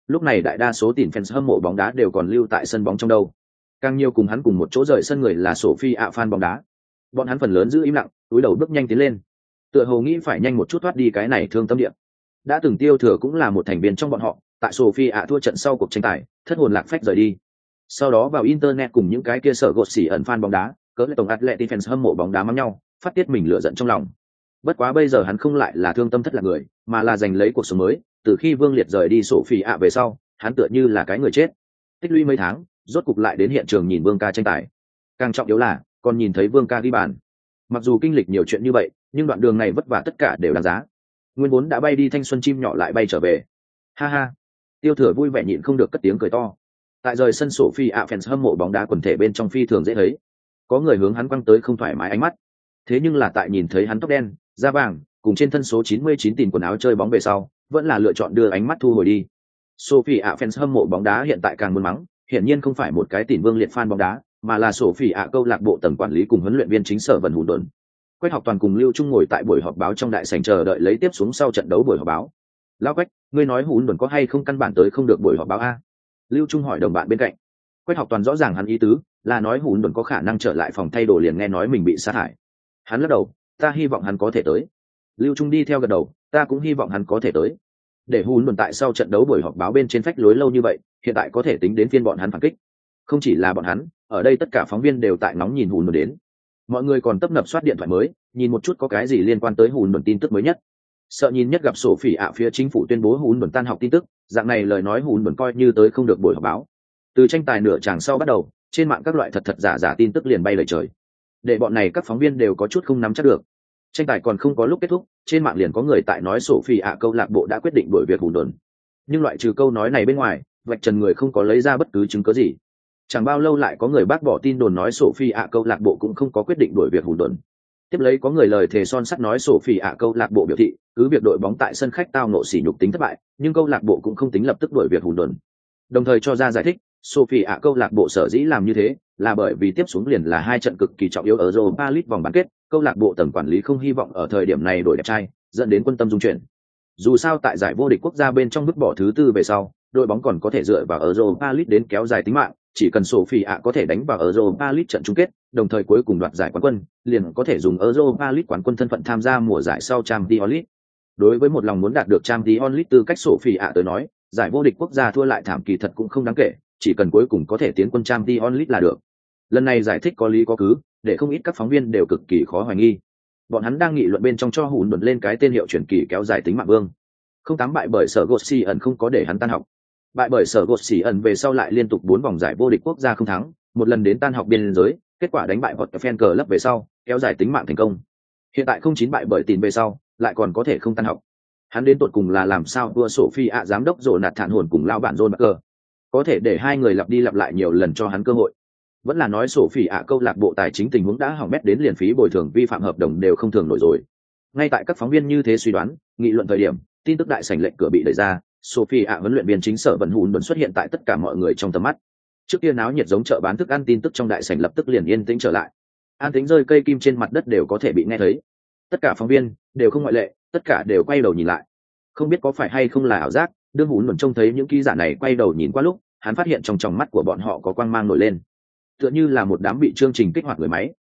Lúc này đại đa số tiền fans hâm mộ bóng đá đều còn lưu tại sân bóng trong đâu. Càng nhiều cùng hắn cùng một chỗ rời sân người là sổ phi ạ fan bóng đá. Bọn hắn phần lớn giữ im lặng, túi đầu bước nhanh tiến lên. Tựa hồ nghĩ phải nhanh một chút thoát đi cái này thương tâm địa. Đã từng tiêu thừa cũng là một thành viên trong bọn họ tại sophie ạ thua trận sau cuộc tranh tài, thất hồn lạc phách rời đi. Sau đó vào internet cùng những cái kia sở gột xỉ ẩn fan bóng đá, cỡ lại tổng atleti fans hâm mộ bóng đá mắng nhau, phát tiết mình lựa giận trong lòng. Bất quá bây giờ hắn không lại là thương tâm thất là người, mà là giành lấy cuộc sống mới, từ khi vương liệt rời đi sổ phỉ ạ về sau, hắn tựa như là cái người chết. Tích lũy mấy tháng, rốt cục lại đến hiện trường nhìn vương ca tranh tài. Càng trọng yếu là, còn nhìn thấy vương ca ghi bàn. Mặc dù kinh lịch nhiều chuyện như vậy, nhưng đoạn đường này vất vả tất cả đều đáng giá. Nguyên vốn đã bay đi thanh xuân chim nhỏ lại bay trở về. Ha ha tiêu thừa vui vẻ nhịn không được cất tiếng cười to. Tại rời sân sổ phi ạ fans hâm mộ bóng đá quần thể bên trong phi thường dễ thấy. Có người hướng hắn quăng tới không thoải mái ánh mắt. Thế nhưng là tại nhìn thấy hắn tóc đen, da vàng, cùng trên thân số 99 tìm quần áo chơi bóng về sau, vẫn là lựa chọn đưa ánh mắt thu hồi đi. Sophie ạ fans hâm mộ bóng đá hiện tại càng muốn mắng, hiển nhiên không phải một cái tìm vương liệt fan bóng đá, mà là sophie ạ câu lạc bộ tầng quản lý cùng huấn luyện viên chính sở vần hùn đồn. Quách học toàn cùng lưu trung ngồi tại buổi họp báo trong đại sảnh chờ đợi lấy tiếp xuống sau trận đấu buổi họp báo lao quách, ngươi nói hùn đồn có hay không căn bản tới không được buổi họp báo a? Lưu trung hỏi đồng bạn bên cạnh. Quách học toàn rõ ràng hắn ý tứ, là nói hùn đồn có khả năng trở lại phòng thay đồ liền nghe nói mình bị sát hại. Hắn lắc đầu, ta hy vọng hắn có thể tới. Lưu trung đi theo gật đầu, ta cũng hy vọng hắn có thể tới. Để hùn đồn tại sau trận đấu buổi họp báo bên trên phách lối lâu như vậy, hiện tại có thể tính đến phiên bọn hắn phản kích. Không chỉ là bọn hắn, ở đây tất cả phóng viên đều tại nóng nhìn hùn đồn đến. Mọi người còn tấp nập soát điện thoại mới, nhìn một chút có cái gì liên quan tới hùn đồn tin tức mới nhất sợ nhìn nhất gặp sổ phỉ ạ phía chính phủ tuyên bố hùn đồn tan học tin tức, dạng này lời nói hùn đồn coi như tới không được buổi họp báo. Từ tranh tài nửa chàng sau bắt đầu, trên mạng các loại thật thật giả giả tin tức liền bay lời trời. Để bọn này các phóng viên đều có chút không nắm chắc được. Tranh tài còn không có lúc kết thúc, trên mạng liền có người tại nói sổ phi ạ câu lạc bộ đã quyết định đổi việc hùn đồn nhưng loại trừ câu nói này bên ngoài, vạch trần người không có lấy ra bất cứ chứng cớ gì. Chẳng bao lâu lại có người bác bỏ tin đồn nói sổ phi ạ câu lạc bộ cũng không có quyết định đổi việc hùn đồn tiếp lấy có người lời thề son sắt nói sổ phi ạ câu lạc bộ biểu thị cứ việc đội bóng tại sân khách tao nộ sỉ nhục tính thất bại nhưng câu lạc bộ cũng không tính lập tức đuổi việc hùn đồn đồng thời cho ra giải thích sophie ạ câu lạc bộ sở dĩ làm như thế là bởi vì tiếp xuống liền là hai trận cực kỳ trọng yếu ở Europa League vòng bán kết, câu lạc bộ tầng quản lý không hy vọng ở thời điểm này đổi đẹp trai, dẫn đến quân tâm dung chuyển. Dù sao tại giải vô địch quốc gia bên trong bước bỏ thứ tư về sau, đội bóng còn có thể dựa vào Europa League đến kéo dài tính mạng, chỉ cần Sophie ạ có thể đánh vào Europa League trận chung kết, đồng thời cuối cùng đoạt giải quán quân, liền có thể dùng Europa League quán quân thân phận tham gia mùa giải sau Champions League. Đối với một lòng muốn đạt được trang tí onlit tư cách sổ phi ạ tới nói, giải vô địch quốc gia thua lại thảm kỳ thật cũng không đáng kể, chỉ cần cuối cùng có thể tiến quân trang tí onlit là được. Lần này giải thích có lý có cứ, để không ít các phóng viên đều cực kỳ khó hoài nghi. Bọn hắn đang nghị luận bên trong cho hùn đột lên cái tên hiệu truyền kỳ kéo dài tính mạng vương. Không tám bại bởi sở Gossi ẩn không có để hắn tan học bại bởi sở gột xì ẩn về sau lại liên tục bốn vòng giải vô địch quốc gia không thắng một lần đến tan học biên giới kết quả đánh bại vọt fan cờ lấp về sau kéo dài tính mạng thành công hiện tại không chín bại bởi tìm về sau lại còn có thể không tan học. Hắn đến tột cùng là làm sao vua sổ phi ạ giám đốc dồn nạt thản hồn cùng lao bản john cơ có thể để hai người lặp đi lặp lại nhiều lần cho hắn cơ hội. Vẫn là nói sổ phi ạ câu lạc bộ tài chính tình huống đã hỏng mét đến liền phí bồi thường vi phạm hợp đồng đều không thường nổi rồi. Ngay tại các phóng viên như thế suy đoán, nghị luận thời điểm, tin tức đại sảnh lệnh cửa bị đẩy ra, sophie ạ huấn luyện viên chính sở vận hùn đồn xuất hiện tại tất cả mọi người trong tầm mắt. Trước kia náo nhiệt giống chợ bán thức ăn tin tức trong đại sảnh lập tức liền yên tĩnh trở lại. An tính rơi cây kim trên mặt đất đều có thể bị nghe thấy tất cả phóng viên đều không ngoại lệ, tất cả đều quay đầu nhìn lại. Không biết có phải hay không là ảo giác, đương hùn luận trông thấy những ký giả này quay đầu nhìn qua lúc, hắn phát hiện trong tròng mắt của bọn họ có quang mang nổi lên. Tựa như là một đám bị chương trình kích hoạt người máy.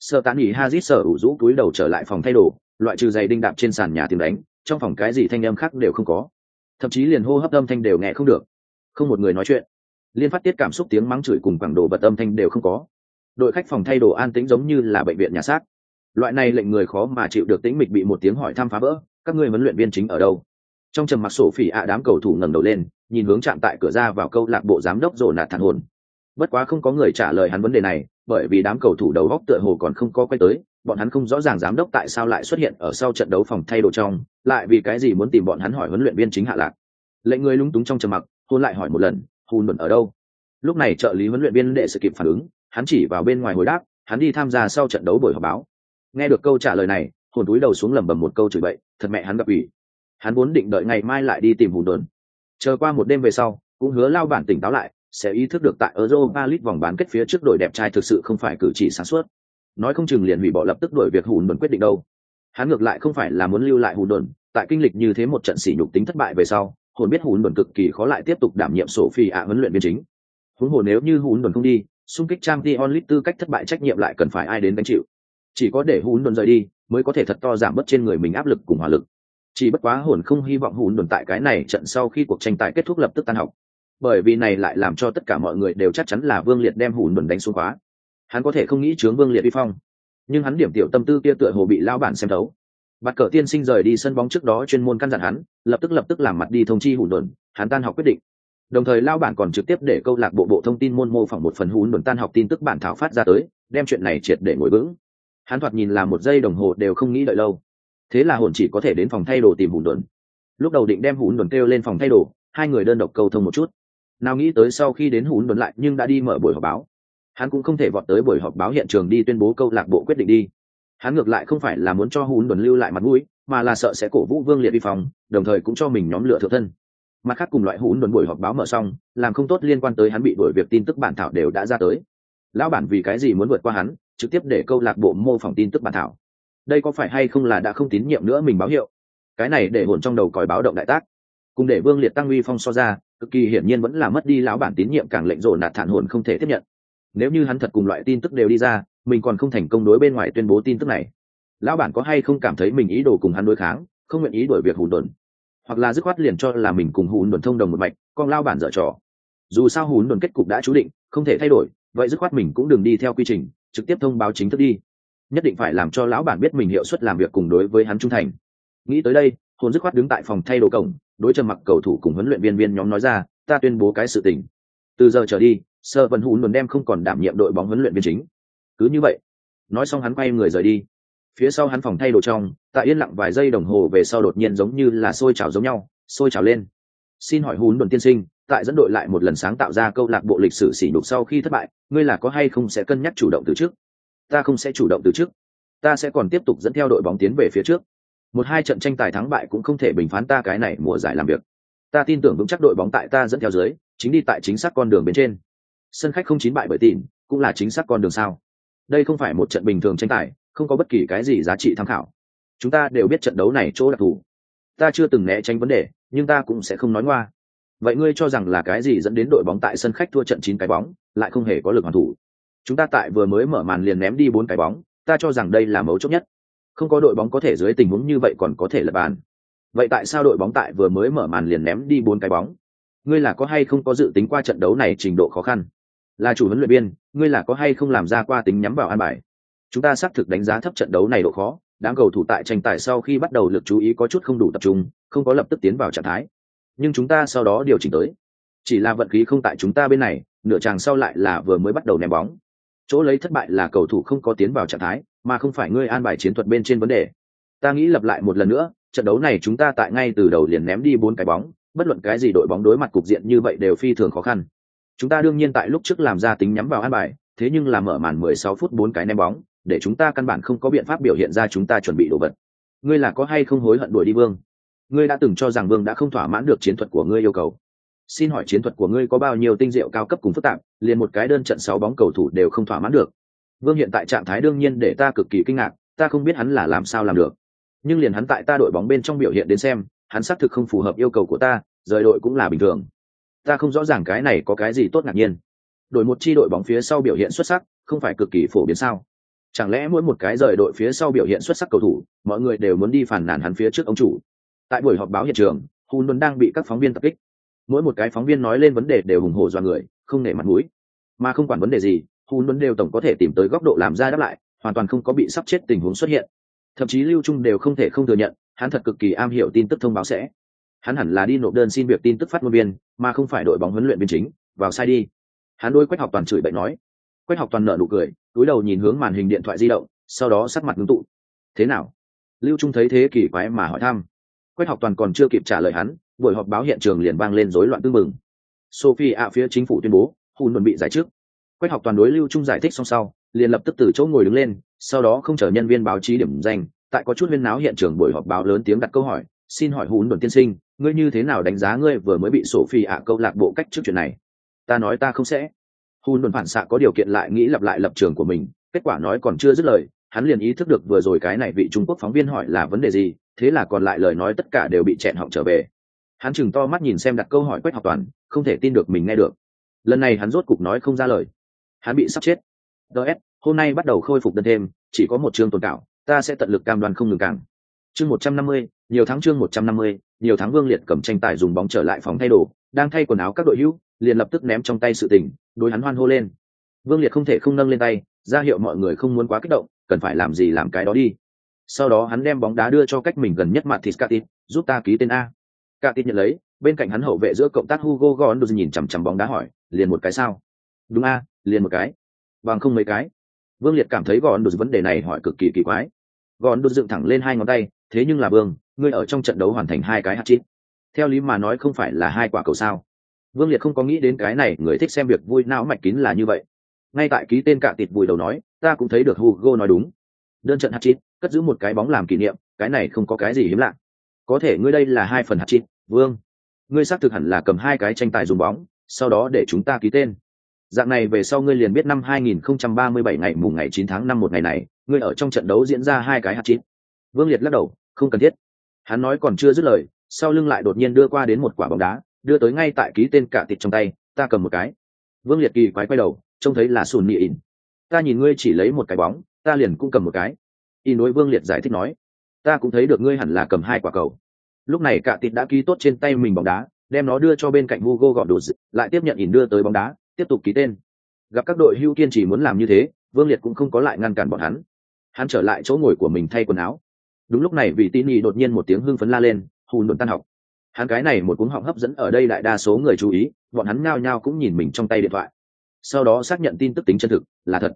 Sơ tán nghỉ hazit sở ủ rũ túi đầu trở lại phòng thay đồ, loại trừ giày đinh đạp trên sàn nhà tìm đánh, trong phòng cái gì thanh âm khác đều không có. Thậm chí liền hô hấp âm thanh đều nghe không được. Không một người nói chuyện. Liên phát tiết cảm xúc tiếng mắng chửi cùng quảng đồ bật âm thanh đều không có. Đội khách phòng thay đồ an tĩnh giống như là bệnh viện nhà xác loại này lệnh người khó mà chịu được tĩnh mịch bị một tiếng hỏi thăm phá vỡ, các ngươi huấn luyện viên chính ở đâu? Trong trầm mặc sổ phỉ ạ đám cầu thủ ngẩng đầu lên, nhìn hướng chạm tại cửa ra vào câu lạc bộ giám đốc rồ nạt thản hồn. Bất quá không có người trả lời hắn vấn đề này, bởi vì đám cầu thủ đầu góc tựa hồ còn không có quay tới, bọn hắn không rõ ràng giám đốc tại sao lại xuất hiện ở sau trận đấu phòng thay đồ trong, lại vì cái gì muốn tìm bọn hắn hỏi huấn luyện viên chính hạ lạc. Lệnh người lúng túng trong trầm mặc, hôn lại hỏi một lần hùn luận ở đâu? Lúc này trợ lý huấn luyện viên đệ sự kịp phản ứng, hắn chỉ vào bên ngoài hồi đáp, hắn đi tham gia sau trận đấu buổi họp báo nghe được câu trả lời này hồn túi đầu xuống lẩm bẩm một câu chửi bậy thật mẹ hắn gặp ủy hắn vốn định đợi ngày mai lại đi tìm hùn đồn chờ qua một đêm về sau cũng hứa lao bản tỉnh táo lại sẽ ý thức được tại Europa League vòng bán kết phía trước đội đẹp trai thực sự không phải cử chỉ sáng suốt. Nói không chừng liền hủy bỏ lập tức đổi việc hùn đồn quyết định đâu. Hắn ngược lại không phải là muốn lưu lại hùn đồn, tại kinh lịch như thế một trận sỉ nhục tính thất bại về sau, hồn biết hùn đồn cực kỳ khó lại tiếp tục đảm nhiệm sổ phi ạ huấn luyện viên chính. Huống hồ nếu như hùn đồn không đi, xung kích trang t Lit tư cách thất bại trách nhiệm lại cần phải ai đến gánh chịu. Chỉ có để hùn đồn rời đi, mới có thể thật to giảm bớt trên người mình áp lực cùng hỏa lực. Chỉ bất quá hồn không hy vọng hùn đồn tại cái này trận sau khi cuộc tranh tài kết thúc lập tức tan học. Bởi vì này lại làm cho tất cả mọi người đều chắc chắn là vương liệt đem hùn đồn đánh xuống khóa. Hắn có thể không nghĩ chướng vương liệt vi phong nhưng hắn điểm tiểu tâm tư kia tựa hồ bị lao bản xem thấu. Bạt cờ tiên sinh rời đi sân bóng trước đó chuyên môn căn dặn hắn lập tức lập tức làm mặt đi thông chi hùn đồn hắn tan học quyết định. Đồng thời lao bản còn trực tiếp để câu lạc bộ bộ thông tin môn mô phỏng một phần hùn đồn tan học tin tức bản thảo phát ra tới đem chuyện này triệt để ngồi vững hắn thoạt nhìn là một giây đồng hồ đều không nghĩ đợi lâu. Thế là hồn chỉ có thể đến phòng thay đồ tìm hùn đồn. Lúc đầu định đem hùn đồn kêu lên phòng thay đồ, hai người đơn độc cầu thông một chút. Nào nghĩ tới sau khi đến hùn đồn lại nhưng đã đi mở buổi họp báo. Hắn cũng không thể vọt tới buổi họp báo hiện trường đi tuyên bố câu lạc bộ quyết định đi. Hắn ngược lại không phải là muốn cho hùn đồn lưu lại mặt mũi, mà là sợ sẽ cổ vũ vương liệt vi phòng, đồng thời cũng cho mình nhóm lửa thượng thân. Mặt khác cùng loại hùn đồn buổi họp báo mở xong, làm không tốt liên quan tới hắn bị đuổi việc tin tức bản thảo đều đã ra tới. Lão bản vì cái gì muốn vượt qua hắn trực tiếp để câu lạc bộ mô phỏng tin tức bản thảo. Đây có phải hay không là đã không tín nhiệm nữa mình báo hiệu? Cái này để hồn trong đầu còi báo động đại tác. Cùng để vương liệt tăng uy phong so ra, cực kỳ hiển nhiên vẫn là mất đi lão bản tín nhiệm càng lệnh rộ nạt thản hồn không thể tiếp nhận. Nếu như hắn thật cùng loại tin tức đều đi ra, mình còn không thành công đối bên ngoài tuyên bố tin tức này. Lão bản có hay không cảm thấy mình ý đồ cùng hắn đối kháng, không nguyện ý đổi việc hùn đồn? Hoặc là dứt khoát liền cho là mình cùng hùn đồn thông đồng một mạch, con lao bản dở trò. Dù sao hùn đồn kết cục đã chú định, không thể thay đổi, vậy dứt khoát mình cũng đừng đi theo quy trình trực tiếp thông báo chính thức đi. Nhất định phải làm cho lão bản biết mình hiệu suất làm việc cùng đối với hắn trung thành. Nghĩ tới đây, hồn dứt khoát đứng tại phòng thay đồ cổng, đối trầm mặc cầu thủ cùng huấn luyện viên viên nhóm nói ra, ta tuyên bố cái sự tình. Từ giờ trở đi, sơ vân hùn luôn đem không còn đảm nhiệm đội bóng huấn luyện viên chính. Cứ như vậy, nói xong hắn quay người rời đi. Phía sau hắn phòng thay đồ trong tại yên lặng vài giây đồng hồ về sau đột nhiên giống như là sôi trào giống nhau, sôi trào lên. Xin hỏi hùn đồn tiên sinh tại dẫn đội lại một lần sáng tạo ra câu lạc bộ lịch sử sỉ nhục sau khi thất bại, ngươi là có hay không sẽ cân nhắc chủ động từ trước? Ta không sẽ chủ động từ trước. Ta sẽ còn tiếp tục dẫn theo đội bóng tiến về phía trước. Một hai trận tranh tài thắng bại cũng không thể bình phán ta cái này mùa giải làm việc. Ta tin tưởng vững chắc đội bóng tại ta dẫn theo dưới, chính đi tại chính xác con đường bên trên. Sân khách không chín bại bởi tin cũng là chính xác con đường sao? Đây không phải một trận bình thường tranh tài, không có bất kỳ cái gì giá trị tham khảo. Chúng ta đều biết trận đấu này chỗ đặc thù. Ta chưa từng né tránh vấn đề, nhưng ta cũng sẽ không nói ngoa vậy ngươi cho rằng là cái gì dẫn đến đội bóng tại sân khách thua trận chín cái bóng, lại không hề có lực hoàn thủ? Chúng ta tại vừa mới mở màn liền ném đi bốn cái bóng, ta cho rằng đây là mấu chốt nhất. Không có đội bóng có thể dưới tình huống như vậy còn có thể lập bàn. Vậy tại sao đội bóng tại vừa mới mở màn liền ném đi bốn cái bóng? Ngươi là có hay không có dự tính qua trận đấu này trình độ khó khăn? Là chủ huấn luyện viên, ngươi là có hay không làm ra qua tính nhắm vào an bài? Chúng ta xác thực đánh giá thấp trận đấu này độ khó, đám cầu thủ tại tranh tài sau khi bắt đầu lực chú ý có chút không đủ tập trung, không có lập tức tiến vào trạng thái nhưng chúng ta sau đó điều chỉnh tới. Chỉ là vận khí không tại chúng ta bên này, nửa chàng sau lại là vừa mới bắt đầu ném bóng. Chỗ lấy thất bại là cầu thủ không có tiến vào trạng thái, mà không phải ngươi an bài chiến thuật bên trên vấn đề. Ta nghĩ lặp lại một lần nữa, trận đấu này chúng ta tại ngay từ đầu liền ném đi bốn cái bóng, bất luận cái gì đội bóng đối mặt cục diện như vậy đều phi thường khó khăn. Chúng ta đương nhiên tại lúc trước làm ra tính nhắm vào an bài, thế nhưng là mở màn 16 phút bốn cái ném bóng, để chúng ta căn bản không có biện pháp biểu hiện ra chúng ta chuẩn bị đồ vật. Ngươi là có hay không hối hận đuổi đi vương? Ngươi đã từng cho rằng vương đã không thỏa mãn được chiến thuật của ngươi yêu cầu. Xin hỏi chiến thuật của ngươi có bao nhiêu tinh diệu cao cấp cùng phức tạp, liền một cái đơn trận sáu bóng cầu thủ đều không thỏa mãn được. Vương hiện tại trạng thái đương nhiên để ta cực kỳ kinh ngạc, ta không biết hắn là làm sao làm được. Nhưng liền hắn tại ta đội bóng bên trong biểu hiện đến xem, hắn xác thực không phù hợp yêu cầu của ta, rời đội cũng là bình thường. Ta không rõ ràng cái này có cái gì tốt ngạc nhiên. Đội một chi đội bóng phía sau biểu hiện xuất sắc, không phải cực kỳ phổ biến sao? Chẳng lẽ mỗi một cái rời đội phía sau biểu hiện xuất sắc cầu thủ, mọi người đều muốn đi phản nàn hắn phía trước ông chủ? Tại buổi họp báo hiện trường hùn luôn đang bị các phóng viên tập kích. Mỗi một cái phóng viên nói lên vấn đề đều ủng hộ do người, không nể mặt mũi. Mà không quản vấn đề gì hùn luôn đều tổng có thể tìm tới góc độ làm ra đáp lại, hoàn toàn không có bị sắp chết tình huống xuất hiện. Thậm chí lưu trung đều không thể không thừa nhận, hắn thật cực kỳ am hiểu tin tức thông báo sẽ. Hắn hẳn là đi nộp đơn xin việc tin tức phát ngôn viên, mà không phải đội bóng huấn luyện viên chính, vào sai đi. Hắn đôi quách học toàn chửi bậy nói. Quách học toàn nợ nụ cười, túi đầu nhìn hướng màn hình điện thoại di động, sau đó sắc mặt ngưng tụ. Thế nào? Lưu trung thấy thế kỳ quái mà hỏi thăm quách học toàn còn chưa kịp trả lời hắn, buổi họp báo hiện trường liền vang lên rối loạn tương mừng sophie ạ phía chính phủ tuyên bố, hùn luận bị giải chức. Quách học toàn đối lưu trung giải thích xong sau, liền lập tức từ chỗ ngồi đứng lên, sau đó không chờ nhân viên báo chí điểm danh, tại có chút huyên náo hiện trường buổi họp báo lớn tiếng đặt câu hỏi, xin hỏi hùn Đồn tiên sinh, ngươi như thế nào đánh giá ngươi vừa mới bị sophie ạ câu lạc bộ cách trước chuyện này? Ta nói ta không sẽ. Hùn Đồn phản xạ có điều kiện lại nghĩ lặp lại lập trường của mình, kết quả nói còn chưa dứt lời hắn liền ý thức được vừa rồi cái này vị trung quốc phóng viên hỏi là vấn đề gì, thế là còn lại lời nói tất cả đều bị chẹn họng trở về. Hắn chừng to mắt nhìn xem đặt câu hỏi quách học toàn, không thể tin được mình nghe được. Lần này hắn rốt cục nói không ra lời. Hắn bị sắp chết. Ts hôm nay bắt đầu khôi phục đơn thêm, chỉ có một chương tồn cảo, ta sẽ tận lực cam đoan không ngừng càng. Chương một trăm năm mươi, nhiều tháng chương một trăm năm mươi, nhiều tháng vương liệt cầm tranh tài dùng bóng trở lại phòng thay đồ, đang thay quần áo các đội hữu, liền lập tức ném trong tay sự tình đối hắn hoan hô lên. Vương liệt không thể không nâng lên tay, ra hiệu mọi người không muốn quá kích động cần phải làm gì làm cái đó đi. Sau đó hắn đem bóng đá đưa cho cách mình gần nhất mặt thịt Catit, giúp ta ký tên a. Catit nhận lấy bên cạnh hắn hậu vệ giữa cộng tác hugo gondos nhìn chằm chằm bóng đá hỏi liền một cái sao? Đúng a liền một cái. Bằng không mấy cái. Vương liệt cảm thấy gondos vấn đề này hỏi cực kỳ kỳ quái. Gondos dựng thẳng lên hai ngón tay thế nhưng là vương ngươi ở trong trận đấu hoàn thành hai cái hạt chít theo lý mà nói không phải là hai quả cầu sao? Vương liệt không có nghĩ đến cái này người thích xem việc vui não mạch kín là như vậy. Ngay tại ký tên cạ tịt vùi đầu nói ta cũng thấy được hugo nói đúng. Đơn trận hạt chít cất giữ một cái bóng làm kỷ niệm, cái này không có cái gì hiếm lạ. Có thể ngươi đây là hai phần hạt chít vương. Ngươi xác thực hẳn là cầm hai cái tranh tài dùng bóng, sau đó để chúng ta ký tên. Dạng này về sau ngươi liền biết năm 2037 ngày mùng ngày 9 tháng 5 một ngày này, ngươi ở trong trận đấu diễn ra hai cái hạt chít vương liệt lắc đầu, không cần thiết. Hắn nói còn chưa dứt lời, sau lưng lại đột nhiên đưa qua đến một quả bóng đá, đưa tới ngay tại ký tên cả tịt trong tay, ta cầm một cái. Vương liệt kỳ quái quay đầu, trông thấy là sùn nhị ỉn ta nhìn ngươi chỉ lấy một cái bóng, ta liền cũng cầm một cái. Y Nối vương liệt giải thích nói, ta cũng thấy được ngươi hẳn là cầm hai quả cầu. Lúc này cả tịt đã ký tốt trên tay mình bóng đá, đem nó đưa cho bên cạnh hugo gọn đồ lại tiếp nhận ỉn đưa tới bóng đá, tiếp tục ký tên. Gặp các đội hưu kiên chỉ muốn làm như thế, vương liệt cũng không có lại ngăn cản bọn hắn. Hắn trở lại chỗ ngồi của mình thay quần áo. Đúng lúc này vị tin y đột nhiên một tiếng hưng phấn la lên hù đồn tan học. Hắn cái này một cuốn họng hấp dẫn ở đây đại đa số người chú ý, bọn hắn ngao nhao cũng nhìn mình trong tay điện thoại. Sau đó xác nhận tin tức tính chân thực, là thật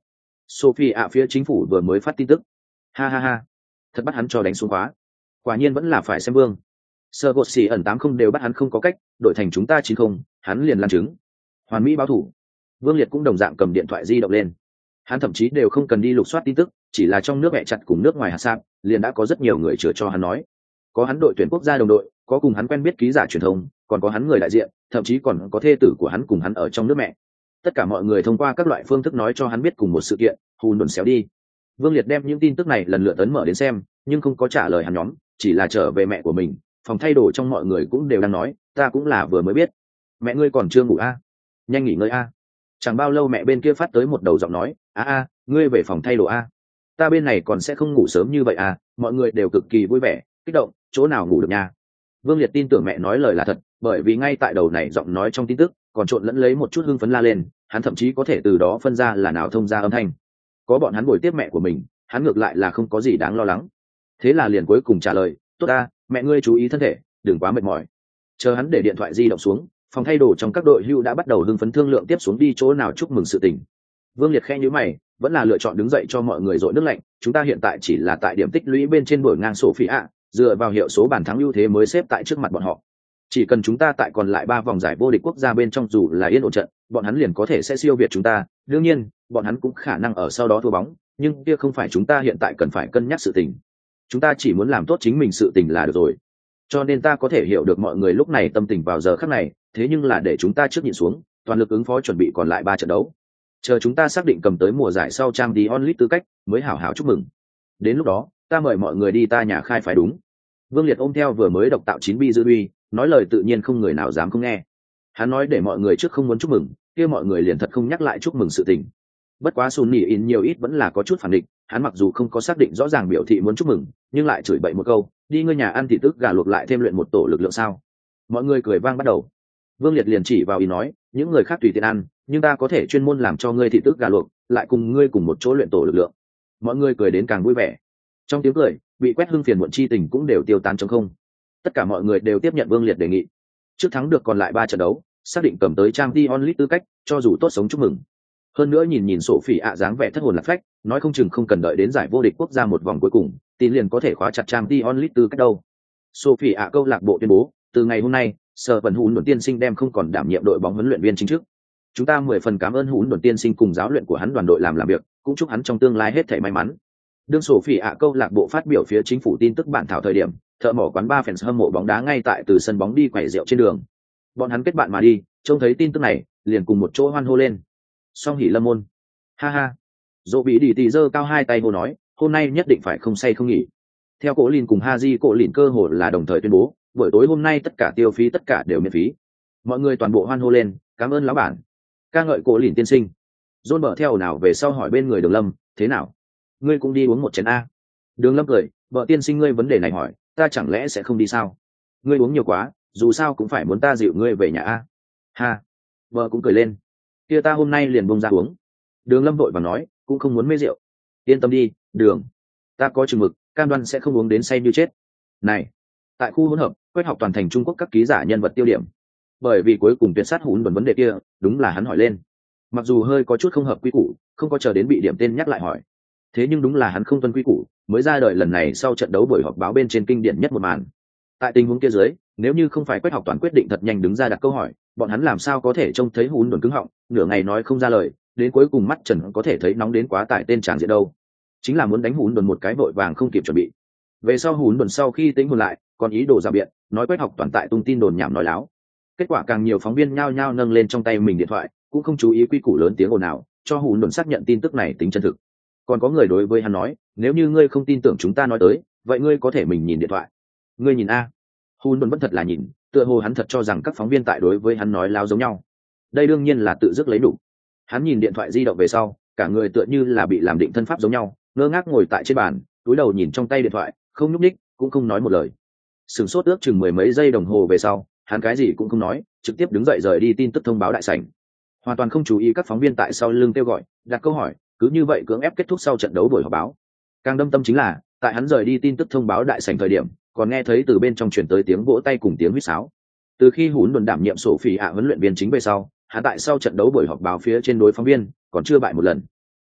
sophie ạ, phía chính phủ vừa mới phát tin tức. Ha ha ha. Thật bắt hắn cho đánh xuống quá. quả nhiên vẫn là phải xem vương. Sơ gột xì ẩn tám không đều bắt hắn không có cách đội thành chúng ta chín không, hắn liền làm chứng hoàn mỹ báo thủ. Vương liệt cũng đồng dạng cầm điện thoại di động lên. Hắn thậm chí đều không cần đi lục soát tin tức, chỉ là trong nước mẹ chặt cùng nước ngoài hạt sạp, liền đã có rất nhiều người chữa cho hắn nói. Có hắn đội tuyển quốc gia đồng đội, có cùng hắn quen biết ký giả truyền thông, còn có hắn người đại diện, thậm chí còn có thê tử của hắn cùng hắn ở trong nước mẹ tất cả mọi người thông qua các loại phương thức nói cho hắn biết cùng một sự kiện, hù đồn xéo đi. Vương liệt đem những tin tức này lần lượt ấn mở đến xem, nhưng không có trả lời hắn nhóm, chỉ là trở về mẹ của mình, phòng thay đồ trong mọi người cũng đều đang nói, ta cũng là vừa mới biết. Mẹ ngươi còn chưa ngủ a nhanh nghỉ ngơi a chẳng bao lâu mẹ bên kia phát tới một đầu giọng nói, a a, ngươi về phòng thay đồ a ta bên này còn sẽ không ngủ sớm như vậy à? Mọi người đều cực kỳ vui vẻ, kích động, chỗ nào ngủ được nha? Vương liệt tin tưởng mẹ nói lời là thật, bởi vì ngay tại đầu này giọng nói trong tin tức, còn trộn lẫn lấy một chút hưng phấn la lên, hắn thậm chí có thể từ đó phân ra là nào thông ra âm thanh. Có bọn hắn bồi tiếp mẹ của mình, hắn ngược lại là không có gì đáng lo lắng. Thế là liền cuối cùng trả lời, tốt ta, mẹ ngươi chú ý thân thể, đừng quá mệt mỏi. Chờ hắn để điện thoại di động xuống, phòng thay đồ trong các đội hưu đã bắt đầu hưng phấn thương lượng tiếp xuống đi chỗ nào chúc mừng sự tình. Vương liệt khe nhữ mày, vẫn là lựa chọn đứng dậy cho mọi người dội nước lạnh, chúng ta hiện tại chỉ là tại điểm tích lũy bên trên đổi ngang sổ phí ạ dựa vào hiệu số bàn thắng ưu thế mới xếp tại trước mặt bọn họ. Chỉ cần chúng ta tại còn lại ba vòng giải vô địch quốc gia bên trong dù là yên ổn trận, bọn hắn liền có thể sẽ siêu việt chúng ta. Đương nhiên, bọn hắn cũng khả năng ở sau đó thua bóng, nhưng kia không phải chúng ta hiện tại cần phải cân nhắc sự tình. Chúng ta chỉ muốn làm tốt chính mình sự tình là được rồi. Cho nên ta có thể hiểu được mọi người lúc này tâm tình vào giờ khắc này, thế nhưng là để chúng ta trước nhìn xuống, toàn lực ứng phó chuẩn bị còn lại ba trận đấu. Chờ chúng ta xác định cầm tới mùa giải sau trang đi onlit tư cách, mới hảo hảo chúc mừng. Đến lúc đó ta mời mọi người đi ta nhà khai phải đúng. Vương liệt ôm theo vừa mới độc tạo chín bi dư uy, nói lời tự nhiên không người nào dám không nghe. Hắn nói để mọi người trước không muốn chúc mừng, kia mọi người liền thật không nhắc lại chúc mừng sự tình. Bất quá sùn nỉ in nhiều ít vẫn là có chút phản định hắn mặc dù không có xác định rõ ràng biểu thị muốn chúc mừng, nhưng lại chửi bậy một câu, đi ngôi nhà ăn thị tức gà luộc lại thêm luyện một tổ lực lượng sao? Mọi người cười vang bắt đầu. Vương liệt liền chỉ vào ý nói, những người khác tùy tiện ăn, nhưng ta có thể chuyên môn làm cho ngươi thị tức gà luộc, lại cùng ngươi cùng một chỗ luyện tổ lực lượng. Mọi người cười đến càng vui vẻ trong tiếng cười, bị quét hưng phiền muộn chi tình cũng đều tiêu tán trong không. Tất cả mọi người đều tiếp nhận vương liệt đề nghị. Trước thắng được còn lại ba trận đấu, xác định cầm tới trang t onlit tư cách, cho dù tốt sống chúc mừng. Hơn nữa nhìn nhìn sổ phỉ ạ dáng vẻ thất hồn lạc phách, nói không chừng không cần đợi đến giải vô địch quốc gia một vòng cuối cùng tin liền có thể khóa chặt trang t onlit tư cách đâu. Sophie ạ câu lạc bộ tuyên bố, từ ngày hôm nay, sở vận hùn đồn tiên sinh đem không còn đảm nhiệm đội bóng huấn luyện viên chính thức. Chúng ta mười phần cảm ơn hùn đồn tiên sinh cùng giáo luyện của hắn đoàn đội làm làm việc, cũng chúc hắn trong tương lai hết thể may mắn đương sổ phỉ ạ câu lạc bộ phát biểu phía chính phủ tin tức bản thảo thời điểm, thợ mỏ quán ba fans hâm mộ bóng đá ngay tại từ sân bóng đi quẩy rượu trên đường. Bọn hắn kết bạn mà đi, trông thấy tin tức này, liền cùng một chỗ hoan hô lên. Song hỉ lâm môn. Ha ha. Dỗ bị đi tì giơ cao hai tay hô nói, hôm nay nhất định phải không say không nghỉ. Theo cổ lìn cùng ha di cổ lìn cơ hồ là đồng thời tuyên bố, buổi tối hôm nay tất cả tiêu phí tất cả đều miễn phí. Mọi người toàn bộ hoan hô lên, cảm ơn lão bản. Ca ngợi cổ lìn tiên sinh. Dôn mở theo nào về sau hỏi bên người đường lâm, thế nào? Ngươi cũng đi uống một chén a. Đường lâm cười, vợ tiên sinh ngươi vấn đề này hỏi, ta chẳng lẽ sẽ không đi sao? Ngươi uống nhiều quá, dù sao cũng phải muốn ta dịu ngươi về nhà a. Ha. Vợ cũng cười lên. Kia ta hôm nay liền bông ra uống. Đường lâm vội và nói, cũng không muốn mê rượu. Yên tâm đi, đường, ta có chừng mực, cam đoan sẽ không uống đến say như chết. Này, tại khu hỗn hợp, quét học toàn thành trung quốc các ký giả nhân vật tiêu điểm. Bởi vì cuối cùng tuyệt sát hùn vấn vấn đề kia, đúng là hắn hỏi lên. Mặc dù hơi có chút không hợp quy củ, không có chờ đến bị điểm tên nhắc lại hỏi thế nhưng đúng là hắn không tuân quy củ, mới ra đời lần này sau trận đấu buổi họp báo bên trên kinh điển nhất một màn. Tại tình huống kia dưới, nếu như không phải quét học toàn quyết định thật nhanh đứng ra đặt câu hỏi, bọn hắn làm sao có thể trông thấy hùn đồn cứng họng, nửa ngày nói không ra lời, đến cuối cùng mắt trần có thể thấy nóng đến quá tải tên tràng diện đâu. Chính là muốn đánh hùn đồn một cái vội vàng không kịp chuẩn bị. Về sau hùn đồn sau khi tính hồn lại, còn ý đồ ra biện, nói quét học toàn tại tung tin đồn nhảm nói láo. Kết quả càng nhiều phóng viên nhao nhao nâng lên trong tay mình điện thoại, cũng không chú ý quy củ lớn tiếng ồn nào cho hùn đồn xác nhận tin tức này tính chân thực còn có người đối với hắn nói, nếu như ngươi không tin tưởng chúng ta nói tới, vậy ngươi có thể mình nhìn điện thoại. Ngươi nhìn a? Hun vẫn thật là nhìn, tựa hồ hắn thật cho rằng các phóng viên tại đối với hắn nói láo giống nhau. Đây đương nhiên là tự dứt lấy đủ. Hắn nhìn điện thoại di động về sau, cả người tựa như là bị làm định thân pháp giống nhau, ngơ ngác ngồi tại trên bàn, túi đầu nhìn trong tay điện thoại, không nhúc ních cũng không nói một lời. Sửng sốt ước chừng mười mấy giây đồng hồ về sau, hắn cái gì cũng không nói, trực tiếp đứng dậy rời đi tin tức thông báo đại sảnh. Hoàn toàn không chú ý các phóng viên tại sau lưng kêu gọi, đặt câu hỏi cứ như vậy cưỡng ép kết thúc sau trận đấu buổi họp báo. Càng đâm tâm chính là, tại hắn rời đi tin tức thông báo đại sảnh thời điểm, còn nghe thấy từ bên trong chuyển tới tiếng vỗ tay cùng tiếng huýt sáo. Từ khi hún luận đảm nhiệm sổ phỉ ạ huấn luyện viên chính về sau, hắn tại sau trận đấu buổi họp báo phía trên đối phóng viên, còn chưa bại một lần.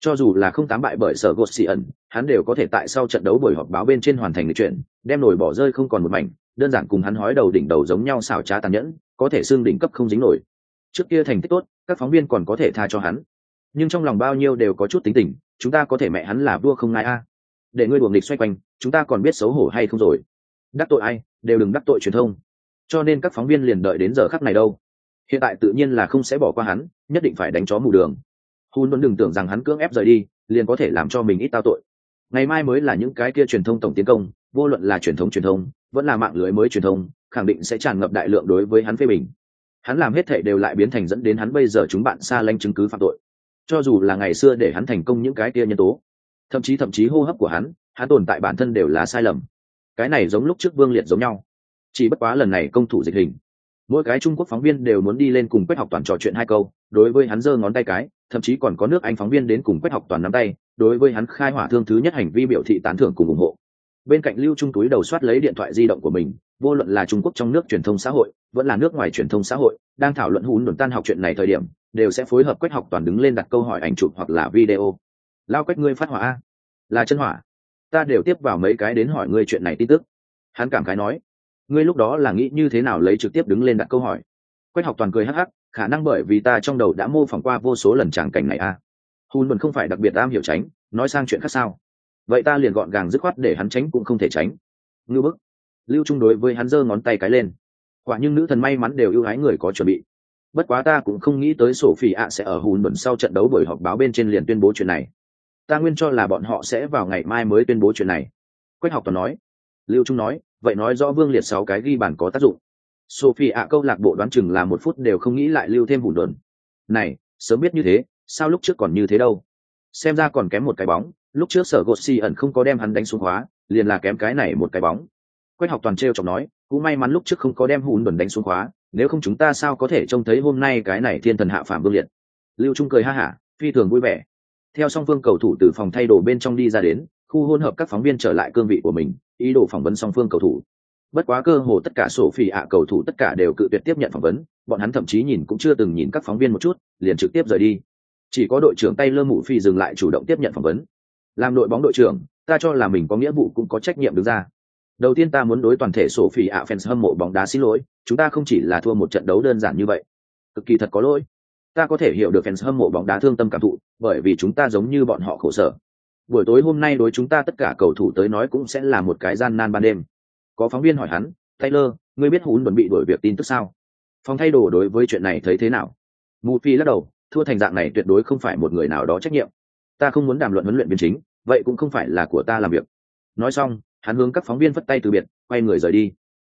Cho dù là không tám bại bởi sở gột xì ẩn, hắn đều có thể tại sau trận đấu buổi họp báo bên trên hoàn thành lịch chuyển, đem nổi bỏ rơi không còn một mảnh, đơn giản cùng hắn hói đầu đỉnh đầu giống nhau xảo trá tàn nhẫn, có thể xương đỉnh cấp không dính nổi. Trước kia thành tích tốt, các phóng viên còn có thể tha cho hắn nhưng trong lòng bao nhiêu đều có chút tính tình, chúng ta có thể mẹ hắn là vua không ngai a. Để ngươi buồng địch xoay quanh, chúng ta còn biết xấu hổ hay không rồi. Đắc tội ai, đều đừng đắc tội truyền thông. Cho nên các phóng viên liền đợi đến giờ khắc này đâu. Hiện tại tự nhiên là không sẽ bỏ qua hắn, nhất định phải đánh chó mù đường. Hun vẫn đừng tưởng rằng hắn cưỡng ép rời đi, liền có thể làm cho mình ít tao tội. Ngày mai mới là những cái kia truyền thông tổng tiến công, vô luận là truyền thống truyền thông, vẫn là mạng lưới mới truyền thông, khẳng định sẽ tràn ngập đại lượng đối với hắn phê bình. Hắn làm hết thệ đều lại biến thành dẫn đến hắn bây giờ chúng bạn xa lanh chứng cứ phạm tội cho dù là ngày xưa để hắn thành công những cái kia nhân tố. Thậm chí thậm chí hô hấp của hắn hắn tồn tại bản thân đều là sai lầm. Cái này giống lúc trước vương liệt giống nhau. Chỉ bất quá lần này công thủ dịch hình. Mỗi cái trung quốc phóng viên đều muốn đi lên cùng quét học toàn trò chuyện hai câu, đối với hắn giơ ngón tay cái, thậm chí còn có nước anh phóng viên đến cùng quét học toàn nắm tay, đối với hắn khai hỏa thương thứ nhất hành vi biểu thị tán thưởng cùng ủng hộ. Bên cạnh lưu trung túi đầu soát lấy điện thoại di động của mình, vô luận là trung quốc trong nước truyền thông xã hội, vẫn là nước ngoài truyền thông xã hội, đang thảo luận hún đồn tan học chuyện này thời điểm đều sẽ phối hợp quét học toàn đứng lên đặt câu hỏi ảnh chụp hoặc là video. Lao quét ngươi phát hỏa là chân hỏa. Ta đều tiếp vào mấy cái đến hỏi ngươi chuyện này tin tức. Hắn cảm khái nói, ngươi lúc đó là nghĩ như thế nào lấy trực tiếp đứng lên đặt câu hỏi? Quách học toàn cười hắc hắc, khả năng bởi vì ta trong đầu đã mô phỏng qua vô số lần tràng cảnh này a. À. hùn mần không phải đặc biệt am hiểu tránh, nói sang chuyện khác sao? Vậy ta liền gọn gàng dứt khoát để hắn tránh cũng không thể tránh. Ngư bức. Lưu trung đối với hắn giơ ngón tay cái lên. Quả nhưng nữ thần may mắn đều ưu ái người có chuẩn bị bất quá ta cũng không nghĩ tới sổ phỉ ạ sẽ ở hùn bẩn sau trận đấu bởi họp báo bên trên liền tuyên bố chuyện này. Ta nguyên cho là bọn họ sẽ vào ngày mai mới tuyên bố chuyện này. Quách học toàn nói. Lưu trung nói, vậy nói rõ vương liệt sáu cái ghi bàn có tác dụng. Sophie ạ câu lạc bộ đoán chừng là một phút đều không nghĩ lại lưu thêm hùn đồn. Này, sớm biết như thế, sao lúc trước còn như thế đâu? Xem ra còn kém một cái bóng, lúc trước sở gột si ẩn không có đem hắn đánh xuống hóa, liền là kém cái này một cái bóng. Quách học toàn t r e o chọc nói cũng may mắn lúc trước không có đem hùn đồn đánh xuống khóa, nếu không chúng ta sao có thể trông thấy hôm nay cái này thiên thần hạ phạm vương liệt. Lưu trung cười ha hả, phi thường vui vẻ. Theo song phương cầu thủ từ phòng thay đồ bên trong đi ra đến, khu hôn hợp các phóng viên trở lại cương vị của mình, ý đồ phỏng vấn song phương cầu thủ. Bất quá cơ hồ tất cả sổ phi ạ cầu thủ tất cả đều cự tuyệt tiếp nhận phỏng vấn, bọn hắn thậm chí nhìn cũng chưa từng nhìn các phóng viên một chút, liền trực tiếp rời đi. Chỉ có đội trưởng tay lơ mụ phi dừng lại chủ động tiếp nhận phỏng vấn. Làm đội bóng đội trưởng, ta cho là mình có nghĩa vụ cũng có trách nhiệm đứng ra đầu tiên ta muốn đối toàn thể sổ phỉ ạ fans hâm mộ bóng đá xin lỗi, chúng ta không chỉ là thua một trận đấu đơn giản như vậy. Cực kỳ thật có lỗi. Ta có thể hiểu được fans hâm mộ bóng đá thương tâm cảm thụ, bởi vì chúng ta giống như bọn họ khổ sở. Buổi tối hôm nay đối chúng ta tất cả cầu thủ tới nói cũng sẽ là một cái gian nan ban đêm. Có phóng viên hỏi hắn, taylor, ngươi biết hún chuẩn bị đổi việc tin tức sao? Phòng thay đồ đối với chuyện này thấy thế nào? Mù phi lắc đầu, thua thành dạng này tuyệt đối không phải một người nào đó trách nhiệm. Ta không muốn đàm luận huấn luyện viên chính, vậy cũng không phải là của ta làm việc. Nói xong hắn hướng các phóng viên phất tay từ biệt, quay người rời đi.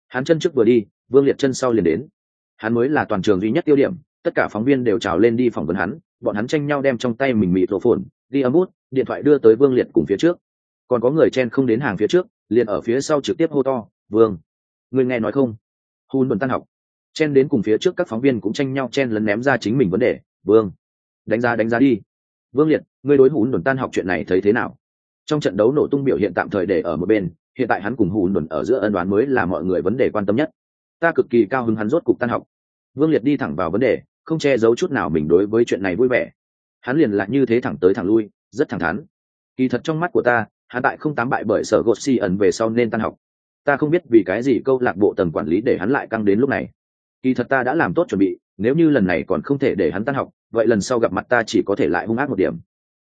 Hắn chân trước vừa đi, vương liệt chân sau liền đến. Hắn mới là toàn trường duy nhất tiêu điểm, tất cả phóng viên đều trào lên đi phỏng vấn hắn, bọn hắn tranh nhau đem trong tay mình mịt rổ phồn, đi âm bút, điện thoại đưa tới vương liệt cùng phía trước. Còn có người chen không đến hàng phía trước, liền ở phía sau trực tiếp hô to, vương, người nghe nói không? Hun buồn tan học. Chen đến cùng phía trước các phóng viên cũng tranh nhau chen lấn ném ra chính mình vấn đề, vương, đánh giá đánh giá đi. Vương liệt ngươi đối hùn đồn tan học chuyện này thấy thế nào? Trong trận đấu nổ tung biểu hiện tạm thời để ở một bên, hiện tại hắn cùng hùn đồn ở giữa ân đoán mới là mọi người vấn đề quan tâm nhất. Ta cực kỳ cao hứng hắn rốt cục tan học. Vương liệt đi thẳng vào vấn đề, không che giấu chút nào mình đối với chuyện này vui vẻ. Hắn liền lại như thế thẳng tới thẳng lui, rất thẳng thắn. Kỳ thật trong mắt của ta, hắn tại không tám bại bởi sở gột si ẩn về sau nên tan học. Ta không biết vì cái gì câu lạc bộ tầng quản lý để hắn lại căng đến lúc này. Kỳ thật ta đã làm tốt chuẩn bị, nếu như lần này còn không thể để hắn tan học, vậy lần sau gặp mặt ta chỉ có thể lại hung ác một điểm.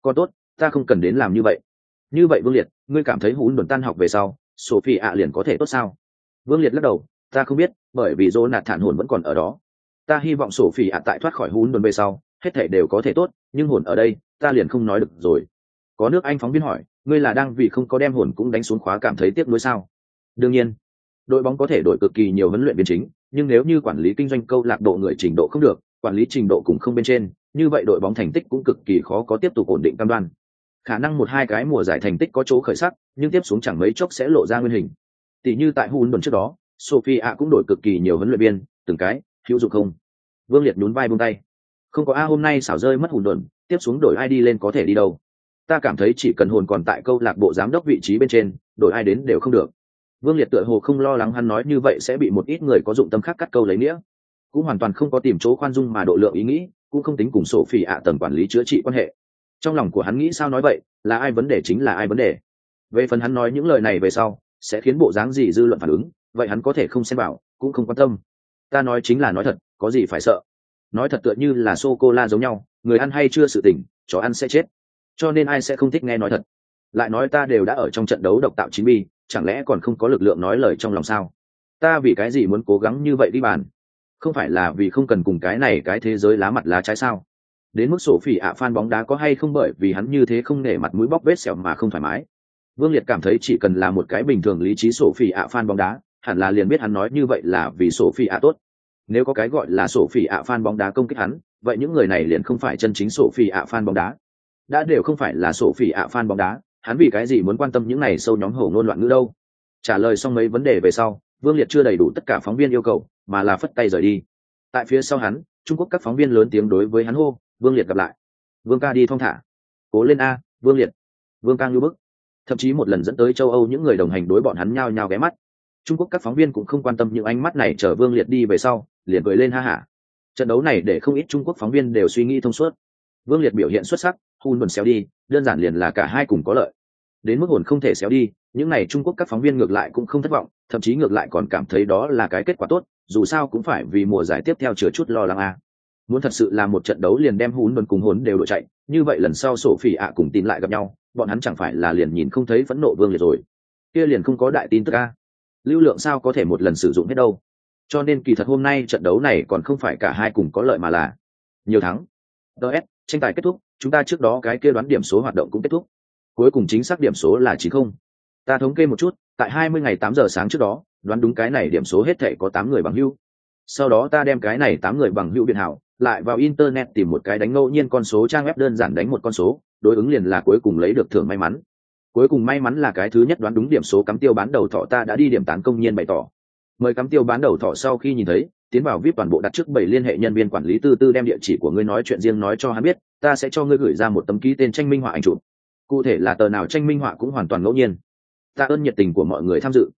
Còn tốt, ta không cần đến làm như vậy như vậy vương liệt, ngươi cảm thấy hún đồn tan học về sau, sophie ạ liền có thể tốt sao? Vương liệt lắc đầu, ta không biết, bởi vì dỗ nạt thản hồn vẫn còn ở đó. Ta hy vọng sophie ạ tại thoát khỏi hún đồn về sau, hết thể đều có thể tốt, nhưng hồn ở đây, ta liền không nói được rồi. Có nước anh phóng viên hỏi, ngươi là đang vì không có đem hồn cũng đánh xuống khóa cảm thấy tiếc nuối sao? Đương nhiên, đội bóng có thể đổi cực kỳ nhiều huấn luyện viên chính, nhưng nếu như quản lý kinh doanh câu lạc bộ người trình độ không được, quản lý trình độ cũng không bên trên, như vậy đội bóng thành tích cũng cực kỳ khó có tiếp tục ổn định cam đoan khả năng một hai cái mùa giải thành tích có chỗ khởi sắc, nhưng tiếp xuống chẳng mấy chốc sẽ lộ ra nguyên hình. Tỷ như tại hun đồn trước đó sophie cũng đổi cực kỳ nhiều huấn luyện viên, từng cái, hữu dụng không? Vương liệt nhún vai buông tay. Không có a, hôm nay xảo rơi mất hùn đồn tiếp xuống đổi ai đi lên có thể đi đâu? Ta cảm thấy chỉ cần hồn còn tại câu lạc bộ giám đốc vị trí bên trên, đổi ai đến đều không được. Vương liệt tựa hồ không lo lắng hắn nói như vậy sẽ bị một ít người có dụng tâm khác cắt câu lấy nghĩa. Cũng hoàn toàn không có tìm chỗ khoan dung mà độ lượng ý nghĩ, cũng không tính cùng sổ phỉ ạ tầm quản lý chữa trị quan hệ trong lòng của hắn nghĩ sao nói vậy, là ai vấn đề chính là ai vấn đề. Về phần hắn nói những lời này về sau, sẽ khiến bộ dáng gì dư luận phản ứng, vậy hắn có thể không xem bảo, cũng không quan tâm. Ta nói chính là nói thật, có gì phải sợ? Nói thật tựa như là sô cô la giống nhau, người ăn hay chưa sự tỉnh chó ăn sẽ chết. Cho nên ai sẽ không thích nghe nói thật? Lại nói ta đều đã ở trong trận đấu độc tạo chín bi chẳng lẽ còn không có lực lượng nói lời trong lòng sao? Ta vì cái gì muốn cố gắng như vậy đi bàn? Không phải là vì không cần cùng cái này cái thế giới lá mặt lá trái sao? Đến mức sổ phỉ ạ phan bóng đá có hay không bởi vì hắn như thế không nể mặt mũi bóc vết sẹo mà không thoải mái. Vương liệt cảm thấy chỉ cần là một cái bình thường lý trí sổ phỉ ạ phan bóng đá, hẳn là liền biết hắn nói như vậy là vì sổ phỉ ạ tốt. Nếu có cái gọi là sổ phỉ ạ fan bóng đá công kích hắn, vậy những người này liền không phải chân chính sổ phỉ ạ fan bóng đá. Đã đều không phải là sổ phỉ ạ fan bóng đá, hắn vì cái gì muốn quan tâm những này sâu nhóm hổ ngôn loạn ngữ đâu? Trả lời xong mấy vấn đề về sau, vương liệt chưa đầy đủ tất cả phóng viên yêu cầu, mà là phất tay rời đi. Tại phía sau hắn, trung quốc các phóng viên lớn tiếng đối với hắn hô vương liệt gặp lại. Vương ca đi thong thả. Cố lên a, vương liệt. Vương ca ngưu bức. Thậm chí một lần dẫn tới châu âu những người đồng hành đối bọn hắn nhao nhao ghé mắt. Trung quốc các phóng viên cũng không quan tâm những ánh mắt này chở vương liệt đi về sau, liền cười lên ha hả. Trận đấu này để không ít trung quốc phóng viên đều suy nghĩ thông suốt. Vương liệt biểu hiện xuất sắc, hun buồn xéo đi, đơn giản liền là cả hai cùng có lợi. Đến mức hồn không thể xéo đi, những n à y trung quốc các phóng viên ngược lại cũng không thất vọng, thậm chí ngược lại còn cảm thấy đó là cái kết quả tốt, dù sao cũng phải vì mùa giải tiếp theo chứa chút lo lắng a muốn thật sự là một trận đấu liền đem hún đồn cùng hốn đều đội chạy. Như vậy lần sau sổ phỉ ạ cùng tin lại gặp nhau, bọn hắn chẳng phải là liền nhìn không thấy phẫn nộ vương liệt rồi. Kia liền không có đại tin tức a. Lưu lượng sao có thể một lần sử dụng hết đâu? Cho nên kỳ thật hôm nay trận đấu này còn không phải cả hai cùng có lợi mà là nhiều thắng. Ts tranh tài kết thúc, chúng ta trước đó cái kia đoán điểm số hoạt động cũng kết thúc. Cuối cùng chính xác điểm số là chín không. Ta thống kê một chút, tại hai mươi ngày tám giờ sáng trước đó, đoán đúng cái này điểm số hết thể có tám người bằng hưu. Sau đó ta đem cái này tám người bằng hữu biện hảo lại vào internet tìm một cái đánh ngẫu nhiên con số, trang web đơn giản đánh một con số, đối ứng liền là cuối cùng lấy được thưởng may mắn. Cuối cùng may mắn là cái thứ nhất đoán đúng điểm số cắm tiêu bán đầu thọ ta đã đi điểm tán công nhiên bày tỏ. Mời cắm tiêu bán đầu thọ sau khi nhìn thấy, tiến vào vip toàn bộ đặt trước bảy liên hệ nhân viên quản lý tư tư đem địa chỉ của ngươi nói chuyện riêng nói cho hắn biết, ta sẽ cho ngươi gửi ra một tấm ký tên tranh minh họa ảnh chụp. Cụ thể là tờ nào tranh minh họa cũng hoàn toàn ngẫu nhiên. Ta ơn nhiệt tình của mọi người tham dự.